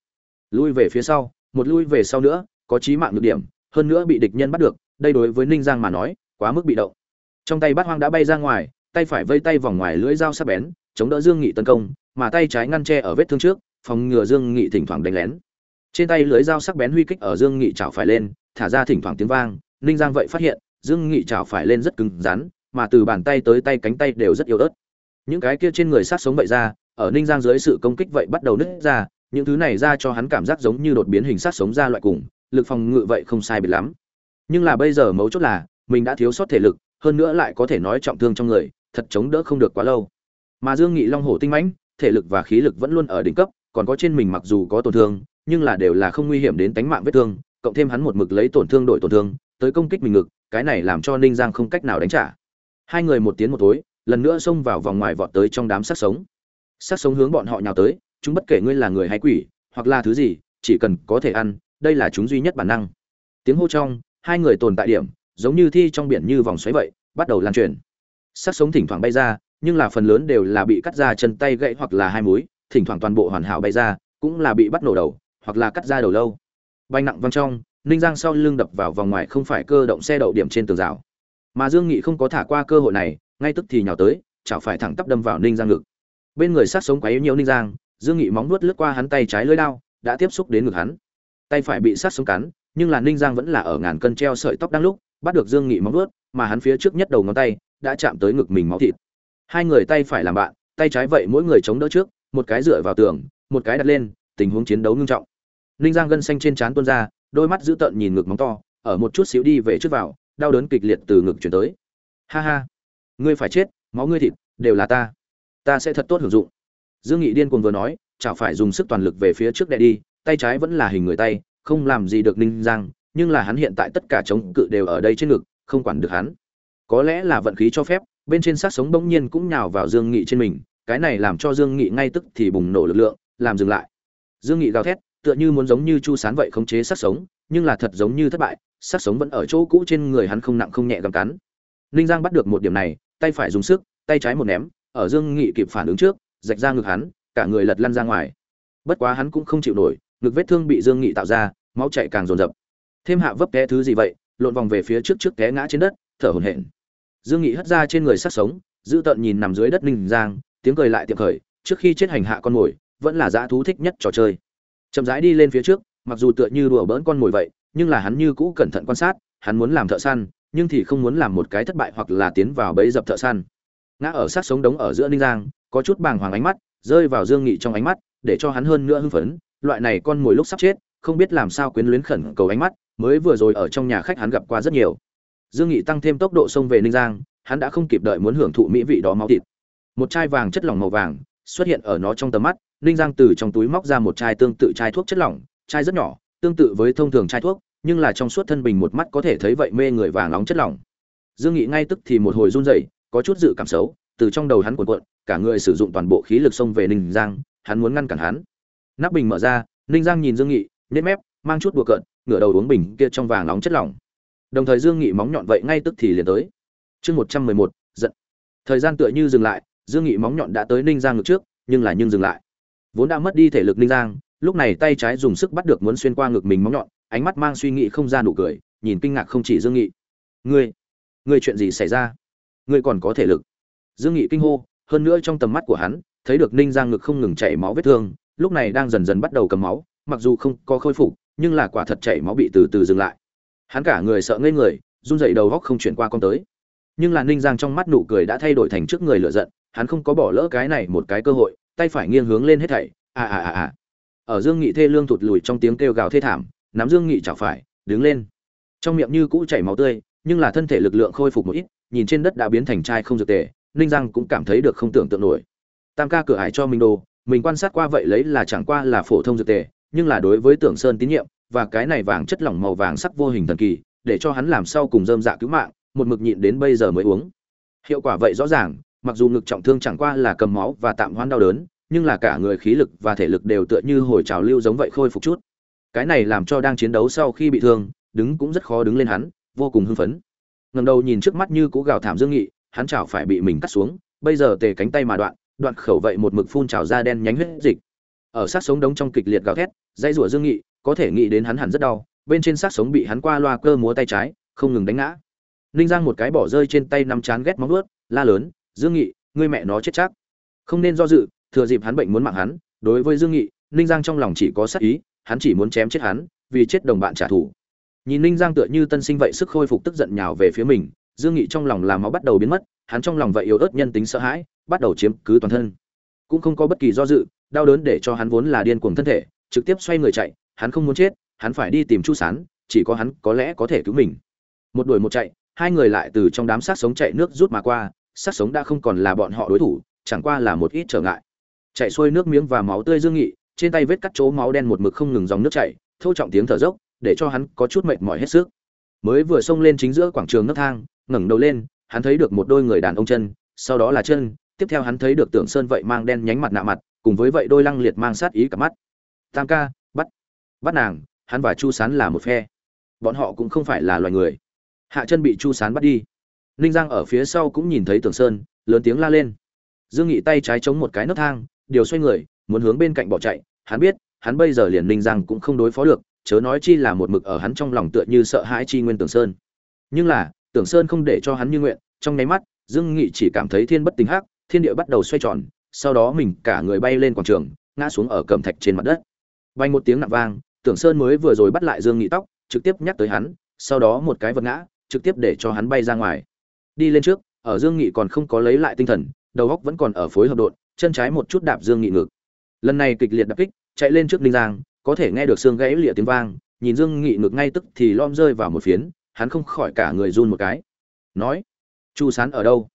Lui về phía sau, một lui về sau nữa, có chí mạng nhược điểm, hơn nữa bị địch nhân bắt được, đây đối với ninh giang mà nói, quá mức bị động trong tay bát hoang đã bay ra ngoài, tay phải vây tay vòng ngoài lưỡi dao sắc bén, chống đỡ dương nghị tấn công, mà tay trái ngăn che ở vết thương trước, phòng ngừa dương nghị thỉnh thoảng đánh lén. Trên tay lưỡi dao sắc bén huy kích ở dương nghị chảo phải lên, thả ra thỉnh thoảng tiếng vang, ninh giang vậy phát hiện, dương nghị chảo phải lên rất cứng rắn, mà từ bàn tay tới tay cánh tay đều rất yếu ớt. Những cái kia trên người sát sống vậy ra, ở ninh giang dưới sự công kích vậy bắt đầu nứt ra, những thứ này ra cho hắn cảm giác giống như đột biến hình sát sống ra loại cùng, lực phòng ngự vậy không sai biệt lắm. Nhưng là bây giờ mấu chốt là, mình đã thiếu sót thể lực hơn nữa lại có thể nói trọng thương trong người, thật chống đỡ không được quá lâu. Mà dương nghị long hổ tinh mãnh, thể lực và khí lực vẫn luôn ở đỉnh cấp, còn có trên mình mặc dù có tổn thương, nhưng là đều là không nguy hiểm đến tính mạng vết thương, cộng thêm hắn một mực lấy tổn thương đổi tổn thương, tới công kích mình ngực, cái này làm cho ninh giang không cách nào đánh trả. Hai người một tiến một tối lần nữa xông vào vòng ngoài vọt tới trong đám sát sống. Sát sống hướng bọn họ nhào tới, chúng bất kể ngươi là người hay quỷ, hoặc là thứ gì, chỉ cần có thể ăn, đây là chúng duy nhất bản năng. Tiếng hô trong, hai người tồn tại điểm giống như thi trong biển như vòng xoáy vậy, bắt đầu lan truyền. Sát sống thỉnh thoảng bay ra, nhưng là phần lớn đều là bị cắt ra chân tay gãy hoặc là hai múi, thỉnh thoảng toàn bộ hoàn hảo bay ra, cũng là bị bắt nổ đầu, hoặc là cắt ra đầu lâu. Bay nặng văng trong, ninh giang sau lưng đập vào vòng ngoài không phải cơ động xe đậu điểm trên tường rào. Mà dương nghị không có thả qua cơ hội này, ngay tức thì nhào tới, chảo phải thẳng tắp đâm vào ninh giang ngực. Bên người sát sống quá yếu nhiều ninh giang, dương nghị móng vuốt lướt qua hắn tay trái lưỡi đao, đã tiếp xúc đến ngực hắn. Tay phải bị sát sống cắn, nhưng là ninh giang vẫn là ở ngàn cân treo sợi tóc đang lúc bắt được dương nghị móng vuốt, mà hắn phía trước nhất đầu ngón tay đã chạm tới ngực mình máu thịt. Hai người tay phải làm bạn, tay trái vậy mỗi người chống đỡ trước, một cái dựa vào tường, một cái đặt lên, tình huống chiến đấu nghiêm trọng. Ninh giang gân xanh trên trán tuôn ra, đôi mắt dữ tợn nhìn ngực móng to, ở một chút xíu đi về trước vào, đau đớn kịch liệt từ ngực chuyển tới. Ha ha, ngươi phải chết, máu ngươi thịt, đều là ta. Ta sẽ thật tốt hưởng dụng. Dương nghị điên cuồng vừa nói, chả phải dùng sức toàn lực về phía trước đè đi, tay trái vẫn là hình người tay, không làm gì được ninh giang nhưng là hắn hiện tại tất cả chống cự đều ở đây trên ngực, không quản được hắn. Có lẽ là vận khí cho phép, bên trên xác sống bỗng nhiên cũng nhào vào dương nghị trên mình, cái này làm cho dương nghị ngay tức thì bùng nổ lực lượng, làm dừng lại. Dương nghị gào thét, tựa như muốn giống như chu sán vậy khống chế xác sống, nhưng là thật giống như thất bại, xác sống vẫn ở chỗ cũ trên người hắn không nặng không nhẹ gầm cắn. Ninh giang bắt được một điểm này, tay phải dùng sức, tay trái một ném, ở dương nghị kịp phản ứng trước, rạch ra ngực hắn, cả người lật lăn ra ngoài. Bất quá hắn cũng không chịu nổi, ngực vết thương bị dương nghị tạo ra, máu chạy càng rồn dập thêm hạ vấp té thứ gì vậy? Lộn vòng về phía trước trước té ngã trên đất, thở hổn hển. Dương nghị hất ra trên người sát sống, giữ tận nhìn nằm dưới đất ninh giang, tiếng cười lại tiệm khởi, trước khi chết hành hạ con mồi, vẫn là dã thú thích nhất trò chơi. Chậm rãi đi lên phía trước, mặc dù tựa như đùa bỡn con mồi vậy, nhưng là hắn như cũ cẩn thận quan sát, hắn muốn làm thợ săn, nhưng thì không muốn làm một cái thất bại hoặc là tiến vào bẫy dập thợ săn. Ngã ở sát sống đống ở giữa ninh giang, có chút bàng hoàng ánh mắt, rơi vào dương nghị trong ánh mắt, để cho hắn hơn nữa hưng phấn, loại này con mồi lúc sắp chết, không biết làm sao quyến luyến khẩn cầu ánh mắt mới vừa rồi ở trong nhà khách hắn gặp qua rất nhiều. Dương nghị tăng thêm tốc độ xông về ninh giang, hắn đã không kịp đợi muốn hưởng thụ mỹ vị đó máu thịt. Một chai vàng chất lỏng màu vàng xuất hiện ở nó trong tầm mắt, ninh giang từ trong túi móc ra một chai tương tự chai thuốc chất lỏng, chai rất nhỏ, tương tự với thông thường chai thuốc, nhưng là trong suốt thân bình một mắt có thể thấy vậy mê người vàng nóng chất lỏng. Dương nghị ngay tức thì một hồi run rẩy, có chút dự cảm xấu, từ trong đầu hắn cuộn cuộn, cả người sử dụng toàn bộ khí lực xông về ninh giang, hắn muốn ngăn cản hắn. Nắp bình mở ra, ninh giang nhìn dương nghị, nhếch mép mang chút đùa cợt, ngửa đầu uống bình kia trong vàng nóng chất lỏng. Đồng thời dương nghị móng nhọn vậy ngay tức thì liền tới. Chương một trăm mười một, giận. Thời gian tựa như dừng lại, dương nghị móng nhọn đã tới ninh giang ngực trước, nhưng là nhưng dừng lại. Vốn đã mất đi thể lực ninh giang, lúc này tay trái dùng sức bắt được muốn xuyên qua ngực mình móng nhọn, ánh mắt mang suy nghĩ không ra nụ cười, nhìn kinh ngạc không chỉ dương nghị. Ngươi ngươi chuyện gì xảy ra? Ngươi còn có thể lực? Dương nghị kinh hô, hơn nữa trong tầm mắt của hắn, thấy được ninh giang ngực không ngừng chảy máu vết thương, lúc này đang dần dần bắt đầu cầm máu, mặc dù không có khôi phục nhưng là quả thật chảy máu bị từ từ dừng lại. Hắn cả người sợ ngây người, run rẩy đầu góc không chuyển qua con tới. Nhưng là ninh giang trong mắt nụ cười đã thay đổi thành trước người lựa giận, hắn không có bỏ lỡ cái này một cái cơ hội, tay phải nghiêng hướng lên hết thảy à à à à. Ở dương nghị thê lương thụt lùi trong tiếng kêu gào thê thảm, nắm dương nghị chảo phải, đứng lên. Trong miệng như cũ chảy máu tươi, nhưng là thân thể lực lượng khôi phục một ít, nhìn trên đất đã biến thành trai không dược tề, ninh giang cũng cảm thấy được không tưởng tượng nổi. Tam ca cửa hải cho mình đồ, mình quan sát qua vậy lấy là chẳng qua là phổ thông dược tề nhưng là đối với tưởng sơn tín nhiệm, và cái này vàng chất lỏng màu vàng sắc vô hình thần kỳ, để cho hắn làm sau cùng dơm dạ cứu mạng, một mực nhịn đến bây giờ mới uống. Hiệu quả vậy rõ ràng, mặc dù ngực trọng thương chẳng qua là cầm máu và tạm hoãn đau đớn, nhưng là cả người khí lực và thể lực đều tựa như hồi trào lưu giống vậy khôi phục chút. Cái này làm cho đang chiến đấu sau khi bị thương, đứng cũng rất khó đứng lên hắn, vô cùng hưng phấn. Ngẩng đầu nhìn trước mắt như cũ gào thảm dương nghị, hắn chảo phải bị mình cắt xuống, bây giờ tề cánh tay mà đoạn đoạn khẩu vậy một mực phun trào ra đen nhánh huyết dịch ở sát sống đống trong kịch liệt gào thét dây rủa dương nghị, có thể nghĩ đến hắn hẳn rất đau, bên trên sát sống bị hắn qua loa cơ múa tay trái, không ngừng đánh ngã. Ninh giang một cái bỏ rơi trên tay nắm chán ghét móng ướt la lớn, dương nghị, ngươi mẹ nó chết chắc. Không nên do dự, thừa dịp hắn bệnh muốn mạng hắn, đối với dương nghị, ninh giang trong lòng chỉ có sát ý, hắn chỉ muốn chém chết hắn, vì chết đồng bạn trả thù. Nhìn ninh giang tựa như tân sinh vậy sức khôi phục tức giận nhào về phía mình, dương nghị trong lòng làm máu bắt đầu biến mất, hắn trong lòng vậy yếu ớt nhân tính sợ hãi, bắt đầu chiếm cứ toàn thân. Cũng không có bất kỳ do dự đau đớn để cho hắn vốn là điên cuồng thân thể, trực tiếp xoay người chạy, hắn không muốn chết, hắn phải đi tìm chu sán, chỉ có hắn có lẽ có thể cứu mình. Một đuổi một chạy, hai người lại từ trong đám sát sống chạy nước rút mà qua, sát sống đã không còn là bọn họ đối thủ, chẳng qua là một ít trở ngại. Chạy xuôi nước miếng và máu tươi dương nghị, trên tay vết cắt chỗ máu đen một mực không ngừng dòng nước chảy thâu trọng tiếng thở dốc, để cho hắn có chút mệt mỏi hết sức. Mới vừa xông lên chính giữa quảng trường nấc thang, ngẩng đầu lên, hắn thấy được một đôi người đàn ông chân, sau đó là chân, tiếp theo hắn thấy được tưởng sơn vậy mang đen nhánh mặt nạ mặt cùng với vậy đôi lăng liệt mang sát ý cả mắt. Tam ca, bắt bắt nàng, hắn và chu sán là một phe. Bọn họ cũng không phải là loài người. Hạ chân bị chu sán bắt đi. Ninh giang ở phía sau cũng nhìn thấy tưởng sơn, lớn tiếng la lên. Dương nghị tay trái chống một cái nấc thang, điều xoay người, muốn hướng bên cạnh bỏ chạy. Hắn biết, hắn bây giờ liền ninh giang cũng không đối phó được, chớ nói chi là một mực ở hắn trong lòng tựa như sợ hãi chi nguyên tưởng sơn. Nhưng là, tưởng sơn không để cho hắn như nguyện, trong nháy mắt, dương nghị chỉ cảm thấy thiên bất tính hắc, thiên địa bắt đầu xoay tròn sau đó mình cả người bay lên quảng trường, ngã xuống ở cẩm thạch trên mặt đất. Vay một tiếng nặng vang, tưởng sơn mới vừa rồi bắt lại dương nghị tóc, trực tiếp nhắc tới hắn, sau đó một cái vật ngã, trực tiếp để cho hắn bay ra ngoài. Đi lên trước, ở dương nghị còn không có lấy lại tinh thần, đầu góc vẫn còn ở phối hợp đột chân trái một chút đạp dương nghị ngực. Lần này kịch liệt đạp kích, chạy lên trước ninh giang, có thể nghe được xương gãy lịa tiếng vang, nhìn dương nghị ngực ngay tức thì lom rơi vào một phiến, hắn không khỏi cả người run một cái. Nói, chu sán ở đâu?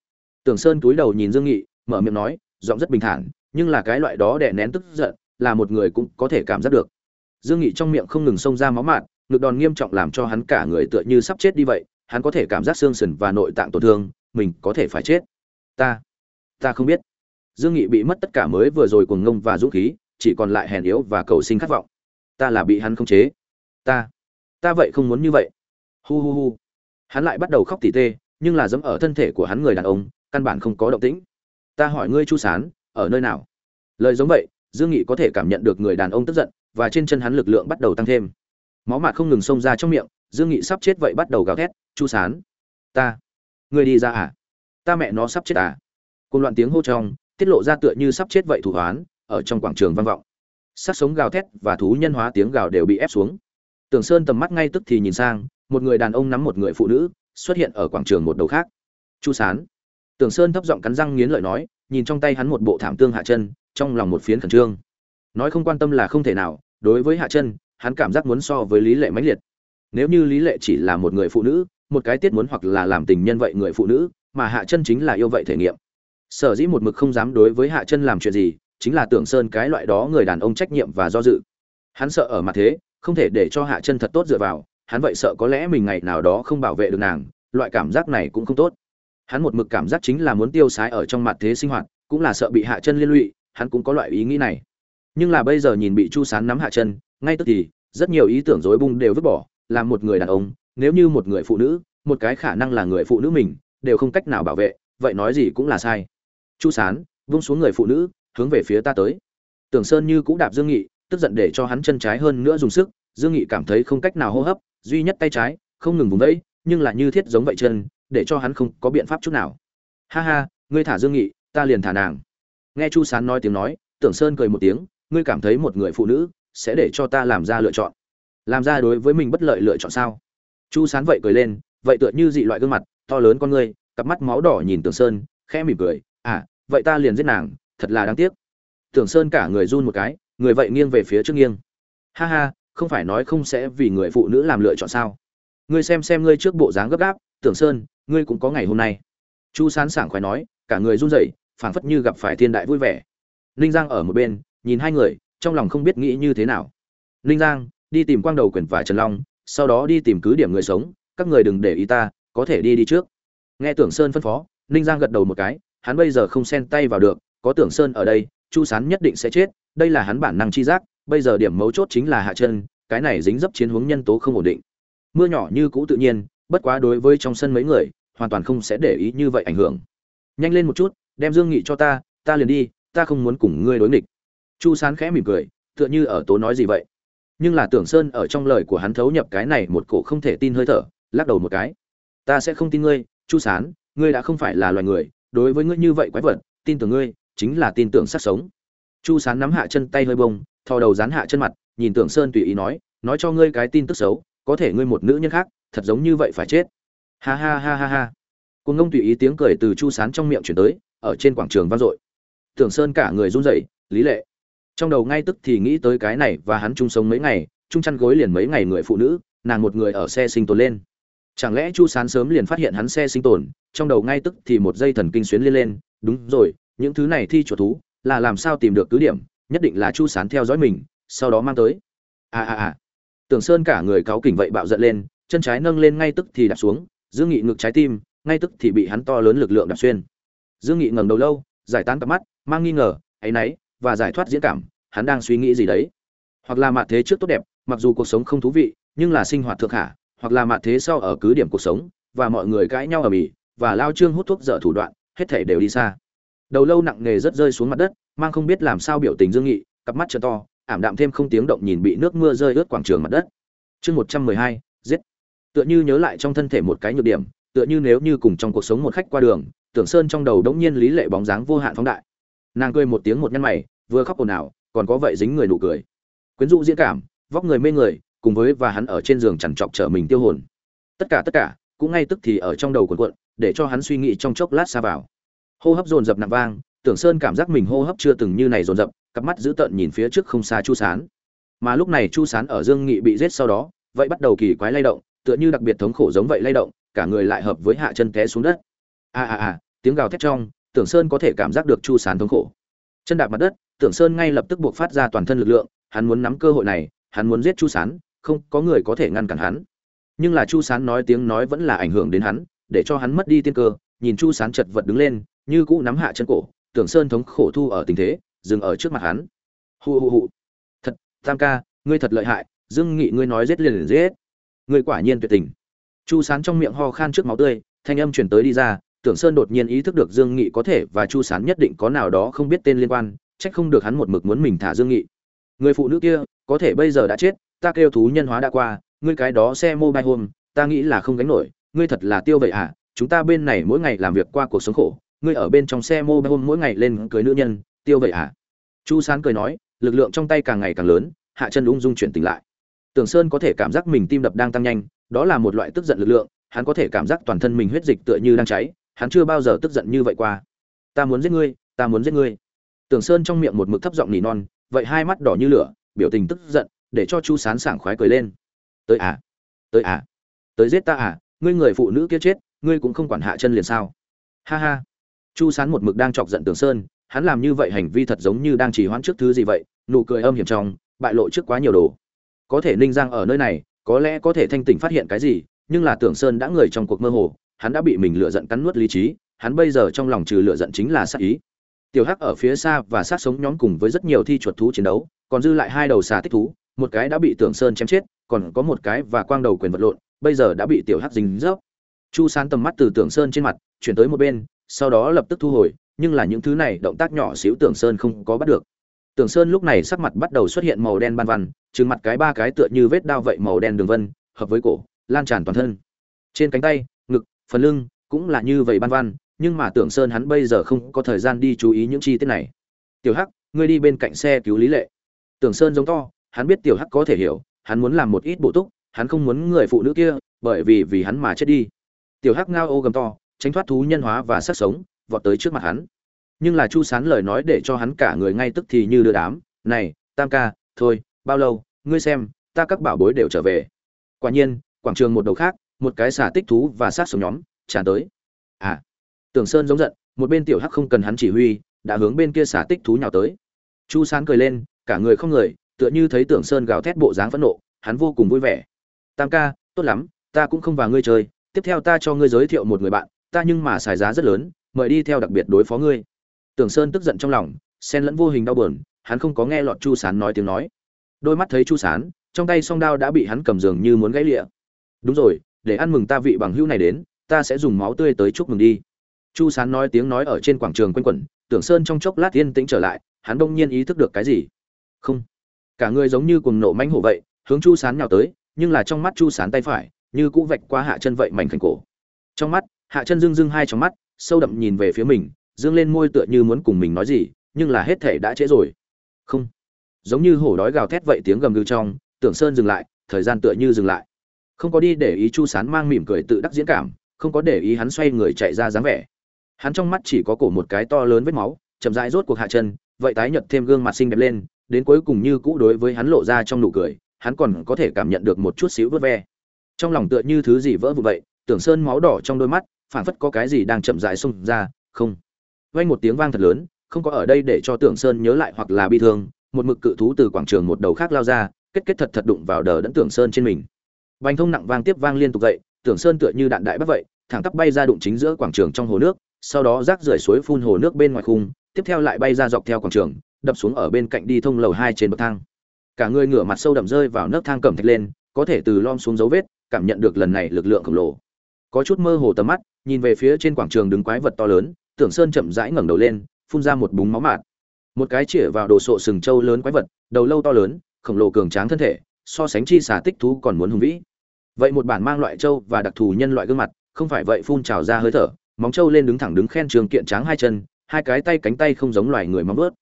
Tưởng sơn túi đầu nhìn dương nghị, mở miệng nói giọng rất bình thản, nhưng là cái loại đó đè nén tức giận, là một người cũng có thể cảm giác được. Dương nghị trong miệng không ngừng xông ra máu mạn ngực đòn nghiêm trọng làm cho hắn cả người tựa như sắp chết đi vậy, hắn có thể cảm giác xương sườn và nội tạng tổn thương, mình có thể phải chết. Ta ta không biết. Dương nghị bị mất tất cả mới vừa rồi cuồng ngông và dũng khí, chỉ còn lại hèn yếu và cầu sinh khát vọng. Ta là bị hắn khống chế. Ta ta vậy không muốn như vậy. Hu hu hu. Hắn lại bắt đầu khóc tỉ tê, nhưng là dẫm ở thân thể của hắn người đàn ông, căn bản không có động tĩnh ta hỏi ngươi chu sán, ở nơi nào? Lời giống vậy, dương nghị có thể cảm nhận được người đàn ông tức giận, và trên chân hắn lực lượng bắt đầu tăng thêm. Máu mạt không ngừng xông ra trong miệng, dương nghị sắp chết vậy bắt đầu gào thét, chu sán, ta, ngươi đi ra à? Ta mẹ nó sắp chết à? Cùng loạn tiếng hô trong, tiết lộ ra tựa như sắp chết vậy thủ hoán, ở trong quảng trường vang vọng. Sát sống gào thét và thú nhân hóa tiếng gào đều bị ép xuống. Tường sơn tầm mắt ngay tức thì nhìn sang, một người đàn ông nắm một người phụ nữ, xuất hiện ở quảng trường một đầu khác. Chu sán tường sơn thấp giọng cắn răng nghiến lợi nói, nhìn trong tay hắn một bộ thảm tương hạ chân, trong lòng một phiến khẩn trương. Nói không quan tâm là không thể nào, đối với hạ chân, hắn cảm giác muốn so với lý lệ mãnh liệt. Nếu như lý lệ chỉ là một người phụ nữ, một cái tiết muốn hoặc là làm tình nhân vậy người phụ nữ, mà hạ chân chính là yêu vậy thể nghiệm. Sở dĩ một mực không dám đối với hạ chân làm chuyện gì, chính là tưởng sơn cái loại đó người đàn ông trách nhiệm và do dự. Hắn sợ ở mặt thế, không thể để cho hạ chân thật tốt dựa vào, hắn vậy sợ có lẽ mình ngày nào đó không bảo vệ được nàng, loại cảm giác này cũng không tốt hắn một mực cảm giác chính là muốn tiêu sái ở trong mặt thế sinh hoạt cũng là sợ bị hạ chân liên lụy hắn cũng có loại ý nghĩ này. Nhưng là bây giờ nhìn bị chu sán nắm hạ chân ngay tức thì rất nhiều ý tưởng rối bung đều vứt bỏ làm một người đàn ông nếu như một người phụ nữ một cái khả năng là người phụ nữ mình đều không cách nào bảo vệ vậy nói gì cũng là sai. Chu sán vung xuống người phụ nữ hướng về phía ta tới. Tưởng sơn như cũng đạp dương nghị tức giận để cho hắn chân trái hơn nữa dùng sức dương nghị cảm thấy không cách nào hô hấp duy nhất tay trái không ngừng vùng đấy, nhưng là như thiết giống vậy chân để cho hắn không có biện pháp chút nào. Ha ha, ngươi thả dương nghị, ta liền thả nàng. Nghe chu sán nói tiếng nói, tưởng sơn cười một tiếng, ngươi cảm thấy một người phụ nữ sẽ để cho ta làm ra lựa chọn. Làm ra đối với mình bất lợi lựa chọn sao? Chu sán vậy cười lên, vậy tựa như dị loại gương mặt, to lớn con ngươi, cặp mắt máu đỏ nhìn tưởng sơn, khẽ mỉm cười à vậy ta liền giết nàng, thật là đáng tiếc. Tưởng sơn cả người run một cái, người vậy nghiêng về phía trước nghiêng. Ha ha, không phải nói không sẽ vì người phụ nữ làm lựa chọn sao? Ngươi xem xem ngươi trước bộ dáng gấp gáp, tưởng sơn ngươi cũng có ngày hôm nay. Chu sán sảng khoái nói, cả người run rẩy, phảng phất như gặp phải thiên đại vui vẻ. Ninh giang ở một bên, nhìn hai người, trong lòng không biết nghĩ như thế nào. Ninh giang, đi tìm quang đầu quyền và trần long, sau đó đi tìm cứ điểm người sống, các người đừng để ý ta, có thể đi đi trước. Nghe tưởng sơn phân phó, ninh giang gật đầu một cái, hắn bây giờ không xen tay vào được, có tưởng sơn ở đây, chu sán nhất định sẽ chết, đây là hắn bản năng chi giác, bây giờ điểm mấu chốt chính là hạ chân, cái này dính dấp chiến hướng nhân tố không ổn định. Mưa nhỏ như cũ tự nhiên bất quá đối với trong sân mấy người, hoàn toàn không sẽ để ý như vậy ảnh hưởng. Nhanh lên một chút, đem dương nghị cho ta ta liền đi, ta không muốn cùng ngươi đối nghịch. Chu sán khẽ mỉm cười, tựa như ở tố nói gì vậy. Nhưng là tưởng sơn ở trong lời của hắn thấu nhập cái này một cổ không thể tin hơi thở, lắc đầu một cái. Ta sẽ không tin ngươi, chu sán, ngươi đã không phải là loài người, đối với ngươi như vậy quái vật, tin tưởng ngươi, chính là tin tưởng sắc sống. Chu sán nắm hạ chân tay hơi bông, thò đầu dán hạ chân mặt, nhìn tưởng sơn tùy ý nói nói cho ngươi cái tin tức xấu, có thể ngươi một nữ nhân khác thật giống như vậy phải chết. Ha ha ha ha ha. Cuồng ngông tùy ý tiếng cười từ chu sán trong miệng chuyển tới, ở trên quảng trường vang dội. Tưởng sơn cả người run rẩy, lý lệ. Trong đầu ngay tức thì nghĩ tới cái này và hắn chung sống mấy ngày, chung chăn gối liền mấy ngày người phụ nữ, nàng một người ở xe sinh tồn lên. Chẳng lẽ chu sán sớm liền phát hiện hắn xe sinh tồn, trong đầu ngay tức thì một dây thần kinh xuyến lên lên, đúng rồi, những thứ này thi chuột thú, là làm sao tìm được cứ điểm, nhất định là chu sán theo dõi mình, sau đó mang tới. À à à. Tưởng sơn cả người cáu kỉnh vậy bạo giận lên chân trái nâng lên ngay tức thì đạp xuống, dương nghị ngực trái tim, ngay tức thì bị hắn to lớn lực lượng đạp xuyên. Dương nghị ngẩng đầu lâu, giải tán cặp mắt, mang nghi ngờ, áy náy, và giải thoát diễn cảm, hắn đang suy nghĩ gì đấy? Hoặc là mạng thế trước tốt đẹp, mặc dù cuộc sống không thú vị, nhưng là sinh hoạt thượng hạ, hoặc là mạng thế sau ở cứ điểm cuộc sống, và mọi người cãi nhau ở bỉ, và lao trương hút thuốc dở thủ đoạn, hết thể đều đi xa. Đầu lâu nặng nề rất rơi xuống mặt đất, mang không biết làm sao biểu tình dương nghị, cặp mắt trợ to, ảm đạm thêm không tiếng động nhìn bị nước mưa rơi ướt quảng trường mặt đất. Chương một trăm mười hai, giết tựa như nhớ lại trong thân thể một cái nhược điểm, tựa như nếu như cùng trong cuộc sống một khách qua đường, tưởng sơn trong đầu đống nhiên lý lệ bóng dáng vô hạn phóng đại. Nàng cười một tiếng một nhăn mày, vừa khóc ồn ào, còn có vậy dính người nụ cười. Quyến rũ diễn cảm, vóc người mê người, cùng với và hắn ở trên giường chằn trọc trở mình tiêu hồn. Tất cả tất cả, cũng ngay tức thì ở trong đầu cuộn cuộn, để cho hắn suy nghĩ trong chốc lát xa vào. Hô hấp dồn dập nặng vang, tưởng sơn cảm giác mình hô hấp chưa từng như này dồn dập, cặp mắt dữ tợn nhìn phía trước không xa chu sán. Mà lúc này chu sán ở dương nghị bị giết sau đó, vậy bắt đầu kỳ quái lay động tựa như đặc biệt thống khổ giống vậy lay động, cả người lại hợp với hạ chân té xuống đất. A a a tiếng gào thét trong, tưởng sơn có thể cảm giác được chu sán thống khổ. Chân đạp mặt đất, tưởng sơn ngay lập tức buộc phát ra toàn thân lực lượng, hắn muốn nắm cơ hội này, hắn muốn giết chu sán, không có người có thể ngăn cản hắn. Nhưng là chu sán nói tiếng nói vẫn là ảnh hưởng đến hắn, để cho hắn mất đi tiên cơ, nhìn chu sán chật vật đứng lên, như cũ nắm hạ chân cổ, tưởng sơn thống khổ thu ở tình thế, dừng ở trước mặt hắn. Hù hù hù. Thật, tam ca, ngươi thật lợi hại, dương nghị ngươi nói giết liền liền giết ngươi quả nhiên tuyệt tình. Chu sán trong miệng ho khan trước máu tươi, thanh âm chuyển tới đi ra, tưởng sơn đột nhiên ý thức được dương nghị có thể và chu sán nhất định có nào đó không biết tên liên quan trách không được hắn một mực muốn mình thả dương nghị. Người phụ nữ kia, có thể bây giờ đã chết, ta kêu thú nhân hóa đã qua, ngươi cái đó xe mobile home ta nghĩ là không gánh nổi, ngươi thật là tiêu vậy à chúng ta bên này mỗi ngày làm việc qua cuộc sống khổ, ngươi ở bên trong xe mobile home mỗi ngày lên cưới nữ nhân, tiêu vậy à. Chu sán cười nói, lực lượng trong tay càng ngày càng lớn, hạ chân ung dung chuyển tỉnh lại tưởng sơn có thể cảm giác mình tim đập đang tăng nhanh, đó là một loại tức giận lực lượng, hắn có thể cảm giác toàn thân mình huyết dịch tựa như đang cháy, hắn chưa bao giờ tức giận như vậy qua. Ta muốn giết ngươi, ta muốn giết ngươi. Tưởng sơn trong miệng một mực thấp giọng nỉ non, vậy hai mắt đỏ như lửa, biểu tình tức giận, để cho chu sán sảng khoái cười lên. Tới à tới à tới giết ta à ngươi người phụ nữ kia chết, ngươi cũng không quản hạ chân liền sao? Ha ha. Chu sán một mực đang chọc giận tưởng sơn, hắn làm như vậy hành vi thật giống như đang chỉ hoãn trước thứ gì vậy, nụ cười âm hiểm trong, bại lộ trước quá nhiều đồ có thể ninh giang ở nơi này, có lẽ có thể thanh tỉnh phát hiện cái gì, nhưng là tưởng sơn đã người trong cuộc mơ hồ, hắn đã bị mình lựa giận cắn nuốt lý trí, hắn bây giờ trong lòng trừ lựa giận chính là sát ý. Tiểu hắc ở phía xa và sát sống nhóm cùng với rất nhiều thi chuột thú chiến đấu, còn dư lại hai đầu xà tích thú, một cái đã bị tưởng sơn chém chết, còn có một cái và quang đầu quyền vật lộn, bây giờ đã bị tiểu hắc dính rớp chu sán tầm mắt từ tưởng sơn trên mặt, chuyển tới một bên, sau đó lập tức thu hồi, nhưng là những thứ này động tác nhỏ xíu tưởng sơn không có bắt được tưởng sơn lúc này sắc mặt bắt đầu xuất hiện màu đen ban văn, trừng mặt cái ba cái tựa như vết đao vậy màu đen đường vân, hợp với cổ, lan tràn toàn thân. Trên cánh tay, ngực, phần lưng cũng là như vậy ban văn, nhưng mà tưởng sơn hắn bây giờ không có thời gian đi chú ý những chi tiết này. Tiểu hắc, ngươi đi bên cạnh xe cứu lý lệ. Tưởng sơn giống to, hắn biết tiểu hắc có thể hiểu, hắn muốn làm một ít bổ túc, hắn không muốn người phụ nữ kia, bởi vì vì hắn mà chết đi. Tiểu hắc ngao ô gầm to, tránh thoát thú nhân hóa và sát sống, vọt tới trước mặt hắn nhưng là chu sán lời nói để cho hắn cả người ngay tức thì như đưa đám, này, tam ca, thôi, bao lâu, ngươi xem, ta các bảo bối đều trở về. Quả nhiên, quảng trường một đầu khác, một cái xả tích thú và sát sống nhóm tràn tới. À tưởng sơn giống giận, một bên tiểu hắc không cần hắn chỉ huy, đã hướng bên kia xả tích thú nhào tới. Chu sán cười lên, cả người không người, tựa như thấy tưởng sơn gào thét bộ dáng phẫn nộ, hắn vô cùng vui vẻ. Tam ca, tốt lắm, ta cũng không vào ngươi chơi, tiếp theo ta cho ngươi giới thiệu một người bạn, ta nhưng mà xài giá rất lớn, mời đi theo đặc biệt đối phó ngươi tưởng sơn tức giận trong lòng, xen lẫn vô hình đau buồn, hắn không có nghe lọt chu sán nói tiếng nói. Đôi mắt thấy chu sán, trong tay song đao đã bị hắn cầm dường như muốn gãy lịa. Đúng rồi, để ăn mừng ta vị bằng hữu này đến, ta sẽ dùng máu tươi tới chúc mừng đi. Chu sán nói tiếng nói ở trên quảng trường quanh quẩn, tưởng sơn trong chốc lát yên tĩnh trở lại, hắn đông nhiên ý thức được cái gì? Không. Cả người giống như cuồng nộ mãnh hổ vậy, hướng chu sán nhào tới, nhưng là trong mắt chu sán tay phải, như cũ vạch qua hạ chân vậy mảnh khảnh cổ. Trong mắt, hạ chân dưng dưng hai trong mắt, sâu đậm nhìn về phía mình dương lên môi tựa như muốn cùng mình nói gì, nhưng là hết thể đã trễ rồi. Không. Giống như hổ đói gào thét vậy tiếng gầm gừ trong, tưởng sơn dừng lại, thời gian tựa như dừng lại. Không có đi để ý chu sán mang mỉm cười tự đắc diễn cảm, không có để ý hắn xoay người chạy ra dáng vẻ. Hắn trong mắt chỉ có cổ một cái to lớn vết máu, chậm rãi rốt cuộc hạ chân, vậy tái nhợt thêm gương mặt xinh đẹp lên, đến cuối cùng như cũ đối với hắn lộ ra trong nụ cười, hắn còn có thể cảm nhận được một chút xíu vớt ve. Trong lòng tựa như thứ gì vỡ vụ vậy, tưởng sơn máu đỏ trong đôi mắt phản phất có cái gì đang chậm rãi xung ra, không vang một tiếng vang thật lớn, không có ở đây để cho tưởng sơn nhớ lại hoặc là bi thương, một mực cự thú từ quảng trường một đầu khác lao ra, kết kết thật thật đụng vào đờ đẫn tưởng sơn trên mình. Bành thông nặng vang tiếp vang liên tục dậy tưởng sơn tựa như đạn đại bắt vậy, thẳng tắp bay ra đụng chính giữa quảng trường trong hồ nước, sau đó rác rưởi suối phun hồ nước bên ngoài khung, tiếp theo lại bay ra dọc theo quảng trường, đập xuống ở bên cạnh đi thông lầu hai trên bậc thang. Cả người ngửa mặt sâu đậm rơi vào nấc thang cẩm thạch lên, có thể từ lom xuống dấu vết, cảm nhận được lần này lực lượng khổng lồ. Có chút mơ hồ tầm mắt, nhìn về phía trên quảng trường đứng quái vật to lớn tưởng sơn chậm rãi ngẩng đầu lên, phun ra một búng máu mạt. Một cái chĩa vào đồ sộ sừng trâu lớn quái vật, đầu lâu to lớn, khổng lồ cường tráng thân thể, so sánh chi xà tích thú còn muốn hùng vĩ. Vậy một bản mang loại trâu và đặc thù nhân loại gương mặt, không phải vậy phun trào ra hơi thở, móng trâu lên đứng thẳng đứng khen trường kiện tráng hai chân, hai cái tay cánh tay không giống loài người móng vớt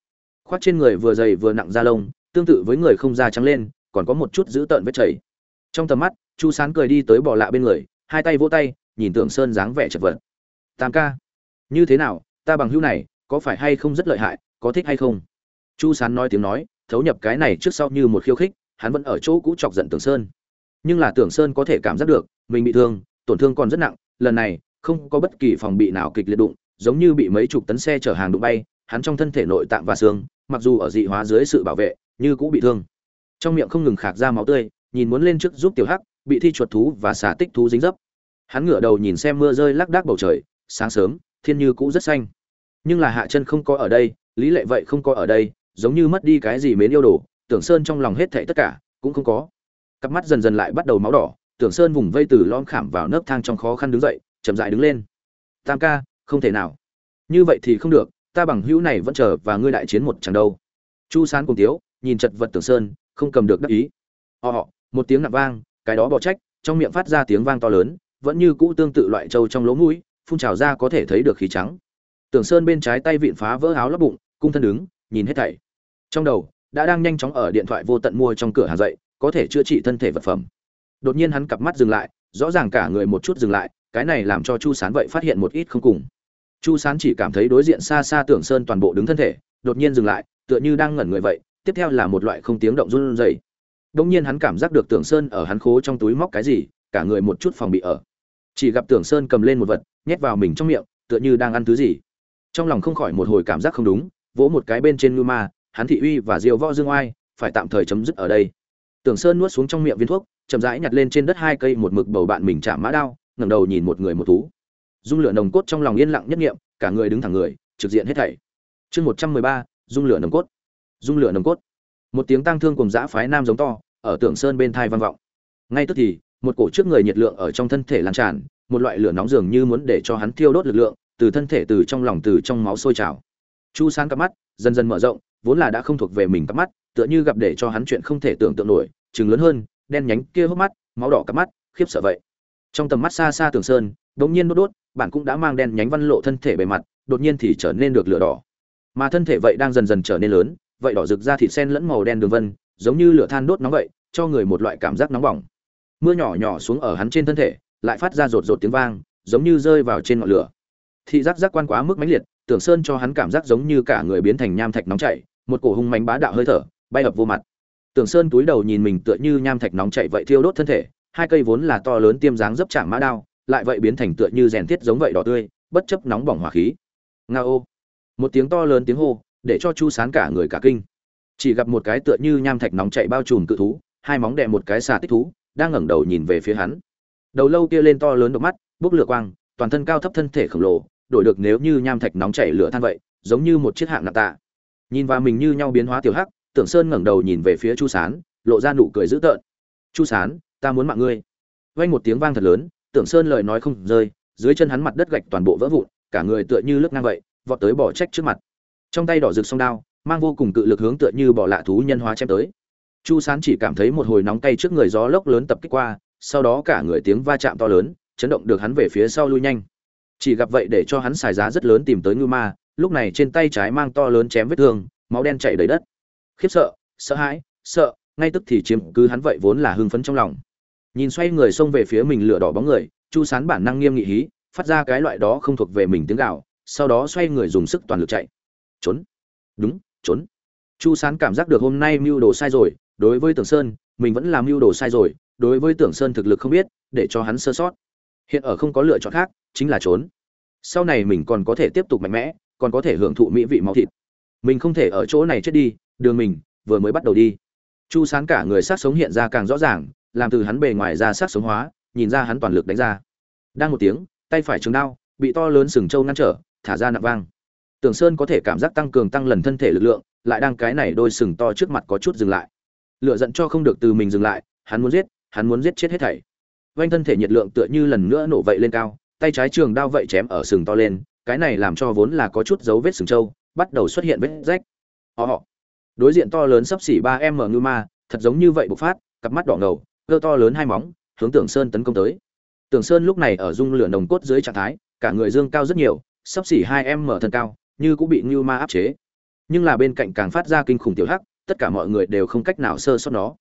khoác trên người vừa dày vừa nặng da lông, tương tự với người không da trắng lên, còn có một chút dữ tợn vết chảy. Trong tầm mắt, chu sán cười đi tới bỏ lạ bên người, hai tay vỗ tay, nhìn tưởng sơn dáng vẻ chật vật. Tam ca như thế nào, ta bằng hữu này, có phải hay không rất lợi hại, có thích hay không? Chu sán nói tiếng nói, thấu nhập cái này trước sau như một khiêu khích, hắn vẫn ở chỗ cũ chọc giận tưởng sơn. Nhưng là tưởng sơn có thể cảm giác được, mình bị thương, tổn thương còn rất nặng, lần này, không có bất kỳ phòng bị nào kịch liệt đụng, giống như bị mấy chục tấn xe chở hàng đụng bay, hắn trong thân thể nội tạng và xương, mặc dù ở dị hóa dưới sự bảo vệ, như cũ bị thương. Trong miệng không ngừng khạc ra máu tươi, nhìn muốn lên trước giúp tiểu hắc, bị thi chuột thú và xả tích thú dính dấp. Hắn ngửa đầu nhìn xem mưa rơi lác đác bầu trời, sáng sớm thiên như cũ rất xanh. Nhưng là hạ chân không có ở đây, lý lệ vậy không có ở đây, giống như mất đi cái gì mến yêu đồ, tưởng sơn trong lòng hết thảy tất cả cũng không có. Cặp mắt dần dần lại bắt đầu máu đỏ, tưởng sơn vùng vây từ lom khảm vào nấc thang trong khó khăn đứng dậy, chậm dại đứng lên. Tam ca, không thể nào. Như vậy thì không được, ta bằng hữu này vẫn chờ và ngươi đại chiến một chẳng đâu. Chu sán cùng tiếu nhìn chật vật tưởng sơn, không cầm được đắc ý. Họ, một tiếng nặng vang, cái đó bỏ trách, trong miệng phát ra tiếng vang to lớn, vẫn như cũ tương tự loại trâu trong lỗ mũi phun trào ra có thể thấy được khí trắng. Tưởng sơn bên trái tay vịn phá vỡ áo lấp bụng, cung thân đứng, nhìn hết thảy. Trong đầu, đã đang nhanh chóng ở điện thoại vô tận mua trong cửa hàng dậy, có thể chữa trị thân thể vật phẩm. Đột nhiên hắn cặp mắt dừng lại, rõ ràng cả người một chút dừng lại, cái này làm cho chu sán vậy phát hiện một ít không cùng. Chu sán chỉ cảm thấy đối diện xa xa tưởng sơn toàn bộ đứng thân thể, đột nhiên dừng lại, tựa như đang ngẩn người vậy, tiếp theo là một loại không tiếng động run rẩy. Đông nhiên hắn cảm giác được tưởng sơn ở hắn khố trong túi móc cái gì, cả người một chút phòng bị ở. Chỉ gặp tưởng sơn cầm lên một vật nhét vào mình trong miệng, tựa như đang ăn thứ gì. Trong lòng không khỏi một hồi cảm giác không đúng, vỗ một cái bên trên ngư ma, hắn thị uy và diều võ dương oai, phải tạm thời chấm dứt ở đây. Tưởng sơn nuốt xuống trong miệng viên thuốc, chậm rãi nhặt lên trên đất hai cây một mực bầu bạn mình chạm mã đao, ngẩng đầu nhìn một người một thú. Dung lửa nồng cốt trong lòng yên lặng nhất nghiệm, cả người đứng thẳng người, trực diện hết thảy. Chương một trăm mười ba, dung lửa nồng cốt. Dung lửa nồng cốt. Một tiếng tang thương cùng dã phái nam giống to, ở tưởng sơn bên thai vang vọng. Ngay tức thì, một cổ trước người nhiệt lượng ở trong thân thể lan tràn một loại lửa nóng dường như muốn để cho hắn thiêu đốt lực lượng, từ thân thể từ trong lòng từ trong máu sôi trào. Chu sáng cặp mắt dần dần mở rộng, vốn là đã không thuộc về mình cặp mắt, tựa như gặp để cho hắn chuyện không thể tưởng tượng nổi, chừng lớn hơn, đen nhánh kia hốc mắt, máu đỏ cặp mắt, khiếp sợ vậy. Trong tầm mắt xa xa tường sơn, đống nhiên đốt đốt, bạn cũng đã mang đen nhánh văn lộ thân thể bề mặt, đột nhiên thì trở nên được lửa đỏ. Mà thân thể vậy đang dần dần trở nên lớn, vậy đỏ rực ra thịt sen lẫn màu đen đường vân, giống như lửa than đốt nóng vậy, cho người một loại cảm giác nóng bỏng. Mưa nhỏ nhỏ xuống ở hắn trên thân thể lại phát ra rột rột tiếng vang, giống như rơi vào trên ngọn lửa. Thị giác giác quan quá mức mãnh liệt, tưởng sơn cho hắn cảm giác giống như cả người biến thành nham thạch nóng chảy, một cổ hung mánh bá đạo hơi thở, bay ập vô mặt. Tưởng sơn túi đầu nhìn mình tựa như nham thạch nóng chảy vậy thiêu đốt thân thể, hai cây vốn là to lớn tiêm dáng dấp chạm mã đao, lại vậy biến thành tựa như rèn thiết giống vậy đỏ tươi, bất chấp nóng bỏng hỏa khí. Nga ô một tiếng to lớn tiếng hô, để cho chu sán cả người cả kinh. Chỉ gặp một cái tựa như nham thạch nóng chạy bao trùm cự thú, hai móng đè một cái xà tích thú, đang ngẩng đầu nhìn về phía hắn đầu lâu kia lên to lớn độc mắt, bốc lửa quang, toàn thân cao thấp thân thể khổng lồ, đổi được nếu như nham thạch nóng chảy lửa than vậy, giống như một chiếc hạng nặng tạ. Nhìn vào mình như nhau biến hóa tiểu hắc, tưởng sơn ngẩng đầu nhìn về phía chu sán, lộ ra nụ cười dữ tợn. Chu sán, ta muốn mạng ngươi. Vang một tiếng vang thật lớn, tưởng sơn lời nói không rơi, dưới chân hắn mặt đất gạch toàn bộ vỡ vụn, cả người tựa như lướt ngang vậy, vọt tới bỏ trách trước mặt. Trong tay đỏ rực song đao, mang vô cùng cự lực hướng tựa như bỏ lạ thú nhân hóa chém tới. Chu sán chỉ cảm thấy một hồi nóng tay trước người gió lốc lớn tập kích qua sau đó cả người tiếng va chạm to lớn, chấn động được hắn về phía sau lui nhanh. Chỉ gặp vậy để cho hắn xài giá rất lớn tìm tới ngưu ma, lúc này trên tay trái mang to lớn chém vết thương, máu đen chảy đầy đất. Khiếp sợ sợ hãi, sợ, ngay tức thì chiếm cứ hắn vậy vốn là hưng phấn trong lòng. Nhìn xoay người xông về phía mình lửa đỏ bóng người, chu sán bản năng nghiêm nghị hí, phát ra cái loại đó không thuộc về mình tiếng gạo sau đó xoay người dùng sức toàn lực chạy. Trốn. Đúng, trốn. Chu sán cảm giác được hôm nay mưu đồ sai rồi, đối với tường sơn, mình vẫn làm mưu đồ sai rồi đối với tưởng sơn thực lực không biết, để cho hắn sơ sót. Hiện ở không có lựa chọn khác, chính là trốn. Sau này mình còn có thể tiếp tục mạnh mẽ, còn có thể hưởng thụ mỹ vị máu thịt. Mình không thể ở chỗ này chết đi, đường mình vừa mới bắt đầu đi. Chu sán cả người sát sống hiện ra càng rõ ràng, làm từ hắn bề ngoài ra sát sống hóa, nhìn ra hắn toàn lực đánh ra. Đang một tiếng, tay phải trường đao, bị to lớn sừng trâu ngăn trở, thả ra nặng vang. Tưởng sơn có thể cảm giác tăng cường tăng lần thân thể lực lượng, lại đang cái này đôi sừng to trước mặt có chút dừng lại. Lựa giận cho không được từ mình dừng lại, hắn muốn giết hắn muốn giết chết hết thảy. Vanh thân thể nhiệt lượng tựa như lần nữa nổ vậy lên cao, tay trái trường đao vậy chém ở sừng to lên, cái này làm cho vốn là có chút dấu vết sừng trâu, bắt đầu xuất hiện vết rách. Họ đối diện to lớn sắp xỉ ba em mở ngư ma, thật giống như vậy bộc phát, cặp mắt đỏ ngầu, cơ to lớn hai móng, hướng tưởng sơn tấn công tới. Tưởng sơn lúc này ở dung lửa nồng cốt dưới trạng thái, cả người dương cao rất nhiều sắp xỉ hai em mở thân cao, như cũng bị ngư ma áp chế. Nhưng là bên cạnh càng phát ra kinh khủng tiểu hắc, tất cả mọi người đều không cách nào sơ sót nó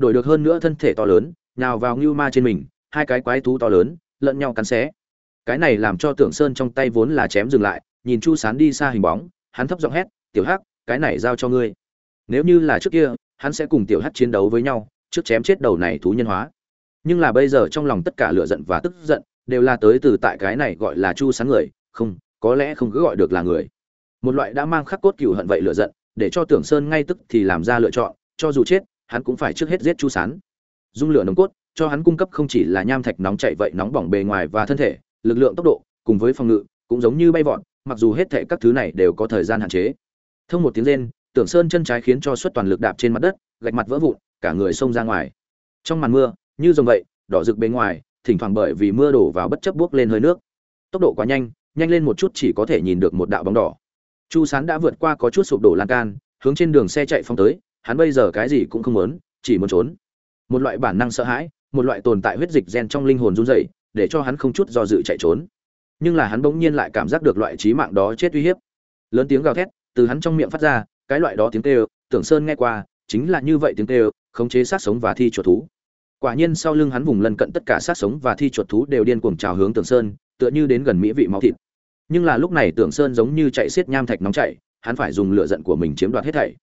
đổi được hơn nữa thân thể to lớn, nhào vào ngưu ma trên mình, hai cái quái thú to lớn, lẫn nhau cắn xé. Cái này làm cho tưởng sơn trong tay vốn là chém dừng lại, nhìn chu sán đi xa hình bóng, hắn thấp giọng hét, tiểu hắc, cái này giao cho ngươi. Nếu như là trước kia, hắn sẽ cùng tiểu hắc chiến đấu với nhau, trước chém chết đầu này thú nhân hóa. Nhưng là bây giờ trong lòng tất cả lửa giận và tức giận đều là tới từ tại cái này gọi là chu sán người, không, có lẽ không cứ gọi được là người. Một loại đã mang khắc cốt cừu hận vậy lửa giận, để cho tưởng sơn ngay tức thì làm ra lựa chọn, cho dù chết hắn cũng phải trước hết giết chu sán. Dung lửa nồng cốt, cho hắn cung cấp không chỉ là nham thạch nóng chạy vậy nóng bỏng bề ngoài và thân thể, lực lượng tốc độ, cùng với phòng ngự, cũng giống như bay vọt, mặc dù hết thệ các thứ này đều có thời gian hạn chế. Thông một tiếng rên, tưởng sơn chân trái khiến cho suất toàn lực đạp trên mặt đất, gạch mặt vỡ vụn, cả người xông ra ngoài. Trong màn mưa, như rồng vậy, đỏ rực bên ngoài, thỉnh thoảng bởi vì mưa đổ vào bất chấp buốc lên hơi nước. Tốc độ quá nhanh nhanh lên một chút chỉ có thể nhìn được một đạo bóng đỏ. Chu sán đã vượt qua có chút sụp đổ lan can, hướng trên đường xe chạy phong tới hắn bây giờ cái gì cũng không muốn, chỉ muốn trốn. Một loại bản năng sợ hãi, một loại tồn tại huyết dịch gen trong linh hồn run rẩy, để cho hắn không chút do dự chạy trốn. Nhưng là hắn bỗng nhiên lại cảm giác được loại trí mạng đó chết uy hiếp. Lớn tiếng gào thét, từ hắn trong miệng phát ra, cái loại đó tiếng kêu, tưởng sơn nghe qua, chính là như vậy tiếng kêu, khống chế sát sống và thi chuột thú. Quả nhiên sau lưng hắn vùng lân cận tất cả sát sống và thi chuột thú đều điên cuồng trào hướng tưởng sơn, tựa như đến gần mỹ vị máu thịt. Nhưng là lúc này tưởng sơn giống như chạy xiết nham thạch nóng chảy, hắn phải dùng lửa giận của mình chiếm đoạt hết thảy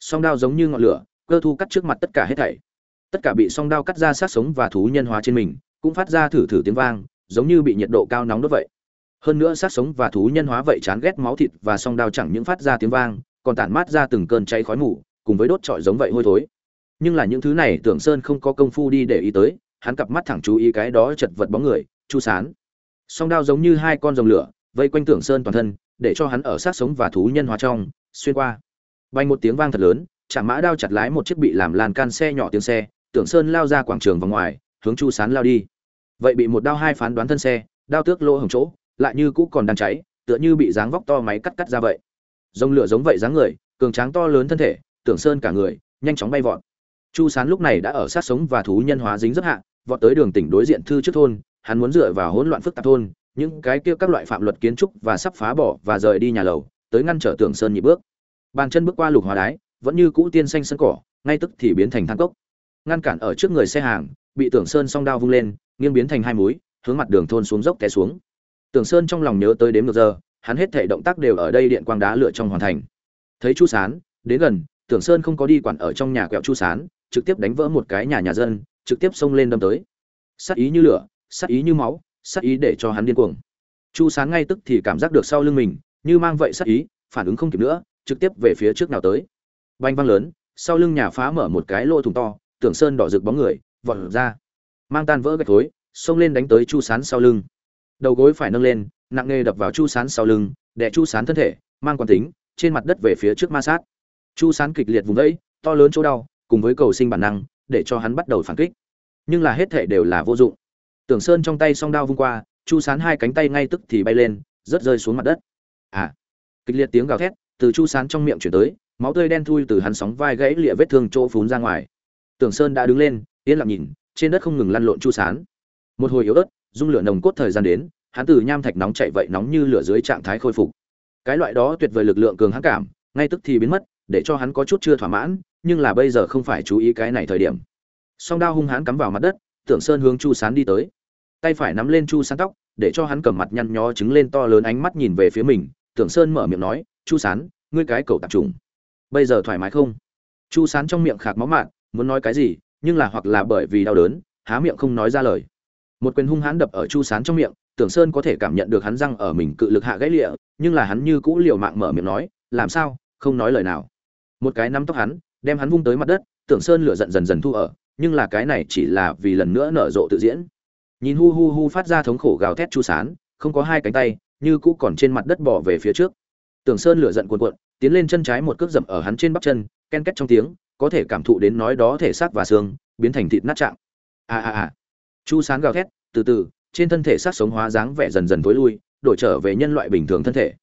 song đao giống như ngọn lửa, cơ thu cắt trước mặt tất cả hết thảy. Tất cả bị song đao cắt ra sát sống và thú nhân hóa trên mình, cũng phát ra thử thử tiếng vang, giống như bị nhiệt độ cao nóng đốt vậy. Hơn nữa sát sống và thú nhân hóa vậy chán ghét máu thịt và song đao chẳng những phát ra tiếng vang, còn tản mát ra từng cơn cháy khói mù, cùng với đốt trọi giống vậy hôi thối. Nhưng là những thứ này tưởng sơn không có công phu đi để ý tới, hắn cặp mắt thẳng chú ý cái đó chật vật bóng người, chu sán. Song đao giống như hai con rồng lửa, vây quanh tưởng sơn toàn thân, để cho hắn ở sát sống và thú nhân hóa trong, xuyên qua bay một tiếng vang thật lớn chạm mã đao chặt lái một chiếc bị làm lan can xe nhỏ tiếng xe, tưởng sơn lao ra quảng trường vòng ngoài, hướng chu sán lao đi. Vậy bị một đao hai phán đoán thân xe, đao tước lỗ hổng chỗ, lại như cũ còn đang cháy, tựa như bị dáng vóc to máy cắt cắt ra vậy. Rông lửa giống vậy dáng người, cường tráng to lớn thân thể, tưởng sơn cả người, nhanh chóng bay vọt. Chu sán lúc này đã ở sát sống và thú nhân hóa dính rất hạ, vọt tới đường tỉnh đối diện thư trước thôn, hắn muốn dựa vào hỗn loạn phức tạp thôn, những cái kia các loại phạm luật kiến trúc và sắp phá bỏ và rời đi nhà lầu, tới ngăn trở tưởng sơn nhị bước bàn chân bước qua lục hóa đái, vẫn như cũ tiên xanh sân cỏ, ngay tức thì biến thành than cốc. Ngăn cản ở trước người xe hàng, bị tưởng sơn song đao vung lên, nghiêng biến thành hai múi hướng mặt đường thôn xuống dốc té xuống. Tưởng sơn trong lòng nhớ tới đếm ngược giờ, hắn hết thể động tác đều ở đây điện quang đá lửa trong hoàn thành. Thấy chu sán, đến gần, tưởng sơn không có đi quản ở trong nhà quẹo chu sán, trực tiếp đánh vỡ một cái nhà nhà dân, trực tiếp xông lên đâm tới. Sát ý như lửa, sát ý như máu, sát ý để cho hắn điên cuồng. Chu sán ngay tức thì cảm giác được sau lưng mình, như mang vậy sát ý, phản ứng không kịp nữa trực tiếp về phía trước nào tới. Banh văng lớn, sau lưng nhà phá mở một cái lỗ thùng to tưởng sơn đỏ rực bóng người, vọt ra. Mang tan vỡ gạch thối, xông lên đánh tới chu sán sau lưng. Đầu gối phải nâng lên, nặng nề đập vào chu sán sau lưng, đè chu sán thân thể, mang quán tính, trên mặt đất về phía trước ma sát. Chu sán kịch liệt vùng vẫy, to lớn chỗ đau, cùng với cầu sinh bản năng, để cho hắn bắt đầu phản kích. Nhưng là hết thể đều là vô dụng. Tưởng sơn trong tay song đao vung qua, chu sán hai cánh tay ngay tức thì bay lên, rớt rơi xuống mặt đất. À! Kịch liệt tiếng gào thét từ chu sán trong miệng chuyển tới, máu tươi đen thui từ hắn sóng vai gãy lịa vết thương chỗ phún ra ngoài. Tưởng sơn đã đứng lên, yên lặng nhìn, trên đất không ngừng lăn lộn chu sán. Một hồi yếu ớt, dung lửa nồng cốt thời gian đến, hắn từ nham thạch nóng chạy vậy nóng như lửa dưới trạng thái khôi phục. Cái loại đó tuyệt vời lực lượng cường hãn cảm, ngay tức thì biến mất, để cho hắn có chút chưa thỏa mãn, nhưng là bây giờ không phải chú ý cái này thời điểm. Song đao hung hãn cắm vào mặt đất, tưởng sơn hướng chu sán đi tới. Tay phải nắm lên chu sán tóc, để cho hắn cầm mặt nhăn nhó trứng lên to lớn ánh mắt nhìn về phía mình. Tưởng sơn mở miệng nói chu sán, ngươi cái cầu tạp trùng. Bây giờ thoải mái không? Chu sán trong miệng khạc máu mạn, muốn nói cái gì, nhưng là hoặc là bởi vì đau đớn, há miệng không nói ra lời. Một quyền hung hãn đập ở chu sán trong miệng, tưởng sơn có thể cảm nhận được hắn răng ở mình cự lực hạ gãy lịa, nhưng là hắn như cũ liều mạng mở miệng nói, làm sao? Không nói lời nào. Một cái nắm tóc hắn, đem hắn vung tới mặt đất, tưởng sơn lửa giận dần dần thu ở, nhưng là cái này chỉ là vì lần nữa nở rộ tự diễn. Nhìn hu hu hu phát ra thống khổ gào thét chu sán, không có hai cánh tay, như cũ còn trên mặt đất bỏ về phía trước tưởng sơn lửa giận cuồn cuộn, tiến lên chân trái một cước dậm ở hắn trên bắp chân, ken két trong tiếng, có thể cảm thụ đến nói đó thể xác và xương, biến thành thịt nát trạng. A a a chu sán gào thét, từ từ, trên thân thể xác sống hóa dáng vẻ dần dần tối lui, đổi trở về nhân loại bình thường thân thể.